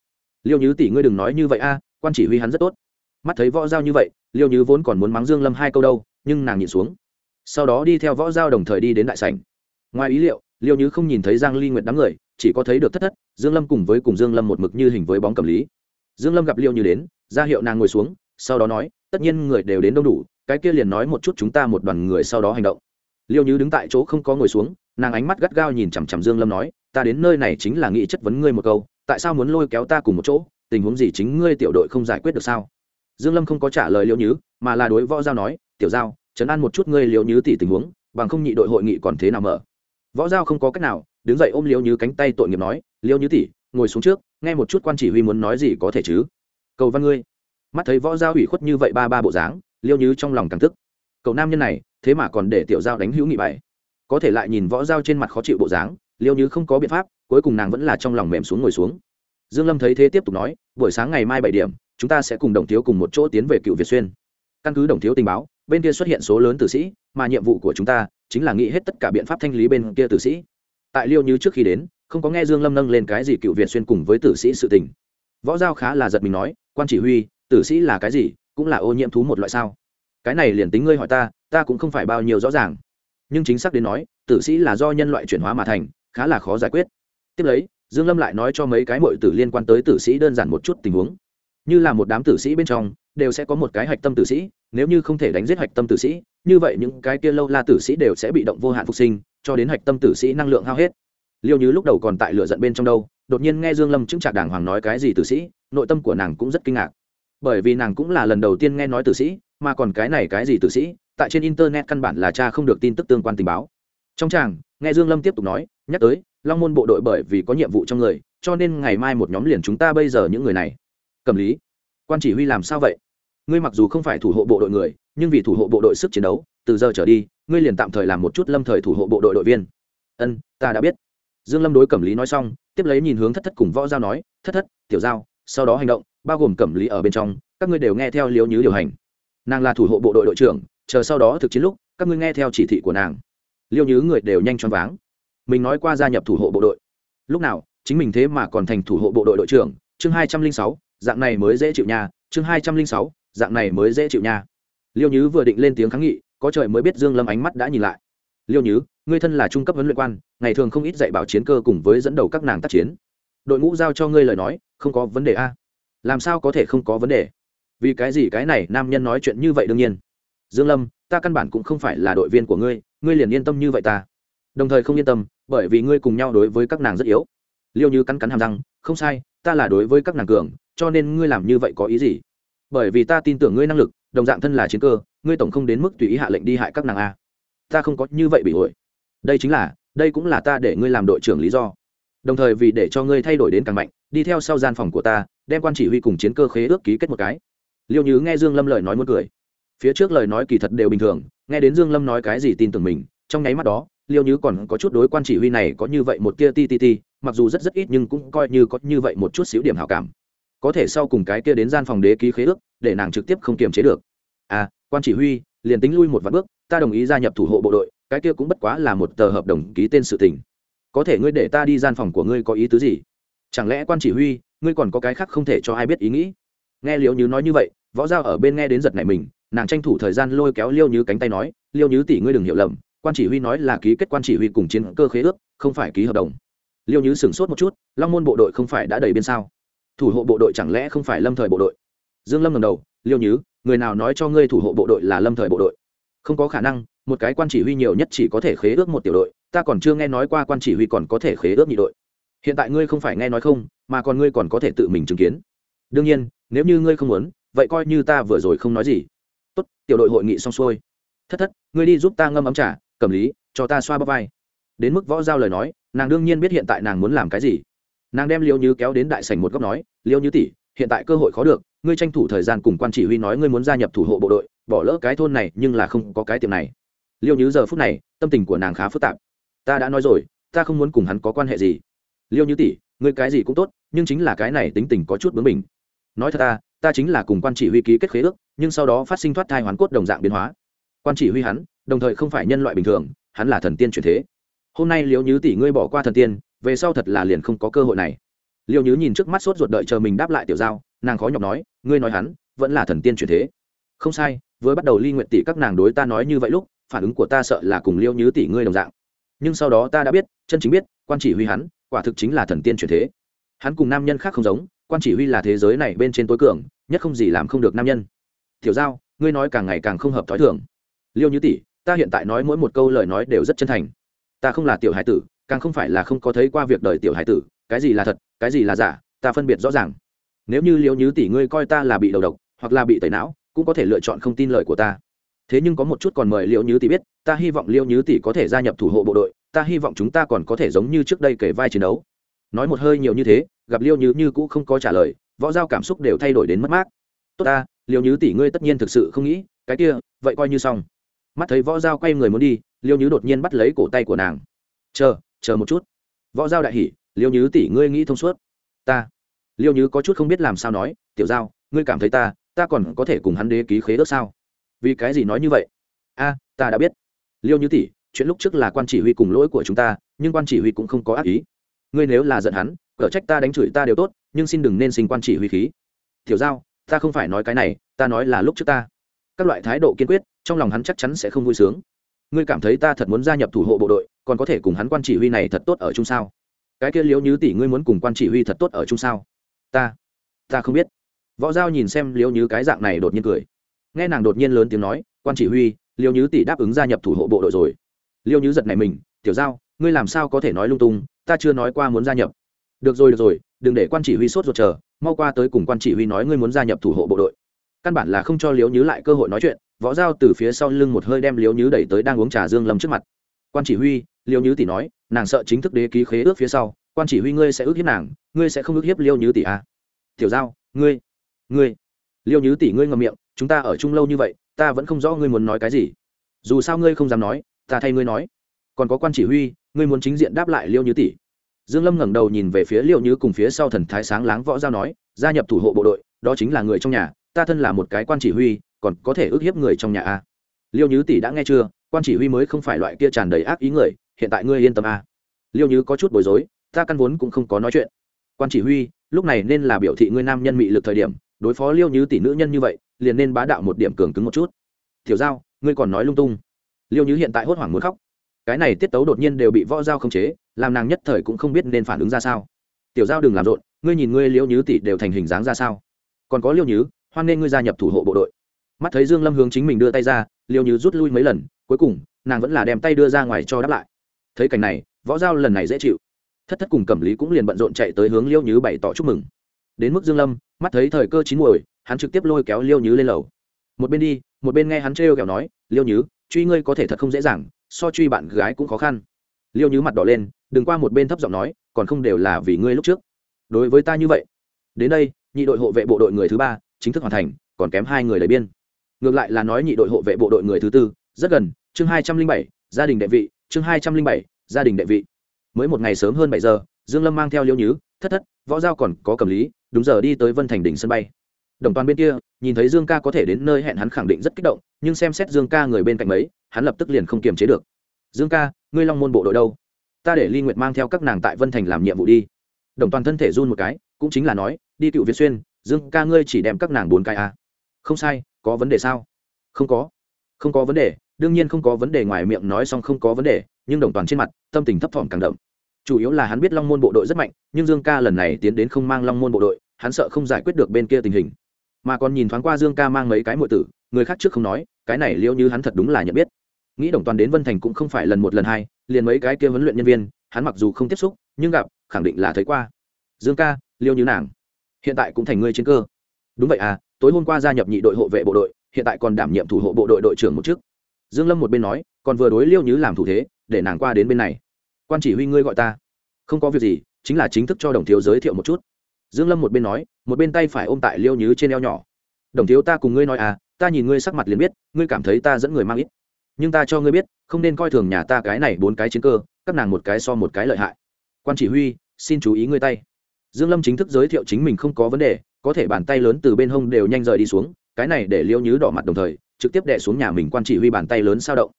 Liêu nhứ tỷ ngươi đừng nói như vậy a, quan chỉ huy hắn rất tốt. Mắt thấy võ giao như vậy, liêu nhứ vốn còn muốn mắng dương lâm hai câu đâu, nhưng nàng nhìn xuống. Sau đó đi theo võ giao đồng thời đi đến đại sảnh. Ngoài ý liệu, liêu nhứ không nhìn thấy giang ly nguyệt đám người, chỉ có thấy được thất thất, dương lâm cùng với cùng dương lâm một mực như hình với bóng cầm lý. Dương lâm gặp liêu như đến, ra hiệu nàng ngồi xuống, sau đó nói, tất nhiên người đều đến đông đủ, cái kia liền nói một chút chúng ta một đoàn người sau đó hành động. Liêu như đứng tại chỗ không có ngồi xuống, nàng ánh mắt gắt gao nhìn chằm chằm dương lâm nói, ta đến nơi này chính là nghĩ chất vấn ngươi một câu tại sao muốn lôi kéo ta cùng một chỗ? Tình huống gì chính ngươi tiểu đội không giải quyết được sao? Dương lâm không có trả lời liêu như mà là đối võ giao nói, tiểu giao, chấn an một chút ngươi liêu như tỷ tình huống, bằng không nhị đội hội nghị còn thế nào mở? Võ giao không có cách nào, đứng dậy ôm liêu như cánh tay tội nghiệp nói liêu như tỷ, ngồi xuống trước, nghe một chút quan chỉ huy muốn nói gì có thể chứ? Cầu văn ngươi. Mắt thấy võ giao ủy khuất như vậy ba ba bộ dáng liêu như trong lòng càng tức. Cậu nam nhân này, thế mà còn để tiểu giao đánh hữu nghị bài. Có thể lại nhìn võ giao trên mặt khó chịu bộ dáng liêu như không có biện pháp cuối cùng nàng vẫn là trong lòng mềm xuống ngồi xuống. Dương lâm thấy thế tiếp tục nói, buổi sáng ngày mai bảy điểm, chúng ta sẽ cùng đồng thiếu cùng một chỗ tiến về cựu việt xuyên. Căn cứ đồng thiếu tình báo, bên kia xuất hiện số lớn tử sĩ, mà nhiệm vụ của chúng ta chính là nghĩ hết tất cả biện pháp thanh lý bên kia tử sĩ. Tại liêu như trước khi đến, không có nghe dương lâm nâng lên cái gì cựu việt xuyên cùng với tử sĩ sự tình. Võ giao khá là giật mình nói, quan chỉ huy, tử sĩ là cái gì, cũng là ô nhiễm thú một loại sao? Cái này liền tính ngươi hỏi ta ta cũng không phải bao nhiêu rõ ràng. Nhưng chính xác đến nói, tử sĩ là do nhân loại chuyển hóa mà thành, khá là khó giải quyết tiếp lấy, dương lâm lại nói cho mấy cái mội tử liên quan tới tử sĩ đơn giản một chút tình huống. Như là một đám tử sĩ bên trong, đều sẽ có một cái hạch tâm tử sĩ, nếu như không thể đánh giết hạch tâm tử sĩ, như vậy những cái kia lâu la tử sĩ đều sẽ bị động vô hạn phục sinh, cho đến hạch tâm tử sĩ năng lượng hao hết. Liêu như lúc đầu còn tại lửa giận bên trong đâu, đột nhiên nghe dương lâm chứng trạc đàng hoàng nói cái gì tử sĩ, nội tâm của nàng cũng rất kinh ngạc. Bởi vì nàng cũng là lần đầu tiên nghe nói tử sĩ, mà còn cái này cái gì tử sĩ, tại trên internet căn bản là cha không được tin tức tương quan tình báo. Trong tràng, nghe dương lâm tiếp tục nói, nhắc tới long môn bộ đội bởi vì có nhiệm vụ trong người, cho nên ngày mai một nhóm liền chúng ta bây giờ những người này. Cầm lý. Quan chỉ huy làm sao vậy? Ngươi mặc dù không phải thủ hộ bộ đội người, nhưng vì thủ hộ bộ đội sức chiến đấu, từ giờ trở đi, ngươi liền tạm thời làm một chút lâm thời thủ hộ bộ đội đội viên. Ân, ta đã biết. Dương lâm đối cẩm lý nói xong, tiếp lấy nhìn hướng thất thất cùng võ giao nói, thất thất, tiểu giao, sau đó hành động, bao gồm cẩm lý ở bên trong, các ngươi đều nghe theo liếu nhứ điều hành. Nàng là thủ hộ bộ đội đội trưởng, chờ sau đó thực chiến lúc, các ngươi nghe theo chỉ thị của nàng. Liêu nhứ người đều nhanh choáng váng mình nói qua gia nhập thủ hộ bộ đội. Lúc nào chính mình thế mà còn thành thủ hộ bộ đội đội trưởng chương hai trăm linh sáu dạng này mới dễ chịu nhà, chương hai trăm linh sáu dạng này mới dễ chịu nha. Liêu nhứ vừa định lên tiếng kháng nghị có trời mới biết dương lâm ánh mắt đã nhìn lại. Liêu nhứ ngươi thân là trung cấp huấn luyện quan ngày thường không ít dạy bảo chiến cơ cùng với dẫn đầu các nàng tác chiến. Đội ngũ giao cho ngươi lời nói không có vấn đề a. Làm sao có thể không có vấn đề? Vì cái gì cái này nam nhân nói chuyện như vậy đương nhiên. Dương lâm ta căn bản cũng không phải là đội viên của ngươi ngươi liền yên tâm như vậy ta đồng thời không yên tâm, bởi vì ngươi cùng nhau đối với các nàng rất yếu. Liêu như cắn cắn hàm răng, không sai, ta là đối với các nàng cường, cho nên ngươi làm như vậy có ý gì? Bởi vì ta tin tưởng ngươi năng lực, đồng dạng thân là chiến cơ, ngươi tổng không đến mức tùy ý hạ lệnh đi hại các nàng a ta không có như vậy bị ổi đây chính là, đây cũng là ta để ngươi làm đội trưởng lý do. Đồng thời vì để cho ngươi thay đổi đến càng mạnh, đi theo sau gian phòng của ta, đem quan chỉ huy cùng chiến cơ khế ước ký kết một cái. Liêu như nghe dương lâm lời nói muốn cười. Phía trước lời nói kỳ thật đều bình thường, nghe đến dương lâm nói cái gì tin tưởng mình, trong nháy mắt đó liêu như còn có chút đối quan chỉ huy này có như vậy một tia ti ti ti, mặc dù rất rất ít nhưng cũng coi như có như vậy một chút xíu điểm hảo cảm. Có thể sau cùng cái kia đến gian phòng đế ký khế ước, để nàng trực tiếp không kiềm chế được. À quan chỉ huy, liền tính lui một vạn bước, ta đồng ý gia nhập thủ hộ bộ đội, cái kia cũng bất quá là một tờ hợp đồng ký tên sự tình. Có thể ngươi để ta đi gian phòng của ngươi có ý tứ gì? Chẳng lẽ quan chỉ huy, ngươi còn có cái khác không thể cho ai biết ý nghĩ? Nghe liễu như nói như vậy, võ giao ở bên nghe đến giật này mình, nàng tranh thủ thời gian lôi kéo liêu như cánh tay nói, liêu như tỷ ngươi đừng hiểu lầm quan chỉ huy nói là ký kết quan chỉ huy cùng chiến cơ khế ước, không phải ký hợp đồng. Liêu nhứ sửng sốt một chút, long môn bộ đội không phải đã đầy biên sao? Thủ hộ bộ đội chẳng lẽ không phải lâm thời bộ đội? Dương lâm ngầm đầu, liêu nhứ người nào nói cho ngươi thủ hộ bộ đội là lâm thời bộ đội? Không có khả năng, một cái quan chỉ huy nhiều nhất chỉ có thể khế ước một tiểu đội, ta còn chưa nghe nói qua quan chỉ huy còn có thể khế ước nhị đội. Hiện tại ngươi không phải nghe nói không, mà còn ngươi còn có thể tự mình chứng kiến. Đương nhiên, nếu như ngươi không muốn, vậy coi như ta vừa rồi không nói gì. Tốt, tiểu đội hội nghị xong xuôi. Thất thất, ngươi đi giúp ta ngâm ấm trà cầm lý, cho ta xoa bắp vai. Đến mức võ giao lời nói, nàng đương nhiên biết hiện tại nàng muốn làm cái gì. Nàng đem liêu như kéo đến đại sảnh một góc nói liêu như tỷ, hiện tại cơ hội khó được, ngươi tranh thủ thời gian cùng quan chỉ huy nói ngươi muốn gia nhập thủ hộ bộ đội, bỏ lỡ cái thôn này nhưng là không có cái tiệm này. Liêu như giờ phút này, tâm tình của nàng khá phức tạp. Ta đã nói rồi, ta không muốn cùng hắn có quan hệ gì. Liêu như tỷ, ngươi cái gì cũng tốt, nhưng chính là cái này tính tình có chút bướng mình nói thật ta ta chính là cùng quan chỉ huy ký kết khế ước, nhưng sau đó phát sinh thoát thai hoàn cốt đồng dạng biến hóa quan chỉ huy hắn, đồng thời không phải nhân loại bình thường, hắn là thần tiên truyền thế. Hôm nay liễu nhứ tỷ ngươi bỏ qua thần tiên, về sau thật là liền không có cơ hội này. Liễu nhứ nhìn trước mắt sốt ruột đợi chờ mình đáp lại tiểu giao, nàng khó nhọc nói, ngươi nói hắn, vẫn là thần tiên truyền thế. Không sai với bắt đầu ly nguyện tỷ các nàng đối ta nói như vậy lúc, phản ứng của ta sợ là cùng liễu nhứ tỷ ngươi đồng dạng. Nhưng sau đó ta đã biết, chân chính biết, quan chỉ huy hắn, quả thực chính là thần tiên truyền thế. Hắn cùng nam nhân khác không giống, quan chỉ huy là thế giới này bên trên tối cường, nhất không gì làm không được nam nhân. Tiểu giao, ngươi nói càng ngày càng không hợp t h ó i thường liêu như tỷ, ta hiện tại nói mỗi một câu lời nói đều rất chân thành. Ta không là tiểu hải tử, càng không phải là không có thấy qua việc đời tiểu hải tử, cái gì là thật, cái gì là giả, ta phân biệt rõ ràng. Nếu như liêu như tỷ ngươi coi ta là bị đầu độc, hoặc là bị tẩy não, cũng có thể lựa chọn không tin lời của ta. Thế nhưng có một chút còn mời liêu như tỷ biết, ta hy vọng liêu như tỷ có thể gia nhập thủ hộ bộ đội, ta hy vọng chúng ta còn có thể giống như trước đây kể vai chiến đấu. Nói một hơi nhiều như thế, gặp liêu như như cũ không có trả lời, võ giao cảm xúc đều thay đổi đến mất mát. Tốt ta, liêu như tỷ ngươi tất nhiên thực sự không nghĩ, cái kia, vậy coi như xong mắt thấy võ giao quay người muốn đi, liêu nhứ đột nhiên bắt lấy cổ tay của nàng. Chờ chờ một chút. Võ giao đại hỉ, liêu nhứ tỷ, ngươi nghĩ thông suốt. Ta. Liêu nhứ có chút không biết làm sao nói, tiểu giao, ngươi cảm thấy ta ta còn có thể cùng hắn đế ký khế ước sao? Vì cái gì nói như vậy? A, ta đã biết. Liêu nhứ tỷ, chuyện lúc trước là quan chỉ huy cùng lỗi của chúng ta, nhưng quan chỉ huy cũng không có ác ý. Ngươi nếu là giận hắn, cở trách ta đánh chửi ta đều tốt, nhưng xin đừng nên sinh quan chỉ huy khí. Tiểu giao, ta không phải nói cái này, ta nói là lúc trước ta. Các loại thái độ kiên quyết trong lòng hắn chắc chắn sẽ không vui sướng. Ngươi cảm thấy ta thật muốn gia nhập thủ hộ bộ đội, còn có thể cùng hắn quan chỉ huy này thật tốt ở chung sao? Cái kia liếu như tỷ ngươi muốn cùng quan chỉ huy thật tốt ở chung sao? Ta ta không biết. Võ giao nhìn xem liếu như cái dạng này đột nhiên cười. Nghe nàng đột nhiên lớn tiếng nói, quan chỉ huy liếu như tỷ đáp ứng gia nhập thủ hộ bộ đội rồi. Liêu như giật này mình, tiểu giao, ngươi làm sao có thể nói lung tung? Ta chưa nói qua muốn gia nhập. Được rồi được rồi, đừng để quan chỉ huy sốt ruột chờ, mau qua tới cùng quan chỉ huy nói ngươi muốn gia nhập thủ hộ bộ đội. Căn bản là không cho liếu nhứ lại cơ hội nói chuyện võ giao từ phía sau lưng một hơi đem liếu nhứ đẩy tới đang uống trà dương lâm trước mặt. Quan chỉ huy liêu nhứ tỷ nói, nàng sợ chính thức đế ký khế ước phía sau, quan chỉ huy ngươi sẽ ước hiếp nàng, ngươi sẽ không ước hiếp liêu nhứ tỷ à. tiểu giao, ngươi ngươi. Liêu nhứ tỷ ngươi ngậm miệng, chúng ta ở chung lâu như vậy, ta vẫn không rõ ngươi muốn nói cái gì. Dù sao ngươi không dám nói, ta thay ngươi nói. Còn có quan chỉ huy, ngươi muốn chính diện đáp lại liêu nhứ tỷ. Dương lâm ngẩng đầu nhìn về phía liêu nhứ cùng phía sau thần thái sáng láng võ giao nói, gia nhập thủ hộ bộ đội, đó chính là người trong nhà, ta thân là một cái quan chỉ huy còn có thể ức hiếp người trong nhà a. Liêu nhứ tỷ đã nghe chưa? Quan chỉ huy mới không phải loại kia tràn đầy ác ý người, hiện tại ngươi yên tâm a. Liêu nhứ có chút bối rối, ta căn vốn cũng không có nói chuyện. Quan chỉ huy, lúc này nên là biểu thị ngươi nam nhân mị lực thời điểm, đối phó liêu nhứ tỷ nữ nhân như vậy, liền nên bá đạo một điểm cường cứng một chút. Tiểu giao, ngươi còn nói lung tung. Liêu nhứ hiện tại hốt hoảng muốn khóc. Cái này tiết tấu đột nhiên đều bị võ giao không chế, làm nàng nhất thời cũng không biết nên phản ứng ra sao. Tiểu giao đừng làm rộn, ngươi nhìn ngươi liêu nhứ tỷ đều thành hình dáng ra sao. Còn có liêu nhứ, hoan nên ngươi gia nhập thủ hộ bộ đội mắt thấy dương lâm hướng chính mình đưa tay ra liêu như rút lui mấy lần cuối cùng nàng vẫn là đem tay đưa ra ngoài cho đáp lại. Thấy cảnh này võ giao lần này dễ chịu. Thất thất cùng cẩm lý cũng liền bận rộn chạy tới hướng liêu như bày tỏ chúc mừng. Đến mức dương lâm mắt thấy thời cơ chín muồi hắn trực tiếp lôi kéo liêu như lên lầu. Một bên đi một bên nghe hắn trêu kẹo nói liêu như, truy ngươi có thể thật không dễ dàng so truy bạn gái cũng khó khăn. Liêu như mặt đỏ lên đừng qua một bên thấp giọng nói còn không đều là vì ngươi lúc trước. Đối với ta như vậy đến đây nhị đội hộ vệ bộ đội người thứ ba chính thức hoàn thành còn kém hai người lấy biên ngược lại là nói nhị đội hộ vệ bộ đội người thứ tư, rất gần, chương hai trăm linh bảy, gia đình đệ vị, chương hai trăm linh bảy, gia đình đệ vị. Mới một ngày sớm hơn bảy giờ, dương lâm mang theo liêu nhứ, thất thất, võ giao còn có cầm lý, đúng giờ đi tới vân thành đỉnh sân bay. Đồng toàn bên kia, nhìn thấy dương ca có thể đến nơi hẹn hắn khẳng định rất kích động, nhưng xem xét dương ca người bên cạnh mấy, hắn lập tức liền không kiềm chế được. Dương ca, ngươi long môn bộ đội đâu? Ta để ly nguyệt mang theo các nàng tại vân thành làm nhiệm vụ đi. Đồng toàn thân thể run một cái, cũng chính là nói, đi cựu việt xuyên, dương ca ngươi chỉ đem các nàng bốn cái à không sai, có vấn đề sao? Không có. Không có vấn đề, đương nhiên không có vấn đề ngoài miệng nói xong không có vấn đề, nhưng đồng toàn trên mặt, tâm tình thấp thỏm càng đậm. Chủ yếu là hắn biết long môn bộ đội rất mạnh, nhưng dương ca lần này tiến đến không mang long môn bộ đội, hắn sợ không giải quyết được bên kia tình hình. Mà còn nhìn thoáng qua dương ca mang mấy cái mọi tử, người khác trước không nói, cái này liễu như hắn thật đúng là nhận biết. Nghĩ đồng toàn đến vân thành cũng không phải lần một lần hai, liền mấy cái kia huấn luyện nhân viên, hắn mặc dù không tiếp xúc, nhưng gặp, khẳng định là thấy qua. Dương ca liêu như nàng, hiện tại cũng thành người chiến cơ. Đúng vậy à tối hôm qua gia nhập nhị đội hộ vệ bộ đội, hiện tại còn đảm nhiệm thủ hộ bộ đội đội trưởng một chức. Dương lâm một bên nói, còn vừa đối liêu như làm thủ thế, để nàng qua đến bên này. Quan chỉ huy ngươi gọi ta. Không có việc gì, chính là chính thức cho đồng thiếu giới thiệu một chút. Dương lâm một bên nói, một bên tay phải ôm tại liêu Như trên eo nhỏ. Đồng thiếu ta cùng ngươi nói à ta nhìn ngươi sắc mặt liền biết, ngươi cảm thấy ta dẫn người mang ít. Nhưng ta cho ngươi biết, không nên coi thường nhà ta cái này bốn cái chiến cơ, các nàng một cái so một cái lợi hại. Quan chỉ huy, xin chú ý ngươi tay. Dương lâm chính thức giới thiệu chính mình không có vấn đề có thể bàn tay lớn từ bên hông đều nhanh rời đi xuống, cái này để liêu nhứ đỏ mặt đồng thời, trực tiếp đẻ xuống nhà mình quan chỉ huy bàn tay lớn sao động.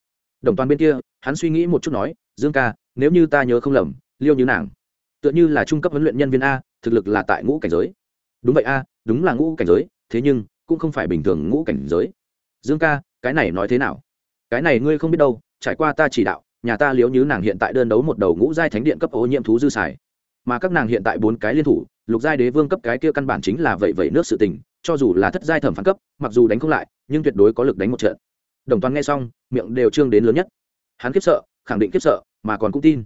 Đồng toàn bên kia, hắn suy nghĩ một chút nói, dương ca, nếu như ta nhớ không lầm liêu như nàng, tựa như là trung cấp huấn luyện nhân viên a, thực lực là tại ngũ cảnh giới. Đúng vậy a, đúng là ngũ cảnh giới, thế nhưng, cũng không phải bình thường ngũ cảnh giới. Dương ca, cái này nói thế nào? Cái này ngươi không biết đâu, trải qua ta chỉ đạo, nhà ta liếu như nàng hiện tại đơn đấu một đầu ngũ giai thánh điện cấp ô nhiễm thú dư xài mà các nàng hiện tại bốn cái liên thủ, lục giai đế vương cấp cái kia căn bản chính là vậy vậy nước sự tình, cho dù là thất giai thẩm phán cấp, mặc dù đánh không lại, nhưng tuyệt đối có lực đánh một trận. Đồng toàn nghe xong, miệng đều trương đến lớn nhất. Hắn kiếp sợ, khẳng định kiếp sợ, mà còn cũng tin.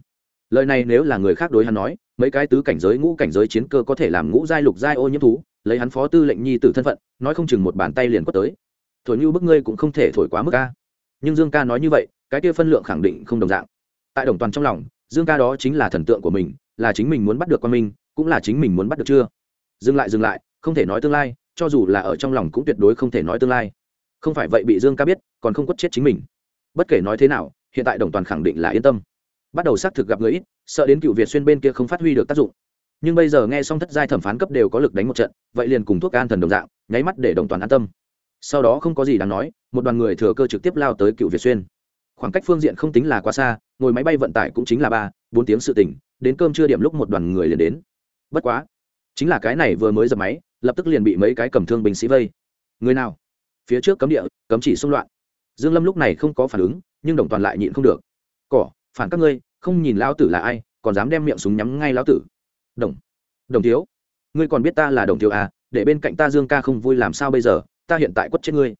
Lời này nếu là người khác đối hắn nói, mấy cái tứ cảnh giới ngũ cảnh giới chiến cơ có thể làm ngũ giai lục giai ô nhiễm thú, lấy hắn phó tư lệnh nhi tử thân phận, nói không chừng một bàn tay liền quất tới. Thổi như bức ngươi cũng không thể thổi quá mức ca nhưng dương ca nói như vậy, cái kia phân lượng khẳng định không đồng dạng. Tại đồng toàn trong lòng, dương ca đó chính là thần tượng của mình là chính mình muốn bắt được quan minh, cũng là chính mình muốn bắt được chưa? Dừng lại dừng lại, không thể nói tương lai, cho dù là ở trong lòng cũng tuyệt đối không thể nói tương lai. Không phải vậy bị dương ca biết, còn không quất chết chính mình. Bất kể nói thế nào, hiện tại đồng toàn khẳng định là yên tâm. Bắt đầu xác thực gặp người ít, sợ đến cựu việt xuyên bên kia không phát huy được tác dụng. Nhưng bây giờ nghe xong thất giai thẩm phán cấp đều có lực đánh một trận, vậy liền cùng thuốc an thần đồng dạng, nháy mắt để đồng toàn an tâm. Sau đó không có gì đáng nói, một đoàn người thừa cơ trực tiếp lao tới cựu việt xuyên. Khoảng cách phương diện không tính là quá xa, ngồi máy bay vận tải cũng chính là ba, bốn tiếng sự tỉnh đến cơm trưa điểm lúc một đoàn người liền đến. Bất quá, chính là cái này vừa mới dập máy, lập tức liền bị mấy cái cầm thương binh sĩ vây. Người nào? Phía trước cấm địa, cấm chỉ xung loạn. Dương lâm lúc này không có phản ứng, nhưng đồng toàn lại nhịn không được. Cỏ, phản các ngươi, không nhìn lão tử là ai, còn dám đem miệng súng nhắm ngay lão tử. Đồng đồng thiếu, ngươi còn biết ta là đồng thiếu à để bên cạnh ta dương ca không vui làm sao bây giờ, ta hiện tại quất chết ngươi.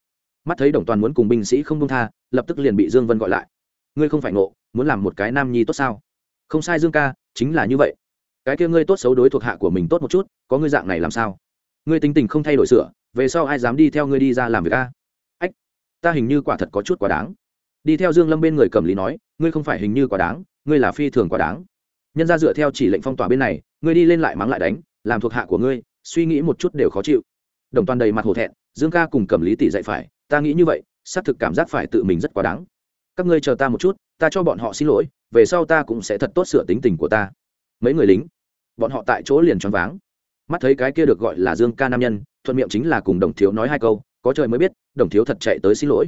Mắt thấy đồng toàn muốn cùng binh sĩ không đông tha, lập tức liền bị dương vân gọi lại. Ngươi không phải ngộ, muốn làm một cái nam nhi tốt sao? Không sai dương ca chính là như vậy. Cái kia ngươi tốt xấu đối thuộc hạ của mình tốt một chút, có ngươi dạng này làm sao? Ngươi tính tình không thay đổi sửa, về sau ai dám đi theo ngươi đi ra làm việc a? Ách, ta hình như quả thật có chút quá đáng. Đi theo dương lâm bên người cầm lý nói, ngươi không phải hình như quá đáng, ngươi là phi thường quá đáng. Nhân ra dựa theo chỉ lệnh phong tỏa bên này, ngươi đi lên lại mắng lại đánh, làm thuộc hạ của ngươi, suy nghĩ một chút đều khó chịu. Đồng toàn đầy mặt hổ thẹn, dương ca cùng cầm lý tỷ dạy phải, ta nghĩ như vậy, xác thực cảm giác phải tự mình rất quá đáng các ngươi chờ ta một chút, ta cho bọn họ xin lỗi, về sau ta cũng sẽ thật tốt sửa tính tình của ta. Mấy người lính, bọn họ tại chỗ liền choáng váng. Mắt thấy cái kia được gọi là dương ca nam nhân, thuận miệng chính là cùng đồng thiếu nói hai câu, có trời mới biết, đồng thiếu thật chạy tới xin lỗi.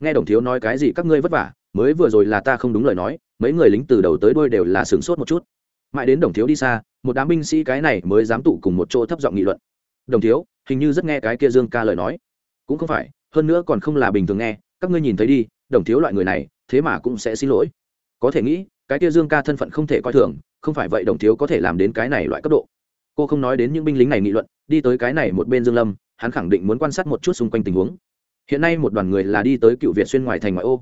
Nghe đồng thiếu nói cái gì các ngươi vất vả, mới vừa rồi là ta không đúng lời nói, mấy người lính từ đầu tới đôi đều là sửng sốt một chút. Mãi đến đồng thiếu đi xa, một đám binh sĩ cái này mới dám tụ cùng một chỗ thấp giọng nghị luận. Đồng thiếu, hình như rất nghe cái kia dương ca lời nói. Cũng không phải, hơn nữa còn không là bình thường nghe các ngươi nhìn thấy đi, đồng thiếu loại người này, thế mà cũng sẽ xin lỗi. Có thể nghĩ, cái kia dương ca thân phận không thể coi thường, không phải vậy đồng thiếu có thể làm đến cái này loại cấp độ. Cô không nói đến những binh lính này nghị luận, đi tới cái này một bên dương lâm, hắn khẳng định muốn quan sát một chút xung quanh tình huống. Hiện nay một đoàn người là đi tới cựu việt xuyên ngoài thành ngoại ô.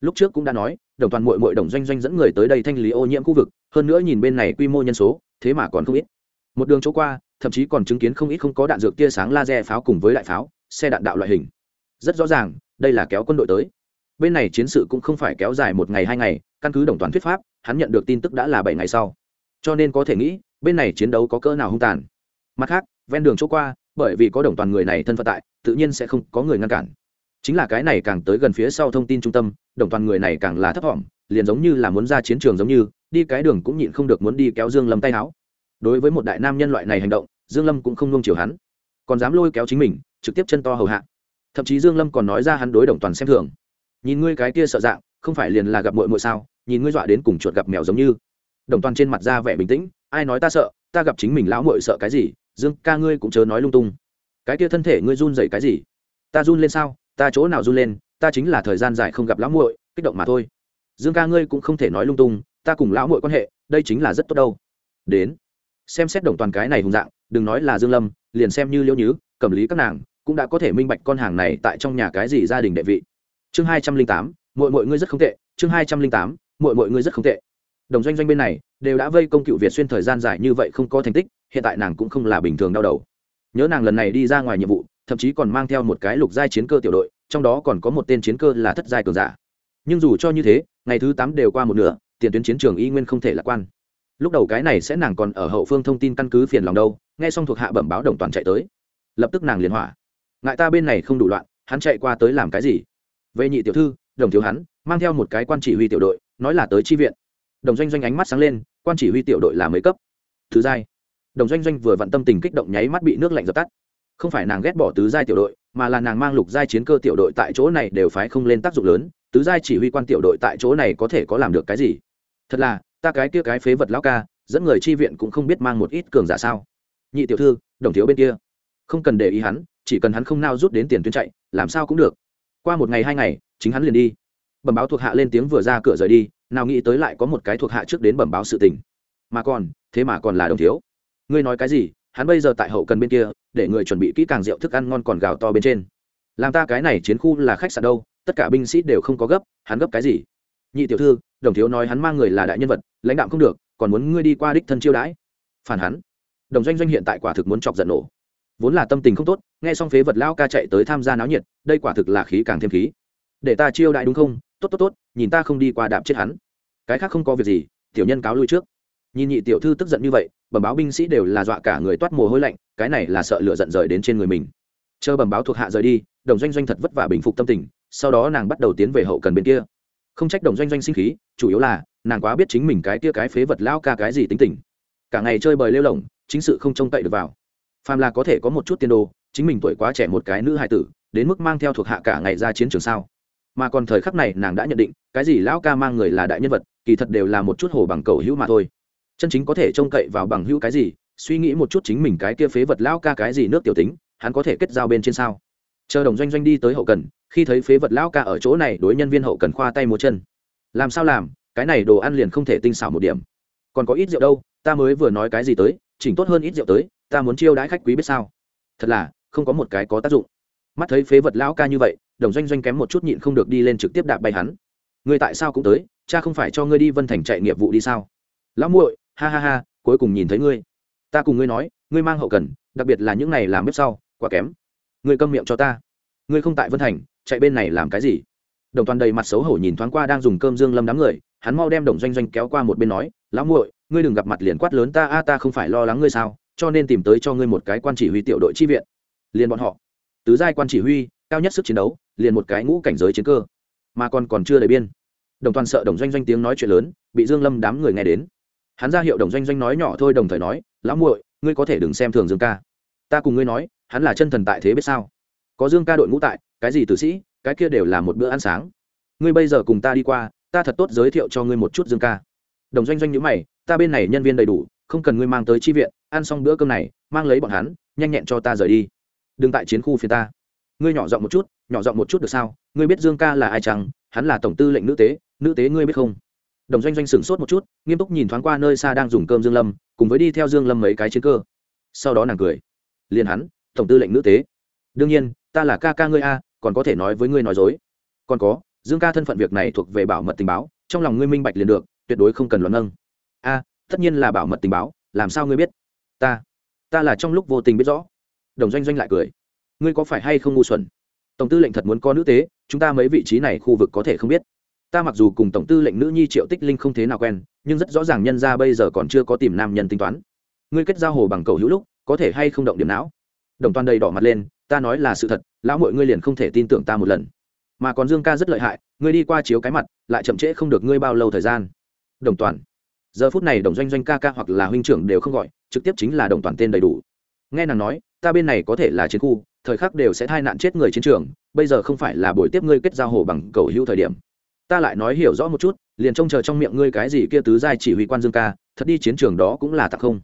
Lúc trước cũng đã nói, đồng toàn mội mội đồng doanh doanh dẫn người tới đây thanh lý ô nhiễm khu vực, hơn nữa nhìn bên này quy mô nhân số, thế mà còn không ít. Một đường chỗ qua, thậm chí còn chứng kiến không ít không có đạn dược tia sáng laser pháo cùng với đại pháo, xe đạn đạo loại hình. Rất rõ ràng đây là kéo quân đội tới. Bên này chiến sự cũng không phải kéo dài một ngày hai ngày, căn cứ đồng toàn thuyết pháp, hắn nhận được tin tức đã là bảy ngày sau. Cho nên có thể nghĩ, bên này chiến đấu có cỡ nào hung tàn. Mặt khác, ven đường chỗ qua, bởi vì có đồng toàn người này thân phận tại, tự nhiên sẽ không có người ngăn cản. Chính là cái này càng tới gần phía sau thông tin trung tâm, đồng toàn người này càng là thấp thỏm liền giống như là muốn ra chiến trường giống như, đi cái đường cũng nhịn không được muốn đi kéo dương lâm tay áo đối với một đại nam nhân loại này hành động, dương lâm cũng không nung chiều hắn. Còn dám lôi kéo chính mình, trực tiếp chân to hầu hạ thậm chí dương lâm còn nói ra hắn đối đồng toàn xem thường. Nhìn ngươi cái kia sợ dạng, không phải liền là gặp muội muội sao? Nhìn ngươi dọa đến cùng chuột gặp mèo giống như. Đồng toàn trên mặt ra vẻ bình tĩnh, ai nói ta sợ, ta gặp chính mình lão muội sợ cái gì? Dương ca ngươi cũng chớ nói lung tung. Cái kia thân thể ngươi run dậy cái gì? Ta run lên sao? Ta chỗ nào run lên? Ta chính là thời gian dài không gặp lão muội, kích động mà thôi. Dương ca ngươi cũng không thể nói lung tung, ta cùng lão muội quan hệ, đây chính là rất tốt đâu. Đến. Xem xét đồng toàn cái này hùng dạng, đừng nói là dương lâm, liền xem như liễu nhứ cầm lý các nàng cũng đã có thể minh bạch con hàng này tại trong nhà cái gì gia đình đệ vị. Chương hai trăm linh tám mọi mọi ngươi rất không tệ. Chương hai trăm linh tám mọi mọi ngươi rất không tệ. Đồng doanh doanh bên này, đều đã vây công cựu việt xuyên thời gian dài như vậy không có thành tích, hiện tại nàng cũng không là bình thường đau đầu. Nhớ nàng lần này đi ra ngoài nhiệm vụ, thậm chí còn mang theo một cái lục giai chiến cơ tiểu đội, trong đó còn có một tên chiến cơ là thất giai cường giả. Nhưng dù cho như thế, ngày thứ tám đều qua một nửa, tiền tuyến chiến trường y nguyên không thể lạc quan. Lúc đầu cái này sẽ nàng còn ở hậu phương thông tin căn cứ phiền lòng đâu, nghe xong thuộc hạ bẩm báo đồng toàn chạy tới. Lập tức nàng liền hỏa ngại ta bên này không đủ loạn, hắn chạy qua tới làm cái gì? Về nhị tiểu thư, đồng thiếu hắn, mang theo một cái quan chỉ huy tiểu đội, nói là tới chi viện. Đồng doanh doanh ánh mắt sáng lên, quan chỉ huy tiểu đội là mấy cấp? Thứ giai. Đồng doanh doanh vừa vặn tâm tình kích động nháy mắt bị nước lạnh dập tắt. Không phải nàng ghét bỏ tứ giai tiểu đội, mà là nàng mang lục giai chiến cơ tiểu đội tại chỗ này đều phái không lên tác dụng lớn, tứ giai chỉ huy quan tiểu đội tại chỗ này có thể có làm được cái gì? Thật là, ta cái kia cái phế vật lão ca, dẫn người chi viện cũng không biết mang một ít cường giả sao? Nhị tiểu thư, đồng thiếu bên kia. Không cần để ý hắn chỉ cần hắn không nao rút đến tiền tuyến chạy, làm sao cũng được. Qua một ngày hai ngày, chính hắn liền đi. Bẩm báo thuộc hạ lên tiếng vừa ra cửa rời đi, nào nghĩ tới lại có một cái thuộc hạ trước đến bẩm báo sự tình. Mà còn, thế mà còn là đồng thiếu. Ngươi nói cái gì, hắn bây giờ tại hậu cần bên kia, để người chuẩn bị kỹ càng rượu thức ăn ngon còn gào to bên trên. Làm ta cái này chiến khu là khách sạn đâu, tất cả binh sĩ đều không có gấp, hắn gấp cái gì? Nhị tiểu thư, đồng thiếu nói hắn mang người là đại nhân vật, lãnh đạo không được, còn muốn ngươi đi qua đích thân chiêu đãi. Phản hắn. Đồng doanh doanh hiện tại quả thực muốn chọc giận nổ vốn là tâm tình không tốt, nghe xong phế vật lao ca chạy tới tham gia náo nhiệt, đây quả thực là khí càng thêm khí. Để ta chiêu đại đúng không? Tốt tốt tốt, nhìn ta không đi qua đạp chết hắn. Cái khác không có việc gì, tiểu nhân cáo lui trước. Nhìn nhị tiểu thư tức giận như vậy, bẩm báo binh sĩ đều là dọa cả người toát mồ hôi lạnh, cái này là sợ lửa giận rời đến trên người mình. Chờ bẩm báo thuộc hạ rời đi, đồng doanh doanh thật vất vả bình phục tâm tình, sau đó nàng bắt đầu tiến về hậu cần bên kia. Không trách đồng doanh doanh sinh khí, chủ yếu là, nàng quá biết chính mình cái kia cái phế vật lao ca cái gì tính tình. Cả ngày chơi bời lêu lỏng, chính sự không trông cậy được vào phàm là có thể có một chút tiền đồ, chính mình tuổi quá trẻ một cái nữ hài tử, đến mức mang theo thuộc hạ cả ngày ra chiến trường sao? Mà còn thời khắc này nàng đã nhận định, cái gì lão ca mang người là đại nhân vật, kỳ thật đều là một chút hồ bằng cầu hữu mà thôi. Chân chính có thể trông cậy vào bằng hữu cái gì, suy nghĩ một chút chính mình cái kia phế vật lão ca cái gì nước tiểu tính, hắn có thể kết giao bên trên sao? Chờ đồng doanh doanh đi tới hậu cần, khi thấy phế vật lão ca ở chỗ này, đối nhân viên hậu cần khoa tay múa chân. Làm sao làm, cái này đồ ăn liền không thể tinh xảo một điểm. Còn có ít rượu đâu, ta mới vừa nói cái gì tới, chỉnh tốt hơn ít rượu tới ta muốn chiêu đãi khách quý biết sao? Thật là, không có một cái có tác dụng. Mắt thấy phế vật lão ca như vậy, đồng doanh doanh kém một chút nhịn không được đi lên trực tiếp đạp bay hắn. Ngươi tại sao cũng tới, cha không phải cho ngươi đi vân thành chạy nghiệp vụ đi sao? Lão muội, ha ha ha, cuối cùng nhìn thấy ngươi. Ta cùng ngươi nói, ngươi mang hậu cần, đặc biệt là những này làm bếp sau, quá kém. Ngươi câm miệng cho ta. Ngươi không tại vân thành, chạy bên này làm cái gì? Đồng toàn đầy mặt xấu hổ nhìn thoáng qua đang dùng cơm dương lâm đám người, hắn mau đem đồng doanh doanh kéo qua một bên nói, lão muội, ngươi đừng gặp mặt liền quát lớn ta, a, ta không phải lo lắng ngươi sao? Cho nên tìm tới cho ngươi một cái quan chỉ huy tiểu đội chi viện. Liền bọn họ. Tứ giai quan chỉ huy, cao nhất sức chiến đấu, liền một cái ngũ cảnh giới chiến cơ. Mà còn còn chưa đầy biên. Đồng toàn sợ đồng doanh doanh tiếng nói chuyện lớn, bị dương lâm đám người nghe đến. Hắn ra hiệu đồng doanh doanh nói nhỏ thôi đồng thời nói, lão muội, ngươi có thể đừng xem thường dương ca. Ta cùng ngươi nói, hắn là chân thần tại thế biết sao? Có dương ca đội ngũ tại, cái gì tử sĩ, cái kia đều là một bữa ăn sáng. Ngươi bây giờ cùng ta đi qua, ta thật tốt giới thiệu cho ngươi một chút dương ca. Đồng doanh doanh nhữ mày, ta bên này nhân viên đầy đủ không cần ngươi mang tới chi viện, ăn xong bữa cơm này, mang lấy bọn hắn, nhanh nhẹn cho ta rời đi. Đừng tại chiến khu phía ta. Ngươi nhỏ giọng một chút, nhỏ giọng một chút được sao? Ngươi biết dương ca là ai chăng? Hắn là tổng tư lệnh nữ tế nữ tế ngươi biết không? Đồng doanh doanh sửng sốt một chút, nghiêm túc nhìn thoáng qua nơi xa đang dùng cơm dương lâm, cùng với đi theo dương lâm mấy cái chiến cơ. Sau đó nàng cười. Liền hắn, tổng tư lệnh nữ tế. Đương nhiên, ta là ca ca ngươi a, còn có thể nói với ngươi nói dối. Còn có, dương ca thân phận việc này thuộc về bảo mật tình báo, trong lòng ngươi minh bạch liền được, tuyệt đối không cần luận nâng. A tất nhiên là bảo mật tình báo, làm sao ngươi biết? Ta ta là trong lúc vô tình biết rõ. Đồng doanh doanh lại cười. Ngươi có phải hay không ngu xuẩn? Tổng tư lệnh thật muốn có nữ tế, chúng ta mấy vị trí này khu vực có thể không biết. Ta mặc dù cùng tổng tư lệnh nữ nhi triệu tích linh không thế nào quen, nhưng rất rõ ràng nhân ra bây giờ còn chưa có tìm nam nhân tính toán. Ngươi kết giao hồ bằng cầu hữu lúc, có thể hay không động điểm não? Đồng toàn đầy đỏ mặt lên, ta nói là sự thật, lão mọi ngươi liền không thể tin tưởng ta một lần. Mà còn dương ca rất lợi hại, ngươi đi qua chiếu cái mặt, lại chậm trễ không được ngươi bao lâu thời gian. Đồng toàn giờ phút này đồng doanh doanh ca ca hoặc là huynh trưởng đều không gọi, trực tiếp chính là đồng toàn tên đầy đủ. Nghe nàng nói, ta bên này có thể là chiến khu, thời khắc đều sẽ thai nạn chết người chiến trường, bây giờ không phải là buổi tiếp ngươi kết giao hồ bằng cầu hữu thời điểm. Ta lại nói hiểu rõ một chút, liền trông chờ trong miệng ngươi cái gì kia tứ giai chỉ huy quan dương ca, thật đi chiến trường đó cũng là tặc không.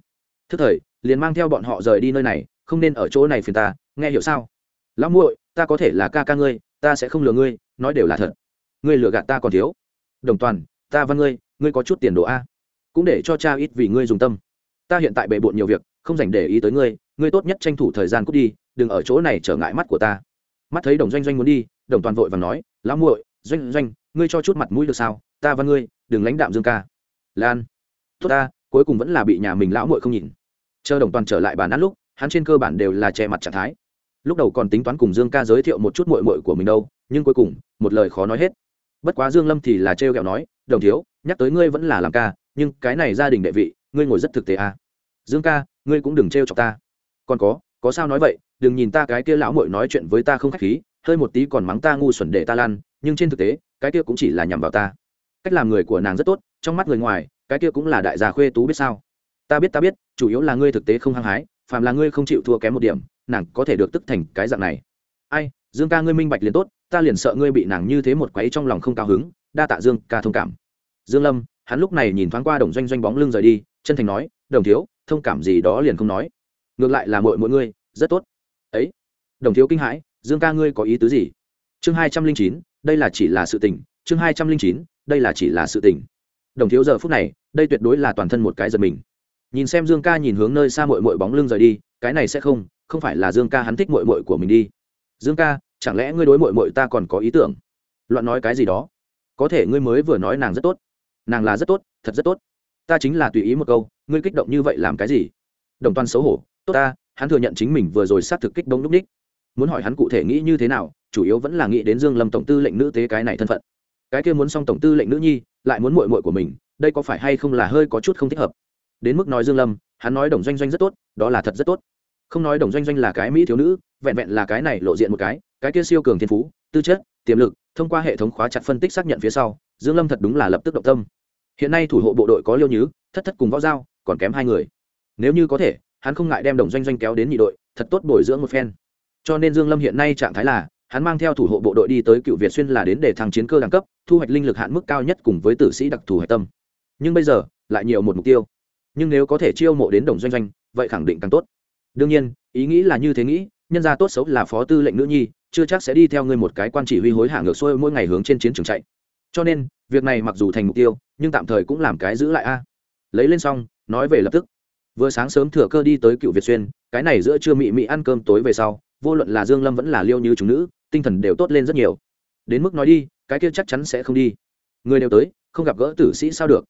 Thức thời, liền mang theo bọn họ rời đi nơi này, không nên ở chỗ này phiền ta, nghe hiểu sao? Lão muội, ta có thể là ca ca ngươi, ta sẽ không lừa ngươi, nói đều là thật. Ngươi lừa gạt ta còn thiếu. Đồng toàn, ta văn ngươi ngươi có chút tiền đồ a? Cũng để cho cha ít vì ngươi dùng tâm. Ta hiện tại bề bộn nhiều việc, không dành để ý tới ngươi ngươi tốt nhất tranh thủ thời gian cút đi, đừng ở chỗ này trở ngại mắt của ta. Mắt thấy đồng doanh doanh muốn đi, đồng toàn vội và nói, lão muội, doanh doanh, ngươi cho chút mặt mũi được sao? Ta và ngươi, đừng lãnh đạm dương ca. Lan. Tốt ta, cuối cùng vẫn là bị nhà mình lão muội không nhìn. Chờ đồng toàn trở lại bàn ăn lúc, hắn trên cơ bản đều là che mặt trạng thái. Lúc đầu còn tính toán cùng dương ca giới thiệu một chút muội muội của mình đâu, nhưng cuối cùng, một lời khó nói hết. Bất quá dương lâm thì là trêu ghẹo nói, đồng thiếu, nhắc tới ngươi vẫn là làm ca nhưng cái này gia đình đệ vị, ngươi ngồi rất thực tế à. Dương ca, ngươi cũng đừng trêu chọc ta. Còn có có sao nói vậy, đừng nhìn ta cái kia lão muội nói chuyện với ta không khách khí, hơi một tí còn mắng ta ngu xuẩn để ta lan nhưng trên thực tế, cái kia cũng chỉ là nhằm vào ta. Cách làm người của nàng rất tốt, trong mắt người ngoài, cái kia cũng là đại gia khuê tú biết sao. Ta biết ta biết, chủ yếu là ngươi thực tế không hăng hái, phàm là ngươi không chịu thua kém một điểm, nàng có thể được tức thành cái dạng này. Ai, dương ca ngươi minh bạch liền tốt, ta liền sợ ngươi bị nàng như thế một quấy trong lòng không cao hứng, đa tạ dương ca thông cảm. Dương lâm hắn lúc này nhìn thoáng qua đồng doanh doanh bóng lưng rời đi, chân thành nói, đồng thiếu, thông cảm gì đó liền không nói. Ngược lại là mội mỗi ngươi, rất tốt. Ấy? Đồng thiếu kinh hãi, dương ca ngươi có ý tứ gì? Chương hai trăm linh chín, đây là chỉ là sự tình, chương hai trăm linh chín, đây là chỉ là sự tình. Đồng thiếu giờ phút này, đây tuyệt đối là toàn thân một cái giật mình. Nhìn xem dương ca nhìn hướng nơi xa mội mội bóng lưng rời đi, cái này sẽ không không phải là dương ca hắn thích mội mội của mình đi. Dương ca, chẳng lẽ ngươi đối mội mội ta còn có ý tưởng? Loạn nói cái gì đó. Có thể ngươi mới vừa nói nàng rất tốt nàng là rất tốt, thật rất tốt. Ta chính là tùy ý một câu, ngươi kích động như vậy làm cái gì? Đồng toàn xấu hổ, tốt ta, hắn thừa nhận chính mình vừa rồi xác thực kích đông lúc ních muốn hỏi hắn cụ thể nghĩ như thế nào, chủ yếu vẫn là nghĩ đến dương lâm tổng tư lệnh nữ tế cái này thân phận. Cái kia muốn xong tổng tư lệnh nữ nhi, lại muốn muội muội của mình, đây có phải hay không là hơi có chút không thích hợp? Đến mức nói dương lâm, hắn nói đồng doanh doanh rất tốt, đó là thật rất tốt. Không nói đồng doanh doanh là cái mỹ thiếu nữ, vẹn vẹn là cái này lộ diện một cái cái kia siêu cường thiên phú, tư chất, tiềm lực, thông qua hệ thống khóa chặt phân tích xác nhận phía sau, dương lâm thật đúng là lập tức động tâm hiện nay thủ hộ bộ đội có liêu nhứ, thất thất cùng võ giao, còn kém hai người. Nếu như có thể, hắn không ngại đem đồng doanh doanh kéo đến nhị đội, thật tốt bồi dưỡng một phen. Cho nên dương lâm hiện nay trạng thái là, hắn mang theo thủ hộ bộ đội đi tới cựu việt xuyên là đến để thăng chiến cơ đẳng cấp, thu hoạch linh lực hạn mức cao nhất cùng với tử sĩ đặc thù hạch tâm. Nhưng bây giờ, lại nhiều một mục tiêu. Nhưng nếu có thể chiêu mộ đến đồng doanh doanh, vậy khẳng định càng tốt. Đương nhiên, ý nghĩ là như thế nghĩ, nhân gia tốt xấu là phó tư lệnh nữ nhi, chưa chắc sẽ đi theo ngươi một cái quan chỉ huy hối hả ngược xuôi mỗi ngày hướng trên chiến trường chạy cho nên, việc này mặc dù thành mục tiêu, nhưng tạm thời cũng làm cái giữ lại a. Lấy lên xong, nói về lập tức. Vừa sáng sớm thừa cơ đi tới cựu việt xuyên, cái này giữa trưa mị mị ăn cơm tối về sau, vô luận là dương lâm vẫn là liêu như chúng nữ, tinh thần đều tốt lên rất nhiều. Đến mức nói đi, cái kia chắc chắn sẽ không đi. Người đều tới, không gặp gỡ tử sĩ sao được.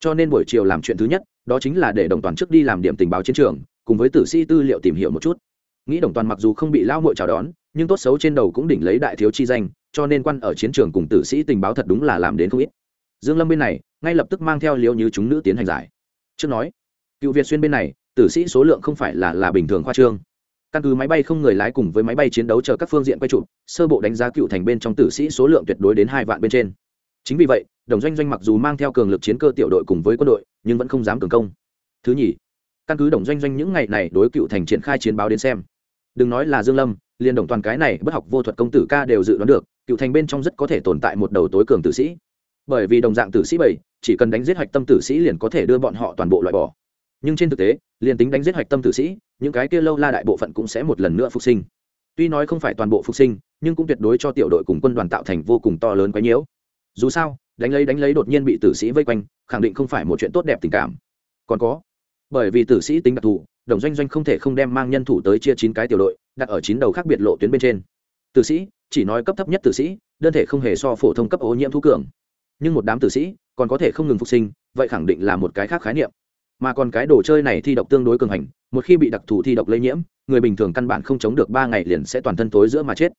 Cho nên buổi chiều làm chuyện thứ nhất, đó chính là để đồng toàn trước đi làm điểm tình báo chiến trường, cùng với tử sĩ tư liệu tìm hiểu một chút. Nghĩ đồng toàn mặc dù không bị lao muội chào đón, nhưng tốt xấu trên đầu cũng đỉnh lấy đại thiếu chi danh cho nên quan ở chiến trường cùng tử sĩ tình báo thật đúng là làm đến không ít. Dương lâm bên này, ngay lập tức mang theo liêu như chúng nữ tiến hành giải. Trước nói, cựu việt xuyên bên này, tử sĩ số lượng không phải là là bình thường khoa trương. Căn cứ máy bay không người lái cùng với máy bay chiến đấu chờ các phương diện quay chụp, sơ bộ đánh giá cựu thành bên trong tử sĩ số lượng tuyệt đối đến hai vạn bên trên. Chính vì vậy, đồng doanh doanh mặc dù mang theo cường lực chiến cơ tiểu đội cùng với quân đội, nhưng vẫn không dám cường công. Thứ nhì, căn cứ đồng doanh doanh những ngày này đối cựu thành triển khai chiến báo đến xem. Đừng nói là dương lâm liên đồng toàn cái này bất học vô thuật công tử ca đều dự đoán được, cựu thành bên trong rất có thể tồn tại một đầu tối cường tử sĩ. Bởi vì đồng dạng tử sĩ bảy, chỉ cần đánh giết hạch tâm tử sĩ liền có thể đưa bọn họ toàn bộ loại bỏ. Nhưng trên thực tế, liền tính đánh giết hạch tâm tử sĩ, những cái kia lâu la đại bộ phận cũng sẽ một lần nữa phục sinh. Tuy nói không phải toàn bộ phục sinh, nhưng cũng tuyệt đối cho tiểu đội cùng quân đoàn tạo thành vô cùng to lớn quái nhiễu. Dù sao, đánh lấy đánh lấy đột nhiên bị tử sĩ vây quanh, khẳng định không phải một chuyện tốt đẹp tình cảm. Còn có, bởi vì tử sĩ tính đặc thù đồng doanh doanh không thể không đem mang nhân thủ tới chia chín cái tiểu đội, đặt ở chín đầu khác biệt lộ tuyến bên trên. Tử sĩ, chỉ nói cấp thấp nhất tử sĩ, đơn thể không hề so phổ thông cấp ô nhiễm thu cường. Nhưng một đám tử sĩ, còn có thể không ngừng phục sinh, vậy khẳng định là một cái khác khái niệm. Mà còn cái đồ chơi này thi độc tương đối cường hành, một khi bị đặc thù thi độc lây nhiễm, người bình thường căn bản không chống được ba ngày liền sẽ toàn thân tối giữa mà chết.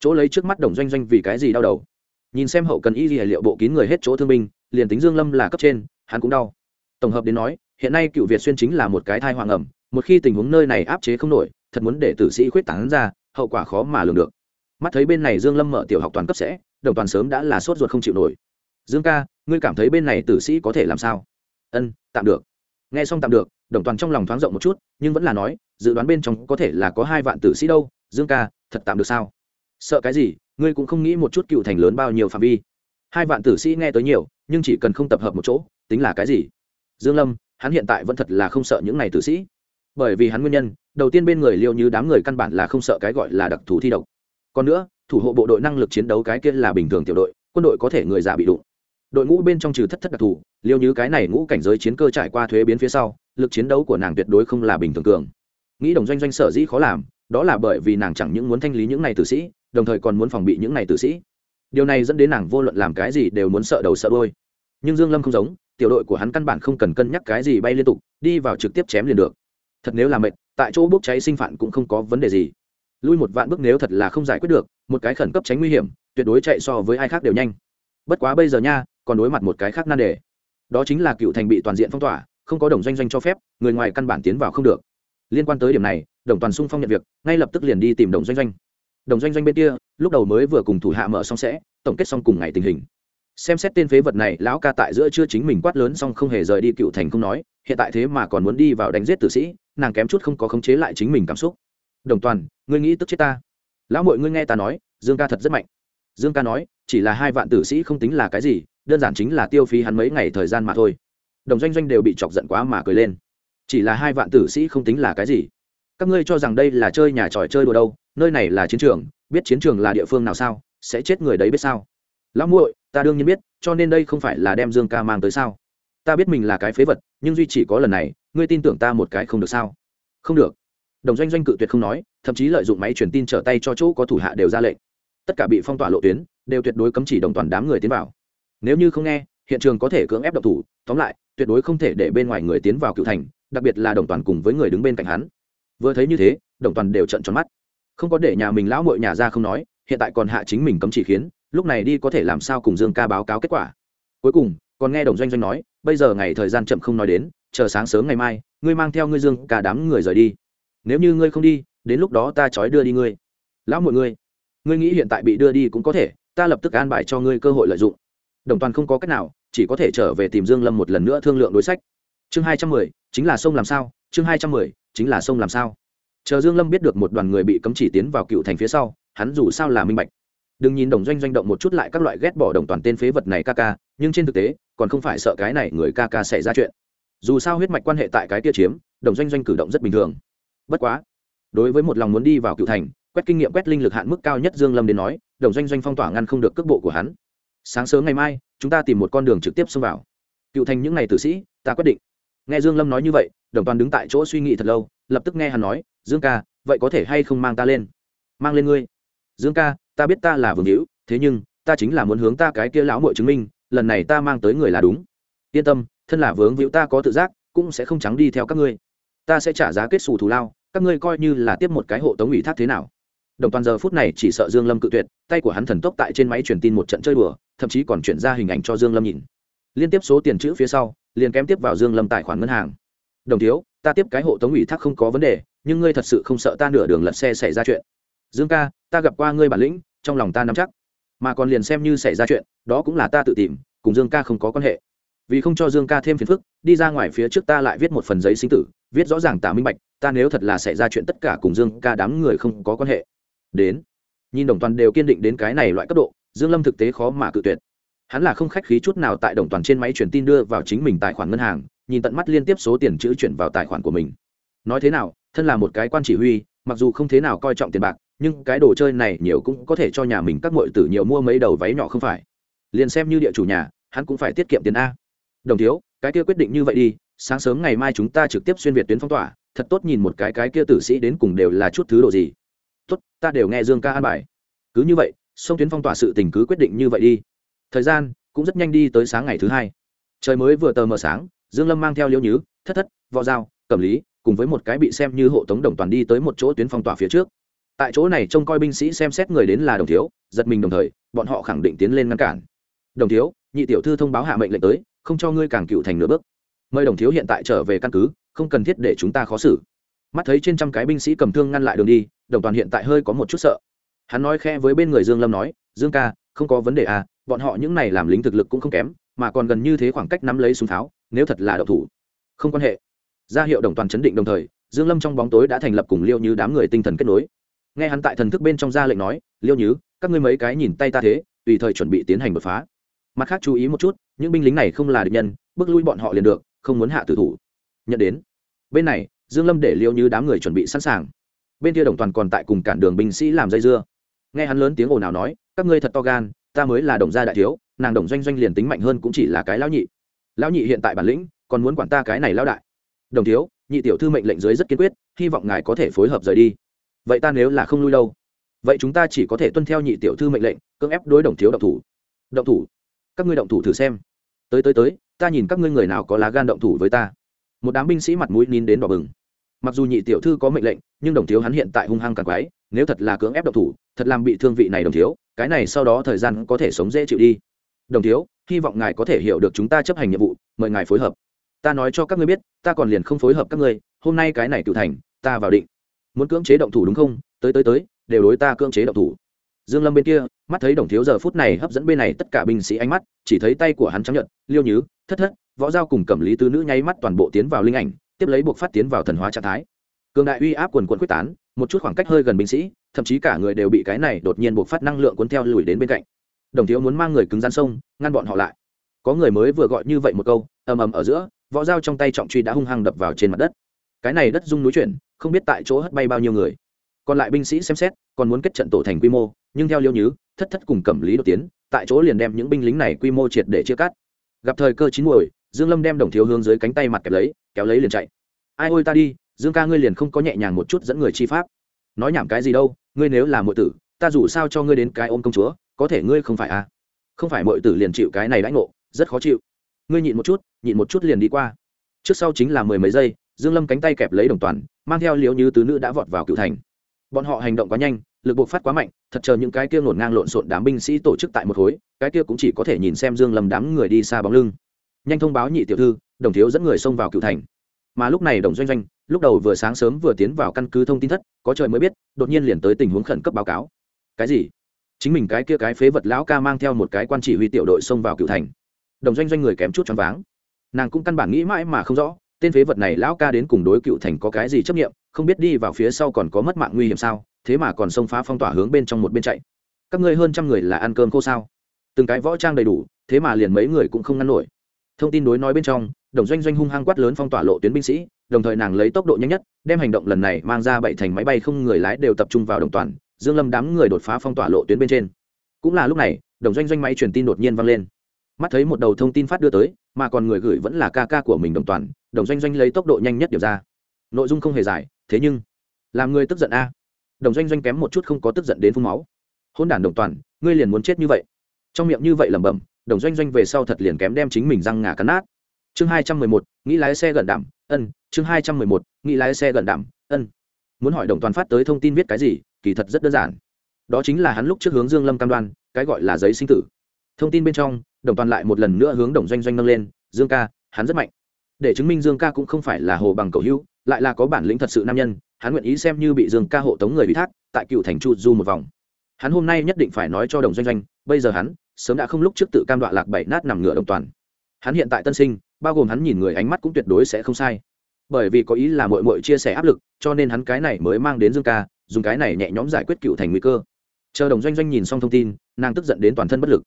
Chỗ lấy trước mắt đồng doanh doanh vì cái gì đau đầu? Nhìn xem hậu cần y gì liệu bộ kín người hết chỗ thương binh, liền tính dương lâm là cấp trên, hắn cũng đau. Tổng hợp đến nói, hiện nay cựu việt xuyên chính là một cái thai hoàng ẩm một khi tình huống nơi này áp chế không nổi, thật muốn để tử sĩ khuyết tảng ra, hậu quả khó mà lường được. Mắt thấy bên này dương lâm mở tiểu học toàn cấp sẽ, đồng toàn sớm đã là sốt ruột không chịu nổi. Dương ca, ngươi cảm thấy bên này tử sĩ có thể làm sao? Ân, tạm được. Nghe xong tạm được, đồng toàn trong lòng thoáng rộng một chút, nhưng vẫn là nói, dự đoán bên trong có thể là có hai vạn tử sĩ đâu, dương ca, thật tạm được sao? Sợ cái gì, ngươi cũng không nghĩ một chút cựu thành lớn bao nhiêu phạm vi. Hai vạn tử sĩ nghe tới nhiều, nhưng chỉ cần không tập hợp một chỗ, tính là cái gì? Dương lâm, hắn hiện tại vẫn thật là không sợ những này tử sĩ bởi vì hắn nguyên nhân, đầu tiên bên người liêu như đám người căn bản là không sợ cái gọi là đặc thù thi độc. Còn nữa, thủ hộ bộ đội năng lực chiến đấu cái kia là bình thường tiểu đội, quân đội có thể người già bị đụng. Đội ngũ bên trong trừ thất thất đặc thù, liêu như cái này ngũ cảnh giới chiến cơ trải qua thuế biến phía sau, lực chiến đấu của nàng tuyệt đối không là bình thường cường. Nghĩ đồng doanh doanh sở dĩ khó làm, đó là bởi vì nàng chẳng những muốn thanh lý những này tử sĩ, đồng thời còn muốn phòng bị những này tử sĩ. Điều này dẫn đến nàng vô luận làm cái gì đều muốn sợ đầu sợ đôi nhưng dương lâm không giống, tiểu đội của hắn căn bản không cần cân nhắc cái gì bay liên tục, đi vào trực tiếp chém liền được thật nếu là mệt, tại chỗ bốc cháy sinh phản cũng không có vấn đề gì. Lui một vạn bước nếu thật là không giải quyết được, một cái khẩn cấp tránh nguy hiểm, tuyệt đối chạy so với ai khác đều nhanh. Bất quá bây giờ nha, còn đối mặt một cái khác nan đề. Đó chính là cựu thành bị toàn diện phong tỏa, không có đồng doanh doanh cho phép, người ngoài căn bản tiến vào không được. Liên quan tới điểm này, đồng toàn sung phong nhận việc, ngay lập tức liền đi tìm đồng doanh doanh. Đồng doanh doanh bên kia, lúc đầu mới vừa cùng thủ hạ mở xong sẽ, tổng kết xong cùng ngày tình hình xem xét tên phế vật này, lão ca tại giữa chưa chính mình quát lớn xong không hề rời đi cựu thành không nói, hiện tại thế mà còn muốn đi vào đánh giết tử sĩ, nàng kém chút không có khống chế lại chính mình cảm xúc. Đồng toàn, ngươi nghĩ tức chết ta? Lão mội ngươi nghe ta nói, dương ca thật rất mạnh. Dương ca nói, chỉ là hai vạn tử sĩ không tính là cái gì, đơn giản chính là tiêu phí hắn mấy ngày thời gian mà thôi. Đồng doanh doanh đều bị chọc giận quá mà cười lên. Chỉ là hai vạn tử sĩ không tính là cái gì? Các ngươi cho rằng đây là chơi nhà trò chơi đùa đâu, nơi này là chiến trường, biết chiến trường là địa phương nào sao, sẽ chết người đấy biết sao? Lão muội, ta đương nhiên biết, cho nên đây không phải là đem dương ca mang tới sao? Ta biết mình là cái phế vật, nhưng duy chỉ có lần này, ngươi tin tưởng ta một cái không được sao? Không được. Đồng doanh doanh cự tuyệt không nói, thậm chí lợi dụng máy truyền tin trở tay cho chỗ có thủ hạ đều ra lệnh. Tất cả bị phong tỏa lộ tuyến, đều tuyệt đối cấm chỉ đồng toàn đám người tiến vào. Nếu như không nghe, hiện trường có thể cưỡng ép độc thủ, tóm lại, tuyệt đối không thể để bên ngoài người tiến vào cựu thành, đặc biệt là đồng toàn cùng với người đứng bên cạnh hắn. Vừa thấy như thế, đồng toàn đều trận tròn mắt. Không có để nhà mình lão mội nhà ra không nói, hiện tại còn hạ chính mình cấm chỉ khiến lúc này đi có thể làm sao cùng dương ca báo cáo kết quả. Cuối cùng, còn nghe đồng doanh doanh nói, bây giờ ngày thời gian chậm không nói đến, chờ sáng sớm ngày mai, ngươi mang theo ngươi dương ca đám người rời đi. Nếu như ngươi không đi, đến lúc đó ta trói đưa đi ngươi. Lão mọi ngươi ngươi nghĩ hiện tại bị đưa đi cũng có thể, ta lập tức an bài cho ngươi cơ hội lợi dụng. Đồng toàn không có cách nào, chỉ có thể trở về tìm dương lâm một lần nữa thương lượng đối sách. Chương hai trăm mười, chính là sông làm sao? Chương hai trăm mười, chính là sông làm sao? Chờ dương lâm biết được một đoàn người bị cấm chỉ tiến vào cựu thành phía sau, hắn dù sao là minh bạch đừng nhìn đồng doanh doanh động một chút lại các loại ghét bỏ đồng toàn tên phế vật này ca ca, nhưng trên thực tế, còn không phải sợ cái này người ca ca xảy ra chuyện. Dù sao huyết mạch quan hệ tại cái kia chiếm, đồng doanh doanh cử động rất bình thường. Bất quá, đối với một lòng muốn đi vào cựu thành, quét kinh nghiệm quét linh lực hạn mức cao nhất dương lâm đến nói, đồng doanh doanh phong tỏa ngăn không được cước bộ của hắn. Sáng sớm ngày mai, chúng ta tìm một con đường trực tiếp xông vào. Cựu thành những ngày tử sĩ, ta quyết định. Nghe dương lâm nói như vậy, đồng toàn đứng tại chỗ suy nghĩ thật lâu, lập tức nghe hắn nói, dương ca, vậy có thể hay không mang ta lên? Mang lên ngươi. Dương ca ta biết ta là vương hữu, thế nhưng, ta chính là muốn hướng ta cái kia lão muội chứng minh, lần này ta mang tới người là đúng. Yên tâm, thân là vướng hữu ta có tự giác, cũng sẽ không trắng đi theo các ngươi. Ta sẽ trả giá kết xù thù lao, các ngươi coi như là tiếp một cái hộ tống ủy thác thế nào. Đồng toàn giờ phút này chỉ sợ dương lâm cự tuyệt, tay của hắn thần tốc tại trên máy truyền tin một trận chơi đùa, thậm chí còn chuyển ra hình ảnh cho dương lâm nhìn. Liên tiếp số tiền chữ phía sau, liền kém tiếp vào dương lâm tài khoản ngân hàng. Đồng thiếu, ta tiếp cái hộ tống ủy thác không có vấn đề, nhưng ngươi thật sự không sợ ta nửa đường lật xe xảy ra chuyện. Dương ca ta gặp qua ngươi bản lĩnh, trong lòng ta nắm chắc. Mà còn liền xem như xảy ra chuyện, đó cũng là ta tự tìm, cùng dương ca không có quan hệ. Vì không cho dương ca thêm phiền phức, đi ra ngoài phía trước ta lại viết một phần giấy sinh tử, viết rõ ràng tả minh bạch, ta nếu thật là xảy ra chuyện tất cả cùng dương ca đám người không có quan hệ. Đến, nhìn đồng toàn đều kiên định đến cái này loại cấp độ, dương lâm thực tế khó mà cự tuyệt. Hắn là không khách khí chút nào tại đồng toàn trên máy chuyển tin đưa vào chính mình tài khoản ngân hàng, nhìn tận mắt liên tiếp số tiền chữ chuyển vào tài khoản của mình. Nói thế nào, thân là một cái quan chỉ huy, mặc dù không thế nào coi trọng tiền bạc nhưng cái đồ chơi này nhiều cũng có thể cho nhà mình các muội tử nhiều mua mấy đầu váy nhỏ không phải. Liền xem như địa chủ nhà, hắn cũng phải tiết kiệm tiền a. Đồng thiếu, cái kia quyết định như vậy đi, sáng sớm ngày mai chúng ta trực tiếp xuyên việt tuyến phong tỏa, thật tốt nhìn một cái cái kia tử sĩ đến cùng đều là chút thứ độ gì. Tốt, ta đều nghe dương ca an bài. Cứ như vậy sông tuyến phong tỏa sự tình cứ quyết định như vậy đi. Thời gian cũng rất nhanh đi tới sáng ngày thứ hai. Trời mới vừa tờ mờ sáng, dương lâm mang theo liễu nhứ, thất thất, võ dao cẩm lý, cùng với một cái bị xem như hộ tống đồng toàn đi tới một chỗ tuyến phong tỏa phía trước tại chỗ này trông coi binh sĩ xem xét người đến là đồng thiếu, giật mình đồng thời, bọn họ khẳng định tiến lên ngăn cản. Đồng thiếu, nhị tiểu thư thông báo hạ mệnh lệnh tới, không cho ngươi càng cựu thành nửa bước. Mời đồng thiếu hiện tại trở về căn cứ, không cần thiết để chúng ta khó xử. Mắt thấy trên trăm cái binh sĩ cầm thương ngăn lại đường đi, đồng toàn hiện tại hơi có một chút sợ. Hắn nói khe với bên người dương lâm nói, dương ca, không có vấn đề à bọn họ những này làm lính thực lực cũng không kém, mà còn gần như thế khoảng cách nắm lấy súng tháo nếu thật là độc thủ, không quan hệ. Ra hiệu đồng toàn chấn định đồng thời, dương lâm trong bóng tối đã thành lập cùng liêu như đám người tinh thần kết nối nghe hắn tại thần thức bên trong ra lệnh nói liêu nhứ, các ngươi mấy cái nhìn tay ta thế tùy thời chuẩn bị tiến hành đột phá. Mặt khác chú ý một chút những binh lính này không là địch nhân bước lui bọn họ liền được không muốn hạ tử thủ. Nhận đến. Bên này dương lâm để liêu như đám người chuẩn bị sẵn sàng. Bên kia đồng toàn còn tại cùng cản đường binh sĩ làm dây dưa. Nghe hắn lớn tiếng ồn ào nói các ngươi thật to gan ta mới là đồng gia đại thiếu nàng đồng doanh doanh liền tính mạnh hơn cũng chỉ là cái lão nhị. Lão nhị hiện tại bản lĩnh còn muốn quản ta cái này lão đại. Đồng thiếu nhị tiểu thư mệnh lệnh dưới rất kiên quyết hy vọng ngài có thể phối hợp rời đi vậy ta nếu là không lui đâu? Vậy chúng ta chỉ có thể tuân theo nhị tiểu thư mệnh lệnh, cưỡng ép đối đồng thiếu động thủ. Động thủ? Các ngươi động thủ thử xem. Tới tới tới, ta nhìn các ngươi người nào có lá gan động thủ với ta. Một đám binh sĩ mặt mũi nín đến đỏ bừng. Mặc dù nhị tiểu thư có mệnh lệnh, nhưng đồng thiếu hắn hiện tại hung hăng càng quái, nếu thật là cưỡng ép động thủ, thật làm bị thương vị này đồng thiếu, cái này sau đó thời gian có thể sống dễ chịu đi. Đồng thiếu, hy vọng ngài có thể hiểu được chúng ta chấp hành nhiệm vụ, mời ngài phối hợp. Ta nói cho các ngươi biết, ta còn liền không phối hợp các ngươi, hôm nay cái này cựu thành, ta vào định muốn cưỡng chế động thủ đúng không? Tới tới tới, đều đối ta cưỡng chế động thủ. Dương lâm bên kia, mắt thấy đồng thiếu giờ phút này hấp dẫn bên này tất cả binh sĩ ánh mắt, chỉ thấy tay của hắn trắng nhận liêu nhứ, thất thất, võ giao cùng cẩm lý tứ nữ nháy mắt toàn bộ tiến vào linh ảnh, tiếp lấy buộc phát tiến vào thần hóa trạng thái. Cường đại uy áp quần quần quyết tán, một chút khoảng cách hơi gần binh sĩ, thậm chí cả người đều bị cái này đột nhiên buộc phát năng lượng cuốn theo lùi đến bên cạnh. Đồng thiếu muốn mang người cứng gian sông, ngăn bọn họ lại. Có người mới vừa gọi như vậy một câu, ầm ầm ở giữa, võ dao trong tay trọng truy đã hung hăng đập vào trên mặt đất. Cái này đất rung núi chuyển không biết tại chỗ hất bay bao nhiêu người. Còn lại binh sĩ xem xét, còn muốn kết trận tổ thành quy mô, nhưng theo liêu nhứ, thất thất cùng cẩm lý đột tiến, tại chỗ liền đem những binh lính này quy mô triệt để chia cắt. Gặp thời cơ chín muồi, dương lâm đem đồng thiếu hướng dưới cánh tay mặt kẹp lấy, kéo lấy liền chạy. Ai ôi ta đi, dương ca ngươi liền không có nhẹ nhàng một chút dẫn người chi pháp. Nói nhảm cái gì đâu, ngươi nếu là muội tử, ta dù sao cho ngươi đến cái ôm công chúa, có thể ngươi không phải à? Không phải muội tử liền chịu cái này lãnh ngộ, rất khó chịu. Ngươi nhịn một chút, nhịn một chút liền đi qua. Trước sau chính là mười mấy giây dương lâm cánh tay kẹp lấy đồng toàn, mang theo liễu như tứ nữ đã vọt vào cựu thành. Bọn họ hành động quá nhanh, lực buộc phát quá mạnh, thật chờ những cái kia ngổn ngang lộn xộn đám binh sĩ tổ chức tại một khối, cái kia cũng chỉ có thể nhìn xem dương lâm đám người đi xa bóng lưng. Nhanh thông báo nhị tiểu thư, đồng thiếu dẫn người xông vào cựu thành. Mà lúc này đồng doanh doanh, lúc đầu vừa sáng sớm vừa tiến vào căn cứ thông tin thất, có trời mới biết, đột nhiên liền tới tình huống khẩn cấp báo cáo. Cái gì? Chính mình cái kia cái phế vật lão ca mang theo một cái quan chỉ huy tiểu đội xông vào cựu thành. Đồng doanh doanh người kém chút choáng váng. Nàng cũng căn bản nghĩ mãi mà không rõ tên phế vật này lão ca đến cùng đối cựu thành có cái gì chấp nghiệm, không biết đi vào phía sau còn có mất mạng nguy hiểm sao, thế mà còn xông phá phong tỏa hướng bên trong một bên chạy. Các ngươi hơn trăm người là ăn cơm khô sao? Từng cái võ trang đầy đủ, thế mà liền mấy người cũng không ngăn nổi. Thông tin đối nói bên trong, đồng doanh doanh hung hăng quát lớn phong tỏa lộ tuyến binh sĩ, đồng thời nàng lấy tốc độ nhanh nhất, đem hành động lần này mang ra bảy thành máy bay không người lái đều tập trung vào đồng toàn, dương lâm đám người đột phá phong tỏa lộ tuyến bên trên. Cũng là lúc này, đồng doanh doanh máy truyền tin đột nhiên vang lên. Mắt thấy một đầu thông tin phát đưa tới, mà còn người gửi vẫn là ca ca của mình đồng toàn đồng doanh doanh lấy tốc độ nhanh nhất điều ra. Nội dung không hề dài, thế nhưng, làm người tức giận a. Đồng doanh doanh kém một chút không có tức giận đến phun máu. Hôn đản đồng toàn, ngươi liền muốn chết như vậy. Trong miệng như vậy lẩm bẩm, đồng doanh doanh về sau thật liền kém đem chính mình răng ngà cắn nát. Chương hai trăm mười một, nghĩ lái xe gần đảm ân, chương hai trăm mười một, nghĩ lái xe gần đảm ân. Muốn hỏi đồng toàn phát tới thông tin viết cái gì, kỳ thật rất đơn giản. Đó chính là hắn lúc trước hướng dương lâm cam đoan, cái gọi là giấy sinh tử. Thông tin bên trong, đồng toàn lại một lần nữa hướng đồng doanh doanh nâng lên, dương ca, hắn rất mạnh để chứng minh dương ca cũng không phải là hồ bằng cầu hữu, lại là có bản lĩnh thật sự nam nhân, hắn nguyện ý xem như bị dương ca hộ tống người ủy thác, tại cựu thành chu du một vòng. Hắn hôm nay nhất định phải nói cho đồng doanh doanh, bây giờ hắn, sớm đã không lúc trước tự cam đoạ lạc bảy nát nằm ngửa đồng toàn. Hắn hiện tại tân sinh, bao gồm hắn nhìn người ánh mắt cũng tuyệt đối sẽ không sai. Bởi vì có ý là mội mội chia sẻ áp lực, cho nên hắn cái này mới mang đến dương ca, dùng cái này nhẹ nhõm giải quyết cựu thành nguy cơ. Chờ đồng doanh doanh nhìn xong thông tin, nàng tức giận đến toàn thân bất lực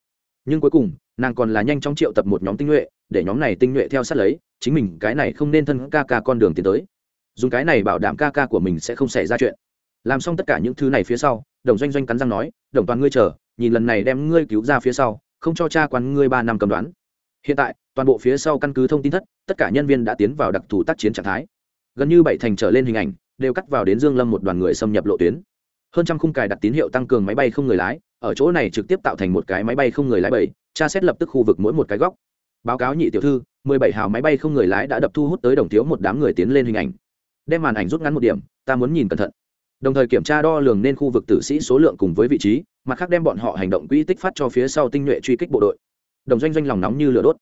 nhưng cuối cùng, nàng còn là nhanh chóng triệu tập một nhóm tinh nhuệ, để nhóm này tinh nhuệ theo sát lấy, chính mình, cái này không nên thân ca ca con đường tiến tới. Dùng cái này bảo đảm ca ca của mình sẽ không xảy ra chuyện. Làm xong tất cả những thứ này phía sau, đồng doanh doanh cắn răng nói, đồng toàn ngươi chờ, nhìn lần này đem ngươi cứu ra phía sau, không cho cha quán ngươi ba năm cầm đoán. Hiện tại, toàn bộ phía sau căn cứ thông tin thất, tất cả nhân viên đã tiến vào đặc thù tác chiến trạng thái. Gần như bảy thành trở lên hình ảnh, đều cắt vào đến dương lâm một đoàn người xâm nhập lộ tuyến. Hơn trăm khung cài đặt tín hiệu tăng cường máy bay không người lái ở chỗ này trực tiếp tạo thành một cái máy bay không người lái bảy, tra xét lập tức khu vực mỗi một cái góc. Báo cáo nhị tiểu thư 17 hào máy bay không người lái đã đập thu hút tới đồng thiếu một đám người tiến lên hình ảnh. Đem màn ảnh rút ngắn một điểm, ta muốn nhìn cẩn thận. Đồng thời kiểm tra đo lường nên khu vực tử sĩ số lượng cùng với vị trí, mặt khác đem bọn họ hành động quỹ tích phát cho phía sau tinh nhuệ truy kích bộ đội. Đồng doanh doanh lòng nóng như lửa đốt.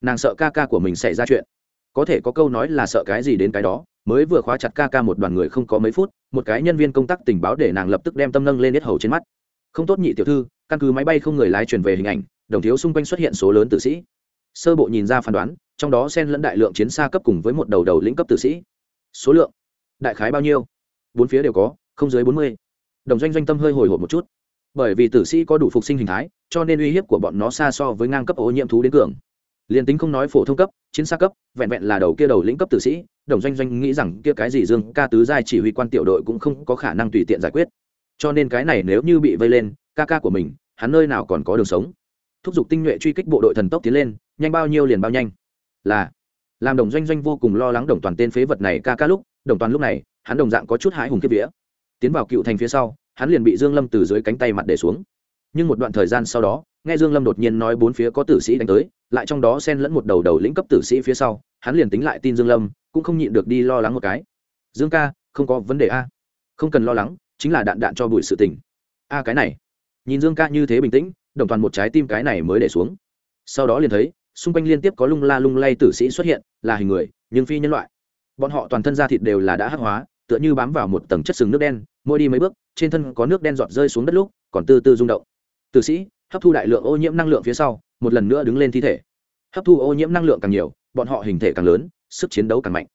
Nàng sợ ca ca của mình xảy ra chuyện. Có thể có câu nói là sợ cái gì đến cái đó, mới vừa khóa chặt ca ca một đoàn người không có mấy phút, một cái nhân viên công tác tình báo để nàng lập tức đem tâm nâng lên hết hầu trên mắt không tốt nhị tiểu thư, căn cứ máy bay không người lái truyền về hình ảnh, đồng thiếu xung quanh xuất hiện số lớn tử sĩ. Sơ bộ nhìn ra phán đoán, trong đó xen lẫn đại lượng chiến xa cấp cùng với một đầu đầu lĩnh cấp tử sĩ. Số lượng, đại khái bao nhiêu? Bốn phía đều có, không dưới bốn mươi. Đồng doanh doanh tâm hơi hồi hộp một chút. Bởi vì tử sĩ có đủ phục sinh hình thái, cho nên uy hiếp của bọn nó xa so với ngang cấp ô nhiễm thú đến cường. Liền tính không nói phổ thông cấp, chiến xa cấp, vẹn vẹn là đầu kia đầu lĩnh cấp tử sĩ, đồng doanh doanh nghĩ rằng kia cái gì dương ca tứ giai chỉ huy quan tiểu đội cũng không có khả năng tùy tiện giải quyết cho nên cái này nếu như bị vây lên, ca ca của mình, hắn nơi nào còn có đường sống. Thúc giục tinh nhuệ truy kích bộ đội thần tốc tiến lên, nhanh bao nhiêu liền bao nhanh. Là, làm đồng doanh doanh vô cùng lo lắng đồng toàn tên phế vật này ca ca lúc, đồng toàn lúc này, hắn đồng dạng có chút hãi hùng kiếp vía. Tiến vào cựu thành phía sau, hắn liền bị dương lâm từ dưới cánh tay mặt để xuống. Nhưng một đoạn thời gian sau đó, nghe dương lâm đột nhiên nói bốn phía có tử sĩ đánh tới, lại trong đó xen lẫn một đầu đầu lĩnh cấp tử sĩ phía sau, hắn liền tính lại tin dương lâm, cũng không nhịn được đi lo lắng một cái. Dương ca, không có vấn đề a. Không cần lo lắng chính là đạn đạn cho bụi sự tình. A, cái này. Nhìn dương ca như thế bình tĩnh, đồng toàn một trái tim cái này mới để xuống. Sau đó liền thấy, xung quanh liên tiếp có lung la lung lay tử sĩ xuất hiện, là hình người, nhưng phi nhân loại. Bọn họ toàn thân da thịt đều là đã hắc hóa, tựa như bám vào một tầng chất sừng nước đen, mỗi đi mấy bước, trên thân có nước đen giọt rơi xuống đất lúc, còn từ từ rung động. Tử sĩ, hấp thu đại lượng ô nhiễm năng lượng phía sau, một lần nữa đứng lên thi thể. Hấp thu ô nhiễm năng lượng càng nhiều, bọn họ hình thể càng lớn, sức chiến đấu càng mạnh.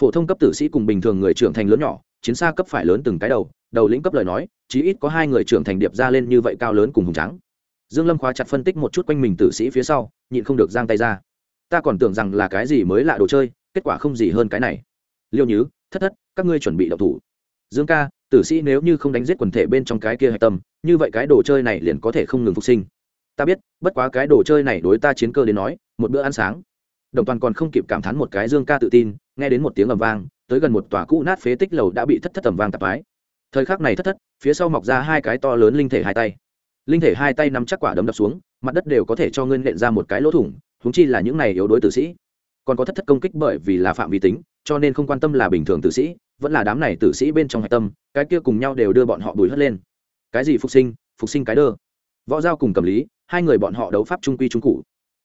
Phổ thông cấp tử sĩ cùng bình thường người trưởng thành lớn nhỏ, chiến xa cấp phải lớn từng cái đầu đầu lĩnh cấp lời nói, chí ít có hai người trưởng thành điệp ra lên như vậy cao lớn cùng hùng trắng dương lâm khóa chặt phân tích một chút quanh mình tử sĩ phía sau, nhịn không được giang tay ra. Ta còn tưởng rằng là cái gì mới lạ đồ chơi, kết quả không gì hơn cái này. Liêu nhứ, thất thất, các ngươi chuẩn bị đậu thủ. Dương ca, tử sĩ nếu như không đánh giết quần thể bên trong cái kia hạch tâm, như vậy cái đồ chơi này liền có thể không ngừng phục sinh. Ta biết, bất quá cái đồ chơi này đối ta chiến cơ đến nói, một bữa ăn sáng. Đồng toàn còn không kịp cảm thán một cái dương ca tự tin, nghe đến một tiếng ầm vang, tới gần một tòa cũ nát phế tích lầu đã bị thất thất tầm vang tạp mái thời khắc này thất thất, phía sau mọc ra hai cái to lớn linh thể hai tay. Linh thể hai tay nắm chắc quả đấm đập xuống, mặt đất đều có thể cho ngươi nện ra một cái lỗ thủng húng chi là những này yếu đối tử sĩ. Còn có thất thất công kích bởi vì là phạm vi tính, cho nên không quan tâm là bình thường tử sĩ, vẫn là đám này tử sĩ bên trong hạch tâm, cái kia cùng nhau đều đưa bọn họ bùi hất lên. Cái gì phục sinh phục sinh cái đơ. Võ giao cùng cầm lý, hai người bọn họ đấu pháp trung quy trung cụ.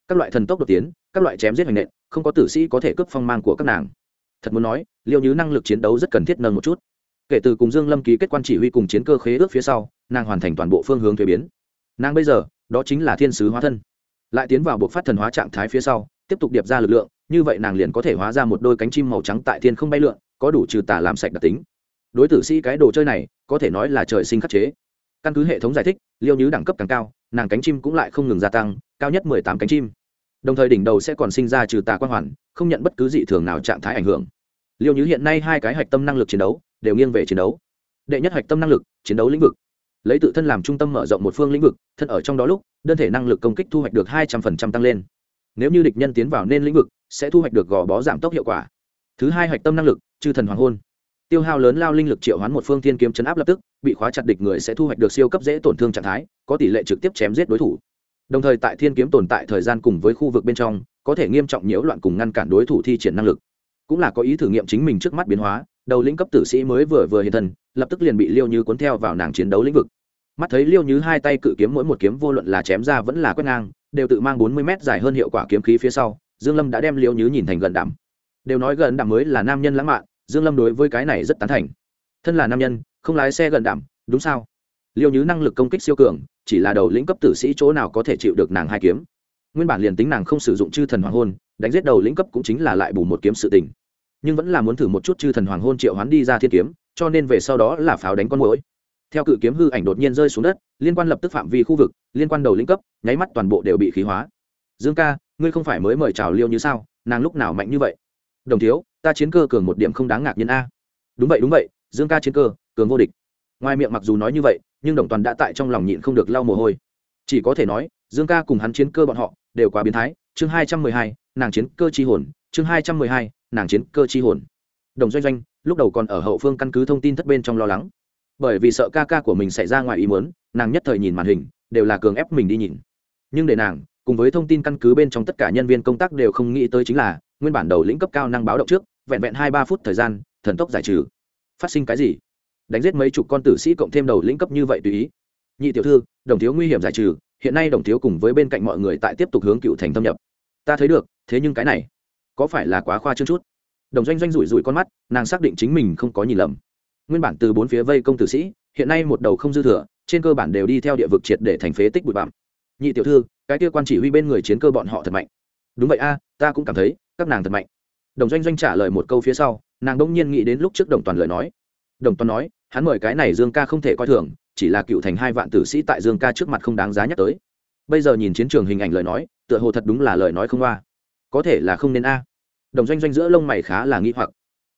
Các loại thần tốc đột tiến, các loại chém giết hoành nện, không có tử sĩ có thể cướp phong mang của các nàng. Thật muốn nói liệu như năng lực chiến đấu rất cần thiết nâng một chút kể từ cùng dương lâm ký kết quan chỉ huy cùng chiến cơ khế ước phía sau, nàng hoàn thành toàn bộ phương hướng thuế biến. Nàng bây giờ, đó chính là thiên sứ hóa thân. Lại tiến vào buộc phát thần hóa trạng thái phía sau, tiếp tục điệp ra lực lượng, như vậy nàng liền có thể hóa ra một đôi cánh chim màu trắng tại thiên không bay lượn, có đủ trừ tà làm sạch đặc tính. Đối tử sĩ cái đồ chơi này, có thể nói là trời sinh khắc chế. Căn cứ hệ thống giải thích, liêu nhứ đẳng cấp càng cao, nàng cánh chim cũng lại không ngừng gia tăng, cao nhất mười tám cánh chim. Đồng thời đỉnh đầu sẽ còn sinh ra trừ tà quang hoàn, không nhận bất cứ dị thường nào trạng thái ảnh hưởng. Liêu nhứ hiện nay hai cái hạch tâm năng lực chiến đấu đều nghiêng về chiến đấu. Đệ nhất hạch tâm năng lực, chiến đấu lĩnh vực. Lấy tự thân làm trung tâm mở rộng một phương lĩnh vực, thân ở trong đó lúc, đơn thể năng lực công kích thu hoạch được hai trăm phần trăm tăng lên. Nếu như địch nhân tiến vào nên lĩnh vực, sẽ thu hoạch được gò bó giảm tốc hiệu quả. Thứ hai hạch tâm năng lực, chư thần hoàng hôn. Tiêu hao lớn lao linh lực triệu hoán một phương thiên kiếm chấn áp lập tức, bị khóa chặt địch người sẽ thu hoạch được siêu cấp dễ tổn thương trạng thái, có tỷ lệ trực tiếp chém giết đối thủ. Đồng thời tại thiên kiếm tồn tại thời gian cùng với khu vực bên trong, có thể nghiêm trọng nhiễu loạn cùng ngăn cản đối thủ thi triển năng lực. Cũng là có ý thử nghiệm chính mình trước mắt biến hóa đầu lĩnh cấp tử sĩ mới vừa vừa hiện thân, lập tức liền bị liêu như cuốn theo vào nàng chiến đấu lĩnh vực. Mắt thấy liêu như hai tay cự kiếm mỗi một kiếm vô luận là chém ra vẫn là quét ngang, đều tự mang bốn mươi mét dài hơn hiệu quả kiếm khí phía sau, dương lâm đã đem liêu như nhìn thành gần đảm đều nói gần đảm mới là nam nhân lãng mạn, dương lâm đối với cái này rất tán thành. Thân là nam nhân, không lái xe gần đảm đúng sao? Liêu như năng lực công kích siêu cường, chỉ là đầu lĩnh cấp tử sĩ chỗ nào có thể chịu được nàng hai kiếm. Nguyên bản liền tính nàng không sử dụng chư thần hoàng hôn, đánh giết đầu lĩnh cấp cũng chính là lại bù một kiếm sự tình nhưng vẫn là muốn thử một chút chư thần hoàng hôn triệu hoán đi ra thiên kiếm, cho nên về sau đó là pháo đánh con mũi theo cự kiếm hư ảnh đột nhiên rơi xuống đất, liên quan lập tức phạm vi khu vực, liên quan đầu lĩnh cấp, nháy mắt toàn bộ đều bị khí hóa. Dương ca, ngươi không phải mới mời chào liêu như sao? Nàng lúc nào mạnh như vậy? Đồng thiếu, ta chiến cơ cường một điểm không đáng ngạc nhiên a. Đúng vậy đúng vậy, dương ca chiến cơ, cường vô địch. Ngoài miệng mặc dù nói như vậy, nhưng đồng toàn đã tại trong lòng nhịn không được lau mồ hôi. Chỉ có thể nói, dương ca cùng hắn chiến cơ bọn họ đều quá biến thái. Chương hai trăm mười hai, nàng chiến cơ chi hồn, chương hai trăm mười hai nàng chiến cơ chi hồn. Đồng doanh doanh, lúc đầu còn ở hậu phương căn cứ thông tin thất bên trong lo lắng. Bởi vì sợ ca ca của mình xảy ra ngoài ý muốn, nàng nhất thời nhìn màn hình, đều là cường ép mình đi nhìn. Nhưng để nàng, cùng với thông tin căn cứ bên trong tất cả nhân viên công tác đều không nghĩ tới chính là, nguyên bản đầu lĩnh cấp cao năng báo động trước, vẹn vẹn hai ba phút thời gian, thần tốc giải trừ. Phát sinh cái gì? Đánh giết mấy chục con tử sĩ cộng thêm đầu lĩnh cấp như vậy tùy ý. Nhị tiểu thư, đồng thiếu nguy hiểm giải trừ, hiện nay đồng thiếu cùng với bên cạnh mọi người tại tiếp tục hướng cựu thành thâm nhập. Ta thấy được, thế nhưng cái này có phải là quá khoa trương chút? Đồng doanh doanh rủi rủi con mắt, nàng xác định chính mình không có nhìn lầm. Nguyên bản từ bốn phía vây công tử sĩ, hiện nay một đầu không dư thừa, trên cơ bản đều đi theo địa vực triệt để thành phế tích bụi bặm. Nhị tiểu thư, cái kia quan chỉ huy bên người chiến cơ bọn họ thật mạnh. Đúng vậy a, ta cũng cảm thấy, các nàng thật mạnh. Đồng doanh doanh trả lời một câu phía sau, nàng đông nhiên nghĩ đến lúc trước đồng toàn lời nói. Đồng toàn nói, hắn mời cái này dương ca không thể coi thường, chỉ là cựu thành hai vạn tử sĩ tại dương ca trước mặt không đáng giá nhắc tới. Bây giờ nhìn chiến trường hình ảnh lời nói, tựa hồ thật đúng là lời nói không qua có thể là không nên a. Đồng doanh doanh giữa lông mày khá là nghi hoặc.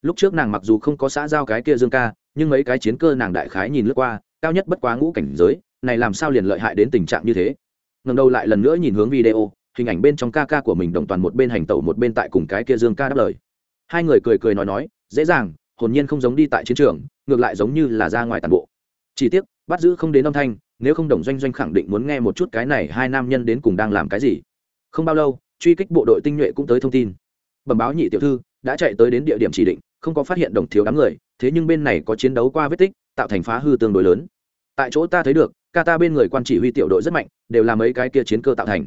Lúc trước nàng mặc dù không có xã giao cái kia dương ca, nhưng mấy cái chiến cơ nàng đại khái nhìn lướt qua, cao nhất bất quá ngũ cảnh giới, này làm sao liền lợi hại đến tình trạng như thế? Ngần đầu lại lần nữa nhìn hướng video, hình ảnh bên trong ca ca của mình đồng toàn một bên hành tẩu một bên tại cùng cái kia dương ca đáp lời. Hai người cười cười nói nói, dễ dàng, hồn nhiên không giống đi tại chiến trường, ngược lại giống như là ra ngoài tàn bộ. Chỉ tiếc, bắt giữ không đến âm thanh, nếu không đồng doanh doanh khẳng định muốn nghe một chút cái này hai nam nhân đến cùng đang làm cái gì. Không bao lâu truy kích bộ đội tinh nhuệ cũng tới thông tin. Bẩm báo nhị tiểu thư, đã chạy tới đến địa điểm chỉ định, không có phát hiện đồng thiếu đám người, thế nhưng bên này có chiến đấu qua vết tích, tạo thành phá hư tương đối lớn. Tại chỗ ta thấy được, ca ta bên người quan chỉ huy tiểu đội rất mạnh, đều là mấy cái kia chiến cơ tạo thành.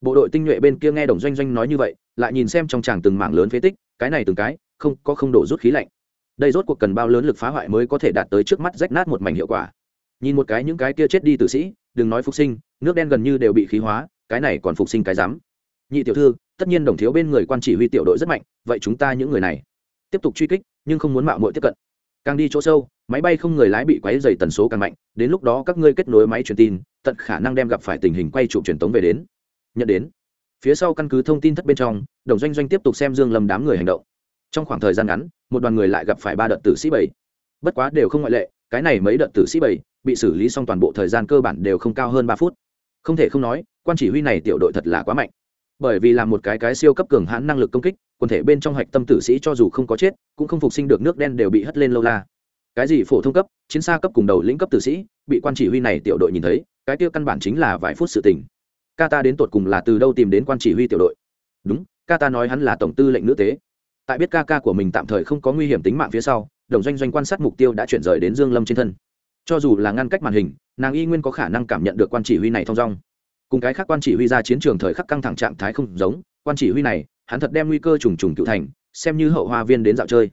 Bộ đội tinh nhuệ bên kia nghe đồng doanh doanh nói như vậy, lại nhìn xem trong tràng từng mảng lớn phế tích, cái này từng cái, không, có không đổ rút khí lạnh. Đây rốt cuộc cần bao lớn lực phá hoại mới có thể đạt tới trước mắt rách nát một mảnh hiệu quả. Nhìn một cái những cái kia chết đi tử sĩ, đừng nói phục sinh, nước đen gần như đều bị khí hóa, cái này còn phục sinh cái dám nhị tiểu thư, tất nhiên đồng thiếu bên người quan chỉ huy tiểu đội rất mạnh, vậy chúng ta những người này. Tiếp tục truy kích, nhưng không muốn mạo muội tiếp cận. Càng đi chỗ sâu, máy bay không người lái bị quấy dày tần số càng mạnh, đến lúc đó các ngươi kết nối máy truyền tin, tận khả năng đem gặp phải tình hình quay trụ truyền tống về đến. Nhận đến. Phía sau căn cứ thông tin thất bên trong, đồng doanh doanh tiếp tục xem dương lâm đám người hành động. Trong khoảng thời gian ngắn, một đoàn người lại gặp phải ba đợt tử sĩ bảy. Bất quá đều không ngoại lệ, cái này mấy đợt tử sĩ bảy bị xử lý xong toàn bộ thời gian cơ bản đều không cao hơn ba phút. Không thể không nói, quan chỉ huy này tiểu đội thật là quá mạnh bởi vì là một cái cái siêu cấp cường hãn năng lực công kích, quần thể bên trong hạch tâm tử sĩ cho dù không có chết, cũng không phục sinh được nước đen đều bị hất lên lâu la. Cái gì phổ thông cấp, chiến xa cấp cùng đầu lĩnh cấp tử sĩ, bị quan chỉ huy này tiểu đội nhìn thấy, cái tiêu căn bản chính là vài phút sự tình. Ca ta đến tột cùng là từ đâu tìm đến quan chỉ huy tiểu đội? Đúng ca ta nói hắn là tổng tư lệnh nữ tế. Tại biết ca ca của mình tạm thời không có nguy hiểm tính mạng phía sau, đồng doanh doanh quan sát mục tiêu đã chuyển rời đến dương lâm trên thân. Cho dù là ngăn cách màn hình, nàng y nguyên có khả năng cảm nhận được quan chỉ huy này thong dong cùng cái khác quan chỉ huy ra chiến trường thời khắc căng thẳng trạng thái không giống, quan chỉ huy này, hắn thật đem nguy cơ trùng trùng cựu thành, xem như hậu hoa viên đến dạo chơi.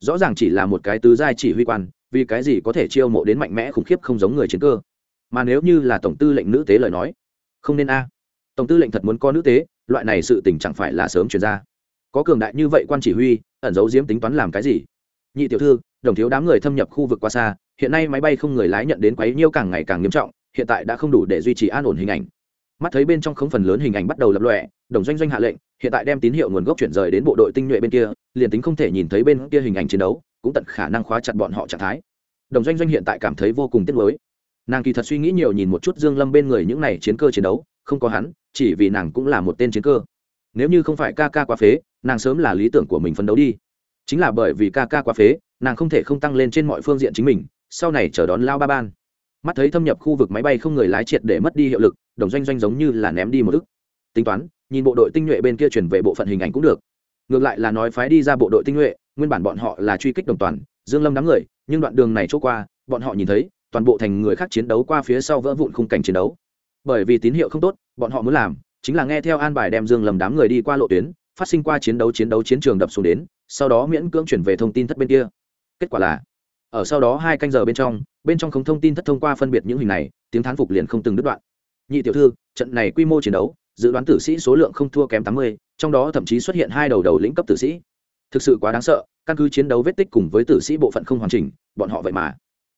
Rõ ràng chỉ là một cái tứ giai chỉ huy quan, vì cái gì có thể chiêu mộ đến mạnh mẽ khủng khiếp không giống người chiến cơ? Mà nếu như là tổng tư lệnh nữ tế lời nói, không nên a. Tổng tư lệnh thật muốn có nữ tế, loại này sự tình chẳng phải là sớm chuyển ra. Có cường đại như vậy quan chỉ huy, ẩn giấu diếm tính toán làm cái gì? Nhị tiểu thư, đồng thiếu đám người thâm nhập khu vực qua xa, hiện nay máy bay không người lái nhận đến quấy nhiêu càng ngày càng nghiêm trọng, hiện tại đã không đủ để duy trì an ổn hình ảnh mắt thấy bên trong không phần lớn hình ảnh bắt đầu lập lòe, đồng doanh doanh hạ lệnh, hiện tại đem tín hiệu nguồn gốc chuyển rời đến bộ đội tinh nhuệ bên kia, liền tính không thể nhìn thấy bên kia hình ảnh chiến đấu, cũng tận khả năng khóa chặt bọn họ trạng thái. Đồng doanh doanh hiện tại cảm thấy vô cùng tiếc nuối. Nàng kỳ thật suy nghĩ nhiều nhìn một chút dương lâm bên người những này chiến cơ chiến đấu, không có hắn, chỉ vì nàng cũng là một tên chiến cơ. Nếu như không phải ca ca quá phế, nàng sớm là lý tưởng của mình phấn đấu đi. Chính là bởi vì ca ca quá phế, nàng không thể không tăng lên trên mọi phương diện chính mình, sau này chờ đón lao ba ban mắt thấy thâm nhập khu vực máy bay không người lái triệt để mất đi hiệu lực, đồng doanh doanh giống như là ném đi một ức. Tính toán, nhìn bộ đội tinh nhuệ bên kia chuyển về bộ phận hình ảnh cũng được. Ngược lại là nói phái đi ra bộ đội tinh nhuệ, nguyên bản bọn họ là truy kích đồng toàn, dương lâm đám người, nhưng đoạn đường này chỗ qua, bọn họ nhìn thấy, toàn bộ thành người khác chiến đấu qua phía sau vỡ vụn khung cảnh chiến đấu. Bởi vì tín hiệu không tốt, bọn họ muốn làm, chính là nghe theo an bài đem dương lâm đám người đi qua lộ tuyến, phát sinh qua chiến đấu chiến đấu chiến trường đập xuống đến, sau đó miễn cưỡng chuyển về thông tin thất bên kia. Kết quả là ở sau đó hai canh giờ bên trong bên trong không thông tin thất thông qua phân biệt những hình này, tiếng thán phục liền không từng đứt đoạn. Nhị tiểu thư, trận này quy mô chiến đấu, dự đoán tử sĩ số lượng không thua kém tám mươi, trong đó thậm chí xuất hiện hai đầu đầu lĩnh cấp tử sĩ. Thực sự quá đáng sợ, căn cứ chiến đấu vết tích cùng với tử sĩ bộ phận không hoàn chỉnh, bọn họ vậy mà,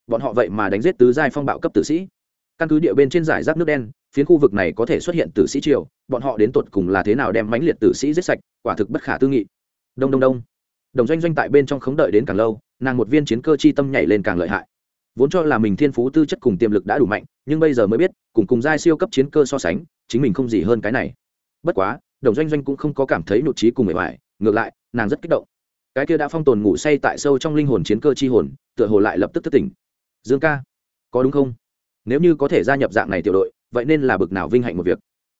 bọn họ vậy mà đánh giết tứ giai phong bạo cấp tử sĩ. Căn cứ địa bên trên giải rác nước đen, phiến khu vực này có thể xuất hiện tử sĩ triều, bọn họ đến tột cùng là thế nào đem mãnh liệt tử sĩ giết sạch, quả thực bất khả tư nghị. Đông đông đông đồng doanh doanh tại bên trong khống đợi đến càng lâu nàng một viên chiến cơ chi tâm nhảy lên càng lợi hại. Vốn cho là mình thiên phú tư chất cùng tiềm lực đã đủ mạnh nhưng bây giờ mới biết cùng cùng giai siêu cấp chiến cơ so sánh chính mình không gì hơn cái này. Bất quá đồng doanh doanh cũng không có cảm thấy nhụt trí cùng mệt mỏi ngược lại nàng rất kích động. Cái kia đã phong tồn ngủ say tại sâu trong linh hồn chiến cơ chi hồn tựa hồ lại lập tức thức tỉnh. Dương ca có đúng không? Nếu như có thể gia nhập dạng này tiểu đội vậy nên là bực nào vinh hạnh một việc.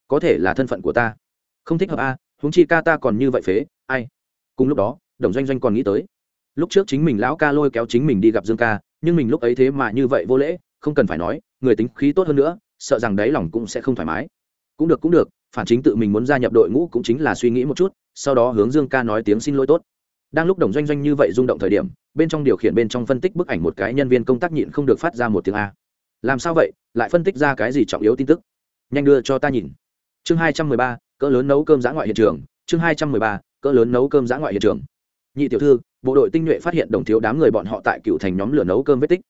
Có thể là thân phận của ta. Không thích hợp a à, huống chi ca ta còn như vậy phế ai? Cùng lúc đó đồng doanh doanh còn nghĩ tới. Lúc trước chính mình lão ca lôi kéo chính mình đi gặp dương ca, nhưng mình lúc ấy thế mà như vậy vô lễ, không cần phải nói, người tính khí tốt hơn nữa, sợ rằng đáy lòng cũng sẽ không thoải mái. Cũng được cũng được, phản chính tự mình muốn gia nhập đội ngũ cũng chính là suy nghĩ một chút, sau đó hướng dương ca nói tiếng xin lỗi tốt. Đang lúc đồng doanh doanh như vậy rung động thời điểm, bên trong điều khiển bên trong phân tích bức ảnh một cái nhân viên công tác nhịn không được phát ra một tiếng a. Làm sao vậy? Lại phân tích ra cái gì trọng yếu tin tức? Nhanh đưa cho ta nhìn. Chương hai trăm mười ba, cỡ lớn nấu cơm giã ngoại hiện trường. Chương hai trăm mười ba, cỡ lớn nấu cơm giã ngoại hiện trường nhị tiểu thư, bộ đội tinh nhuệ phát hiện đồng thiếu đám người bọn họ tại cựu thành nhóm lửa nấu cơm vết tích.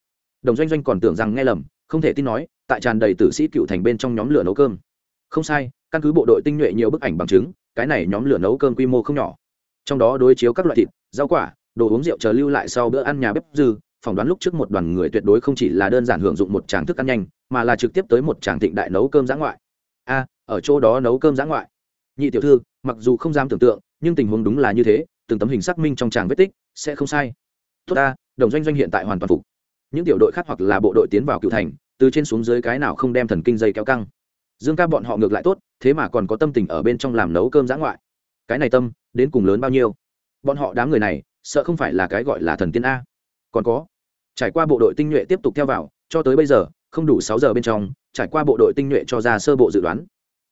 Đồng doanh doanh còn tưởng rằng nghe lầm, không thể tin nói, tại tràn đầy tử sĩ cựu thành bên trong nhóm lửa nấu cơm. Không sai, căn cứ bộ đội tinh nhuệ nhiều bức ảnh bằng chứng, cái này nhóm lửa nấu cơm quy mô không nhỏ. Trong đó đối chiếu các loại thịt, rau quả, đồ uống rượu chờ lưu lại sau bữa ăn nhà bếp dư, phỏng đoán lúc trước một đoàn người tuyệt đối không chỉ là đơn giản hưởng dụng một tràng thức ăn nhanh, mà là trực tiếp tới một tràng thịnh đại nấu cơm giã ngoại. A, ở chỗ đó nấu cơm giã ngoại. Nhị tiểu thư, mặc dù không dám tưởng tượng, nhưng tình huống đúng là như thế từng tấm hình xác minh trong tràng vết tích, sẽ không sai. Tốt ta, đồng doanh doanh hiện tại hoàn toàn phục. Những tiểu đội khác hoặc là bộ đội tiến vào cựu thành, từ trên xuống dưới cái nào không đem thần kinh dây kéo căng. Dương ca bọn họ ngược lại tốt, thế mà còn có tâm tình ở bên trong làm nấu cơm giã ngoại. Cái này tâm, đến cùng lớn bao nhiêu? Bọn họ đám người này, sợ không phải là cái gọi là thần tiên a. Còn có, trải qua bộ đội tinh nhuệ tiếp tục theo vào, cho tới bây giờ, không đủ sáu giờ bên trong, trải qua bộ đội tinh nhuệ cho ra sơ bộ dự đoán.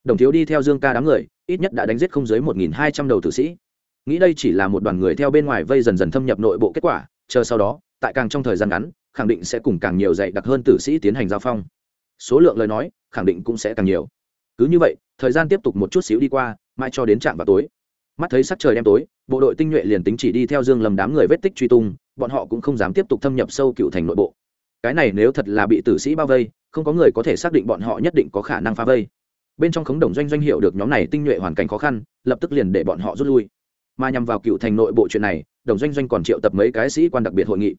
Đồng thiếu đi theo dương ca đám người, ít nhất đã đánh giết không dưới một nghìn hai trăm đầu tử sĩ nghĩ đây chỉ là một đoàn người theo bên ngoài vây dần dần thâm nhập nội bộ kết quả, chờ sau đó, tại càng trong thời gian ngắn, khẳng định sẽ cùng càng nhiều dạy đặc hơn tử sĩ tiến hành giao phong. Số lượng lời nói, khẳng định cũng sẽ càng nhiều. Cứ như vậy, thời gian tiếp tục một chút xíu đi qua, mãi cho đến trạm vào tối. Mắt thấy sắc trời đêm tối, bộ đội tinh nhuệ liền tính chỉ đi theo dương lầm đám người vết tích truy tung, bọn họ cũng không dám tiếp tục thâm nhập sâu cựu thành nội bộ. Cái này nếu thật là bị tử sĩ bao vây, không có người có thể xác định bọn họ nhất định có khả năng phá vây. Bên trong khống đồng doanh doanh hiệu được nhóm này tinh nhuệ hoàn cảnh khó khăn, lập tức liền để bọn họ rút lui mà nhằm vào cựu thành nội bộ chuyện này, đồng doanh doanh còn triệu tập mấy cái sĩ quan đặc biệt hội nghị.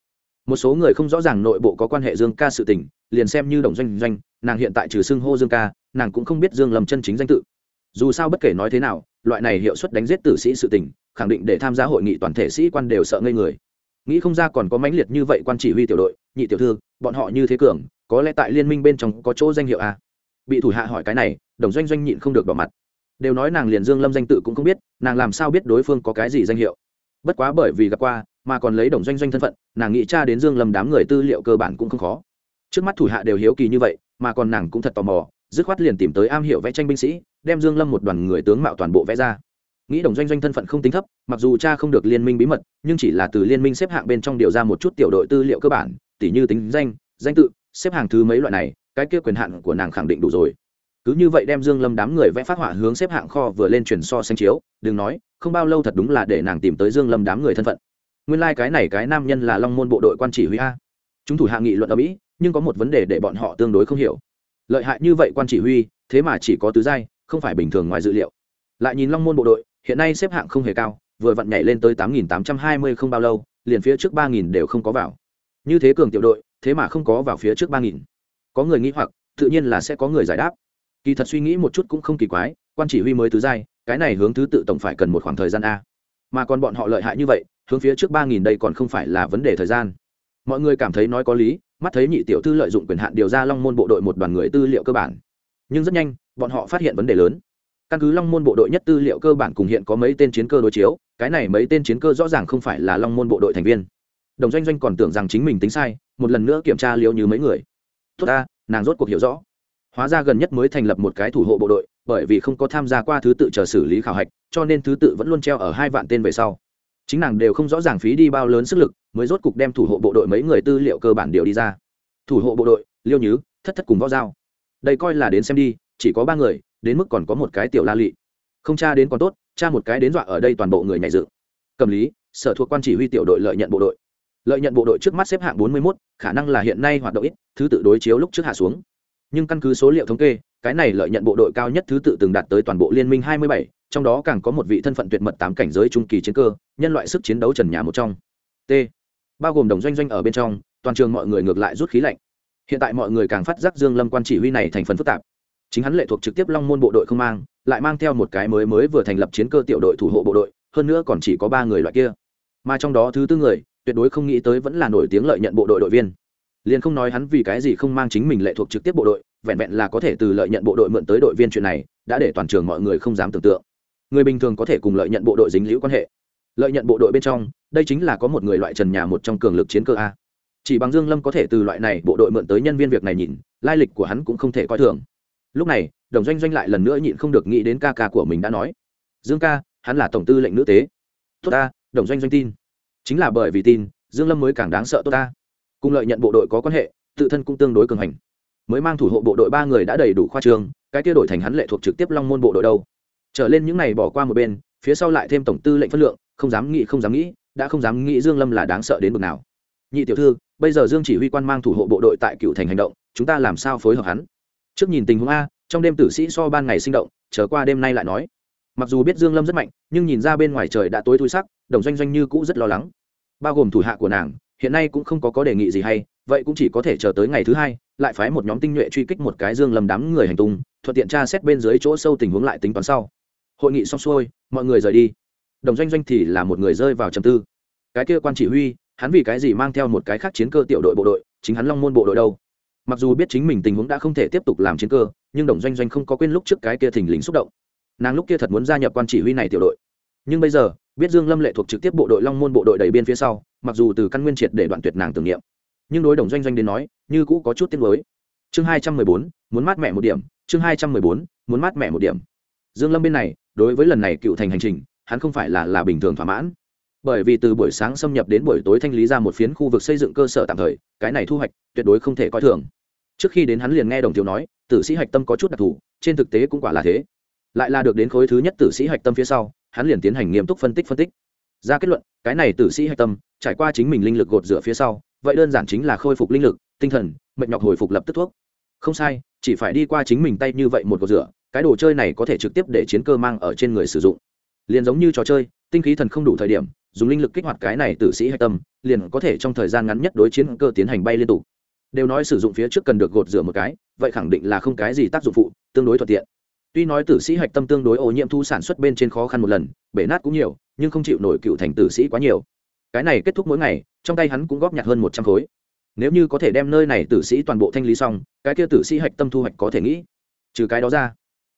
Một số người không rõ ràng nội bộ có quan hệ dương ca sự tình, liền xem như đồng doanh doanh, nàng hiện tại trừ xưng hô dương ca, nàng cũng không biết dương lầm chân chính danh tự. Dù sao bất kể nói thế nào, loại này hiệu suất đánh giết tử sĩ sự tình, khẳng định để tham gia hội nghị toàn thể sĩ quan đều sợ ngây người. Nghĩ không ra còn có mãnh liệt như vậy quan chỉ huy tiểu đội, nhị tiểu thư, bọn họ như thế cường, có lẽ tại liên minh bên trong có chỗ danh hiệu a. bị thủ hạ hỏi cái này, đồng doanh doanh nhịn không được bỏ mặt đều nói nàng liền dương lâm danh tự cũng không biết, nàng làm sao biết đối phương có cái gì danh hiệu. Bất quá bởi vì gặp qua, mà còn lấy đồng doanh doanh thân phận, nàng nghĩ cha đến dương lâm đám người tư liệu cơ bản cũng không khó. Trước mắt thủ hạ đều hiếu kỳ như vậy, mà còn nàng cũng thật tò mò, dứt khoát liền tìm tới am hiểu vẽ tranh binh sĩ, đem dương lâm một đoàn người tướng mạo toàn bộ vẽ ra. Nghĩ đồng doanh doanh thân phận không tính thấp, mặc dù cha không được liên minh bí mật, nhưng chỉ là từ liên minh xếp hạng bên trong điều ra một chút tiểu đội tư liệu cơ bản, tỉ như tính danh danh tự, xếp hàng thứ mấy loại này, cái kia quyền hạn của nàng khẳng định đủ rồi cứ như vậy đem dương lâm đám người vẽ phát họa hướng xếp hạng kho vừa lên truyền so sánh chiếu, đừng nói, không bao lâu thật đúng là để nàng tìm tới dương lâm đám người thân phận. Nguyên lai like cái này cái nam nhân là long môn bộ đội quan chỉ huy a. Chúng thủ hạ nghị luận ở mỹ, nhưng có một vấn đề để bọn họ tương đối không hiểu. Lợi hại như vậy quan chỉ huy, thế mà chỉ có tứ giai, không phải bình thường ngoài dự liệu. Lại nhìn long môn bộ đội, hiện nay xếp hạng không hề cao, vừa vặn nhảy lên tới tám nghìn tám trăm hai mươi không bao lâu, liền phía trước ba nghìn đều không có vào. Như thế cường tiểu đội, thế mà không có vào phía trước ba nghìn. Có người nghĩ hoặc, tự nhiên là sẽ có người giải đáp kỳ thật suy nghĩ một chút cũng không kỳ quái, quan chỉ huy mới tứ giai, cái này hướng thứ tự tổng phải cần một khoảng thời gian a. Mà còn bọn họ lợi hại như vậy, hướng phía trước ba nghìn đây còn không phải là vấn đề thời gian. Mọi người cảm thấy nói có lý, mắt thấy nhị tiểu thư lợi dụng quyền hạn điều ra long môn bộ đội một đoàn người tư liệu cơ bản. Nhưng rất nhanh, bọn họ phát hiện vấn đề lớn. Căn cứ long môn bộ đội nhất tư liệu cơ bản cùng hiện có mấy tên chiến cơ đối chiếu, cái này mấy tên chiến cơ rõ ràng không phải là long môn bộ đội thành viên. Đồng doanh doanh còn tưởng rằng chính mình tính sai, một lần nữa kiểm tra liệu như mấy người. Tốt ta, nàng rốt cuộc hiểu rõ hóa ra gần nhất mới thành lập một cái thủ hộ bộ đội bởi vì không có tham gia qua thứ tự chờ xử lý khảo hạch cho nên thứ tự vẫn luôn treo ở hai vạn tên về sau. Chính nàng đều không rõ ràng phí đi bao lớn sức lực mới rốt cục đem thủ hộ bộ đội mấy người tư liệu cơ bản điều đi ra. Thủ hộ bộ đội liêu nhứ thất thất cùng võ dao. đây coi là đến xem đi chỉ có ba người đến mức còn có một cái tiểu la lị. Không cha đến còn tốt cha một cái đến dọa ở đây toàn bộ người nhảy dựng. Cầm lý sở thuộc quan chỉ huy tiểu đội lợi nhận bộ đội. Lợi nhận bộ đội trước mắt xếp hạng bốn mươi 41, khả năng là hiện nay hoạt động ít thứ tự đối chiếu lúc trước hạ xuống nhưng căn cứ số liệu thống kê, cái này lợi nhận bộ đội cao nhất thứ tự từng đạt tới toàn bộ liên minh hai mươi bảy, trong đó càng có một vị thân phận tuyệt mật tám cảnh giới trung kỳ chiến cơ, nhân loại sức chiến đấu trần nhà một trong. T. Bao gồm đồng doanh doanh ở bên trong, toàn trường mọi người ngược lại rút khí lạnh. Hiện tại mọi người càng phát giác dương lâm quan chỉ huy này thành phần phức tạp. Chính hắn lệ thuộc trực tiếp long môn bộ đội không mang, lại mang theo một cái mới mới vừa thành lập chiến cơ tiểu đội thủ hộ bộ đội, hơn nữa còn chỉ có ba người loại kia. Mà trong đó thứ tư người, tuyệt đối không nghĩ tới vẫn là nổi tiếng lợi nhận bộ đội đội viên liền không nói hắn vì cái gì không mang chính mình lệ thuộc trực tiếp bộ đội, vẹn vẹn là có thể từ lợi nhận bộ đội mượn tới đội viên chuyện này, đã để toàn trường mọi người không dám tưởng tượng. Người bình thường có thể cùng lợi nhận bộ đội dính liễu quan hệ. Lợi nhận bộ đội bên trong, đây chính là có một người loại trần nhà một trong cường lực chiến cơ a. Chỉ bằng dương lâm có thể từ loại này bộ đội mượn tới nhân viên việc này nhìn, lai lịch của hắn cũng không thể coi thường. Lúc này, đồng doanh doanh lại lần nữa nhịn không được nghĩ đến ca ca của mình đã nói. Dương ca, hắn là tổng tư lệnh nữ tế. Tốt ta, đồng doanh doanh tin. Chính là bởi vì tin, dương lâm mới càng đáng sợ tốt ta cùng lợi nhận bộ đội có quan hệ, tự thân cũng tương đối cường hành. Mới mang thủ hộ bộ đội ba người đã đầy đủ khoa trương cái kia đổi thành hắn lệ thuộc trực tiếp long môn bộ đội đâu. Trở lên những này bỏ qua một bên, phía sau lại thêm tổng tư lệnh phân lượng, không dám nghĩ, không dám nghĩ, đã không dám nghĩ dương lâm là đáng sợ đến bực nào. Nhị tiểu thư, bây giờ dương chỉ huy quan mang thủ hộ bộ đội tại cựu thành hành động, chúng ta làm sao phối hợp hắn? Trước nhìn tình huống a, trong đêm tử sĩ so ban ngày sinh động, chờ qua đêm nay lại nói. Mặc dù biết dương lâm rất mạnh, nhưng nhìn ra bên ngoài trời đã tối thui sắc, đồng doanh doanh như cũ rất lo lắng. Bao gồm thủ hạ của nàng hiện nay cũng không có có đề nghị gì hay, vậy cũng chỉ có thể chờ tới ngày thứ hai, lại phái một nhóm tinh nhuệ truy kích một cái dương lầm đám người hành tung, thuận tiện tra xét bên dưới chỗ sâu tình huống lại tính toán sau. Hội nghị xong xuôi, mọi người rời đi. Đồng doanh doanh thì là một người rơi vào trầm tư. Cái kia quan chỉ huy, hắn vì cái gì mang theo một cái khác chiến cơ tiểu đội bộ đội, chính hắn long môn bộ đội đâu? Mặc dù biết chính mình tình huống đã không thể tiếp tục làm chiến cơ, nhưng đồng doanh doanh không có quên lúc trước cái kia thình lình xúc động. Nàng lúc kia thật muốn gia nhập quan chỉ huy này tiểu đội nhưng bây giờ, biết dương lâm lệ thuộc trực tiếp bộ đội long môn bộ đội đầy biên phía sau, mặc dù từ căn nguyên triệt để đoạn tuyệt nàng tưởng niệm. Nhưng đối đồng doanh doanh đến nói, như cũ có chút tiếng mới chương hai trăm mười bốn, muốn mát mẹ một điểm. Chương hai trăm mười bốn, muốn mát mẹ một điểm. Dương lâm bên này, đối với lần này cựu thành hành trình, hắn không phải là là bình thường thỏa mãn. Bởi vì từ buổi sáng xâm nhập đến buổi tối thanh lý ra một phiến khu vực xây dựng cơ sở tạm thời, cái này thu hoạch tuyệt đối không thể coi thường. Trước khi đến hắn liền nghe đồng thiếu nói, tử sĩ hạch tâm có chút đặc thù, trên thực tế cũng quả là thế. Lại là được đến khối thứ nhất tử sĩ hạch tâm phía sau hắn liền tiến hành nghiêm túc phân tích phân tích. Ra kết luận, cái này tử sĩ hạch tâm, trải qua chính mình linh lực gột rửa phía sau, vậy đơn giản chính là khôi phục linh lực, tinh thần mệnh nhọc hồi phục lập tức thuốc. Không sai, chỉ phải đi qua chính mình tay như vậy một gột rửa, cái đồ chơi này có thể trực tiếp để chiến cơ mang ở trên người sử dụng. Liền giống như trò chơi, tinh khí thần không đủ thời điểm, dùng linh lực kích hoạt cái này tử sĩ hạch tâm, liền có thể trong thời gian ngắn nhất đối chiến cơ tiến hành bay liên tục. Đều nói sử dụng phía trước cần được gột rửa một cái, vậy khẳng định là không cái gì tác dụng phụ, tương đối thuận tiện tuy nói tử sĩ hạch tâm tương đối ô nhiễm thu sản xuất bên trên khó khăn một lần, bể nát cũng nhiều, nhưng không chịu nổi cựu thành tử sĩ quá nhiều. Cái này kết thúc mỗi ngày, trong tay hắn cũng góp nhặt hơn một trăm khối. Nếu như có thể đem nơi này tử sĩ toàn bộ thanh lý xong, cái kia tử sĩ hạch tâm thu hoạch có thể nghĩ. Trừ cái đó ra,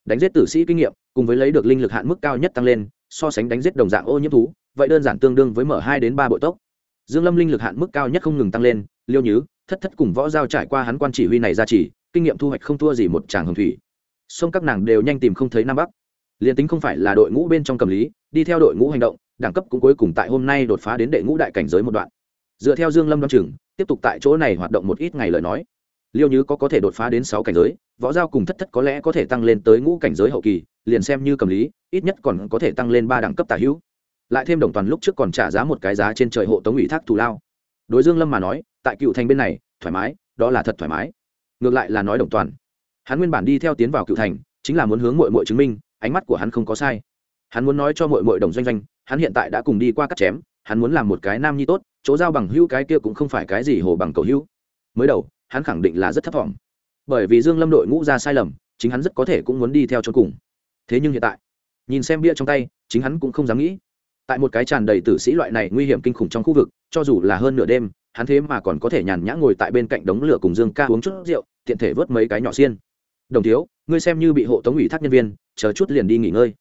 đánh giết tử sĩ kinh nghiệm, cùng với lấy được linh lực hạn mức cao nhất tăng lên, so sánh đánh giết đồng dạng ô nhiễm thú, vậy đơn giản tương đương với mở hai đến ba bội tốc. Dương lâm linh lực hạn mức cao nhất không ngừng tăng lên, liêu nhứ, thất thất cùng võ giao trải qua hắn quan chỉ huy này ra chỉ, kinh nghiệm thu hoạch không thua gì một tràng hồng thủy sông các nàng đều nhanh tìm không thấy nam bắc. Liền tính không phải là đội ngũ bên trong cầm lý, đi theo đội ngũ hành động, đẳng cấp cũng cuối cùng tại hôm nay đột phá đến đệ ngũ đại cảnh giới một đoạn. Dựa theo dương lâm đoan chừng, tiếp tục tại chỗ này hoạt động một ít ngày lời nói. Liêu như có có thể đột phá đến sáu cảnh giới, võ giao cùng thất thất có lẽ có thể tăng lên tới ngũ cảnh giới hậu kỳ, liền xem như cầm lý, ít nhất còn có thể tăng lên ba đẳng cấp tả hữu. Lại thêm đồng toàn lúc trước còn trả giá một cái giá trên trời hộ tống ủy thác thù lao. Đối dương lâm mà nói, tại cựu thành bên này, thoải mái, đó là thật thoải mái. Ngược lại là nói đồng toàn hắn nguyên bản đi theo tiến vào cựu thành, chính là muốn hướng mội mội chứng minh, ánh mắt của hắn không có sai. Hắn muốn nói cho mội mội đồng doanh doanh, hắn hiện tại đã cùng đi qua cắt chém, hắn muốn làm một cái nam nhi tốt, chỗ giao bằng hữu cái kia cũng không phải cái gì hồ bằng cầu hữu. Mới đầu, hắn khẳng định là rất thấp t bởi vì dương lâm đội ngũ ra sai lầm, chính hắn rất có thể cũng muốn đi theo cho cùng. Thế nhưng hiện tại, nhìn xem bia trong tay, chính hắn cũng không dám nghĩ. Tại một cái tràn đầy tử sĩ loại này nguy hiểm kinh khủng trong khu vực, cho dù là hơn nửa đêm, hắn thế mà còn có thể nhàn nhã ngồi tại bên cạnh đống lửa cùng dương ca uống chút rượu, tiện thể vớt mấy cái nhỏ xiên đồng thiếu, ngươi xem như bị hộ tống ủy thác nhân viên, chờ chút liền đi nghỉ ngơi.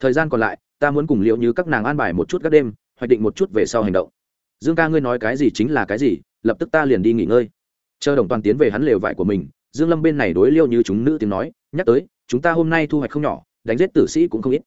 Thời gian còn lại, ta muốn cùng liệu như các nàng an bài một chút các đêm, hoạch định một chút về sau hành động. Dương ca ngươi nói cái gì chính là cái gì, lập tức ta liền đi nghỉ ngơi. Chờ đồng toàn tiến về hắn lều vải của mình, dương lâm bên này đối liêu như chúng nữ tiếng nói, nhắc tới, chúng ta hôm nay thu hoạch không nhỏ, đánh giết tử sĩ cũng không ít.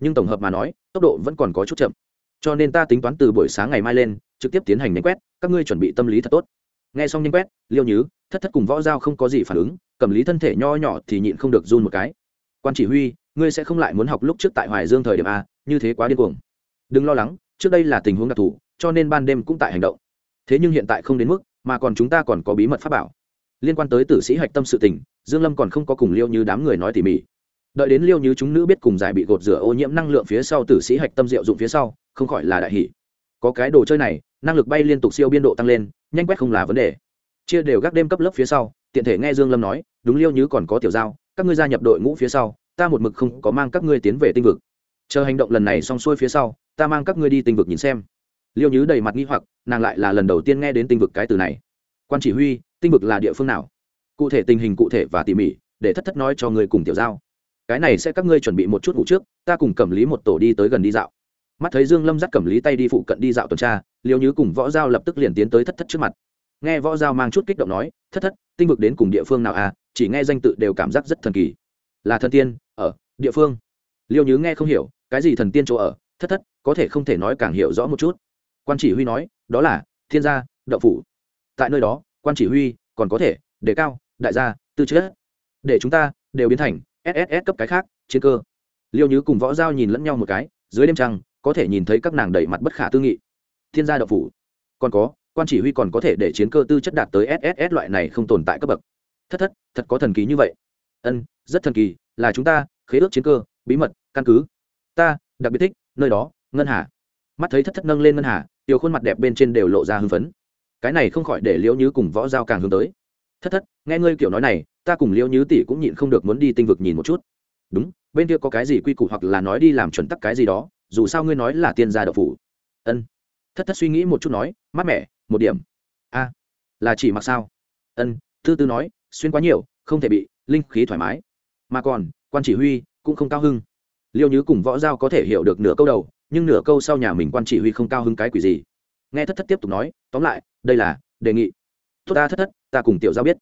Nhưng tổng hợp mà nói, tốc độ vẫn còn có chút chậm. Cho nên ta tính toán từ buổi sáng ngày mai lên, trực tiếp tiến hành nhanh quét, các ngươi chuẩn bị tâm lý thật tốt. Nghe xong nhanh quét liêu nhứ thất thất cùng võ giao không có gì phản ứng cầm lý thân thể nho nhỏ thì nhịn không được run một cái. Quan chỉ huy, ngươi sẽ không lại muốn học lúc trước tại hoài dương thời điểm a, như thế quá điên cuồng. Đừng lo lắng, trước đây là tình huống đặc thù, cho nên ban đêm cũng tại hành động. Thế nhưng hiện tại không đến mức, mà còn chúng ta còn có bí mật pháp bảo. Liên quan tới tử sĩ hạch tâm sự tình, dương lâm còn không có cùng liêu như đám người nói tỉ mỉ. Đợi đến liêu như chúng nữ biết cùng giải bị gột rửa ô nhiễm năng lượng phía sau tử sĩ hạch tâm diệu dụng phía sau, không khỏi là đại hỷ có cái đồ chơi này, năng lực bay liên tục siêu biên độ tăng lên, nhanh quét không là vấn đề. Chia đều gác đêm cấp lớp phía sau, tiện thể nghe dương lâm nói đúng liêu như còn có tiểu giao, các ngươi gia nhập đội ngũ phía sau, ta một mực không có mang các ngươi tiến về tinh vực. Chờ hành động lần này xong xuôi phía sau, ta mang các ngươi đi tinh vực nhìn xem. Liêu như đầy mặt nghi hoặc, nàng lại là lần đầu tiên nghe đến tinh vực cái từ này. Quan chỉ huy, tinh vực là địa phương nào? Cụ thể tình hình cụ thể và tỉ mỉ, để thất thất nói cho người cùng tiểu giao. Cái này sẽ các ngươi chuẩn bị một chút ngủ trước, ta cùng cẩm lý một tổ đi tới gần đi dạo. Mắt thấy dương lâm dắt cẩm lý tay đi phụ cận đi dạo tuần tra, liêu như cùng võ giao lập tức liền tiến tới thất thất trước mặt. Nghe võ giao mang chút kích động nói, thất thất, tinh vực đến cùng địa phương nào à? Chỉ nghe danh tự đều cảm giác rất thần kỳ. Là thần tiên, ở, địa phương. Liêu nhứ nghe không hiểu, cái gì thần tiên chỗ ở, thất thất, có thể không thể nói càng hiểu rõ một chút. Quan chỉ huy nói, đó là, thiên gia đậu phủ. Tại nơi đó, quan chỉ huy, còn có thể, đề cao, đại gia, tư chất. Để chúng ta, đều biến thành sss cấp cái khác, chiến cơ. Liêu nhứ cùng võ giao nhìn lẫn nhau một cái, dưới đêm trăng, có thể nhìn thấy các nàng đẩy mặt bất khả tư nghị. Thiên gia đậu phủ. Còn có, quan chỉ huy còn có thể để chiến cơ tư chất đạt tới sss loại này không tồn tại cấp bậc thất thất, thật có thần kỳ như vậy. Ân, rất thần kỳ, là chúng ta, khế ước chiến cơ, bí mật, căn cứ. Ta, đặc biệt thích, nơi đó, ngân hà. Mắt thấy thất thất nâng lên ngân hà, tiểu khuôn mặt đẹp bên trên đều lộ ra hưng phấn. Cái này không khỏi để liễu như cùng võ giao càng hướng tới. Thất thất, nghe ngươi kiểu nói này, ta cùng liễu như tỷ cũng nhịn không được muốn đi tinh vực nhìn một chút. Đúng, bên kia có cái gì quy củ hoặc là nói đi làm chuẩn tắc cái gì đó, dù sao ngươi nói là tiên gia đậu phủ. Ân. Thất thất suy nghĩ một chút nói, mát mẻ, một điểm. A, là chỉ mặc sao? Ân, thư tư nói xuyên quá nhiều, không thể bị linh khí thoải mái. Mà còn, quan chỉ huy cũng không cao hưng liêu nhứ cùng võ giao có thể hiểu được nửa câu đầu, nhưng nửa câu sau nhà mình quan chỉ huy không cao hứng cái quỷ gì. Nghe thất thất tiếp tục nói, tóm lại, đây là đề nghị. Tốt ta thất thất, ta cùng tiểu giao biết.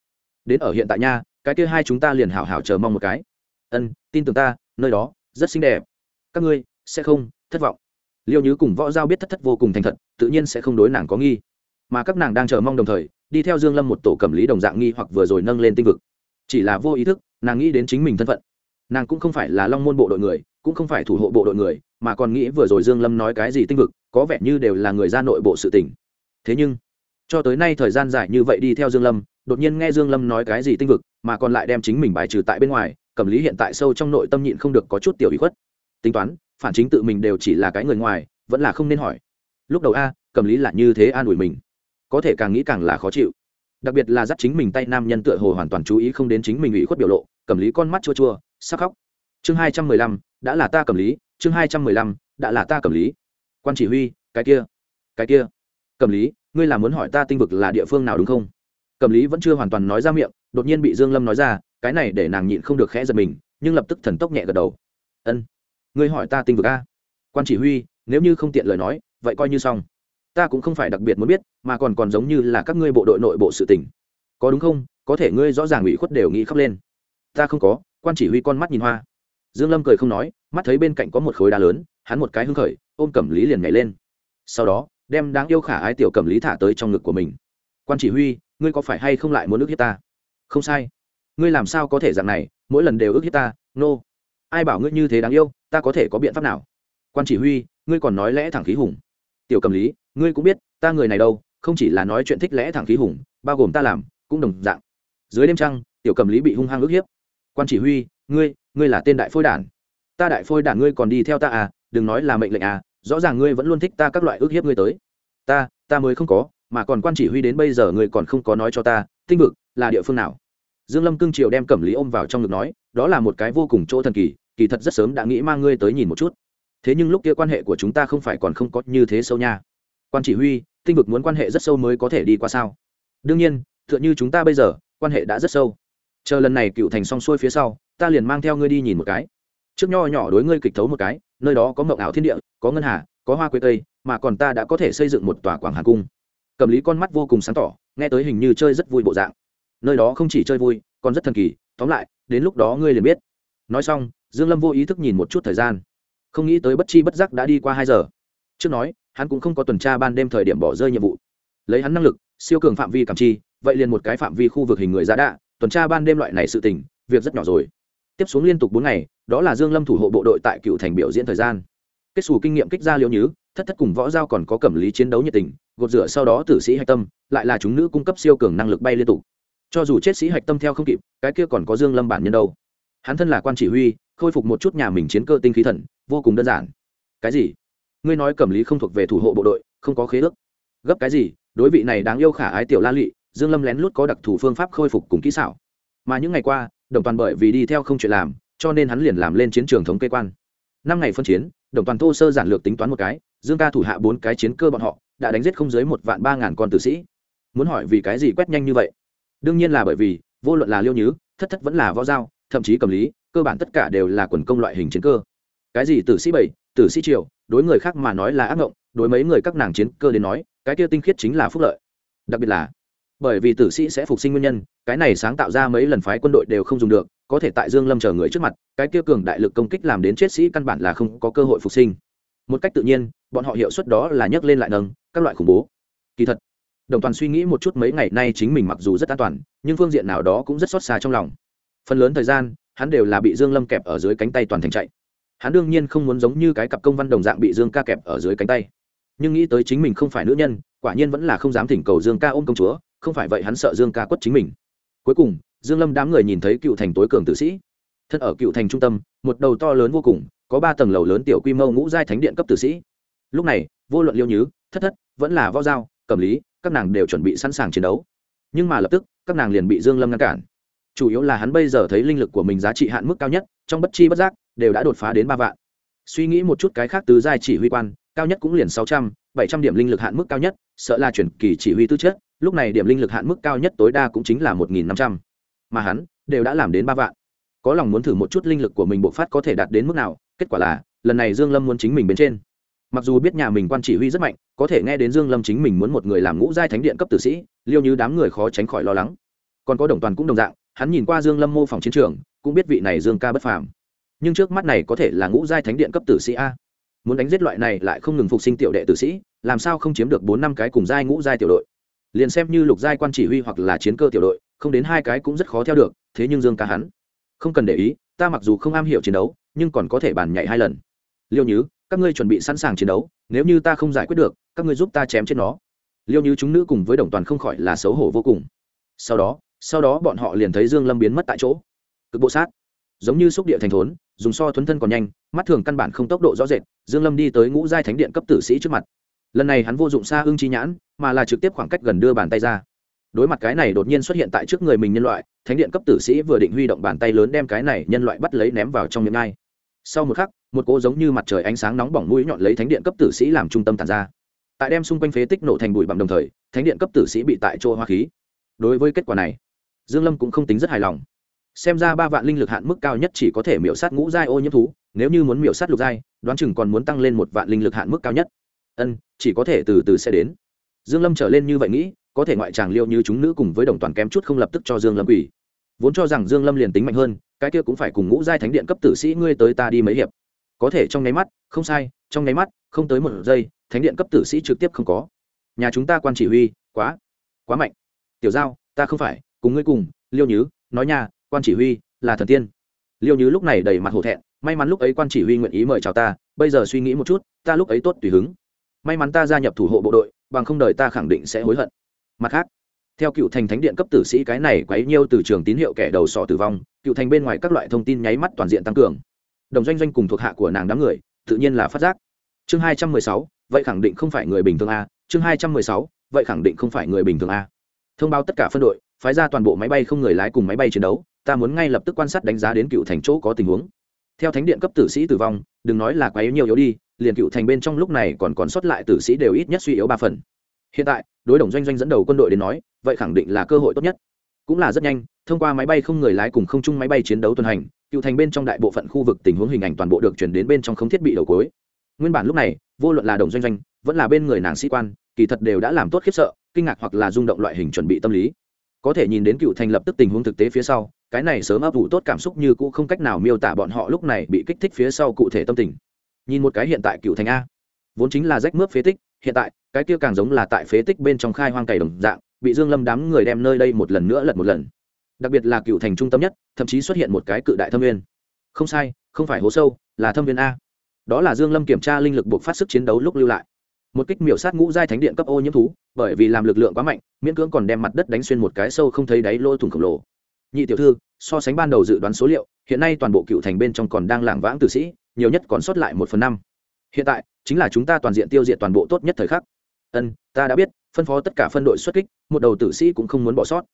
Đến ở hiện tại nha, cái kia hai chúng ta liền hảo hảo chờ mong một cái. Ân, tin tưởng ta, nơi đó rất xinh đẹp. Các ngươi sẽ không thất vọng. Liêu nhứ cùng võ giao biết thất thất vô cùng thành thật, tự nhiên sẽ không đối nàng có nghi. Mà các nàng đang chờ mong đồng thời đi theo dương lâm một tổ cầm lý đồng dạng nghi hoặc vừa rồi nâng lên tinh vực. Chỉ là vô ý thức, nàng nghĩ đến chính mình thân phận. Nàng cũng không phải là long môn bộ đội người, cũng không phải thủ hộ bộ đội người, mà còn nghĩ vừa rồi dương lâm nói cái gì tinh vực, có vẻ như đều là người ra nội bộ sự tình. Thế nhưng, cho tới nay thời gian dài như vậy đi theo dương lâm, đột nhiên nghe dương lâm nói cái gì tinh vực, mà còn lại đem chính mình bài trừ tại bên ngoài, cầm lý hiện tại sâu trong nội tâm nhịn không được có chút tiểu ý khuất. Tính toán, phản chính tự mình đều chỉ là cái người ngoài, vẫn là không nên hỏi. Lúc đầu a, cầm lý là như thế an ủi mình có thể càng nghĩ càng là khó chịu. Đặc biệt là dắt chính mình tay nam nhân tựa hồ hoàn toàn chú ý không đến chính mình ủy khuất biểu lộ, cầm lý con mắt chua chua, sắc khóc. Chương hai trăm mười lăm, đã là ta cầm lý, chương hai trăm mười lăm, đã là ta cầm lý. Quan chỉ huy, cái kia cái kia. Cầm lý, ngươi là muốn hỏi ta tinh vực là địa phương nào đúng không? Cầm lý vẫn chưa hoàn toàn nói ra miệng, đột nhiên bị dương lâm nói ra, cái này để nàng nhịn không được khẽ giật mình, nhưng lập tức thần tốc nhẹ gật đầu. Ân, ngươi hỏi ta tinh vực a? Quan chỉ huy, nếu như không tiện lời nói, vậy coi như xong ta cũng không phải đặc biệt muốn biết, mà còn còn giống như là các ngươi bộ đội nội bộ sự tình. Có đúng không? Có thể ngươi rõ ràng ủy khuất đều nghĩ khóc lên. Ta không có, quan chỉ huy con mắt nhìn hoa. Dương lâm cười không nói, mắt thấy bên cạnh có một khối đá lớn, hắn một cái hưng khởi, ôm cẩm lý liền nhảy lên. Sau đó, đem đáng yêu khả ái tiểu cẩm lý thả tới trong ngực của mình. Quan chỉ huy, ngươi có phải hay không lại muốn ước hiếp ta? Không sai. Ngươi làm sao có thể dạng này, mỗi lần đều ước hiếp ta, nô、no. ai bảo ngươi như thế đáng yêu, ta có thể có biện pháp nào? Quan chỉ huy, ngươi còn nói lẽ thẳng khí hùng. Tiểu cầm lý ngươi cũng biết, ta người này đâu, không chỉ là nói chuyện thích lẽ thẳng khí hùng, bao gồm ta làm, cũng đồng dạng. Dưới đêm trăng, tiểu cầm lý bị hung hăng ức hiếp. Quan chỉ huy, ngươi ngươi là tên đại phôi đản. Ta đại phôi đản ngươi còn đi theo ta à đừng nói là mệnh lệnh à rõ ràng ngươi vẫn luôn thích ta các loại ước hiếp ngươi tới. Ta ta mới không có, mà còn quan chỉ huy đến bây giờ ngươi còn không có nói cho ta, tinh vực là địa phương nào? Dương lâm cương triều đem cẩm lý ôm vào trong ngực nói, đó là một cái vô cùng chỗ thần kỳ kỳ thật rất sớm đã nghĩ mang ngươi tới nhìn một chút. Thế nhưng lúc kia quan hệ của chúng ta không phải còn không có như thế sâu nha quan chỉ huy tinh vực muốn quan hệ rất sâu mới có thể đi qua sao? Đương nhiên tựa như chúng ta bây giờ quan hệ đã rất sâu. Chờ lần này cựu thành xong xuôi phía sau ta liền mang theo ngươi đi nhìn một cái. Trước nho nhỏ đối ngươi kịch thấu một cái nơi đó có mộng ảo thiên địa có ngân hà có hoa quế tây, mà còn ta đã có thể xây dựng một tòa quảng hà cung. Cầm lý con mắt vô cùng sáng tỏ nghe tới hình như chơi rất vui bộ dạng. Nơi đó không chỉ chơi vui còn rất thần kỳ tóm lại đến lúc đó ngươi liền biết. Nói xong dương lâm vô ý thức nhìn một chút thời gian. Không nghĩ tới bất chi bất giác đã đi qua hai giờ. Trước nói hắn cũng không có tuần tra ban đêm thời điểm bỏ rơi nhiệm vụ. Lấy hắn năng lực, siêu cường phạm vi cảm chi, vậy liền một cái phạm vi khu vực hình người giá đạ, tuần tra ban đêm loại này sự tình, việc rất nhỏ rồi. Tiếp xuống liên tục bốn ngày, đó là dương lâm thủ hộ bộ đội tại cựu thành biểu diễn thời gian. Kết xù kinh nghiệm kích ra liễu nhứ, thất thất cùng võ giao còn có cẩm lý chiến đấu nhiệt tình, gột rửa sau đó tử sĩ hạch tâm, lại là chúng nữ cung cấp siêu cường năng lực bay liên tục. Cho dù chết sĩ hạch tâm theo không kịp, cái kia còn có dương lâm bản nhân đâu. Hắn thân là quan chỉ huy, khôi phục một chút nhà mình chiến cơ tinh khí thần, vô cùng đơn giản. Cái gì? Ngươi nói cẩm lý không thuộc về thủ hộ bộ đội, không có khế ước. Gấp cái gì? Đối vị này đáng yêu khả ái tiểu la lị, dương lâm lén lút có đặc thù phương pháp khôi phục cùng kỹ xảo. Mà những ngày qua, đồng toàn bởi vì đi theo không chuyện làm, cho nên hắn liền làm lên chiến trường thống kê quan. Năm ngày phân chiến, đồng toàn thô sơ giản lược tính toán một cái, dương ca thủ hạ bốn cái chiến cơ bọn họ, đã đánh giết không dưới một vạn ba ngàn con tử sĩ. Muốn hỏi vì cái gì quét nhanh như vậy? Đương nhiên là bởi vì, vô luận là liêu nhứ, thất thất vẫn là võ giao, thậm chí cầm lý, cơ bản tất cả đều là quần công loại hình chiến cơ. Cái gì tử sĩ bảy, tử sĩ triều đối người khác mà nói là ác ngộng, đối mấy người các nàng chiến cơ đến nói, cái kia tinh khiết chính là phúc lợi. Đặc biệt là, bởi vì tử sĩ sẽ phục sinh nguyên nhân, cái này sáng tạo ra mấy lần phái quân đội đều không dùng được, có thể tại dương lâm chờ người trước mặt, cái kia cường đại lực công kích làm đến chết sĩ căn bản là không có cơ hội phục sinh. Một cách tự nhiên, bọn họ hiệu suất đó là nhấc lên lại nâng, các loại khủng bố. Kỳ thật, đồng toàn suy nghĩ một chút mấy ngày nay chính mình mặc dù rất an toàn, nhưng phương diện nào đó cũng rất xót xa trong lòng. Phần lớn thời gian, hắn đều là bị dương lâm kẹp ở dưới cánh tay toàn thành chạy hắn đương nhiên không muốn giống như cái cặp công văn đồng dạng bị dương ca kẹp ở dưới cánh tay. Nhưng nghĩ tới chính mình không phải nữ nhân, quả nhiên vẫn là không dám thỉnh cầu dương ca ôm công chúa, không phải vậy hắn sợ dương ca quất chính mình. Cuối cùng, dương lâm đám người nhìn thấy cựu thành tối cường tử sĩ. Thân ở cựu thành trung tâm, một đầu to lớn vô cùng, có ba tầng lầu lớn tiểu quy mô ngũ giai thánh điện cấp tử sĩ. Lúc này, vô luận liêu nhứ, thất thất, vẫn là võ dao cầm lý, các nàng đều chuẩn bị sẵn sàng chiến đấu. Nhưng mà lập tức, các nàng liền bị dương lâm ngăn cản. Chủ yếu là hắn bây giờ thấy linh lực của mình giá trị hạn mức cao nhất, trong bất chi bất giác đều đã đột phá đến ba vạn. Suy nghĩ một chút cái khác từ giai chỉ huy quan, cao nhất cũng liền sáu trăm, bảy trăm điểm linh lực hạn mức cao nhất, sợ là chuyển kỳ chỉ huy tư chất, lúc này điểm linh lực hạn mức cao nhất tối đa cũng chính là một nghìn năm trăm. Mà hắn, đều đã làm đến ba vạn. Có lòng muốn thử một chút linh lực của mình bộc phát có thể đạt đến mức nào, kết quả là, lần này dương lâm muốn chính mình bên trên. Mặc dù biết nhà mình quan chỉ huy rất mạnh, có thể nghe đến dương lâm chính mình muốn một người làm ngũ giai thánh điện cấp tử sĩ, liêu như đám người khó tránh khỏi lo lắng. Còn có đồng toàn cũng đồng dạng, hắn nhìn qua dương lâm mô phỏng chiến trường, cũng biết vị này dương ca bất phàm nhưng trước mắt này có thể là ngũ giai thánh điện cấp tử sĩ a. Muốn đánh giết loại này lại không ngừng phục sinh tiểu đệ tử sĩ, làm sao không chiếm được bốn năm cái cùng giai ngũ giai tiểu đội? Liền xem như lục giai quan chỉ huy hoặc là chiến cơ tiểu đội, không đến hai cái cũng rất khó theo được, thế nhưng dương ca hắn không cần để ý, ta mặc dù không am hiểu chiến đấu, nhưng còn có thể bàn nhảy hai lần. Liêu nhứ, các ngươi chuẩn bị sẵn sàng chiến đấu, nếu như ta không giải quyết được, các ngươi giúp ta chém chết nó. Liêu nhứ chúng nữ cùng với đồng toàn không khỏi là xấu hổ vô cùng. Sau đó sau đó bọn họ liền thấy dương lâm biến mất tại chỗ. Cực bộ sát giống như xúc địa thành thốn, dùng so thuấn thân còn nhanh, mắt thường căn bản không tốc độ rõ rệt, dương lâm đi tới ngũ giai thánh điện cấp tử sĩ trước mặt. Lần này hắn vô dụng xa ưng chi nhãn, mà là trực tiếp khoảng cách gần đưa bàn tay ra. Đối mặt cái này đột nhiên xuất hiện tại trước người mình nhân loại, thánh điện cấp tử sĩ vừa định huy động bàn tay lớn đem cái này nhân loại bắt lấy ném vào trong miệng ngay. Sau một khắc, một cỗ giống như mặt trời ánh sáng nóng bỏng mũi nhọn lấy thánh điện cấp tử sĩ làm trung tâm tàn ra. Tại đem xung quanh phế tích nổ thành bụi bặm đồng thời, thánh điện cấp tử sĩ bị tại chỗ hoa khí. Đối với kết quả này, dương lâm cũng không tính rất hài lòng xem ra ba vạn linh lực hạn mức cao nhất chỉ có thể miểu sát ngũ giai ô nhiễm thú, nếu như muốn miểu sát lục giai, đoán chừng còn muốn tăng lên một vạn linh lực hạn mức cao nhất. Ân, chỉ có thể từ từ sẽ đến. Dương lâm trở lên như vậy nghĩ, có thể ngoại tràng liêu như chúng nữ cùng với đồng toàn kém chút không lập tức cho dương lâm quỷ. Vốn cho rằng dương lâm liền tính mạnh hơn, cái kia cũng phải cùng ngũ giai thánh điện cấp tử sĩ ngươi tới ta đi mấy hiệp. Có thể trong nháy mắt, không sai, trong nháy mắt, không tới một giây, thánh điện cấp tử sĩ trực tiếp không có. Nhà chúng ta quan chỉ huy, quá quá mạnh. Tiểu giao, ta không phải, cùng ngươi cùng, liêu nhứ, nói nha quan chỉ huy là thần tiên. Liêu Như lúc này đầy mặt hổ thẹn, may mắn lúc ấy quan chỉ huy nguyện ý mời chào ta, bây giờ suy nghĩ một chút, ta lúc ấy tốt tùy hứng. May mắn ta gia nhập thủ hộ bộ đội, bằng không đời ta khẳng định sẽ hối hận. Mặt khác, theo cựu thành thánh điện cấp tử sĩ cái này quấy nhiêu từ trường tín hiệu kẻ đầu sọ tử vong, cựu thành bên ngoài các loại thông tin nháy mắt toàn diện tăng cường. Đồng doanh doanh cùng thuộc hạ của nàng đám người, tự nhiên là phát giác. Chương hai trăm mười sáu, vậy khẳng định không phải người bình thường a, chương hai trăm mười sáu, vậy khẳng định không phải người bình thường a. Thông báo tất cả phân đội, phái ra toàn bộ máy bay không người lái cùng máy bay chiến đấu ta muốn ngay lập tức quan sát đánh giá đến cựu thành chỗ có tình huống. Theo thánh điện cấp tử sĩ tử vong, đừng nói là quá yếu nhiều yếu đi, liền cựu thành bên trong lúc này còn còn sót lại tử sĩ đều ít nhất suy yếu ba phần. Hiện tại, đối đồng doanh doanh dẫn đầu quân đội đến nói, vậy khẳng định là cơ hội tốt nhất. Cũng là rất nhanh, thông qua máy bay không người lái cùng không chung máy bay chiến đấu tuần hành, cựu thành bên trong đại bộ phận khu vực tình huống hình ảnh toàn bộ được chuyển đến bên trong không thiết bị đầu cối nguyên bản lúc này, vô luận là đồng doanh doanh, vẫn là bên người nàng sĩ quan, kỳ thật đều đã làm tốt khiếp sợ, kinh ngạc hoặc là rung động loại hình chuẩn bị tâm lý có thể nhìn đến cựu thành lập tức tình huống thực tế phía sau, cái này sớm ấp ủ tốt cảm xúc như cũ không cách nào miêu tả bọn họ lúc này bị kích thích phía sau cụ thể tâm tình. Nhìn một cái hiện tại cựu thành a. Vốn chính là rách mướp phế tích, hiện tại, cái kia càng giống là tại phế tích bên trong khai hoang cày đồng dạng, bị dương lâm đám người đem nơi đây một lần nữa lật một lần. Đặc biệt là cựu thành trung tâm nhất, thậm chí xuất hiện một cái cự đại thâm viên không sai, không phải hố sâu, là thâm viên a. Đó là dương lâm kiểm tra linh lực buộc phát sức chiến đấu lúc lưu lại một kích miểu sát ngũ giai thánh điện cấp ô nhiễm thú, bởi vì làm lực lượng quá mạnh, miễn cưỡng còn đem mặt đất đánh xuyên một cái sâu không thấy đáy lôi thủng khổng lồ. Nhị tiểu thư, so sánh ban đầu dự đoán số liệu, hiện nay toàn bộ cựu thành bên trong còn đang lảng vãng tử sĩ, nhiều nhất còn sót lại một phần năm. Hiện tại, chính là chúng ta toàn diện tiêu diệt toàn bộ tốt nhất thời khắc. Ân, ta đã biết, phân phó tất cả phân đội xuất kích, một đầu tử sĩ cũng không muốn bỏ sót.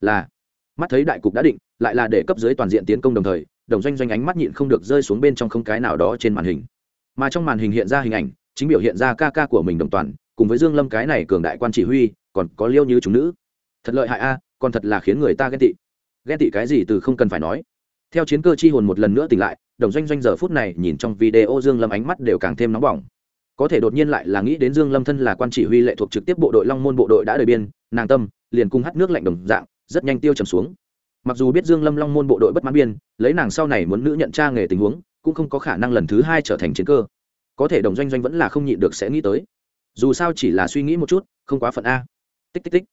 Là, mắt thấy đại cục đã định, lại là để cấp dưới toàn diện tiến công đồng thời, đồng doanh doanh ánh mắt nhịn không được rơi xuống bên trong không cái nào đó trên màn hình. Mà trong màn hình hiện ra hình ảnh chính biểu hiện ra ca ca của mình đồng toàn, cùng với dương lâm cái này cường đại quan chỉ huy, còn có liêu như chúng nữ. Thật lợi hại a, còn thật là khiến người ta ghen tị. Ghen tị cái gì từ không cần phải nói. Theo chiến cơ chi hồn một lần nữa tỉnh lại, đồng doanh doanh giờ phút này nhìn trong video dương lâm ánh mắt đều càng thêm nóng bỏng. Có thể đột nhiên lại là nghĩ đến dương lâm thân là quan chỉ huy lệ thuộc trực tiếp bộ đội long môn bộ đội đã đời biên, nàng tâm, liền cung hắt nước lạnh đồng dạng, rất nhanh tiêu trầm xuống. Mặc dù biết dương lâm long môn bộ đội bất mãn biên, lấy nàng sau này muốn nữ nhận tra nghề tình huống, cũng không có khả năng lần thứ hai trở thành chiến cơ có thể đồng doanh doanh vẫn là không nhịn được sẽ nghĩ tới. Dù sao chỉ là suy nghĩ một chút, không quá phận a. Tích tích tích.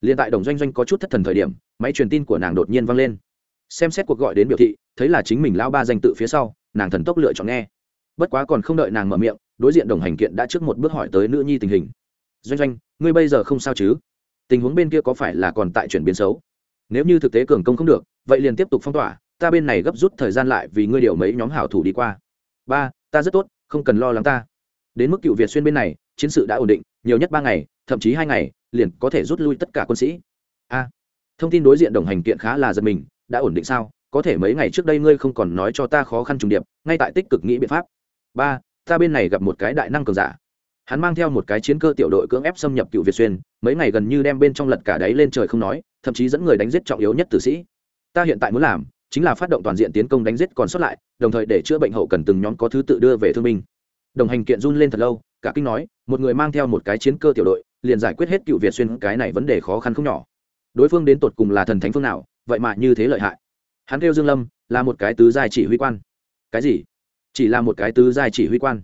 Liền tại đồng doanh doanh có chút thất thần thời điểm, máy truyền tin của nàng đột nhiên vang lên. Xem xét cuộc gọi đến biểu thị, thấy là chính mình lao ba danh tự phía sau, nàng thần tốc lựa chọn nghe. Bất quá còn không đợi nàng mở miệng, đối diện đồng hành kiện đã trước một bước hỏi tới nữ nhi tình hình. Doanh doanh, ngươi bây giờ không sao chứ? Tình huống bên kia có phải là còn tại chuyển biến xấu? Nếu như thực tế cường công không được, vậy liền tiếp tục phong tỏa, ta bên này gấp rút thời gian lại vì ngươi điều mấy nhóm hảo thủ đi qua. Ba, ta rất tốt không cần lo lắng ta. Đến mức cựu việt xuyên bên này, chiến sự đã ổn định, nhiều nhất ba ngày, thậm chí hai ngày, liền có thể rút lui tất cả quân sĩ. A, thông tin đối diện đồng hành kiện khá là giật mình, đã ổn định sao? Có thể mấy ngày trước đây ngươi không còn nói cho ta khó khăn trùng điệp, ngay tại tích cực nghĩ biện pháp. Ba, ta bên này gặp một cái đại năng cường giả. Hắn mang theo một cái chiến cơ tiểu đội cưỡng ép xâm nhập cựu việt xuyên, mấy ngày gần như đem bên trong lật cả đáy lên trời không nói, thậm chí dẫn người đánh giết trọng yếu nhất tử sĩ. Ta hiện tại muốn làm chính là phát động toàn diện tiến công đánh giết còn sót lại, đồng thời để chữa bệnh hậu cần từng nhóm có thứ tự đưa về thương binh. Đồng hành kiện run lên thật lâu, cả kinh nói, một người mang theo một cái chiến cơ tiểu đội, liền giải quyết hết cựu việt xuyên cái này vấn đề khó khăn không nhỏ. Đối phương đến tột cùng là thần thánh phương nào, vậy mà như thế lợi hại. Hắn kêu dương lâm, là một cái tứ giai chỉ huy quan. Cái gì? Chỉ là một cái tứ giai chỉ huy quan.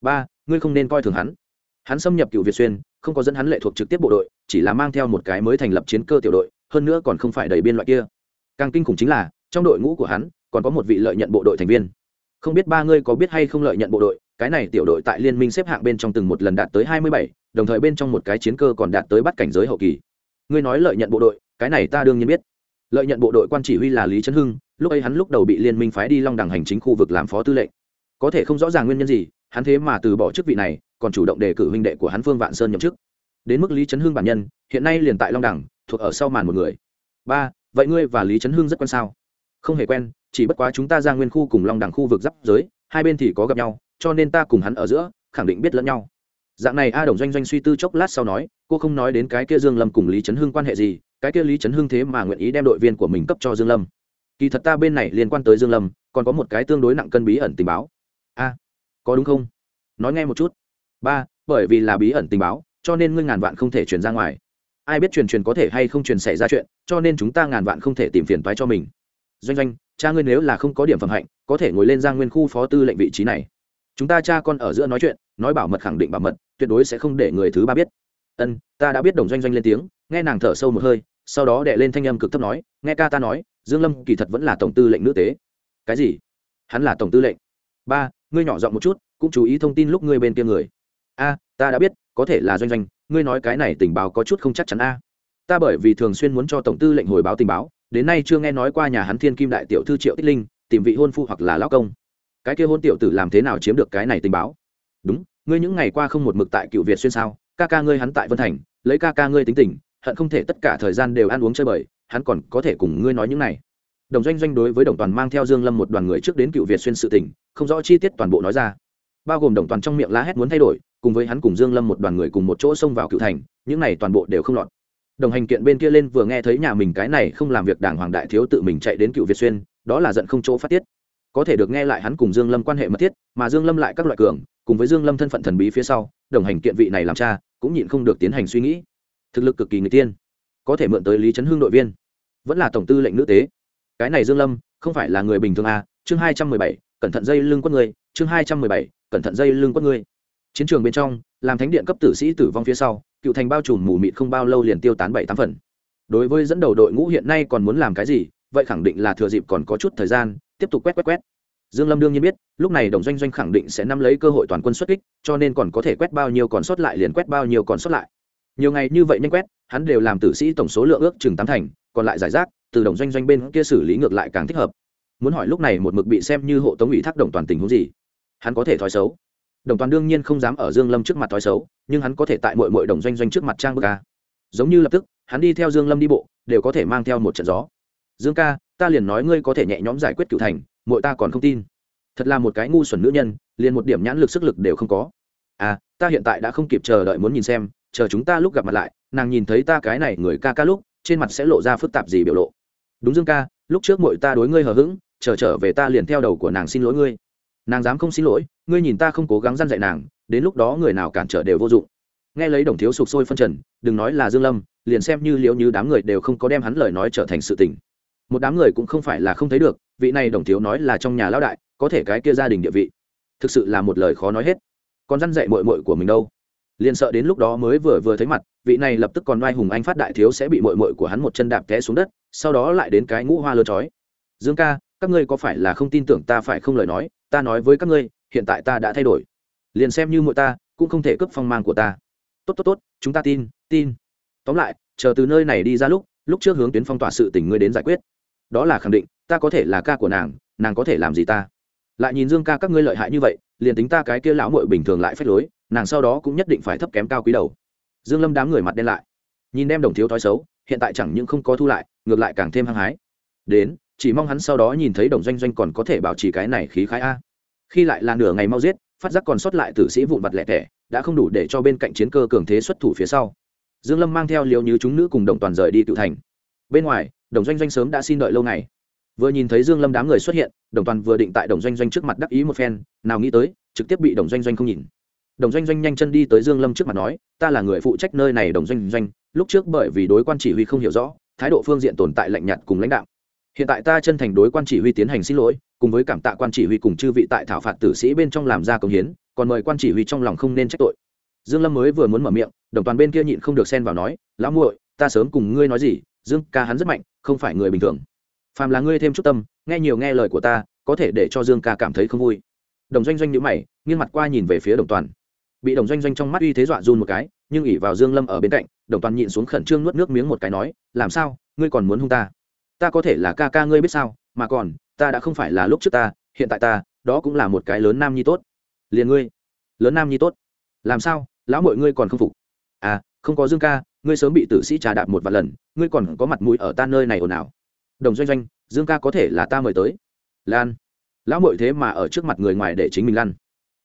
Ba, ngươi không nên coi thường hắn. Hắn xâm nhập cựu việt xuyên, không có dẫn hắn lệ thuộc trực tiếp bộ đội, chỉ là mang theo một cái mới thành lập chiến cơ tiểu đội, hơn nữa còn không phải đầy biên loại kia. Càng kinh khủng chính là trong đội ngũ của hắn, còn có một vị lợi nhận bộ đội thành viên. Không biết ba ngươi có biết hay không lợi nhận bộ đội, cái này tiểu đội tại liên minh xếp hạng bên trong từng một lần đạt tới hai mươi bảy, đồng thời bên trong một cái chiến cơ còn đạt tới bắt cảnh giới hậu kỳ. Ngươi nói lợi nhận bộ đội, cái này ta đương nhiên biết. Lợi nhận bộ đội quan chỉ huy là lý trấn hưng, lúc ấy hắn lúc đầu bị liên minh phái đi long đẳng hành chính khu vực làm phó tư lệnh. Có thể không rõ ràng nguyên nhân gì, hắn thế mà từ bỏ chức vị này, còn chủ động đề cử huynh đệ của hắn phương vạn sơn nhậm chức. Đến mức lý trấn hưng bản nhân, hiện nay liền tại long đẳng thuộc ở sau màn một người. Ba, vậy ngươi và lý trấn hưng rất quan sao? Không hề quen, chỉ bất quá chúng ta ra nguyên khu cùng long đẳng khu vực giáp giới, hai bên thì có gặp nhau, cho nên ta cùng hắn ở giữa, khẳng định biết lẫn nhau. Dạng này a đồng doanh doanh suy tư chốc lát sau nói, cô không nói đến cái kia dương lâm cùng lý trấn hưng quan hệ gì, cái kia lý trấn hưng thế mà nguyện ý đem đội viên của mình cấp cho dương lâm. Kỳ thật ta bên này liên quan tới dương lâm, còn có một cái tương đối nặng cân bí ẩn tình báo. A, có đúng không? Nói nghe một chút. Ba, bởi vì là bí ẩn tình báo, cho nên ngươi ngàn vạn không thể truyền ra ngoài. Ai biết truyền truyền có thể hay không truyền xảy ra chuyện, cho nên chúng ta ngàn vạn không thể tìm phiền toái cho mình doanh doanh, cha ngươi nếu là không có điểm phẩm hạnh, có thể ngồi lên giang nguyên khu phó tư lệnh vị trí này. Chúng ta cha con ở giữa nói chuyện, nói bảo mật khẳng định bảo mật, tuyệt đối sẽ không để người thứ ba biết. Ân, ta đã biết đồng doanh doanh lên tiếng, nghe nàng thở sâu một hơi, sau đó đệ lên thanh âm cực thấp nói, nghe ca ta nói, dương lâm kỳ thật vẫn là tổng tư lệnh nữ tế. Cái gì? Hắn là tổng tư lệnh. Ba, ngươi nhỏ giọng một chút, cũng chú ý thông tin lúc ngươi bên kia người. A, ta đã biết, có thể là doanh doanh, ngươi nói cái này tình báo có chút không chắc chắn a. Ta bởi vì thường xuyên muốn cho tổng tư lệnh hồi báo tình báo đến nay chưa nghe nói qua nhà hắn thiên kim đại tiểu thư triệu tích linh tìm vị hôn phu hoặc là lão công. Cái kia hôn tiểu tử làm thế nào chiếm được cái này tình báo? Đúng, ngươi những ngày qua không một mực tại cựu việt xuyên sao? Ca ca ngươi hắn tại vân thành, lấy ca ca ngươi tính tình, hận không thể tất cả thời gian đều ăn uống chơi bời, hắn còn có thể cùng ngươi nói những này. Đồng doanh doanh đối với đồng toàn mang theo dương lâm một đoàn người trước đến cựu việt xuyên sự tình, không rõ chi tiết toàn bộ nói ra. Bao gồm đồng toàn trong miệng la hét muốn thay đổi, cùng với hắn cùng dương lâm một đoàn người cùng một chỗ xông vào cựu thành, những này toàn bộ đều không lọt đồng hành kiện bên kia lên vừa nghe thấy nhà mình cái này không làm việc đảng hoàng đại thiếu tự mình chạy đến cựu việt xuyên, đó là giận không chỗ phát tiết. Có thể được nghe lại hắn cùng dương lâm quan hệ mật thiết, mà dương lâm lại các loại cường, cùng với dương lâm thân phận thần bí phía sau, đồng hành kiện vị này làm cha, cũng nhịn không được tiến hành suy nghĩ. Thực lực cực kỳ người tiên, có thể mượn tới lý trấn hương đội viên. Vẫn là tổng tư lệnh nữ tế. Cái này dương lâm, không phải là người bình thường à? Chương hai trăm mười bảy, cẩn thận dây lưng quất người. Chương hai trăm mười bảy, cẩn thận dây lưng quất người. Chiến trường bên trong, làm thánh điện cấp tử sĩ tử vong phía sau cựu thành bao trùm mù mịt không bao lâu liền tiêu tán bảy tám phần. Đối với dẫn đầu đội ngũ hiện nay còn muốn làm cái gì, vậy khẳng định là thừa dịp còn có chút thời gian, tiếp tục quét quét quét. Dương lâm đương nhiên biết, lúc này đồng doanh doanh khẳng định sẽ nắm lấy cơ hội toàn quân xuất kích, cho nên còn có thể quét bao nhiêu còn sót lại liền quét bao nhiêu còn sót lại. Nhiều ngày như vậy nhanh quét, hắn đều làm tử sĩ tổng số lượng ước chừng tám thành, còn lại giải rác, từ đồng doanh doanh bên kia xử lý ngược lại càng thích hợp. Muốn hỏi lúc này một mực bị xem như hộ tống ủy thác đồng toàn tình huống gì, hắn có thể thói xấu đồng toàn đương nhiên không dám ở dương lâm trước mặt thói xấu, nhưng hắn có thể tại mọi mọi đồng doanh doanh trước mặt trang bức ca giống như lập tức, hắn đi theo dương lâm đi bộ, đều có thể mang theo một trận gió. Dương ca, ta liền nói ngươi có thể nhẹ nhõm giải quyết cựu thành mọi ta còn không tin. Thật là một cái ngu xuẩn nữ nhân, liền một điểm nhãn lực sức lực đều không có. À ta hiện tại đã không kịp chờ đợi muốn nhìn xem, chờ chúng ta lúc gặp mặt lại, nàng nhìn thấy ta cái này người ca ca lúc, trên mặt sẽ lộ ra phức tạp gì biểu lộ. Đúng dương ca, lúc trước mọi ta đối ngươi hờ hững, chờ trở về ta liền theo đầu của nàng xin lỗi ngươi nàng dám không xin lỗi, ngươi nhìn ta không cố gắng dăn dạy nàng, đến lúc đó người nào cản trở đều vô dụng. Nghe lấy đồng thiếu sụp sôi phân trần, đừng nói là dương lâm, liền xem như liệu như đám người đều không có đem hắn lời nói trở thành sự tình. Một đám người cũng không phải là không thấy được, vị này đồng thiếu nói là trong nhà lão đại, có thể cái kia gia đình địa vị, thực sự là một lời khó nói hết. Còn dăn dạy mội mội của mình đâu? Liền sợ đến lúc đó mới vừa vừa thấy mặt, vị này lập tức còn oai hùng anh phát đại thiếu sẽ bị mội mội của hắn một chân đạp té xuống đất, sau đó lại đến cái ngũ hoa lơ chói dương ca, các ngươi có phải là không tin tưởng ta phải không lời nói? Ta nói với các ngươi, hiện tại ta đã thay đổi. Liền xem như mỗi ta, cũng không thể cướp phong mang của ta. Tốt tốt tốt, chúng ta tin tin. Tóm lại, chờ từ nơi này đi ra lúc lúc trước hướng tuyến phong tỏa sự tình ngươi đến giải quyết. Đó là khẳng định, ta có thể là ca của nàng nàng có thể làm gì ta? Lại nhìn dương ca các ngươi lợi hại như vậy, liền tính ta cái kia lão mội bình thường lại phép lối, nàng sau đó cũng nhất định phải thấp kém cao quý đầu. Dương lâm đám người mặt đen lại, nhìn đem đồng thiếu thói xấu, hiện tại chẳng những không có thu lại, ngược lại càng thêm hăng hái. Đến chỉ mong hắn sau đó nhìn thấy đồng doanh doanh còn có thể bảo trì cái này khí khái a. Khi lại là nửa ngày mau giết, phát giác còn sót lại tử sĩ vụn vặt lẻ tẻ, đã không đủ để cho bên cạnh chiến cơ cường thế xuất thủ phía sau. Dương lâm mang theo liều như chúng nữ cùng đồng toàn rời đi tự thành. Bên ngoài, đồng doanh doanh sớm đã xin đợi lâu ngày. Vừa nhìn thấy dương lâm đám người xuất hiện, đồng toàn vừa định tại đồng doanh doanh trước mặt đắc ý một phen, nào nghĩ tới, trực tiếp bị đồng doanh doanh không nhìn. Đồng doanh doanh nhanh chân đi tới dương lâm trước mặt nói, ta là người phụ trách nơi này, đồng doanh doanh, lúc trước bởi vì đối quan chỉ huy không hiểu rõ, thái độ phương diện tồn tại lạnh nhạt cùng lãnh đạo hiện tại ta chân thành đối quan chỉ huy tiến hành xin lỗi, cùng với cảm tạ quan chỉ huy cùng chư vị tại thảo phạt tử sĩ bên trong làm ra công hiến, còn mời quan chỉ huy trong lòng không nên trách tội. Dương lâm mới vừa muốn mở miệng, đồng toàn bên kia nhịn không được xen vào nói, lão muội, ta sớm cùng ngươi nói gì, dương ca hắn rất mạnh, không phải người bình thường. Phàm là ngươi thêm chút tâm, nghe nhiều nghe lời của ta, có thể để cho dương ca cảm thấy không vui. Đồng doanh doanh nhíu mày, nghiêng mặt qua nhìn về phía đồng toàn. Bị đồng doanh doanh trong mắt uy thế dọa run một cái, nhưng ỉ vào dương lâm ở bên cạnh, đồng toàn nhịn xuống khẩn trương nuốt nước miếng một cái nói, làm sao, ngươi còn muốn hung ta? Ta có thể là ca ca ngươi biết sao, mà còn, ta đã không phải là lúc trước ta, hiện tại ta, đó cũng là một cái lớn nam nhi tốt. Liền ngươi, lớn nam nhi tốt. Làm sao, lão mọi ngươi còn không phục? À không có dương ca, ngươi sớm bị tử sĩ trà đạp một vài lần, ngươi còn có mặt mũi ở ta nơi này ồn ào. Đồng doanh doanh, dương ca có thể là ta mời tới. Lan, lão mội thế mà ở trước mặt người ngoài để chính mình lăn.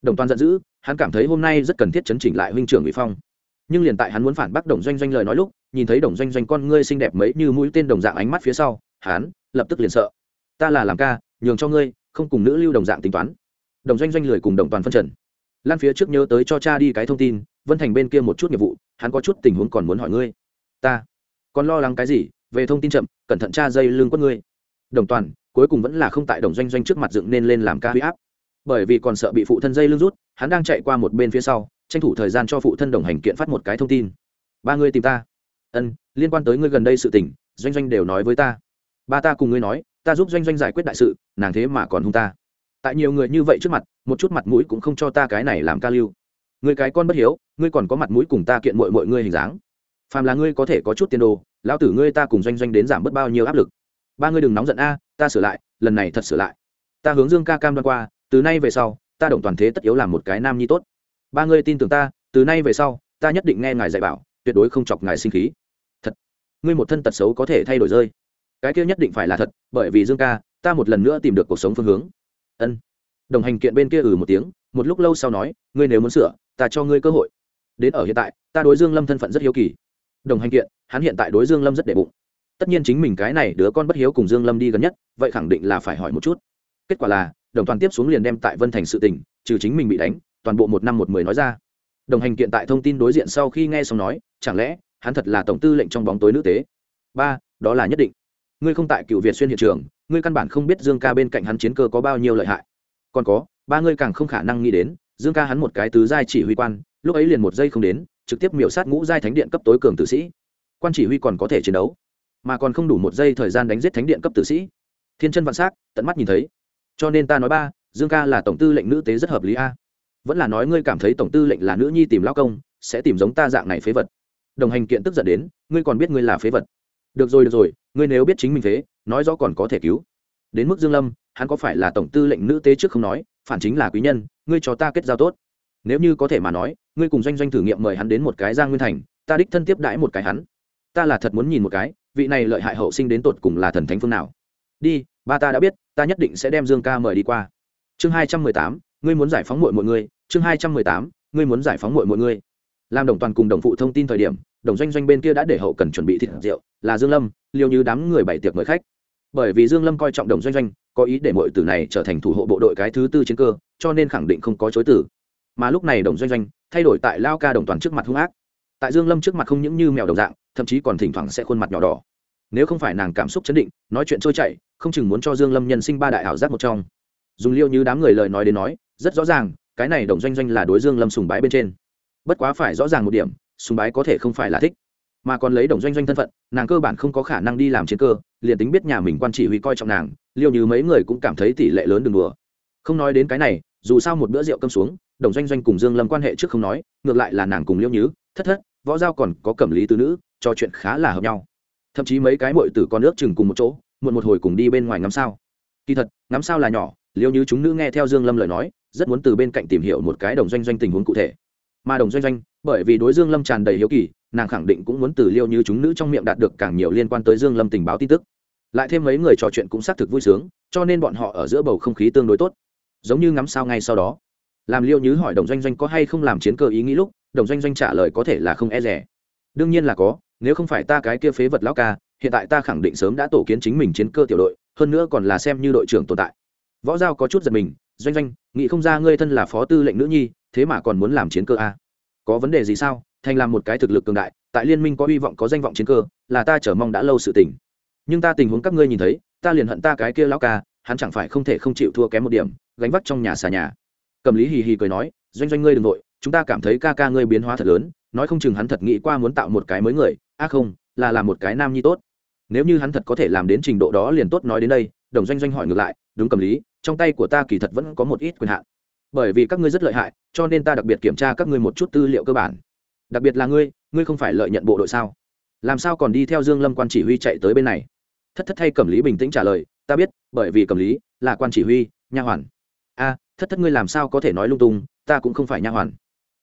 Đồng toàn giận dữ, hắn cảm thấy hôm nay rất cần thiết chấn chỉnh lại huynh trưởng bị phong. Nhưng liền tại hắn muốn phản bác đồng doanh doanh lời nói lúc, nhìn thấy đồng doanh doanh con ngươi xinh đẹp mấy như mũi tên đồng dạng ánh mắt phía sau hắn lập tức liền sợ. Ta là làm ca, nhường cho ngươi, không cùng nữ lưu đồng dạng tính toán. Đồng doanh doanh lười cùng đồng toàn phân trần. Lan phía trước nhớ tới cho cha đi cái thông tin, vân thành bên kia một chút nghiệp vụ, hắn có chút tình huống còn muốn hỏi ngươi. Ta còn lo lắng cái gì? Về thông tin chậm, cẩn thận cha dây lưng quất ngươi. Đồng toàn, cuối cùng vẫn là không tại đồng doanh doanh trước mặt dựng nên lên làm ca huy áp. Bởi vì còn sợ bị phụ thân dây lưng rút, hắn đang chạy qua một bên phía sau, tranh thủ thời gian cho phụ thân đồng hành kiện phát một cái thông tin. Ba người tìm ta. Ân, liên quan tới ngươi gần đây sự tình, doanh doanh đều nói với ta ba ta cùng ngươi nói, ta giúp doanh doanh giải quyết đại sự, nàng thế mà còn hung ta. Tại nhiều người như vậy trước mặt, một chút mặt mũi cũng không cho ta cái này làm ca lưu. Người cái con bất hiếu, ngươi còn có mặt mũi cùng ta kiện mội mọi ngươi hình dáng. Phàm là ngươi có thể có chút tiền đồ, lão tử ngươi ta cùng doanh doanh đến giảm bớt bao nhiêu áp lực. Ba ngươi đừng nóng giận a, ta sửa lại, lần này thật sửa lại. Ta hướng dương ca cam đoan qua, từ nay về sau, ta động toàn thế tất yếu làm một cái nam nhi tốt. Ba ngươi tin tưởng ta, từ nay về sau, ta nhất định nghe ngài dạy bảo, tuyệt đối không chọc ngài sinh khí. Thật, ngươi một thân tật xấu có thể thay đổi rơi cái kia nhất định phải là thật, bởi vì dương ca, ta một lần nữa tìm được cuộc sống phương hướng. Ân. Đồng hành kiện bên kia ừ một tiếng, một lúc lâu sau nói, ngươi nếu muốn sửa, ta cho ngươi cơ hội. Đến ở hiện tại, ta đối dương lâm thân phận rất hiếu kỳ. Đồng hành kiện, hắn hiện tại đối dương lâm rất đệ bụng. Tất nhiên chính mình cái này đứa con bất hiếu cùng dương lâm đi gần nhất, vậy khẳng định là phải hỏi một chút. Kết quả là, đồng toàn tiếp xuống liền đem tại vân thành sự tình, trừ chính mình bị đánh, toàn bộ một năm một mười nói ra. Đồng hành kiện tại thông tin đối diện sau khi nghe xong nói, chẳng lẽ, hắn thật là tổng tư lệnh trong bóng tối nữ tế? Ba, đó là nhất định ngươi không tại cựu việt xuyên hiện trường, ngươi căn bản không biết dương ca bên cạnh hắn chiến cơ có bao nhiêu lợi hại. Còn có, ba ngươi càng không khả năng nghĩ đến, dương ca hắn một cái tứ giai chỉ huy quan, lúc ấy liền một giây không đến, trực tiếp miểu sát ngũ giai thánh điện cấp tối cường tử sĩ. Quan chỉ huy còn có thể chiến đấu, mà còn không đủ một giây thời gian đánh giết thánh điện cấp tử sĩ. Thiên chân vạn s á c tận mắt nhìn thấy. Cho nên ta nói ba, dương ca là tổng tư lệnh nữ tế rất hợp lý a. Vẫn là nói ngươi cảm thấy tổng tư lệnh là nữ nhi tìm lao công, sẽ tìm giống ta dạng này phế vật. Đồng hành kiện tức giận đến, ngươi còn biết ngươi là phế vật. Được rồi được rồi ngươi nếu biết chính mình thế, nói rõ còn có thể cứu. Đến mức dương lâm hắn có phải là tổng tư lệnh nữ tế trước không nói phản chính là quý nhân ngươi cho ta kết giao tốt. Nếu như có thể mà nói ngươi cùng doanh doanh thử nghiệm mời hắn đến một cái giang nguyên thành ta đích thân tiếp đãi một cái hắn. Ta là thật muốn nhìn một cái vị này lợi hại hậu sinh đến tột cùng là thần thánh phương nào. Đi ba ta đã biết ta nhất định sẽ đem dương ca mời đi qua. Chương hai trăm mười tám ngươi muốn giải phóng mọi mọi người chương hai trăm mười tám ngươi muốn giải phóng mọi mọi người làm đồng toàn cùng đồng phụ thông tin thời điểm đồng doanh doanh bên kia đã để hậu cần chuẩn bị thịt, rượu, là dương lâm, liêu như đám người bảy tiệc mời khách. Bởi vì dương lâm coi trọng đồng doanh doanh, có ý để mọi tử này trở thành thủ hộ bộ đội cái thứ tư chiến cơ, cho nên khẳng định không có chối tử. Mà lúc này đồng doanh doanh thay đổi tại lao ca đồng toàn trước mặt hung ác. Tại dương lâm trước mặt không những như mèo đồng dạng, thậm chí còn thỉnh thoảng sẽ khuôn mặt nhỏ đỏ. Nếu không phải nàng cảm xúc chấn định, nói chuyện trôi chảy, không chừng muốn cho dương lâm nhân sinh ba đại ảo giác một trong. Dùng liêu như đám người lời nói đến nói, rất rõ ràng, cái này đồng doanh doanh là đối dương lâm sùng bái bên trên. Bất quá phải rõ ràng một điểm sùng bái có thể không phải là thích. Mà còn lấy đồng doanh doanh thân phận, nàng cơ bản không có khả năng đi làm chiến cơ, liền tính biết nhà mình quan chỉ huy coi trọng nàng, liêu như mấy người cũng cảm thấy tỷ lệ lớn đừng đùa. Không nói đến cái này, dù sao một bữa rượu cơm xuống, đồng doanh doanh cùng dương lâm quan hệ trước không nói, ngược lại là nàng cùng liêu nhứ thất thất, võ giao còn có cẩm lý tứ nữ cho chuyện khá là hợp nhau. Thậm chí mấy cái muội tử con nước chừng cùng một chỗ, muộn một hồi cùng đi bên ngoài ngắm sao. Kỳ thật, ngắm sao là nhỏ, liêu như chúng nữ nghe theo dương lâm lời nói, rất muốn từ bên cạnh tìm hiểu một cái đồng doanh doanh tình huống cụ thể mà đồng doanh doanh, bởi vì đối dương lâm tràn đầy hiếu kỳ, nàng khẳng định cũng muốn từ liêu như chúng nữ trong miệng đạt được càng nhiều liên quan tới dương lâm tình báo tin tức. Lại thêm mấy người trò chuyện cũng xác thực vui sướng, cho nên bọn họ ở giữa bầu không khí tương đối tốt. Giống như ngắm sao ngay sau đó. Làm liêu như hỏi đồng doanh doanh có hay không làm chiến cơ ý nghĩ lúc, đồng doanh doanh trả lời có thể là không e rẻ. Đương nhiên là có, nếu không phải ta cái kia phế vật lão ca, hiện tại ta khẳng định sớm đã tổ kiến chính mình chiến cơ tiểu đội, hơn nữa còn là xem như đội trưởng tồn tại. Võ giao có chút giật mình, doanh doanh, nghĩ không ra ngươi thân là phó tư lệnh nữ nhi thế mà còn muốn làm chiến cơ a? À? có vấn đề gì sao? Thành làm một cái thực lực cường đại, tại liên minh có hy vọng, có danh vọng chiến cơ, là ta chờ mong đã lâu sự tình. Nhưng ta tình huống các ngươi nhìn thấy, ta liền hận ta cái kia lão ca, hắn chẳng phải không thể không chịu thua kém một điểm, gánh vác trong nhà xà nhà. Cầm lý hì hì cười nói, doanh doanh ngươi đ ừ n g nội chúng ta cảm thấy ca ca ngươi biến hóa thật lớn, nói không chừng hắn thật nghĩ qua muốn tạo một cái mới người, a không, là làm một cái nam nhi tốt. Nếu như hắn thật có thể làm đến trình độ đó liền tốt nói đến đây. Đồng doanh doanh hỏi ngược lại, đúng cầm lý, trong tay của ta kỳ thật vẫn có một ít quyền hạn bởi vì các ngươi rất lợi hại, cho nên ta đặc biệt kiểm tra các ngươi một chút tư liệu cơ bản. Đặc biệt là ngươi ngươi không phải lợi nhận bộ đội sao? Làm sao còn đi theo dương lâm quan chỉ huy chạy tới bên này? Thất thất thay cẩm lý bình tĩnh trả lời, ta biết, bởi vì cẩm lý là quan chỉ huy, nha hoàn. A, thất thất ngươi làm sao có thể nói lung tung, ta cũng không phải nha hoàn.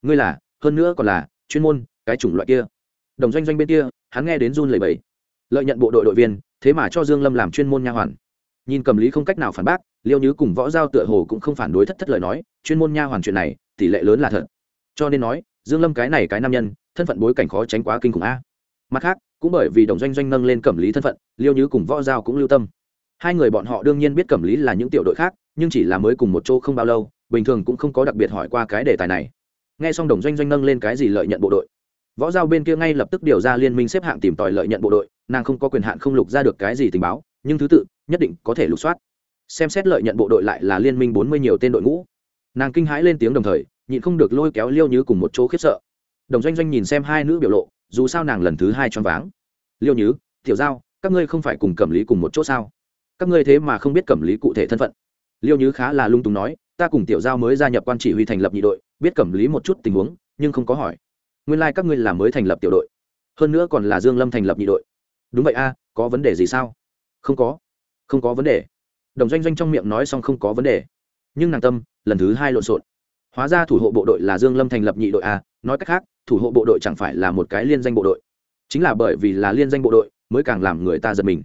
Ngươi là, hơn nữa còn là chuyên môn, cái chủng loại kia. Đồng doanh doanh bên kia, hắn nghe đến run lẩy bẩy. Lợi nhận bộ đội đội viên, thế mà cho dương lâm làm chuyên môn nha hoàn nhìn cầm lý không cách nào phản bác, liêu như cùng võ giao tựa hồ cũng không phản đối thất thất lời nói, chuyên môn nha hoàn chuyện này, tỷ lệ lớn là thật. Cho nên nói, dương lâm cái này cái nam nhân, thân phận bối cảnh khó tránh quá kinh khủng a. Mặt khác, cũng bởi vì đồng doanh doanh nâng lên cẩm lý thân phận, liêu như cùng võ giao cũng lưu tâm. Hai người bọn họ đương nhiên biết cẩm lý là những tiểu đội khác, nhưng chỉ là mới cùng một chỗ không bao lâu, bình thường cũng không có đặc biệt hỏi qua cái đề tài này. Nghe xong đồng doanh doanh nâng lên cái gì lợi nhận bộ đội, võ giao bên kia ngay lập tức điều ra liên minh xếp hạng tìm tòi lợi nhận bộ đội, nàng không có quyền hạn không lục ra được cái gì tình báo nhưng thứ tự nhất định có thể lục soát. Xem xét lợi nhận bộ đội lại là liên minh bốn mươi nhiều tên đội ngũ. Nàng kinh hãi lên tiếng đồng thời nhịn không được lôi kéo liêu như cùng một chỗ khiếp sợ. Đồng doanh doanh nhìn xem hai nữ biểu lộ dù sao nàng lần thứ hai choáng váng. Liêu Như, tiểu giao các ngươi không phải cùng cẩm lý cùng một chỗ sao? Các ngươi thế mà không biết cẩm lý cụ thể thân phận. Liêu Như khá là lung túng nói ta cùng tiểu giao mới gia nhập quan chỉ huy thành lập nhị đội biết cẩm lý một chút tình huống nhưng không có hỏi. Nguyên lai、like、các ngươi là mới thành lập tiểu đội hơn nữa còn là dương lâm thành lập nhị đội. Đúng vậy a có vấn đề gì sao? Không có. Không có vấn đề. Đồng doanh doanh trong miệng nói xong không có vấn đề. Nhưng nàng tâm, lần thứ hai lộn xộn. Hóa ra thủ hộ bộ đội là dương lâm thành lập nhị đội a, nói cách khác, thủ hộ bộ đội chẳng phải là một cái liên danh bộ đội. Chính là bởi vì là liên danh bộ đội, mới càng làm người ta giật mình.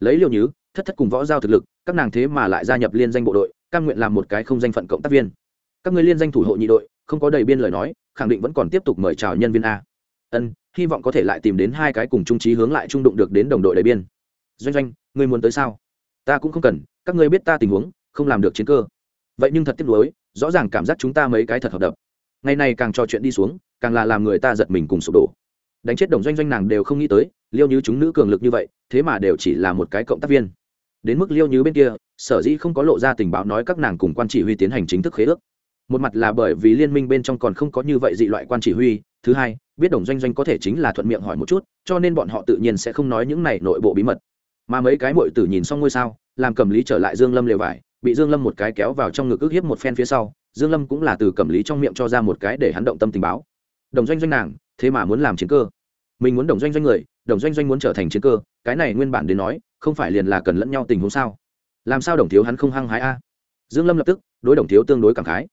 Lấy liều nhứ, thất thất cùng võ giao thực lực, các nàng thế mà lại gia nhập liên danh bộ đội căn nguyện làm một cái không danh phận cộng tác viên. Các người liên danh thủ hộ nhị đội, không có đầy biên lời nói, khẳng định vẫn còn tiếp tục mời chào nhân viên a. Ân, hy vọng có thể lại tìm đến hai cái cùng trung trí hướng lại trung đụng được đến đồng đội đầy biên doanh doanh, ngươi muốn tới sao? Ta cũng không cần, các ngươi biết ta tình huống, không làm được chiến cơ. Vậy nhưng thật tiếc nuối, rõ ràng cảm giác chúng ta mấy cái thật hợp đập. Ngày này càng trò chuyện đi xuống, càng là làm người ta giật mình cùng sụp đổ. Đánh chết đồng doanh doanh nàng đều không nghĩ tới, liêu như chúng nữ cường lực như vậy, thế mà đều chỉ là một cái cộng tác viên. Đến mức liêu như bên kia, sở dĩ không có lộ ra tình báo nói các nàng cùng quan chỉ huy tiến hành chính thức khế ước. Một mặt là bởi vì liên minh bên trong còn không có như vậy dị loại quan chỉ huy, thứ hai, biết đồng doanh doanh có thể chính là thuận miệng hỏi một chút, cho nên bọn họ tự nhiên sẽ không nói những này nội bộ bí mật mà mấy cái mội tử nhìn xong ngôi sao, làm cầm lý trở lại dương lâm lều vải, bị dương lâm một cái kéo vào trong ngực ức hiếp một phen phía sau, dương lâm cũng là từ cầm lý trong miệng cho ra một cái để hắn động tâm tình báo. Đồng doanh doanh nàng, thế mà muốn làm chiến cơ. Mình muốn đồng doanh doanh người, đồng doanh doanh muốn trở thành chiến cơ, cái này nguyên bản đến nói, không phải liền là cần lẫn nhau tình huống sao? Làm sao đồng thiếu hắn không hăng hái a? Dương lâm lập tức, đối đồng thiếu tương đối cảm khái.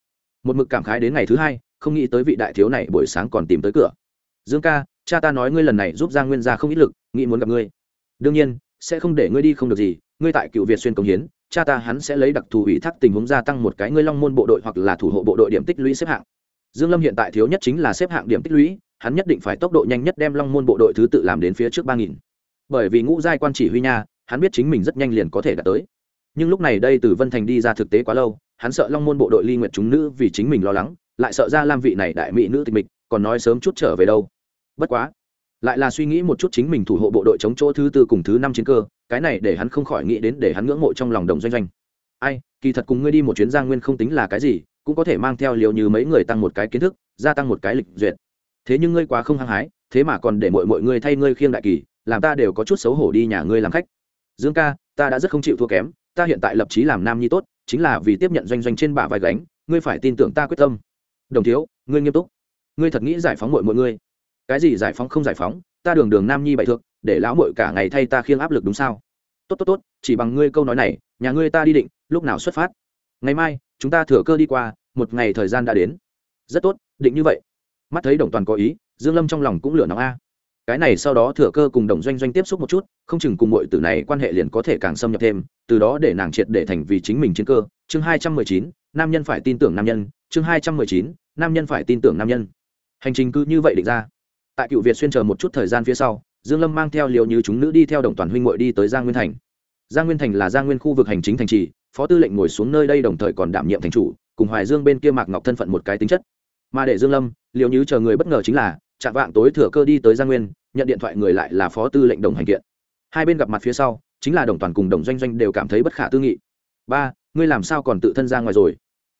Một mực cảm khái đến ngày thứ hai, không nghĩ tới vị đại thiếu này buổi sáng còn tìm tới cửa. Dương ca, cha ta nói ngươi lần này giúp giang nguyên gia không ít lực, nghĩ muốn gặp ngươi. Đương nhiên sẽ không để ngươi đi không được gì, ngươi tại cựu việt xuyên công hiến, cha ta hắn sẽ lấy đặc thù ủy thác tình huống gia tăng một cái ngươi long môn bộ đội hoặc là thủ hộ bộ đội điểm tích lũy xếp hạng. Dương lâm hiện tại thiếu nhất chính là xếp hạng điểm tích lũy, hắn nhất định phải tốc độ nhanh nhất đem long môn bộ đội thứ tự làm đến phía trước ba nghìn. Bởi vì ngũ giai quan chỉ huy nha, hắn biết chính mình rất nhanh liền có thể đạt tới. Nhưng lúc này đây từ vân thành đi ra thực tế quá lâu, hắn sợ long môn bộ đội ly nguyện chúng nữ vì chính mình lo lắng, lại sợ ra lam vị này đại mỹ nữ tịch mịch, còn nói sớm chút trở về đâu. Bất quá lại là suy nghĩ một chút chính mình thủ hộ bộ đội chống chỗ thứ tư cùng thứ năm chiến cơ, cái này để hắn không khỏi nghĩ đến để hắn ngưỡng mộ trong lòng đồng doanh doanh. Ai, kỳ thật cùng ngươi đi một chuyến giang nguyên không tính là cái gì, cũng có thể mang theo liều như mấy người tăng một cái kiến thức, gia tăng một cái lịch duyệt. Thế nhưng ngươi quá không hăng hái, thế mà còn để mọi mọi người thay ngươi khiêng đại kỳ, làm ta đều có chút xấu hổ đi nhà ngươi làm khách. Dương ca, ta đã rất không chịu thua kém, ta hiện tại lập trí làm nam nhi tốt, chính là vì tiếp nhận doanh doanh trên bả vai gánh, ngươi phải tin tưởng ta quyết tâm. Đồng thiếu, ngươi nghiêm túc. Ngươi thật nghĩ giải phóng mọi mọi người cái gì giải phóng không giải phóng, ta đường đường nam nhi bậy thượng, để lão mội cả ngày thay ta khiêng áp lực đúng sao? Tốt tốt tốt, chỉ bằng ngươi câu nói này, nhà ngươi ta đi định, lúc nào xuất phát? Ngày mai, chúng ta thừa cơ đi qua, một ngày thời gian đã đến. Rất tốt, định như vậy. Mắt thấy đồng toàn có ý, dương lâm trong lòng cũng lửa nóng a. Cái này sau đó thừa cơ cùng đồng doanh doanh tiếp xúc một chút, không chừng cùng mọi tử này quan hệ liền có thể càng xâm nhập thêm, từ đó để nàng triệt để thành vì chính mình chiến cơ. Chương hai trăm mười chín, nam nhân phải tin tưởng nam nhân. Chương hai trăm mười chín, nam nhân phải tin tưởng nam nhân. Hành trình cứ như vậy định ra tại cựu việt xuyên chờ một chút thời gian phía sau, dương lâm mang theo liều như chúng nữ đi theo đồng toàn huynh muội đi tới giang nguyên thành. Giang nguyên thành là giang nguyên khu vực hành chính thành trì, phó tư lệnh ngồi xuống nơi đây đồng thời còn đảm nhiệm thành chủ, cùng hoài dương bên kia mạc ngọc thân phận một cái tính chất. Mà để dương lâm liều như chờ người bất ngờ chính là, chạm vạng tối thừa cơ đi tới giang nguyên, nhận điện thoại người lại là phó tư lệnh đồng hành kiện. Hai bên gặp mặt phía sau, chính là đồng toàn cùng đồng doanh doanh đều cảm thấy bất khả tư nghị. Ba, ngươi làm sao còn tự thân ra ngoài rồi?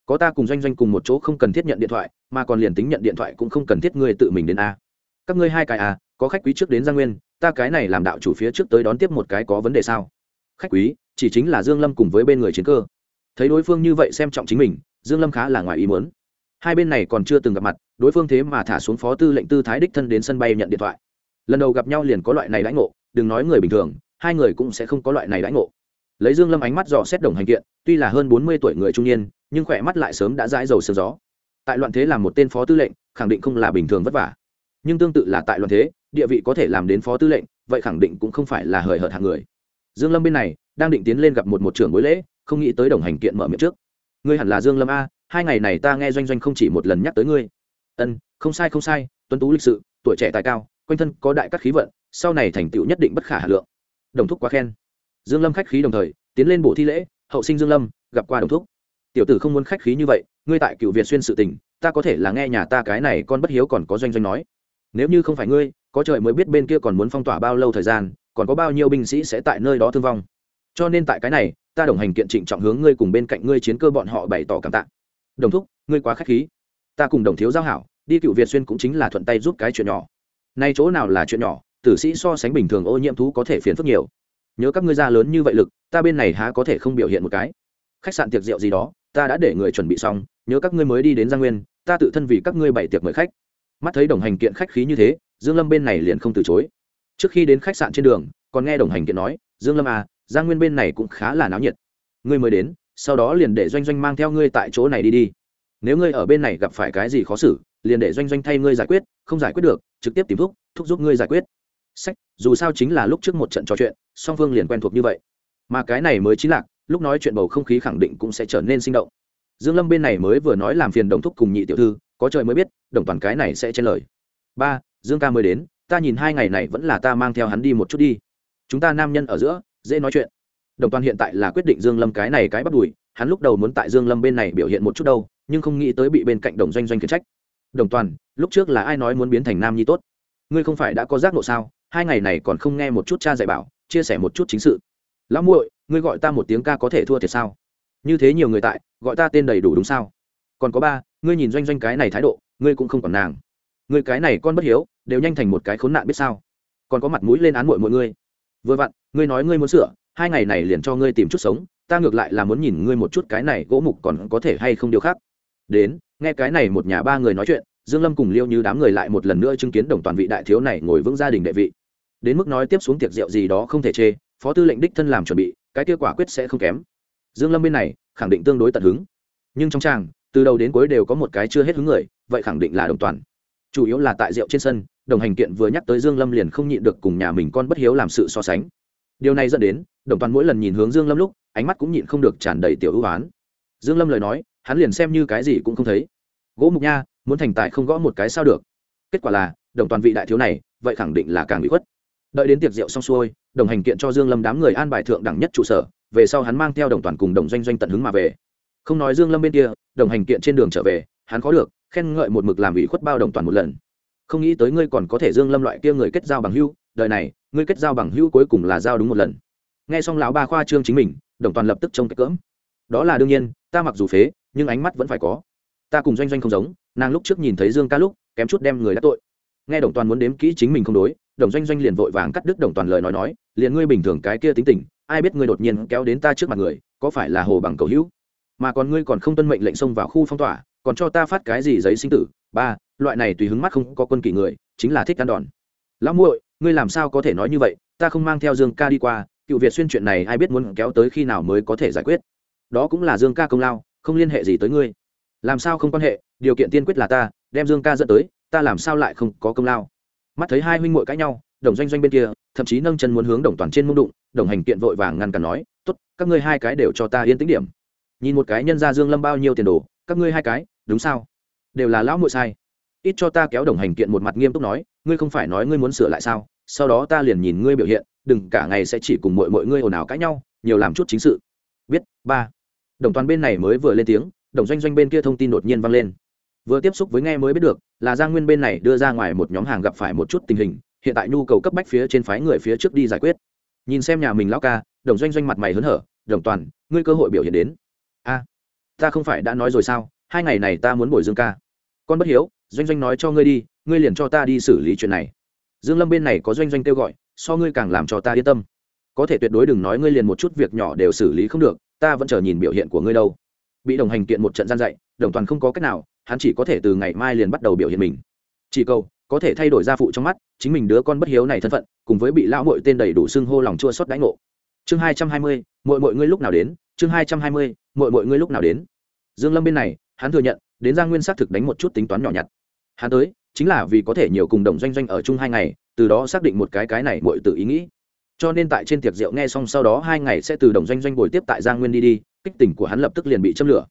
Có ta cùng doanh doanh cùng một chỗ không cần thiết nhận điện thoại, mà còn liền tính nhận điện thoại cũng không cần thiết ngươi tự mình đến a các ngươi hai cái à có khách quý trước đến gia nguyên, ta cái này làm đạo chủ phía trước tới đón tiếp một cái có vấn đề sao? Khách quý, chỉ chính là dương lâm cùng với bên người chiến cơ. Thấy đối phương như vậy xem trọng chính mình, dương lâm khá là ngoài ý muốn. Hai bên này còn chưa từng gặp mặt, đối phương thế mà thả xuống phó tư lệnh tư thái đích thân đến sân bay nhận điện thoại. Lần đầu gặp nhau liền có loại này đãi ngộ, đừng nói người bình thường, hai người cũng sẽ không có loại này đãi ngộ. Lấy dương lâm ánh mắt dò xét đồng hành kiện, tuy là hơn bốn mươi tuổi người trung niên, nhưng khỏe mắt lại sớm đã dãi dầu sương gió. Tại loạn thế làm một tên phó tư lệnh, khẳng định không là bình thường vất vả nhưng tương tự là tại loạn thế, địa vị có thể làm đến phó tư lệnh, vậy khẳng định cũng không phải là hời hợt hạng người. Dương lâm bên này, đang định tiến lên gặp một một trưởng bối lễ, không nghĩ tới đồng hành kiện mở miệng trước. Ngươi hẳn là dương lâm a, hai ngày này ta nghe doanh doanh không chỉ một lần nhắc tới ngươi. Ân, không sai không sai, tuấn tú lịch sự, tuổi trẻ tài cao, quanh thân có đại các khí vận, sau này thành tựu nhất định bất khả hà lượng. Đồng thúc quá khen. Dương lâm khách khí đồng thời, tiến lên bộ thi lễ, hậu sinh dương lâm, gặp qua đồng thúc. Tiểu tử không muốn khách khí như vậy, ngươi tại cựu việt xuyên sự tình, ta có thể là nghe nhà ta cái này con bất hiếu còn có doanh doanh nói nếu như không phải ngươi, có trời mới biết bên kia còn muốn phong tỏa bao lâu thời gian, còn có bao nhiêu binh sĩ sẽ tại nơi đó thương vong. Cho nên tại cái này, ta đồng hành kiện trịnh trọng hướng ngươi cùng bên cạnh ngươi chiến cơ bọn họ bày tỏ cảm tạ. Đồng thúc, ngươi quá khách khí. Ta cùng đồng thiếu giao hảo, đi cựu việt xuyên cũng chính là thuận tay giúp cái chuyện nhỏ. Nay chỗ nào là chuyện nhỏ, tử sĩ so sánh bình thường ô nhiễm thú có thể phiền phức nhiều. Nhớ các ngươi ra lớn như vậy lực, ta bên này há có thể không biểu hiện một cái. Khách sạn tiệc rượu gì đó, ta đã để người chuẩn bị xong, nhớ các ngươi mới đi đến gia nguyên, ta tự thân vì các ngươi bày tiệc mời khách mắt thấy đồng hành kiện khách khí như thế, dương lâm bên này liền không từ chối. Trước khi đến khách sạn trên đường, còn nghe đồng hành kiện nói, dương lâm à giang nguyên bên này cũng khá là náo nhiệt. Ngươi mới đến, sau đó liền để doanh doanh mang theo ngươi tại chỗ này đi đi. Nếu ngươi ở bên này gặp phải cái gì khó xử, liền để doanh doanh thay ngươi giải quyết, không giải quyết được, trực tiếp tìm thúc thúc giúp ngươi giải quyết. Sách, dù sao chính là lúc trước một trận trò chuyện, song phương liền quen thuộc như vậy. Mà cái này mới chính lạc lúc nói chuyện bầu không khí khẳng định cũng sẽ trở nên sinh động. Dương lâm bên này mới vừa nói làm phiền đồng thúc cùng nhị tiểu thư có trời mới biết, đồng toàn cái này sẽ chen lời. Ba, dương ca mới đến, ta nhìn hai ngày này vẫn là ta mang theo hắn đi một chút đi. Chúng ta nam nhân ở giữa, dễ nói chuyện. Đồng toàn hiện tại là quyết định dương lâm cái này cái bắt đùi hắn lúc đầu muốn tại dương lâm bên này biểu hiện một chút đâu, nhưng không nghĩ tới bị bên cạnh đồng doanh doanh khiển trách. Đồng toàn, lúc trước là ai nói muốn biến thành nam nhi tốt? Ngươi không phải đã có giác ngộ sao? Hai ngày này còn không nghe một chút cha dạy bảo, chia sẻ một chút chính sự. Lão muội, ngươi gọi ta một tiếng ca có thể thua thiệt sao? Như thế nhiều người tại, gọi ta tên đầy đủ đúng sao? Còn có ba ngươi nhìn doanh doanh cái này thái độ, ngươi cũng không còn nàng. Ngươi cái này con bất hiếu, đều nhanh thành một cái khốn nạn biết sao. Còn có mặt mũi lên án muội mọi ngươi. Vừa vặn, ngươi nói ngươi muốn sửa, hai ngày này liền cho ngươi tìm chút sống, ta ngược lại là muốn nhìn ngươi một chút cái này gỗ mục còn có thể hay không điều khác. Đến, nghe cái này một nhà ba người nói chuyện, dương lâm cùng liêu như đám người lại một lần nữa chứng kiến đồng toàn vị đại thiếu này ngồi vững gia đình đệ vị. Đến mức nói tiếp xuống tiệc rượu gì đó không thể chê, phó tư lệnh đích thân làm chuẩn bị, cái kết quả quyết sẽ không kém. Dương lâm bên này, khẳng định tương đối tận hứng. Nhưng trong tràng từ đầu đến cuối đều có một cái chưa hết hứng người, vậy khẳng định là đồng toàn. Chủ yếu là tại rượu trên sân, đồng hành kiện vừa nhắc tới dương lâm liền không nhịn được cùng nhà mình con bất hiếu làm sự so sánh. Điều này dẫn đến, đồng toàn mỗi lần nhìn hướng dương lâm lúc, ánh mắt cũng nhịn không được tràn đầy tiểu ưu ái. Dương lâm lời nói, hắn liền xem như cái gì cũng không thấy. Gỗ mục nha, muốn thành tài không gõ một cái sao được. Kết quả là, đồng toàn vị đại thiếu này, vậy khẳng định là càng bị khuất. Đợi đến tiệc rượu xong xuôi, đồng hành kiện cho dương lâm đám người an bài thượng đẳng nhất trụ sở, về sau hắn mang theo đồng toàn cùng đồng doanh doanh tận hứng mà về không nói dương lâm bên kia, đồng hành kiện trên đường trở về, hắn khó được, khen ngợi một mực làm ủy khuất bao đồng toàn một lần. Không nghĩ tới ngươi còn có thể dương lâm loại kia người kết giao bằng hữu, đời này, ngươi kết giao bằng hữu cuối cùng là giao đúng một lần. Nghe xong lão ba khoa trương chính mình, đồng toàn lập tức trông cái cỡm. Đó là đương nhiên, ta mặc dù phế, nhưng ánh mắt vẫn phải có. Ta cùng doanh doanh không giống, nàng lúc trước nhìn thấy dương ca lúc, kém chút đem người đã tội. Nghe đồng toàn muốn đếm kỹ chính mình không đối, đồng doanh doanh liền vội vàng cắt đứt đồng toàn lời nói nói, liền ngươi bình thường cái kia tính tình, ai biết ngươi đột nhiên kéo đến ta trước mặt người, có phải là hồ bằng cầu hữu? Mà còn ngươi còn không tuân mệnh lệnh xông vào khu phong tỏa, còn cho ta phát cái gì giấy sinh tử? Ba, loại này tùy hứng mắt không có quân kỷ người, chính là thích ăn đòn. Lão muội, ngươi làm sao có thể nói như vậy? Ta không mang theo dương ca đi qua, cựu việt xuyên chuyện này ai biết muốn kéo tới khi nào mới có thể giải quyết. Đó cũng là dương ca công lao, không liên hệ gì tới ngươi. Làm sao không quan hệ? Điều kiện tiên quyết là ta, đem dương ca dẫn tới, ta làm sao lại không có công lao? Mắt thấy hai huynh muội cãi nhau, đồng doanh doanh bên kia, thậm chí nâng chân muốn hướng đồng toàn trên mông đụng, đồng hành kiện vội vàng ngăn cản nói, tốt, các ngươi hai cái đều cho ta yên tĩnh điểm nhìn một cái nhân ra dương lâm bao nhiêu tiền đồ, các ngươi hai cái, đúng sao? Đều là lão muội sai. Ít cho ta kéo đồng hành kiện một mặt nghiêm túc nói, ngươi không phải nói ngươi muốn sửa lại sao? Sau đó ta liền nhìn ngươi biểu hiện, đừng cả ngày sẽ chỉ cùng mọi mọi ngươi ồn ào cãi nhau, nhiều làm chút chính sự. Biết, ba. Đồng toàn bên này mới vừa lên tiếng, đồng doanh doanh bên kia thông tin đột nhiên vang lên. Vừa tiếp xúc với nghe mới biết được, là giang nguyên bên này đưa ra ngoài một nhóm hàng gặp phải một chút tình hình, hiện tại nhu cầu cấp bách phía trên phái người phía trước đi giải quyết. Nhìn xem nhà mình lão ca, đồng doanh doanh mặt mày hớn hở, đồng toàn, ngươi cơ hội biểu hiện đến a ta không phải đã nói rồi sao? Hai ngày này ta muốn bồi dương ca. Con bất hiếu, doanh doanh nói cho ngươi đi, ngươi liền cho ta đi xử lý chuyện này. Dương lâm bên này có doanh doanh kêu gọi, so ngươi càng làm cho ta yên tâm. Có thể tuyệt đối đừng nói ngươi liền một chút việc nhỏ đều xử lý không được, ta vẫn chờ nhìn biểu hiện của ngươi đâu. Bị đồng hành kiện một trận gian dạy, đồng toàn không có cách nào, hắn chỉ có thể từ ngày mai liền bắt đầu biểu hiện mình. Chỉ câu có thể thay đổi gia phụ trong mắt, chính mình đứa con bất hiếu này thân phận, cùng với bị lão mội tên đầy đủ xưng hô lòng chua xót đánh ngộ. Chương hai trăm hai mươi mỗi mỗi ngươi lúc nào đến? Chương hai trăm hai mươi mọi mọi ngươi lúc nào đến? Dương lâm bên này, hắn thừa nhận, đến giang nguyên xác thực đánh một chút tính toán nhỏ nhặt. Hắn tới, chính là vì có thể nhiều cùng đồng doanh doanh ở chung hai ngày, từ đó xác định một cái cái này mọi tự ý nghĩ. Cho nên tại trên tiệc rượu nghe xong sau đó hai ngày sẽ từ đồng doanh doanh bồi tiếp tại giang nguyên đi đi, kích tình của hắn lập tức liền bị châm lửa.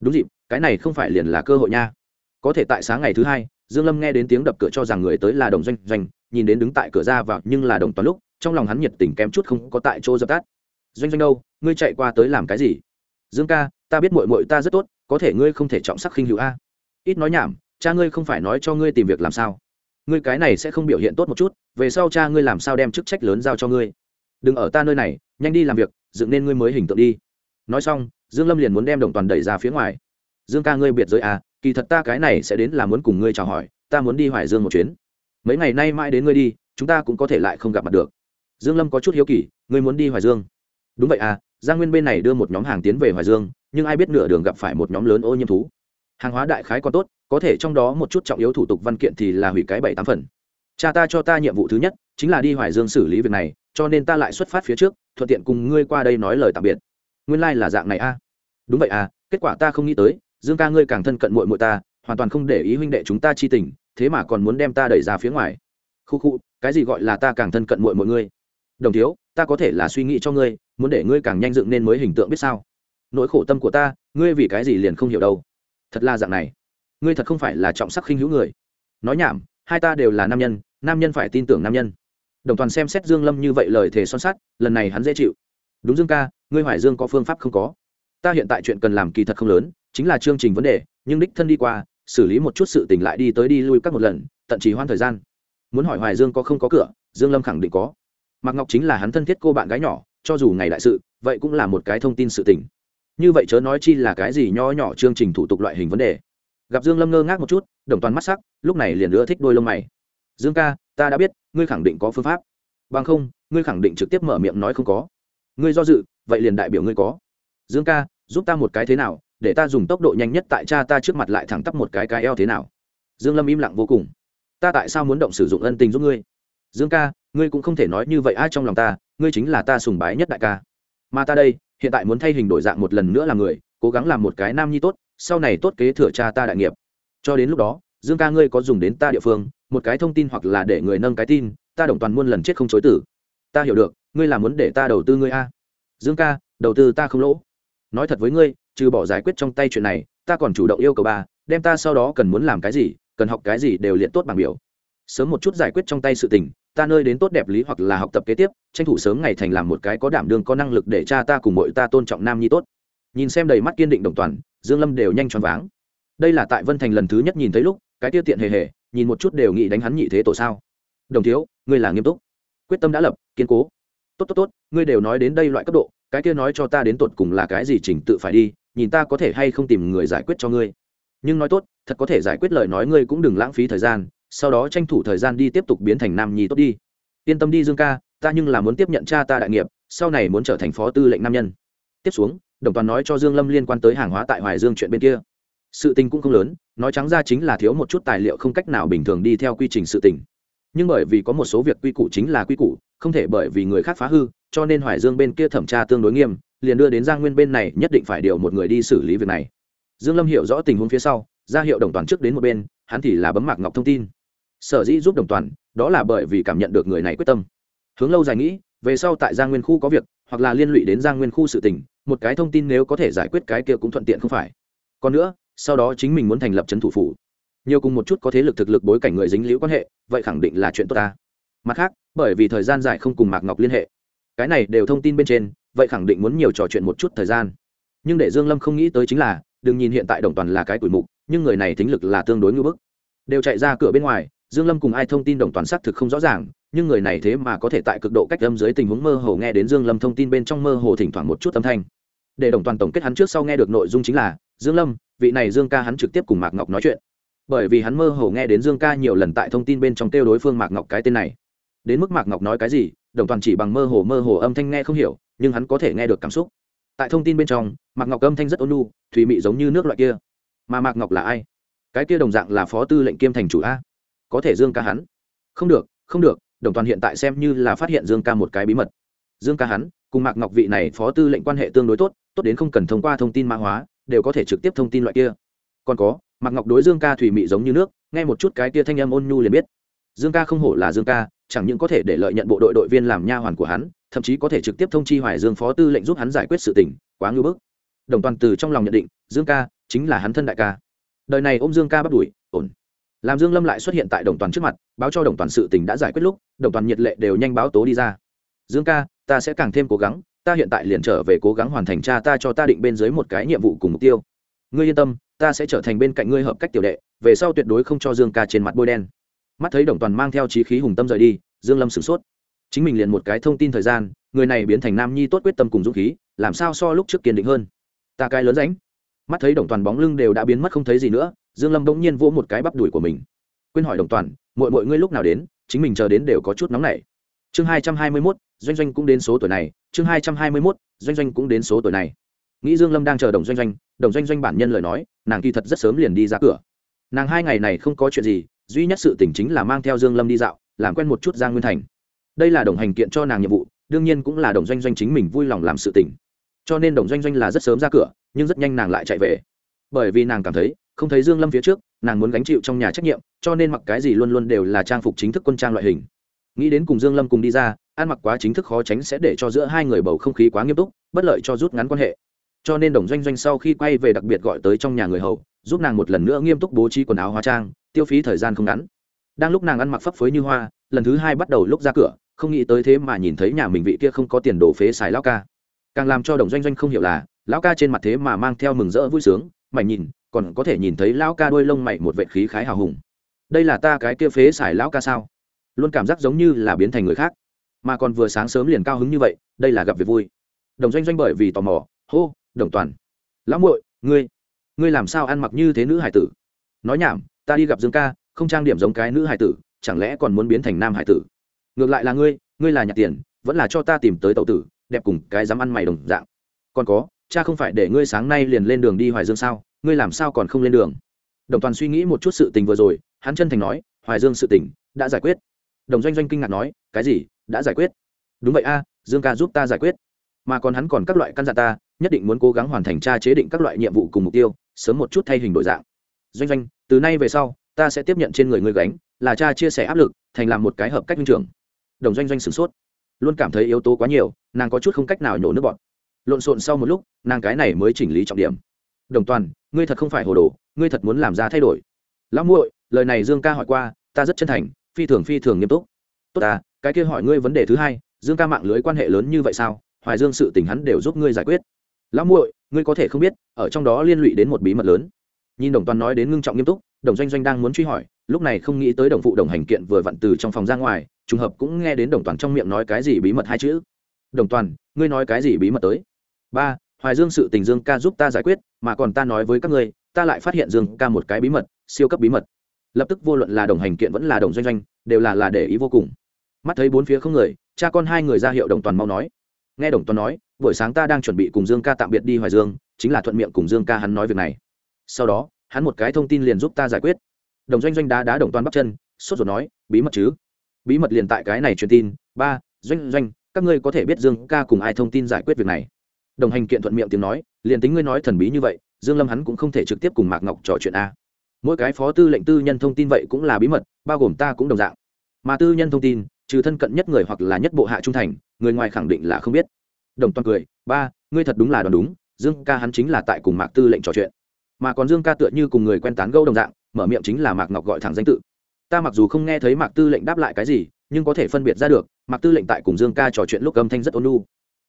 Đúng dịp, cái này không phải liền là cơ hội nha. Có thể tại sáng ngày thứ hai, dương lâm nghe đến tiếng đập cửa cho rằng người tới là đồng doanh doanh, nhìn đến đứng tại cửa ra vào nhưng là đồng toàn lúc, trong lòng hắn nhiệt tình kém chút không có tại chỗ dập tắt doanh doanh đâu, ngươi chạy qua tới làm cái gì? Dương ca, ta biết muội muội ta rất tốt, có thể ngươi không thể trọng sắc khinh hữu a. Ít nói nhảm, cha ngươi không phải nói cho ngươi tìm việc làm sao. Ngươi cái này sẽ không biểu hiện tốt một chút, về sau cha ngươi làm sao đem chức trách lớn giao cho ngươi? Đừng ở ta nơi này, nhanh đi làm việc, dựng nên ngươi mới hình tượng đi. Nói xong, dương lâm liền muốn đem đồng toàn đẩy ra phía ngoài. Dương ca ngươi biệt giới à kỳ thật ta cái này sẽ đến là muốn cùng ngươi chào hỏi, ta muốn đi hoài dương một chuyến. Mấy ngày nay mãi đến ngươi đi, chúng ta cũng có thể lại không gặp mặt được. Dương lâm có chút hiếu kỳ, ngươi muốn đi hoài dương? Đúng vậy à giang nguyên bên này đưa một nhóm hàng tiến về hoài dương, nhưng ai biết nửa đường gặp phải một nhóm lớn ô nhiễm thú. Hàng hóa đại khái còn tốt, có thể trong đó một chút trọng yếu thủ tục văn kiện thì là hủy cái bảy tám phần. Cha ta cho ta nhiệm vụ thứ nhất, chính là đi hoài dương xử lý việc này, cho nên ta lại xuất phát phía trước, thuận tiện cùng ngươi qua đây nói lời tạm biệt. Nguyên lai、like、là dạng này a. Đúng vậy à kết quả ta không nghĩ tới, dương ca ngươi càng thân cận mội mội ta, hoàn toàn không để ý huynh đệ chúng ta chi tình, thế mà còn muốn đem ta đẩy ra phía ngoài. Khu khu, cái gì gọi là ta càng thân cận mội mọi ngươi? Đồng thiếu ta có thể là suy nghĩ cho ngươi, muốn để ngươi càng nhanh dựng nên mới hình tượng biết sao? Nỗi khổ tâm của ta, ngươi vì cái gì liền không hiểu đâu? Thật là dạng này. Ngươi thật không phải là trọng sắc khinh hữu người. Nói nhảm, hai ta đều là nam nhân nam nhân phải tin tưởng nam nhân. Đồng toàn xem xét dương lâm như vậy lời thề son sắt, lần này hắn dễ chịu. Đúng dương ca, ngươi hoài dương có phương pháp không có? Ta hiện tại chuyện cần làm kỳ thật không lớn, chính là chương trình vấn đề, nhưng đích thân đi qua, xử lý một chút sự tình lại đi tới đi lui các một lần, tận trì hoãn thời gian. Muốn hỏi hoài dương có không có cửa, dương lâm khẳng định có mạc ngọc chính là hắn thân thiết cô bạn gái nhỏ, cho dù ngày đại sự, vậy cũng là một cái thông tin sự tình. Như vậy chớ nói chi là cái gì nho nhỏ chương trình thủ tục loại hình vấn đề. Gặp dương lâm ngơ ngác một chút, đồng toàn mắt sắc, lúc này liền ưa thích đôi lông mày. Dương ca, ta đã biết, ngươi khẳng định có phương pháp. Bằng không, ngươi khẳng định trực tiếp mở miệng nói không có. Ngươi do dự, vậy liền đại biểu ngươi có. Dương ca, giúp ta một cái thế nào, để ta dùng tốc độ nhanh nhất tại cha ta trước mặt lại thẳng tắp một cái cái eo thế nào. Dương lâm im lặng vô cùng. Ta tại sao muốn động sử dụng ân tình giúp ngươi? Dương ca ngươi cũng không thể nói như vậy ai trong lòng ta ngươi chính là ta sùng bái nhất đại ca. Mà ta đây hiện tại muốn thay hình đổi dạng một lần nữa là người cố gắng làm một cái nam nhi tốt sau này tốt kế thừa cha ta đại nghiệp. Cho đến lúc đó dương ca ngươi có dùng đến ta địa phương một cái thông tin hoặc là để người nâng cái tin ta đồng toàn muôn lần chết không chối tử. Ta hiểu được ngươi là muốn để ta đầu tư ngươi a. Dương ca đầu tư ta không lỗ. Nói thật với ngươi trừ bỏ giải quyết trong tay chuyện này ta còn chủ động yêu cầu bà, đem ta sau đó cần muốn làm cái gì cần học cái gì đều liệt tốt bằng biểu. Sớm một chút giải quyết trong tay sự tình ta nơi đến tốt đẹp lý hoặc là học tập kế tiếp, tranh thủ sớm ngày thành làm một cái có đảm đương, có năng lực để cha ta cùng mọi ta tôn trọng nam nhi tốt. Nhìn xem đầy mắt kiên định đồng toàn, dương lâm đều nhanh choáng váng. Đây là tại vân thành lần thứ nhất nhìn thấy lúc, cái tiêu tiện hề hề, nhìn một chút đều nghĩ đánh hắn nhị thế tổ sao. Đồng thiếu, ngươi là nghiêm túc. Quyết tâm đã lập, kiên cố. Tốt tốt tốt, ngươi đều nói đến đây loại cấp độ, cái kia nói cho ta đến tột cùng là cái gì chỉnh tự phải đi, nhìn ta có thể hay không tìm người giải quyết cho ngươi. Nhưng nói tốt, thật có thể giải quyết lời nói ngươi cũng đừng lãng phí thời gian sau đó tranh thủ thời gian đi tiếp tục biến thành nam nhi tốt đi. Yên tâm đi, dương ca, ta nhưng là muốn tiếp nhận cha ta đại nghiệp, sau này muốn trở thành phó tư lệnh nam nhân. Tiếp xuống, đồng toàn nói cho dương lâm liên quan tới hàng hóa tại hoài dương chuyện bên kia. Sự tình cũng không lớn, nói trắng ra chính là thiếu một chút tài liệu không cách nào bình thường đi theo quy trình sự tình. Nhưng bởi vì có một số việc quy củ chính là quy củ, không thể bởi vì người khác phá hư, cho nên hoài dương bên kia thẩm tra tương đối nghiêm, liền đưa đến giang nguyên bên này nhất định phải điều một người đi xử lý việc này. Dương lâm hiểu rõ tình huống phía sau, ra hiệu đồng toàn trước đến một bên, hắn thì là bấm mạc ngọc thông tin sở dĩ giúp đồng toàn, đó là bởi vì cảm nhận được người này quyết tâm. Hướng lâu dài nghĩ, về sau tại giang nguyên khu có việc, hoặc là liên lụy đến giang nguyên khu sự tình, một cái thông tin nếu có thể giải quyết cái kia cũng thuận tiện không phải. Còn nữa, sau đó chính mình muốn thành lập trấn thủ phủ. Nhiều cùng một chút có thế lực thực lực bối cảnh người dính liễu quan hệ, vậy khẳng định là chuyện tốt ta. Mặt khác, bởi vì thời gian dài không cùng mạc ngọc liên hệ. Cái này đều thông tin bên trên, vậy khẳng định muốn nhiều trò chuyện một chút thời gian. Nhưng để dương lâm không nghĩ tới chính là, đừng nhìn hiện tại đồng toàn là cái tuổi mục, nhưng người này thính lực là tương đối ngưỡng bức. Đều chạy ra cửa bên ngoài dương lâm cùng ai thông tin đồng toàn xác thực không rõ ràng nhưng người này thế mà có thể tại cực độ cách âm dưới tình huống mơ hồ nghe đến dương lâm thông tin bên trong mơ hồ thỉnh thoảng một chút âm thanh. Để đồng toàn tổng kết hắn trước sau nghe được nội dung chính là dương lâm vị này dương ca hắn trực tiếp cùng mạc ngọc nói chuyện. Bởi vì hắn mơ hồ nghe đến dương ca nhiều lần tại thông tin bên trong kêu đối phương mạc ngọc cái tên này. Đến mức mạc ngọc nói cái gì đồng toàn chỉ bằng mơ hồ mơ hồ âm thanh nghe không hiểu nhưng hắn có thể nghe được cảm xúc. Tại thông tin bên trong mạc ngọc âm thanh rất ôn nu, thùy mị giống như nước loại kia. Mà mạc ngọc là ai? Cái kia đồng dạng là phó tư lệnh kiêm thành chủ a có thể dương ca hắn. Không được không được, đồng toàn hiện tại xem như là phát hiện dương ca một cái bí mật. Dương ca hắn, cùng mạc ngọc vị này phó tư lệnh quan hệ tương đối tốt tốt đến không cần thông qua thông tin mã hóa, đều có thể trực tiếp thông tin loại kia. Còn có, mạc ngọc đối dương ca thủy mị giống như nước, nghe một chút cái kia thanh âm ôn nhu liền biết. Dương ca không hổ là dương ca, chẳng những có thể để lợi nhận bộ đội đội viên làm nha hoàn của hắn, thậm chí có thể trực tiếp thông chi hoài dương phó tư lệnh giúp hắn giải quyết sự tình, quá ngưỡng bức. Đồng toàn từ trong lòng nhận định, dương ca chính là hắn thân đại ca. Đời này ôm dương ca bắt đuổi, ổn làm dương lâm lại xuất hiện tại đồng toàn trước mặt, báo cho đồng toàn sự tình đã giải quyết lúc, đồng toàn nhiệt lệ đều nhanh báo tố đi ra. Dương ca, ta sẽ càng thêm cố gắng, ta hiện tại liền trở về cố gắng hoàn thành cha ta cho ta định bên dưới một cái nhiệm vụ cùng mục tiêu. Ngươi yên tâm, ta sẽ trở thành bên cạnh ngươi hợp cách tiểu đệ, về sau tuyệt đối không cho dương ca trên mặt bôi đen. Mắt thấy đồng toàn mang theo trí khí hùng tâm rời đi, dương lâm sửng sốt. Chính mình liền một cái thông tin thời gian, người này biến thành nam nhi tốt quyết tâm cùng dũng khí, làm sao so lúc trước kiên định hơn? Ta cái lớn ránh. Mắt thấy đồng toàn bóng lưng đều đã biến mất không thấy gì nữa dương lâm bỗng nhiên vỗ một cái bắp đùi của mình. Quên hỏi đồng toàn mọi mọi ngươi lúc nào đến? Chính mình chờ đến đều có chút nóng nảy. Chương hai trăm hai mươi 221, doanh doanh cũng đến số tuổi này. Chương hai trăm hai mươi 221, doanh doanh cũng đến số tuổi này. Nghĩ dương lâm đang chờ đồng doanh doanh đồng doanh doanh bản nhân lời nói nàng kỳ thật rất sớm liền đi ra cửa. Nàng hai ngày này không có chuyện gì duy nhất sự tỉnh chính là mang theo dương lâm đi dạo làm quen một chút giang nguyên thành. Đây là đồng hành kiện cho nàng nhiệm vụ đương nhiên cũng là đồng doanh doanh chính mình vui lòng làm sự tình. Cho nên đồng doanh doanh là rất sớm ra cửa nhưng rất nhanh nàng lại chạy về. Bởi vì nàng cảm thấy không thấy dương lâm phía trước, nàng muốn gánh chịu trong nhà trách nhiệm, cho nên mặc cái gì luôn luôn đều là trang phục chính thức quân trang loại hình. Nghĩ đến cùng dương lâm cùng đi ra, ăn mặc quá chính thức khó tránh sẽ để cho giữa hai người bầu không khí quá nghiêm túc, bất lợi cho rút ngắn quan hệ. Cho nên đồng doanh doanh sau khi quay về đặc biệt gọi tới trong nhà người hầu, giúp nàng một lần nữa nghiêm túc bố trí quần áo hóa trang, tiêu phí thời gian không ngắn. Đang lúc nàng ăn mặc phấp phới như hoa, lần thứ hai bắt đầu lúc ra cửa, không nghĩ tới thế mà nhìn thấy nhà mình vị kia không có tiền đổ phế xài lão ca. Càng làm cho đồng doanh doanh không hiểu là, lão ca trên mặt thế mà mang theo mừng rỡ vui sướng mảnh nhìn còn có thể nhìn thấy lão ca đôi lông mày một vệ khí khái hào hùng. Đây là ta cái kia phế xài lão ca sao? Luôn cảm giác giống như là biến thành người khác. Mà còn vừa sáng sớm liền cao hứng như vậy, đây là gặp việc vui. Đồng doanh doanh bởi vì tò mò, hô, đồng toàn, lão muội, ngươi ngươi làm sao ăn mặc như thế nữ hải tử? Nói nhảm, ta đi gặp dương ca, không trang điểm giống cái nữ hải tử, chẳng lẽ còn muốn biến thành nam hải tử? Ngược lại là ngươi ngươi là nhặt tiền, vẫn là cho ta tìm tới tậu tử, đẹp cùng cái dám ăn mày đồng dạng. Còn có, cha không phải để ngươi sáng nay liền lên đường đi hoài dương sao? Ngươi làm sao còn không lên đường? Đồng toàn suy nghĩ một chút sự tình vừa rồi, hắn chân thành nói, hoài dương sự tình đã giải quyết. Đồng doanh doanh kinh ngạc nói, cái gì? Đã giải quyết? Đúng vậy a, dương ca giúp ta giải quyết. Mà còn hắn còn các loại căn dặn ta, nhất định muốn cố gắng hoàn thành tra chế định các loại nhiệm vụ cùng mục tiêu, sớm một chút thay hình đổi dạng. Doanh doanh, từ nay về sau, ta sẽ tiếp nhận trên người ngươi gánh, là cha chia sẻ áp lực, thành làm một cái hợp cách minh trưởng. Đồng doanh doanh sửng sốt. Luôn cảm thấy yếu tố quá nhiều, nàng có chút không cách nào nhổ nước bọt. Lộn xộn sau một lúc, nàng cái này mới chỉnh lý trọng điểm đồng toàn, ngươi thật không phải hồ đồ, ngươi thật muốn làm ra thay đổi. Lão muội, lời này dương ca hỏi qua, ta rất chân thành, phi thường phi thường nghiêm túc. Tốt ta, cái kia hỏi ngươi vấn đề thứ hai, dương ca mạng lưới quan hệ lớn như vậy sao? Hoài dương sự tình hắn đều giúp ngươi giải quyết. Lão muội, ngươi có thể không biết, ở trong đó liên lụy đến một bí mật lớn. Nhìn đồng toàn nói đến ngưng trọng nghiêm túc, đồng doanh doanh đang muốn truy hỏi, lúc này không nghĩ tới đồng phụ đồng hành kiện vừa vặn từ trong phòng ra ngoài, trùng hợp cũng nghe đến đồng toàn trong miệng nói cái gì bí mật hai chữ. Đồng toàn, ngươi nói cái gì bí mật tới? Ba hoài dương sự tình dương ca giúp ta giải quyết, mà còn ta nói với các ngươi, ta lại phát hiện dương ca một cái bí mật, siêu cấp bí mật. Lập tức vô luận là đồng hành kiện vẫn là đồng doanh doanh, đều là là để ý vô cùng. Mắt thấy bốn phía không người, cha con hai người ra hiệu đồng toàn mau nói. Nghe đồng toàn nói, buổi sáng ta đang chuẩn bị cùng dương ca tạm biệt đi hoài dương, chính là thuận miệng cùng dương ca hắn nói việc này. Sau đó, hắn một cái thông tin liền giúp ta giải quyết. Đồng doanh doanh đá đá đồng toàn bắt chân, sốt ruột nói, bí mật chứ? Bí mật liền tại cái này truyền tin, ba, doanh doanh, các ngươi có thể biết dương ca cùng ai thông tin giải quyết việc này? Đồng hành kiện thuận miệng tiếng nói, liền tính ngươi nói thần bí như vậy, dương lâm hắn cũng không thể trực tiếp cùng mạc ngọc trò chuyện a. Mỗi cái phó tư lệnh tư nhân thông tin vậy cũng là bí mật, bao gồm ta cũng đồng dạng. Mà tư nhân thông tin, trừ thân cận nhất người hoặc là nhất bộ hạ trung thành, người ngoài khẳng định là không biết. Đồng toàn cười, ba, ngươi thật đúng là đoán đúng, dương ca hắn chính là tại cùng mạc tư lệnh trò chuyện. Mà còn dương ca tựa như cùng người quen tán gẫu đồng dạng, mở miệng chính là mạc ngọc gọi thẳng danh tự. Ta mặc dù không nghe thấy mạc tư lệnh đáp lại cái gì, nhưng có thể phân biệt ra được, mạc tư lệnh tại cùng dương ca trò chuyện lúc âm thanh rất ôn lu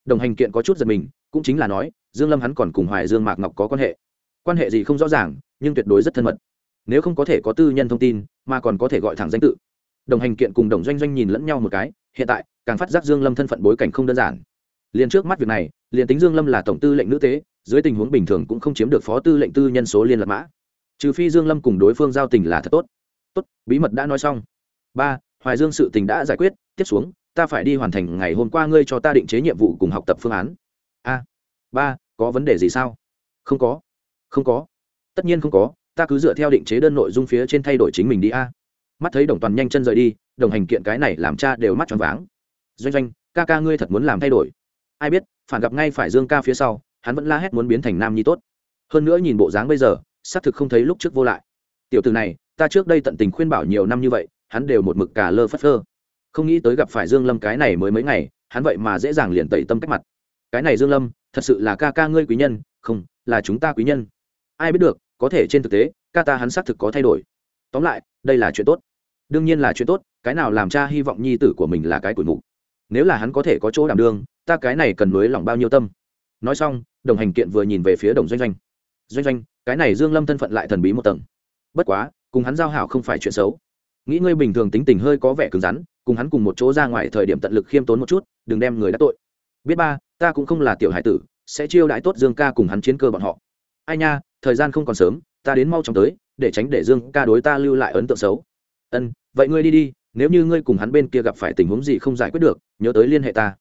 đồng hành kiện có chút giật mình cũng chính là nói, dương lâm hắn còn cùng hoài dương mạc ngọc có quan hệ. Quan hệ gì không rõ ràng, nhưng tuyệt đối rất thân mật. Nếu không có thể có tư nhân thông tin, mà còn có thể gọi thẳng danh tự. Đồng hành kiện cùng đồng doanh doanh nhìn lẫn nhau một cái, hiện tại, càng phát giác dương lâm thân phận bối cảnh không đơn giản. Liền trước mắt việc này, liền tính dương lâm là tổng tư lệnh nữ tế, dưới tình huống bình thường cũng không chiếm được phó tư lệnh tư nhân số liên lạc mã. Trừ phi dương lâm cùng đối phương giao tình là thật tốt. Tốt, bí mật đã nói xong. Ba, hoài dương sự tình đã giải quyết, tiếp xuống, ta phải đi hoàn thành ngày hôm qua ngươi cho ta định chế nhiệm vụ cùng học tập phương án a. Ba, có vấn đề gì sao? Không có. Không có. Tất nhiên không có, ta cứ dựa theo định chế đơn nội dung phía trên thay đổi chính mình đi a. Mắt thấy đồng toàn nhanh chân rời đi, đồng hành kiện cái này làm cha đều mắt tròn váng. Doanh doanh, ca ca ngươi thật muốn làm thay đổi. Ai biết, phản gặp ngay phải dương ca phía sau, hắn vẫn la hét muốn biến thành nam nhi tốt. Hơn nữa nhìn bộ dáng bây giờ, xác thực không thấy lúc trước vô lại. Tiểu từ này, ta trước đây tận tình khuyên bảo nhiều năm như vậy, hắn đều một mực cả lơ phất phơ. Không nghĩ tới gặp phải dương lâm cái này mới mấy ngày, hắn vậy mà dễ dàng liền tẩy tâm cách mặt cái này dương lâm, thật sự là ca ca ngươi quý nhân, không, là chúng ta quý nhân. Ai biết được, có thể trên thực tế, ca ta hắn xác thực có thay đổi. Tóm lại, đây là chuyện tốt. Đương nhiên là chuyện tốt, cái nào làm cha hy vọng nhi tử của mình là cái tuổi mục. Nếu là hắn có thể có chỗ đảm đương, ta cái này cần nới lòng bao nhiêu tâm. Nói xong, đồng hành kiện vừa nhìn về phía đồng doanh doanh. Doanh doanh, cái này dương lâm thân phận lại thần bí một tầng. Bất quá, cùng hắn giao hảo không phải chuyện xấu. Nghĩ ngươi bình thường tính tình hơi có vẻ cứng rắn, cùng hắn cùng một chỗ ra ngoài thời điểm tận lực khiêm tốn một chút, đừng đem người đã tội biết ba, ta cũng không là tiểu hải tử, sẽ chiêu đãi tốt dương ca cùng hắn chiến cơ bọn họ. Ai nha, thời gian không còn sớm, ta đến mau chóng tới, để tránh để dương ca đối ta lưu lại ấn tượng xấu. Ân, vậy ngươi đi đi, nếu như ngươi cùng hắn bên kia gặp phải tình huống gì không giải quyết được, nhớ tới liên hệ ta.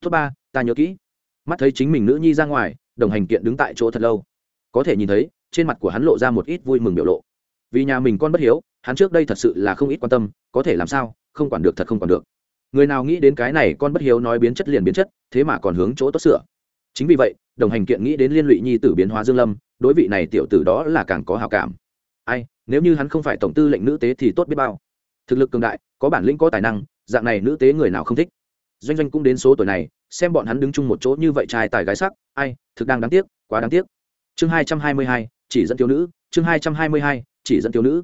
Thứ ba, ta nhớ kỹ. Mắt thấy chính mình nữ nhi ra ngoài, đồng hành kiện đứng tại chỗ thật lâu. Có thể nhìn thấy, trên mặt của hắn lộ ra một ít vui mừng biểu lộ. Vì nhà mình con bất hiếu, hắn trước đây thật sự là không ít quan tâm, có thể làm sao, không quản được thật không quản được người nào nghĩ đến cái này con bất hiếu nói biến chất liền biến chất, thế mà còn hướng chỗ tốt sửa. Chính vì vậy, đồng hành kiện nghĩ đến liên lụy nhi tử biến hóa dương lâm, đối vị này tiểu tử đó là càng có hào cảm. Ai, nếu như hắn không phải tổng tư lệnh nữ tế thì tốt biết bao. Thực lực cường đại, có bản lĩnh, có tài năng, dạng này nữ tế người nào không thích? Doanh doanh cũng đến số tuổi này, xem bọn hắn đứng chung một chỗ như vậy trai tài gái sắc, ai, thực đang đáng tiếc, quá đáng tiếc. Chương hai trăm hai mươi hai, chỉ dẫn thiếu nữ, chương hai trăm hai mươi hai, chỉ dẫn thiếu nữ.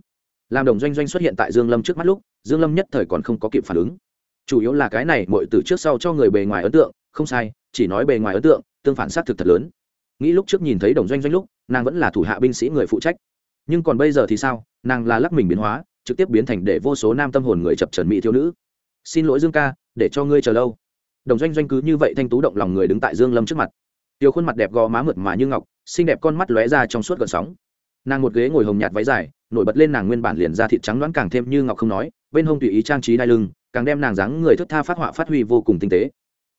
Làm đồng doanh doanh xuất hiện tại dương lâm trước mắt lúc, dương lâm nhất thời còn không có kịp phản ứng chủ yếu là cái này mọi từ trước sau cho người bề ngoài ấn tượng, không sai, chỉ nói bề ngoài ấn tượng, tương phản sát thực thật lớn. Nghĩ lúc trước nhìn thấy đồng doanh doanh lúc, nàng vẫn là thủ hạ binh sĩ người phụ trách. Nhưng còn bây giờ thì sao, nàng là lắc mình biến hóa, trực tiếp biến thành để vô số nam tâm hồn người chập trần mỹ thiếu nữ. Xin lỗi dương ca, để cho ngươi chờ lâu. Đồng doanh doanh cứ như vậy thanh tú động lòng người đứng tại dương lâm trước mặt. Tiêu khuôn mặt đẹp gò má mượt mà như ngọc, xinh đẹp con mắt lóe ra trong suốt gợn sóng. Nàng một ghế ngồi hồng nhạt váy dài, nổi bật lên nàng nguyên bản liền ra thịt trắng đoán càng thêm như ngọc không nói, bên hông tùy ý trang trí đai lưng càng đem nàng dáng người thức tha phát họa phát huy vô cùng tinh tế.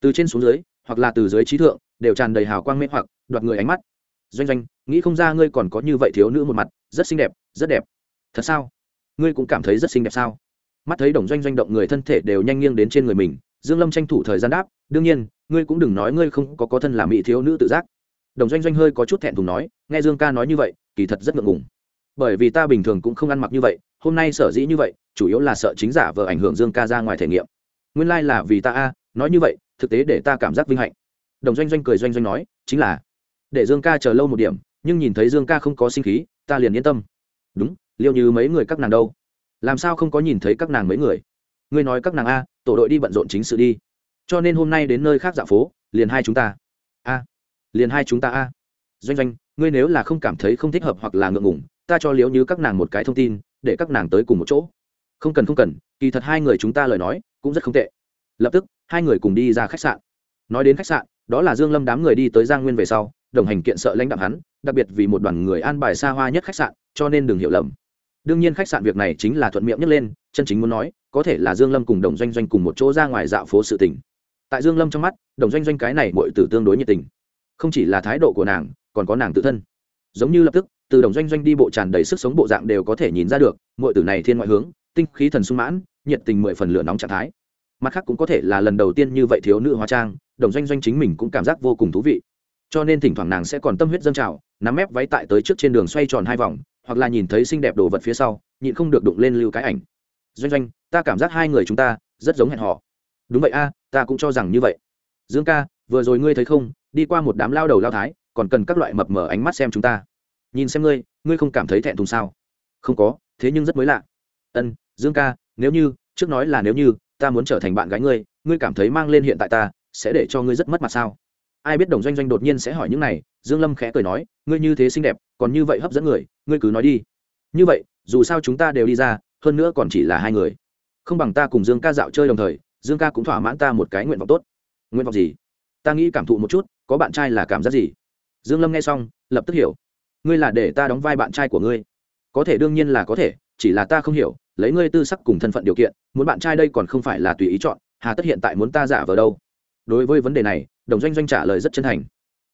Từ trên xuống dưới, hoặc là từ dưới trí thượng, đều tràn đầy hào quang mê hoặc, đoạt người ánh mắt. Doanh doanh, nghĩ không ra ngươi còn có như vậy thiếu nữ một mặt, rất xinh đẹp, rất đẹp. Thật sao? Ngươi cũng cảm thấy rất xinh đẹp sao? Mắt thấy đồng doanh doanh động người thân thể đều nhanh nghiêng đến trên người mình, dương lâm tranh thủ thời gian đáp, đương nhiên, ngươi cũng đừng nói ngươi không có có thân là mỹ thiếu nữ tự giác. Đồng doanh doanh hơi có chút thẹn thùng nói, nghe dương ca nói như vậy, kỳ thật rất ngượng ngùng bởi vì ta bình thường cũng không ăn mặc như vậy, hôm nay sở dĩ như vậy, chủ yếu là sợ chính giả vờ ảnh hưởng dương ca ra ngoài thể nghiệm. Nguyên lai là vì ta a, nói như vậy, thực tế để ta cảm giác vinh hạnh. Đồng doanh doanh cười doanh doanh nói, chính là, để dương ca chờ lâu một điểm, nhưng nhìn thấy dương ca không có sinh khí, ta liền yên tâm. Đúng liệu như mấy người các nàng đâu? Làm sao không có nhìn thấy các nàng mấy người? Ngươi nói các nàng a, tổ đội đi bận rộn chính sự đi. Cho nên hôm nay đến nơi khác dạo phố, liền hai chúng ta. A, liền hai chúng ta a. Doanh doanh, ngươi nếu là không cảm thấy không thích hợp hoặc là ngượng ngủng ta cho liếu như các nàng một cái thông tin, để các nàng tới cùng một chỗ. Không cần không cần, kỳ thật hai người chúng ta lời nói, cũng rất không tệ. Lập tức, hai người cùng đi ra khách sạn. Nói đến khách sạn, đó là dương lâm đám người đi tới giang nguyên về sau, đồng hành kiện sợ lãnh đạm hắn, đặc biệt vì một đoàn người an bài xa hoa nhất khách sạn, cho nên đừng hiểu lầm. Đương nhiên khách sạn việc này chính là thuận miệng nhất lên, chân chính muốn nói, có thể là dương lâm cùng đồng doanh doanh cùng một chỗ ra ngoài dạo phố sự tình. Tại dương lâm trong mắt, đồng doanh doanh cái này muội tử tương đối nhiệt tình. Không chỉ là thái độ của nàng, còn có nàng tự thân. Giống như lập tức từ đồng doanh doanh đi bộ tràn đầy sức sống bộ dạng đều có thể nhìn ra được mọi tử này thiên ngoại hướng, tinh khí thần sung mãn, nhiệt tình mười phần lửa nóng trạng thái. Mặt khác cũng có thể là lần đầu tiên như vậy thiếu nữ hóa trang, đồng doanh doanh chính mình cũng cảm giác vô cùng thú vị. Cho nên thỉnh thoảng nàng sẽ còn tâm huyết dâng trào, nắm ép váy tại tới trước trên đường xoay tròn hai vòng, hoặc là nhìn thấy xinh đẹp đồ vật phía sau, nhịn không được đụng lên lưu cái ảnh. Doanh doanh, ta cảm giác hai người chúng ta rất giống hẹn họ đúng vậy a, ta cũng cho rằng như vậy. Dương ca, vừa rồi ngươi thấy không, đi qua một đám lao đầu lao thái, còn cần các loại mập mờ ánh mắt xem chúng ta nhìn xem ngươi ngươi không cảm thấy thẹn thùng sao? Không có, thế nhưng rất mới lạ. Ân, dương ca, nếu như, trước nói là nếu như, ta muốn trở thành bạn gái ngươi ngươi cảm thấy mang lên hiện tại ta, sẽ để cho ngươi rất mất mặt sao? Ai biết đồng doanh doanh đột nhiên sẽ hỏi những này, dương lâm khẽ cười nói, ngươi như thế xinh đẹp, còn như vậy hấp dẫn người, ngươi cứ nói đi. Như vậy, dù sao chúng ta đều đi ra, hơn nữa còn chỉ là hai người. Không bằng ta cùng dương ca dạo chơi đồng thời, dương ca cũng thỏa mãn ta một cái nguyện vọng tốt. Nguyện vọng gì? Ta nghĩ cảm thụ một chút, có bạn trai là cảm giác gì? Dương lâm nghe xong, lập tức hiểu ngươi là để ta đóng vai bạn trai của ngươi. Có thể đương nhiên là có thể, chỉ là ta không hiểu, lấy ngươi tư sắc cùng thân phận điều kiện, muốn bạn trai đây còn không phải là tùy ý chọn, hà tất hiện tại muốn ta giả vờ đâu. Đối với vấn đề này, đồng doanh doanh trả lời rất chân thành.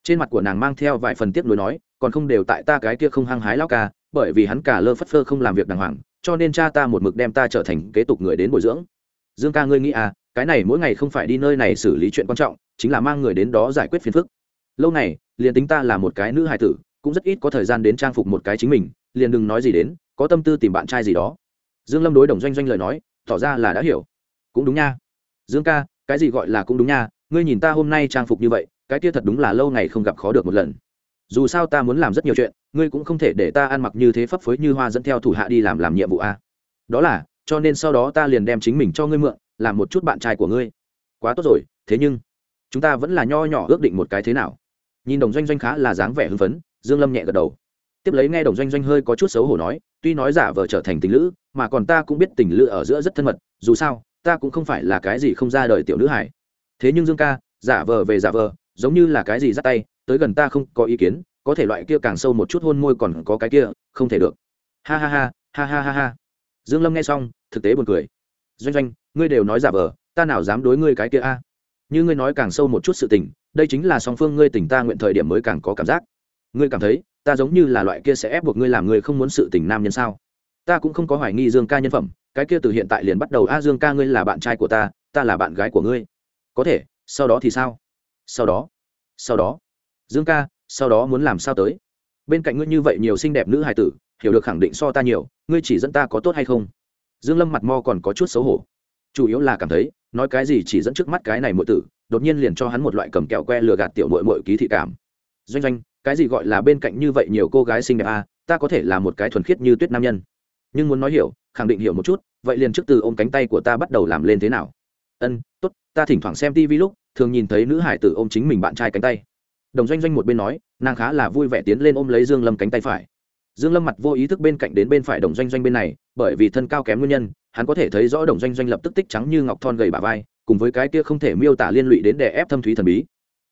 Trên mặt của nàng mang theo vài phần tiếp nối nói, còn không đều tại ta cái kia không hăng hái lao ca, bởi vì hắn cả lơ phất phơ không làm việc đàng hoàng, cho nên cha ta một mực đem ta trở thành kế tục người đến bồi dưỡng. Dương ca ngươi nghĩ à cái này mỗi ngày không phải đi nơi này xử lý chuyện quan trọng, chính là mang người đến đó giải quyết phiền phức. Lâu này liền tính ta là một cái nữ hài tử cũng rất ít có thời gian đến trang phục một cái chính mình, liền đừng nói gì đến, có tâm tư tìm bạn trai gì đó. Dương lâm đối đồng doanh doanh lời nói, tỏ ra là đã hiểu. Cũng đúng nha. Dương ca, cái gì gọi là cũng đúng nha, ngươi nhìn ta hôm nay trang phục như vậy, cái kia thật đúng là lâu ngày không gặp khó được một lần. Dù sao ta muốn làm rất nhiều chuyện, ngươi cũng không thể để ta ăn mặc như thế phấp phới như hoa dẫn theo thủ hạ đi làm làm nhiệm vụ a đó là, cho nên sau đó ta liền đem chính mình cho ngươi mượn, làm một chút bạn trai của ngươi. Quá tốt rồi, thế nhưng, chúng ta vẫn là nho nhỏ ước định một cái thế nào. Nhìn đồng doanh doanh khá là dáng vẻ hưng phấn dương lâm nhẹ gật đầu. Tiếp lấy nghe đồng doanh doanh hơi có chút xấu hổ nói, tuy nói giả vờ trở thành tình lữ, mà còn ta cũng biết tình lữ ở giữa rất thân mật, dù sao, ta cũng không phải là cái gì không ra đời tiểu nữ hải thế nhưng dương ca, giả vờ về giả vờ, giống như là cái gì dắt tay, tới gần ta không có ý kiến, có thể loại kia càng sâu một chút hôn môi còn có cái kia, không thể được. Ha ha ha ha ha ha ha. Dương lâm nghe xong, thực tế buồn cười. Doanh doanh, ngươi đều nói giả vờ, ta nào dám đối ngươi cái kia a? Như ngươi nói càng sâu một chút sự tình, đây chính là song phương ngươi tình ta nguyện thời điểm mới càng có cảm giác ngươi cảm thấy ta giống như là loại kia sẽ ép buộc ngươi làm người không muốn sự tình nam nhân sao? Ta cũng không có hoài nghi dương ca nhân phẩm, cái kia từ hiện tại liền bắt đầu, a, dương ca, ngươi là bạn trai của ta ta là bạn gái của ngươi. Có thể, sau đó thì sao? Sau đó sau đó. Dương ca, sau đó muốn làm sao tới? Bên cạnh ngươi như vậy nhiều xinh đẹp nữ hài tử, hiểu được khẳng định so ta nhiều, ngươi chỉ dẫn ta có tốt hay không? Dương lâm mặt mo còn có chút xấu hổ. Chủ yếu là cảm thấy, nói cái gì chỉ dẫn trước mắt cái này muội tử, đột nhiên liền cho hắn một loại cầm kẹo que lừa gạt tiểu muội muội ký thị cảm. Doanh doanh cái gì gọi là bên cạnh như vậy nhiều cô gái xinh đẹp à, ta có thể là một cái thuần khiết như tuyết nam nhân. Nhưng muốn nói hiểu khẳng định hiểu một chút vậy liền trước từ ôm cánh tay của ta bắt đầu làm lên thế nào? Ân tốt ta thỉnh thoảng xem tv lúc thường nhìn thấy nữ hải tử ôm chính mình bạn trai cánh tay. Đồng doanh doanh một bên nói nàng khá là vui vẻ tiến lên ôm lấy dương lâm cánh tay phải. Dương lâm mặt vô ý thức bên cạnh đến bên phải đồng doanh doanh bên này bởi vì thân cao kém nguyên nhân hắn có thể thấy rõ đồng doanh doanh lập tức tích trắng như ngọc thon gầy bả vai cùng với cái kia không thể miêu tả liên lụy đến đè ép thâm thúy thần bí.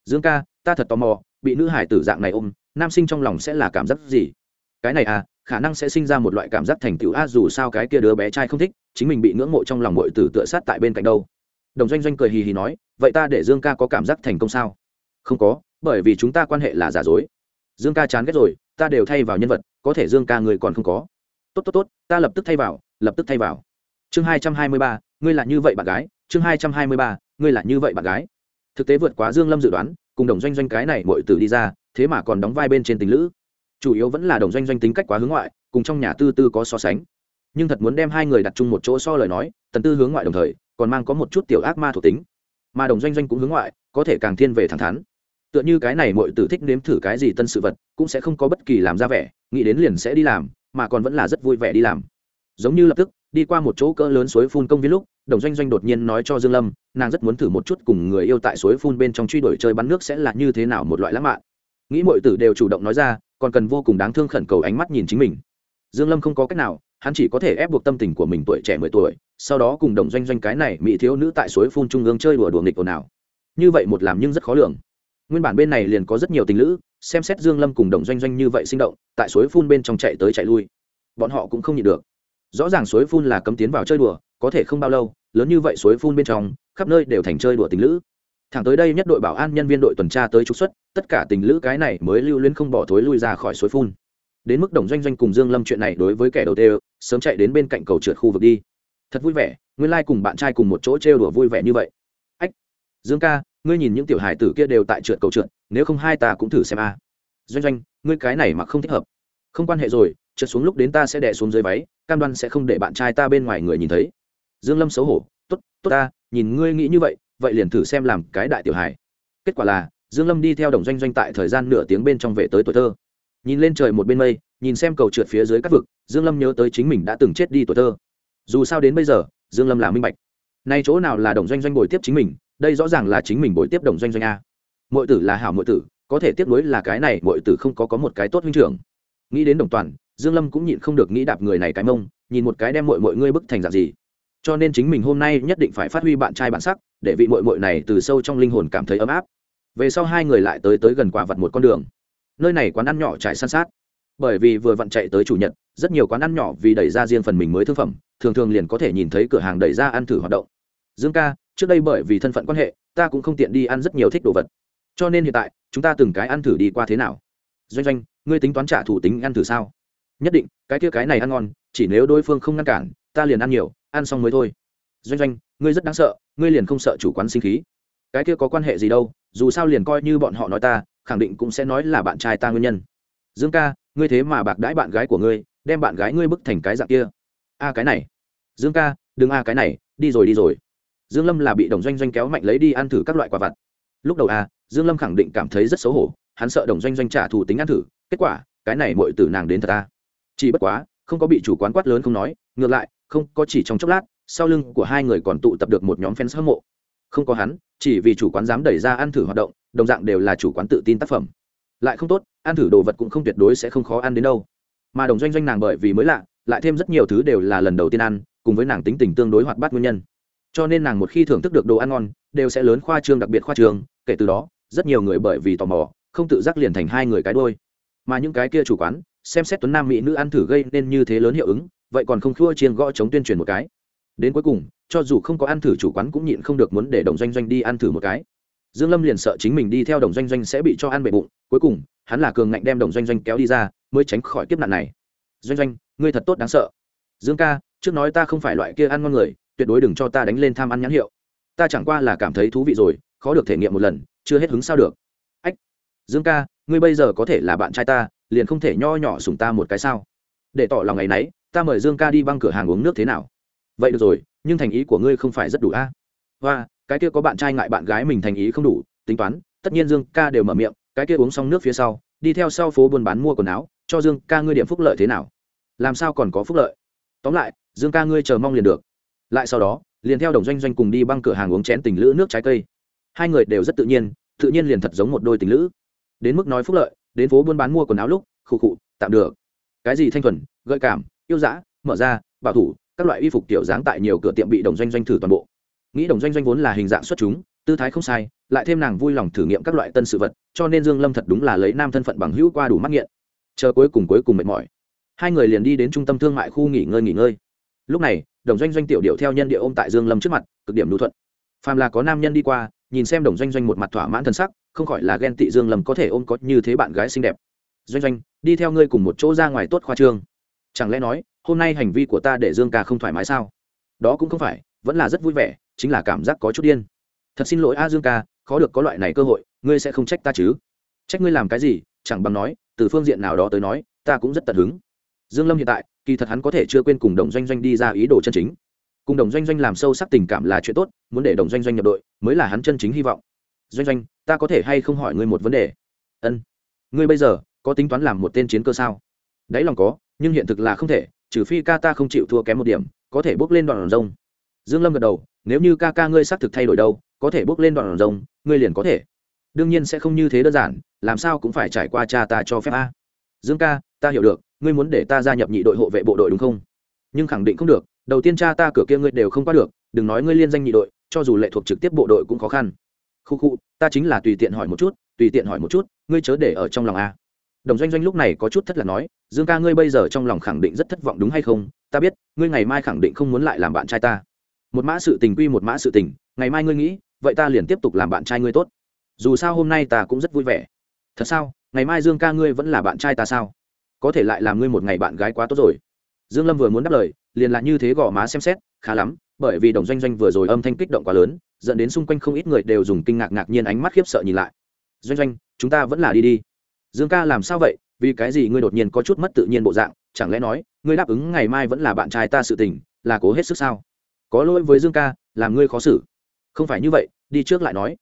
Dương ca ta thật tò mò, bị nữ hải tử dạng này ôm, nam sinh trong lòng sẽ là cảm giác gì? Cái này à khả năng sẽ sinh ra một loại cảm giác thành tựu a, dù sao cái kia đứa bé trai không thích, chính mình bị ngưỡng mộ trong lòng mọi tử tựa sát tại bên cạnh đâu. Đồng doanh doanh cười hì hì nói, vậy ta để dương ca có cảm giác thành công sao? Không có, bởi vì chúng ta quan hệ là giả dối. Dương ca chán ghét rồi, ta đều thay vào nhân vật, có thể dương ca người còn không có. Tốt tốt tốt, ta lập tức thay vào, lập tức thay vào. Chương hai trăm hai mươi ba, ngươi là như vậy bạn gái, chương hai trăm hai mươi ba, ngươi là như vậy bạn gái. Thực tế vượt quá dương lâm dự đoán cùng đồng doanh doanh cái này mọi từ đi ra, thế mà còn đóng vai bên trên tình lữ. Chủ yếu vẫn là đồng doanh doanh tính cách quá hướng ngoại, cùng trong nhà tư tư có so sánh. Nhưng thật muốn đem hai người đặt chung một chỗ so lời nói, tần tư hướng ngoại đồng thời, còn mang có một chút tiểu ác ma thuộc tính. Mà đồng doanh doanh cũng hướng ngoại, có thể càng thiên về thẳng thắn. Tựa như cái này mọi tử thích nếm thử cái gì tân sự vật, cũng sẽ không có bất kỳ làm ra vẻ, nghĩ đến liền sẽ đi làm, mà còn vẫn là rất vui vẻ đi làm. Giống như lập tức đi qua một chỗ cỡ lớn suối phun công viên lúc, đồng doanh doanh đột nhiên nói cho dương lâm, nàng rất muốn thử một chút cùng người yêu tại suối phun bên trong truy đuổi chơi bắn nước sẽ là như thế nào một loại lãng mạn. Nghĩ mọi tử đều chủ động nói ra, còn cần vô cùng đáng thương khẩn cầu ánh mắt nhìn chính mình. Dương lâm không có cách nào, hắn chỉ có thể ép buộc tâm tình của mình tuổi trẻ mười tuổi, sau đó cùng đồng doanh doanh cái này mỹ thiếu nữ tại suối phun trung ương chơi đùa đùa nghịch ồn ào. Như vậy một làm nhưng rất khó lường. Nguyên bản bên này liền có rất nhiều tình lữ, xem xét dương lâm cùng đồng doanh doanh như vậy sinh động, tại suối phun bên trong chạy tới chạy lui. Bọn họ cũng không nhịn được rõ ràng suối phun là cấm tiến vào chơi đùa, có thể không bao lâu, lớn như vậy suối phun bên trong, khắp nơi đều thành chơi đùa tình lữ. Thẳng tới đây nhất đội bảo an nhân viên đội tuần tra tới trục xuất, tất cả tình lữ cái này mới lưu luyến không bỏ thối lui ra khỏi suối phun. Đến mức đồng doanh doanh cùng dương lâm chuyện này đối với kẻ đầu tiên sớm chạy đến bên cạnh cầu trượt khu vực đi. Thật vui vẻ, nguyên lai like cùng bạn trai cùng một chỗ trêu đùa vui vẻ như vậy. Ách, dương ca, ngươi nhìn những tiểu hải tử kia đều tại trượt cầu trượt, nếu không hai ta cũng thử xem a. Doanh doanh, ngươi cái này mà không thích hợp. Không quan hệ rồi trượt xuống lúc đến ta sẽ đè xuống dưới váy, cam đoan sẽ không để bạn trai ta bên ngoài người nhìn thấy. Dương lâm xấu hổ, tốt tốt ta, nhìn ngươi nghĩ như vậy vậy liền thử xem làm cái đại tiểu hài. kết quả là, dương lâm đi theo đồng doanh doanh tại thời gian nửa tiếng bên trong về tới tuổi thơ. Nhìn lên trời một bên mây, nhìn xem cầu trượt phía dưới các vực, dương lâm nhớ tới chính mình đã từng chết đi tuổi thơ. Dù sao đến bây giờ, dương lâm là minh bạch. Nay chỗ nào là đồng doanh doanh bồi tiếp chính mình, đây rõ ràng là chính mình bồi tiếp đồng doanh doanh a. Mọi tử là hảo mọi tử, có thể tiếp nối là cái này mọi tử không có có một cái tốt huynh trưởng. Nghĩ đến đồng toàn dương lâm cũng nhịn không được nghĩ đạp người này cái mông, nhìn một cái đem mọi mọi ngươi bức thành dạng gì. Cho nên chính mình hôm nay nhất định phải phát huy bạn trai bản sắc, để vị mội mội này từ sâu trong linh hồn cảm thấy ấm áp. Về sau hai người lại tới tới gần quả vặt một con đường. Nơi này quán ăn nhỏ trải san sát. Bởi vì vừa vặn chạy tới chủ nhật, rất nhiều quán ăn nhỏ vì đẩy ra riêng phần mình mới thương phẩm, thường thường liền có thể nhìn thấy cửa hàng đẩy ra ăn thử hoạt động. Dương ca, trước đây bởi vì thân phận quan hệ, ta cũng không tiện đi ăn rất nhiều thích đồ vật. Cho nên hiện tại, chúng ta từng cái ăn thử đi qua thế nào? Doanh doanh, ngươi tính toán trả thủ tính ăn thử sao? Nhất định, cái kia cái này ăn ngon, chỉ nếu đối phương không ngăn cản, ta liền ăn nhiều, ăn xong mới thôi. Doanh doanh, ngươi rất đáng sợ, ngươi liền không sợ chủ quán sinh khí. Cái kia có quan hệ gì đâu, dù sao liền coi như bọn họ nói ta, khẳng định cũng sẽ nói là bạn trai ta nguyên nhân. Dương ca, ngươi thế mà bạc đãi bạn gái của ngươi, đem bạn gái ngươi bức thành cái dạng kia. A, cái này. Dương ca, đừng a, cái này, đi rồi đi rồi. Dương lâm là bị đồng doanh doanh kéo mạnh lấy đi ăn thử các loại quả vặt. Lúc đầu a, dương lâm khẳng định cảm thấy rất xấu hổ, hắn sợ đồng doanh doanh trả thù tính ăn thử, kết quả, cái này mọi từ nàng đến thật ta chỉ bất quá, không có bị chủ quán quát lớn không nói, ngược lại, không có chỉ trong chốc lát, sau lưng của hai người còn tụ tập được một nhóm fans hâm mộ. Không có hắn, chỉ vì chủ quán dám đẩy ra ăn thử hoạt động, đồng dạng đều là chủ quán tự tin tác phẩm. Lại không tốt, ăn thử đồ vật cũng không tuyệt đối sẽ không khó ăn đến đâu. Mà đồng doanh doanh nàng bởi vì mới lạ, lại thêm rất nhiều thứ đều là lần đầu tiên ăn, cùng với nàng tính tình tương đối hoạt bát nguyên nhân. Cho nên nàng một khi thưởng thức được đồ ăn ngon, đều sẽ lớn khoa trương đặc biệt khoa trương, kể từ đó, rất nhiều người bởi vì tò mò, không tự giác liền thành hai người cái đôi mà những cái kia chủ quán xem xét tuấn nam mỹ nữ ăn thử gây nên như thế lớn hiệu ứng, vậy còn không khua chiên gõ chống tuyên truyền một cái. Đến cuối cùng, cho dù không có ăn thử chủ quán cũng nhịn không được muốn để đồng doanh doanh đi ăn thử một cái. Dương lâm liền sợ chính mình đi theo đồng doanh doanh sẽ bị cho ăn bệ bụng, cuối cùng, hắn là cường ngạnh đem đồng doanh doanh kéo đi ra, mới tránh khỏi kiếp nạn này. Doanh doanh, ngươi thật tốt đáng sợ. Dương ca, trước nói ta không phải loại kia ăn ngon người, tuyệt đối đừng cho ta đánh lên tham ăn nhãn hiệu. Ta chẳng qua là cảm thấy thú vị rồi, khó được thể nghiệm một lần, chưa hết hứng sao được. Ách, dương ca, ngươi bây giờ có thể là bạn trai ta liền không thể nho nhỏ sủng ta một cái sao? Để tỏ lòng ngày nấy, ta mời dương ca đi băng cửa hàng uống nước thế nào? Vậy được rồi, nhưng thành ý của ngươi không phải rất đủ a. Và, cái kia có bạn trai ngại bạn gái mình thành ý không đủ, tính toán, tất nhiên dương ca đều mở miệng, cái kia uống xong nước phía sau, đi theo sau phố buôn bán mua quần áo, cho dương ca ngươi điểm phúc lợi thế nào? Làm sao còn có phúc lợi? Tóm lại, dương ca ngươi chờ mong liền được. Lại sau đó, liền theo đồng doanh doanh cùng đi băng cửa hàng uống chén tình lữ nước trái cây. Hai người đều rất tự nhiên tự nhiên liền thật giống một đôi tình lữ. Đến mức nói phúc lợi đến phố buôn bán mua quần áo lúc, khụ khụ, tạm được. Cái gì thanh thuần, gợi cảm, yêu dã, mở ra, bảo thủ, các loại y phục tiểu dáng tại nhiều cửa tiệm bị đồng doanh doanh thử toàn bộ. Nghĩ đồng doanh doanh vốn là hình dạng xuất chúng, tư thái không sai, lại thêm nàng vui lòng thử nghiệm các loại tân sự vật, cho nên dương lâm thật đúng là lấy nam thân phận bằng hữu qua đủ mắc nghiện. Chờ cuối cùng cuối cùng mệt mỏi. Hai người liền đi đến trung tâm thương mại khu nghỉ ngơi nghỉ ngơi. Lúc này, đồng doanh doanh tiểu điệu theo nhân địa ôm tại dương lâm trước mặt, cực điểm lưu thuận. Phàm là có nam nhân đi qua, nhìn xem đồng doanh doanh một mặt thỏa mãn thân sắc không khỏi là ghen tị dương lâm có thể ôm có như thế bạn gái xinh đẹp. Doanh doanh, đi theo ngươi cùng một chỗ ra ngoài tốt khoa trương. Chẳng lẽ nói, hôm nay hành vi của ta để dương ca không thoải mái sao? Đó cũng không phải, vẫn là rất vui vẻ, chính là cảm giác có chút điên. Thật xin lỗi a dương ca, khó được có loại này cơ hội, ngươi sẽ không trách ta chứ? Trách ngươi làm cái gì, chẳng bằng nói, từ phương diện nào đó tới nói, ta cũng rất tận hứng. Dương lâm hiện tại, kỳ thật hắn có thể chưa quên cùng đồng doanh doanh đi ra ý đồ chân chính. Cùng đồng doanh doanh làm sâu sắc tình cảm là chuyện tốt, muốn để đồng doanh doanh nhập đội, mới là hắn chân chính hy vọng doanh doanh, ta có thể hay không hỏi ngươi một vấn đề? Ân. Ngươi bây giờ có tính toán làm một tên chiến cơ sao? Đấy lòng có, nhưng hiện thực là không thể, trừ phi ca ta không chịu thua kém một điểm, có thể bước lên đoạn rông dương lâm gật đầu, nếu như ca ca ngươi xác thực thay đổi đâu, có thể bước lên đoạn rông ngươi liền có thể. Đương nhiên sẽ không như thế đơn giản, làm sao cũng phải trải qua cha ta cho phép a. Dương ca, ta hiểu được, ngươi muốn để ta gia nhập nhị đội hộ vệ bộ đội đúng không? Nhưng khẳng định không được, đầu tiên cha ta cửa kia ngươi đều không qua được, đừng nói ngươi liên danh nhị đội, cho dù lệ thuộc trực tiếp bộ đội cũng khó khăn khu khu, ta chính là tùy tiện hỏi một chút, tùy tiện hỏi một chút, ngươi chớ để ở trong lòng a. Đồng doanh doanh lúc này có chút thất là nói, dương ca ngươi bây giờ trong lòng khẳng định rất thất vọng đúng hay không? Ta biết, ngươi ngày mai khẳng định không muốn lại làm bạn trai ta. Một mã sự tình quy một mã sự tình, ngày mai ngươi nghĩ, vậy ta liền tiếp tục làm bạn trai ngươi tốt. Dù sao hôm nay ta cũng rất vui vẻ. Thật sao? Ngày mai dương ca ngươi vẫn là bạn trai ta sao? Có thể lại làm ngươi một ngày bạn gái quá tốt rồi. Dương lâm vừa muốn đáp lời, liền là như thế gò má xem xét, khá lắm bởi vì đồng doanh doanh vừa rồi âm thanh kích động quá lớn, dẫn đến xung quanh không ít người đều dùng kinh ngạc ngạc nhiên ánh mắt khiếp sợ nhìn lại. Doanh doanh, chúng ta vẫn là đi đi. Dương ca làm sao vậy? Vì cái gì ngươi đột nhiên có chút mất tự nhiên bộ dạng? Chẳng lẽ nói, ngươi đáp ứng ngày mai vẫn là bạn trai ta sự tình, là cố hết sức sao? Có lỗi với dương ca, làm ngươi khó xử. Không phải như vậy, đi trước lại nói.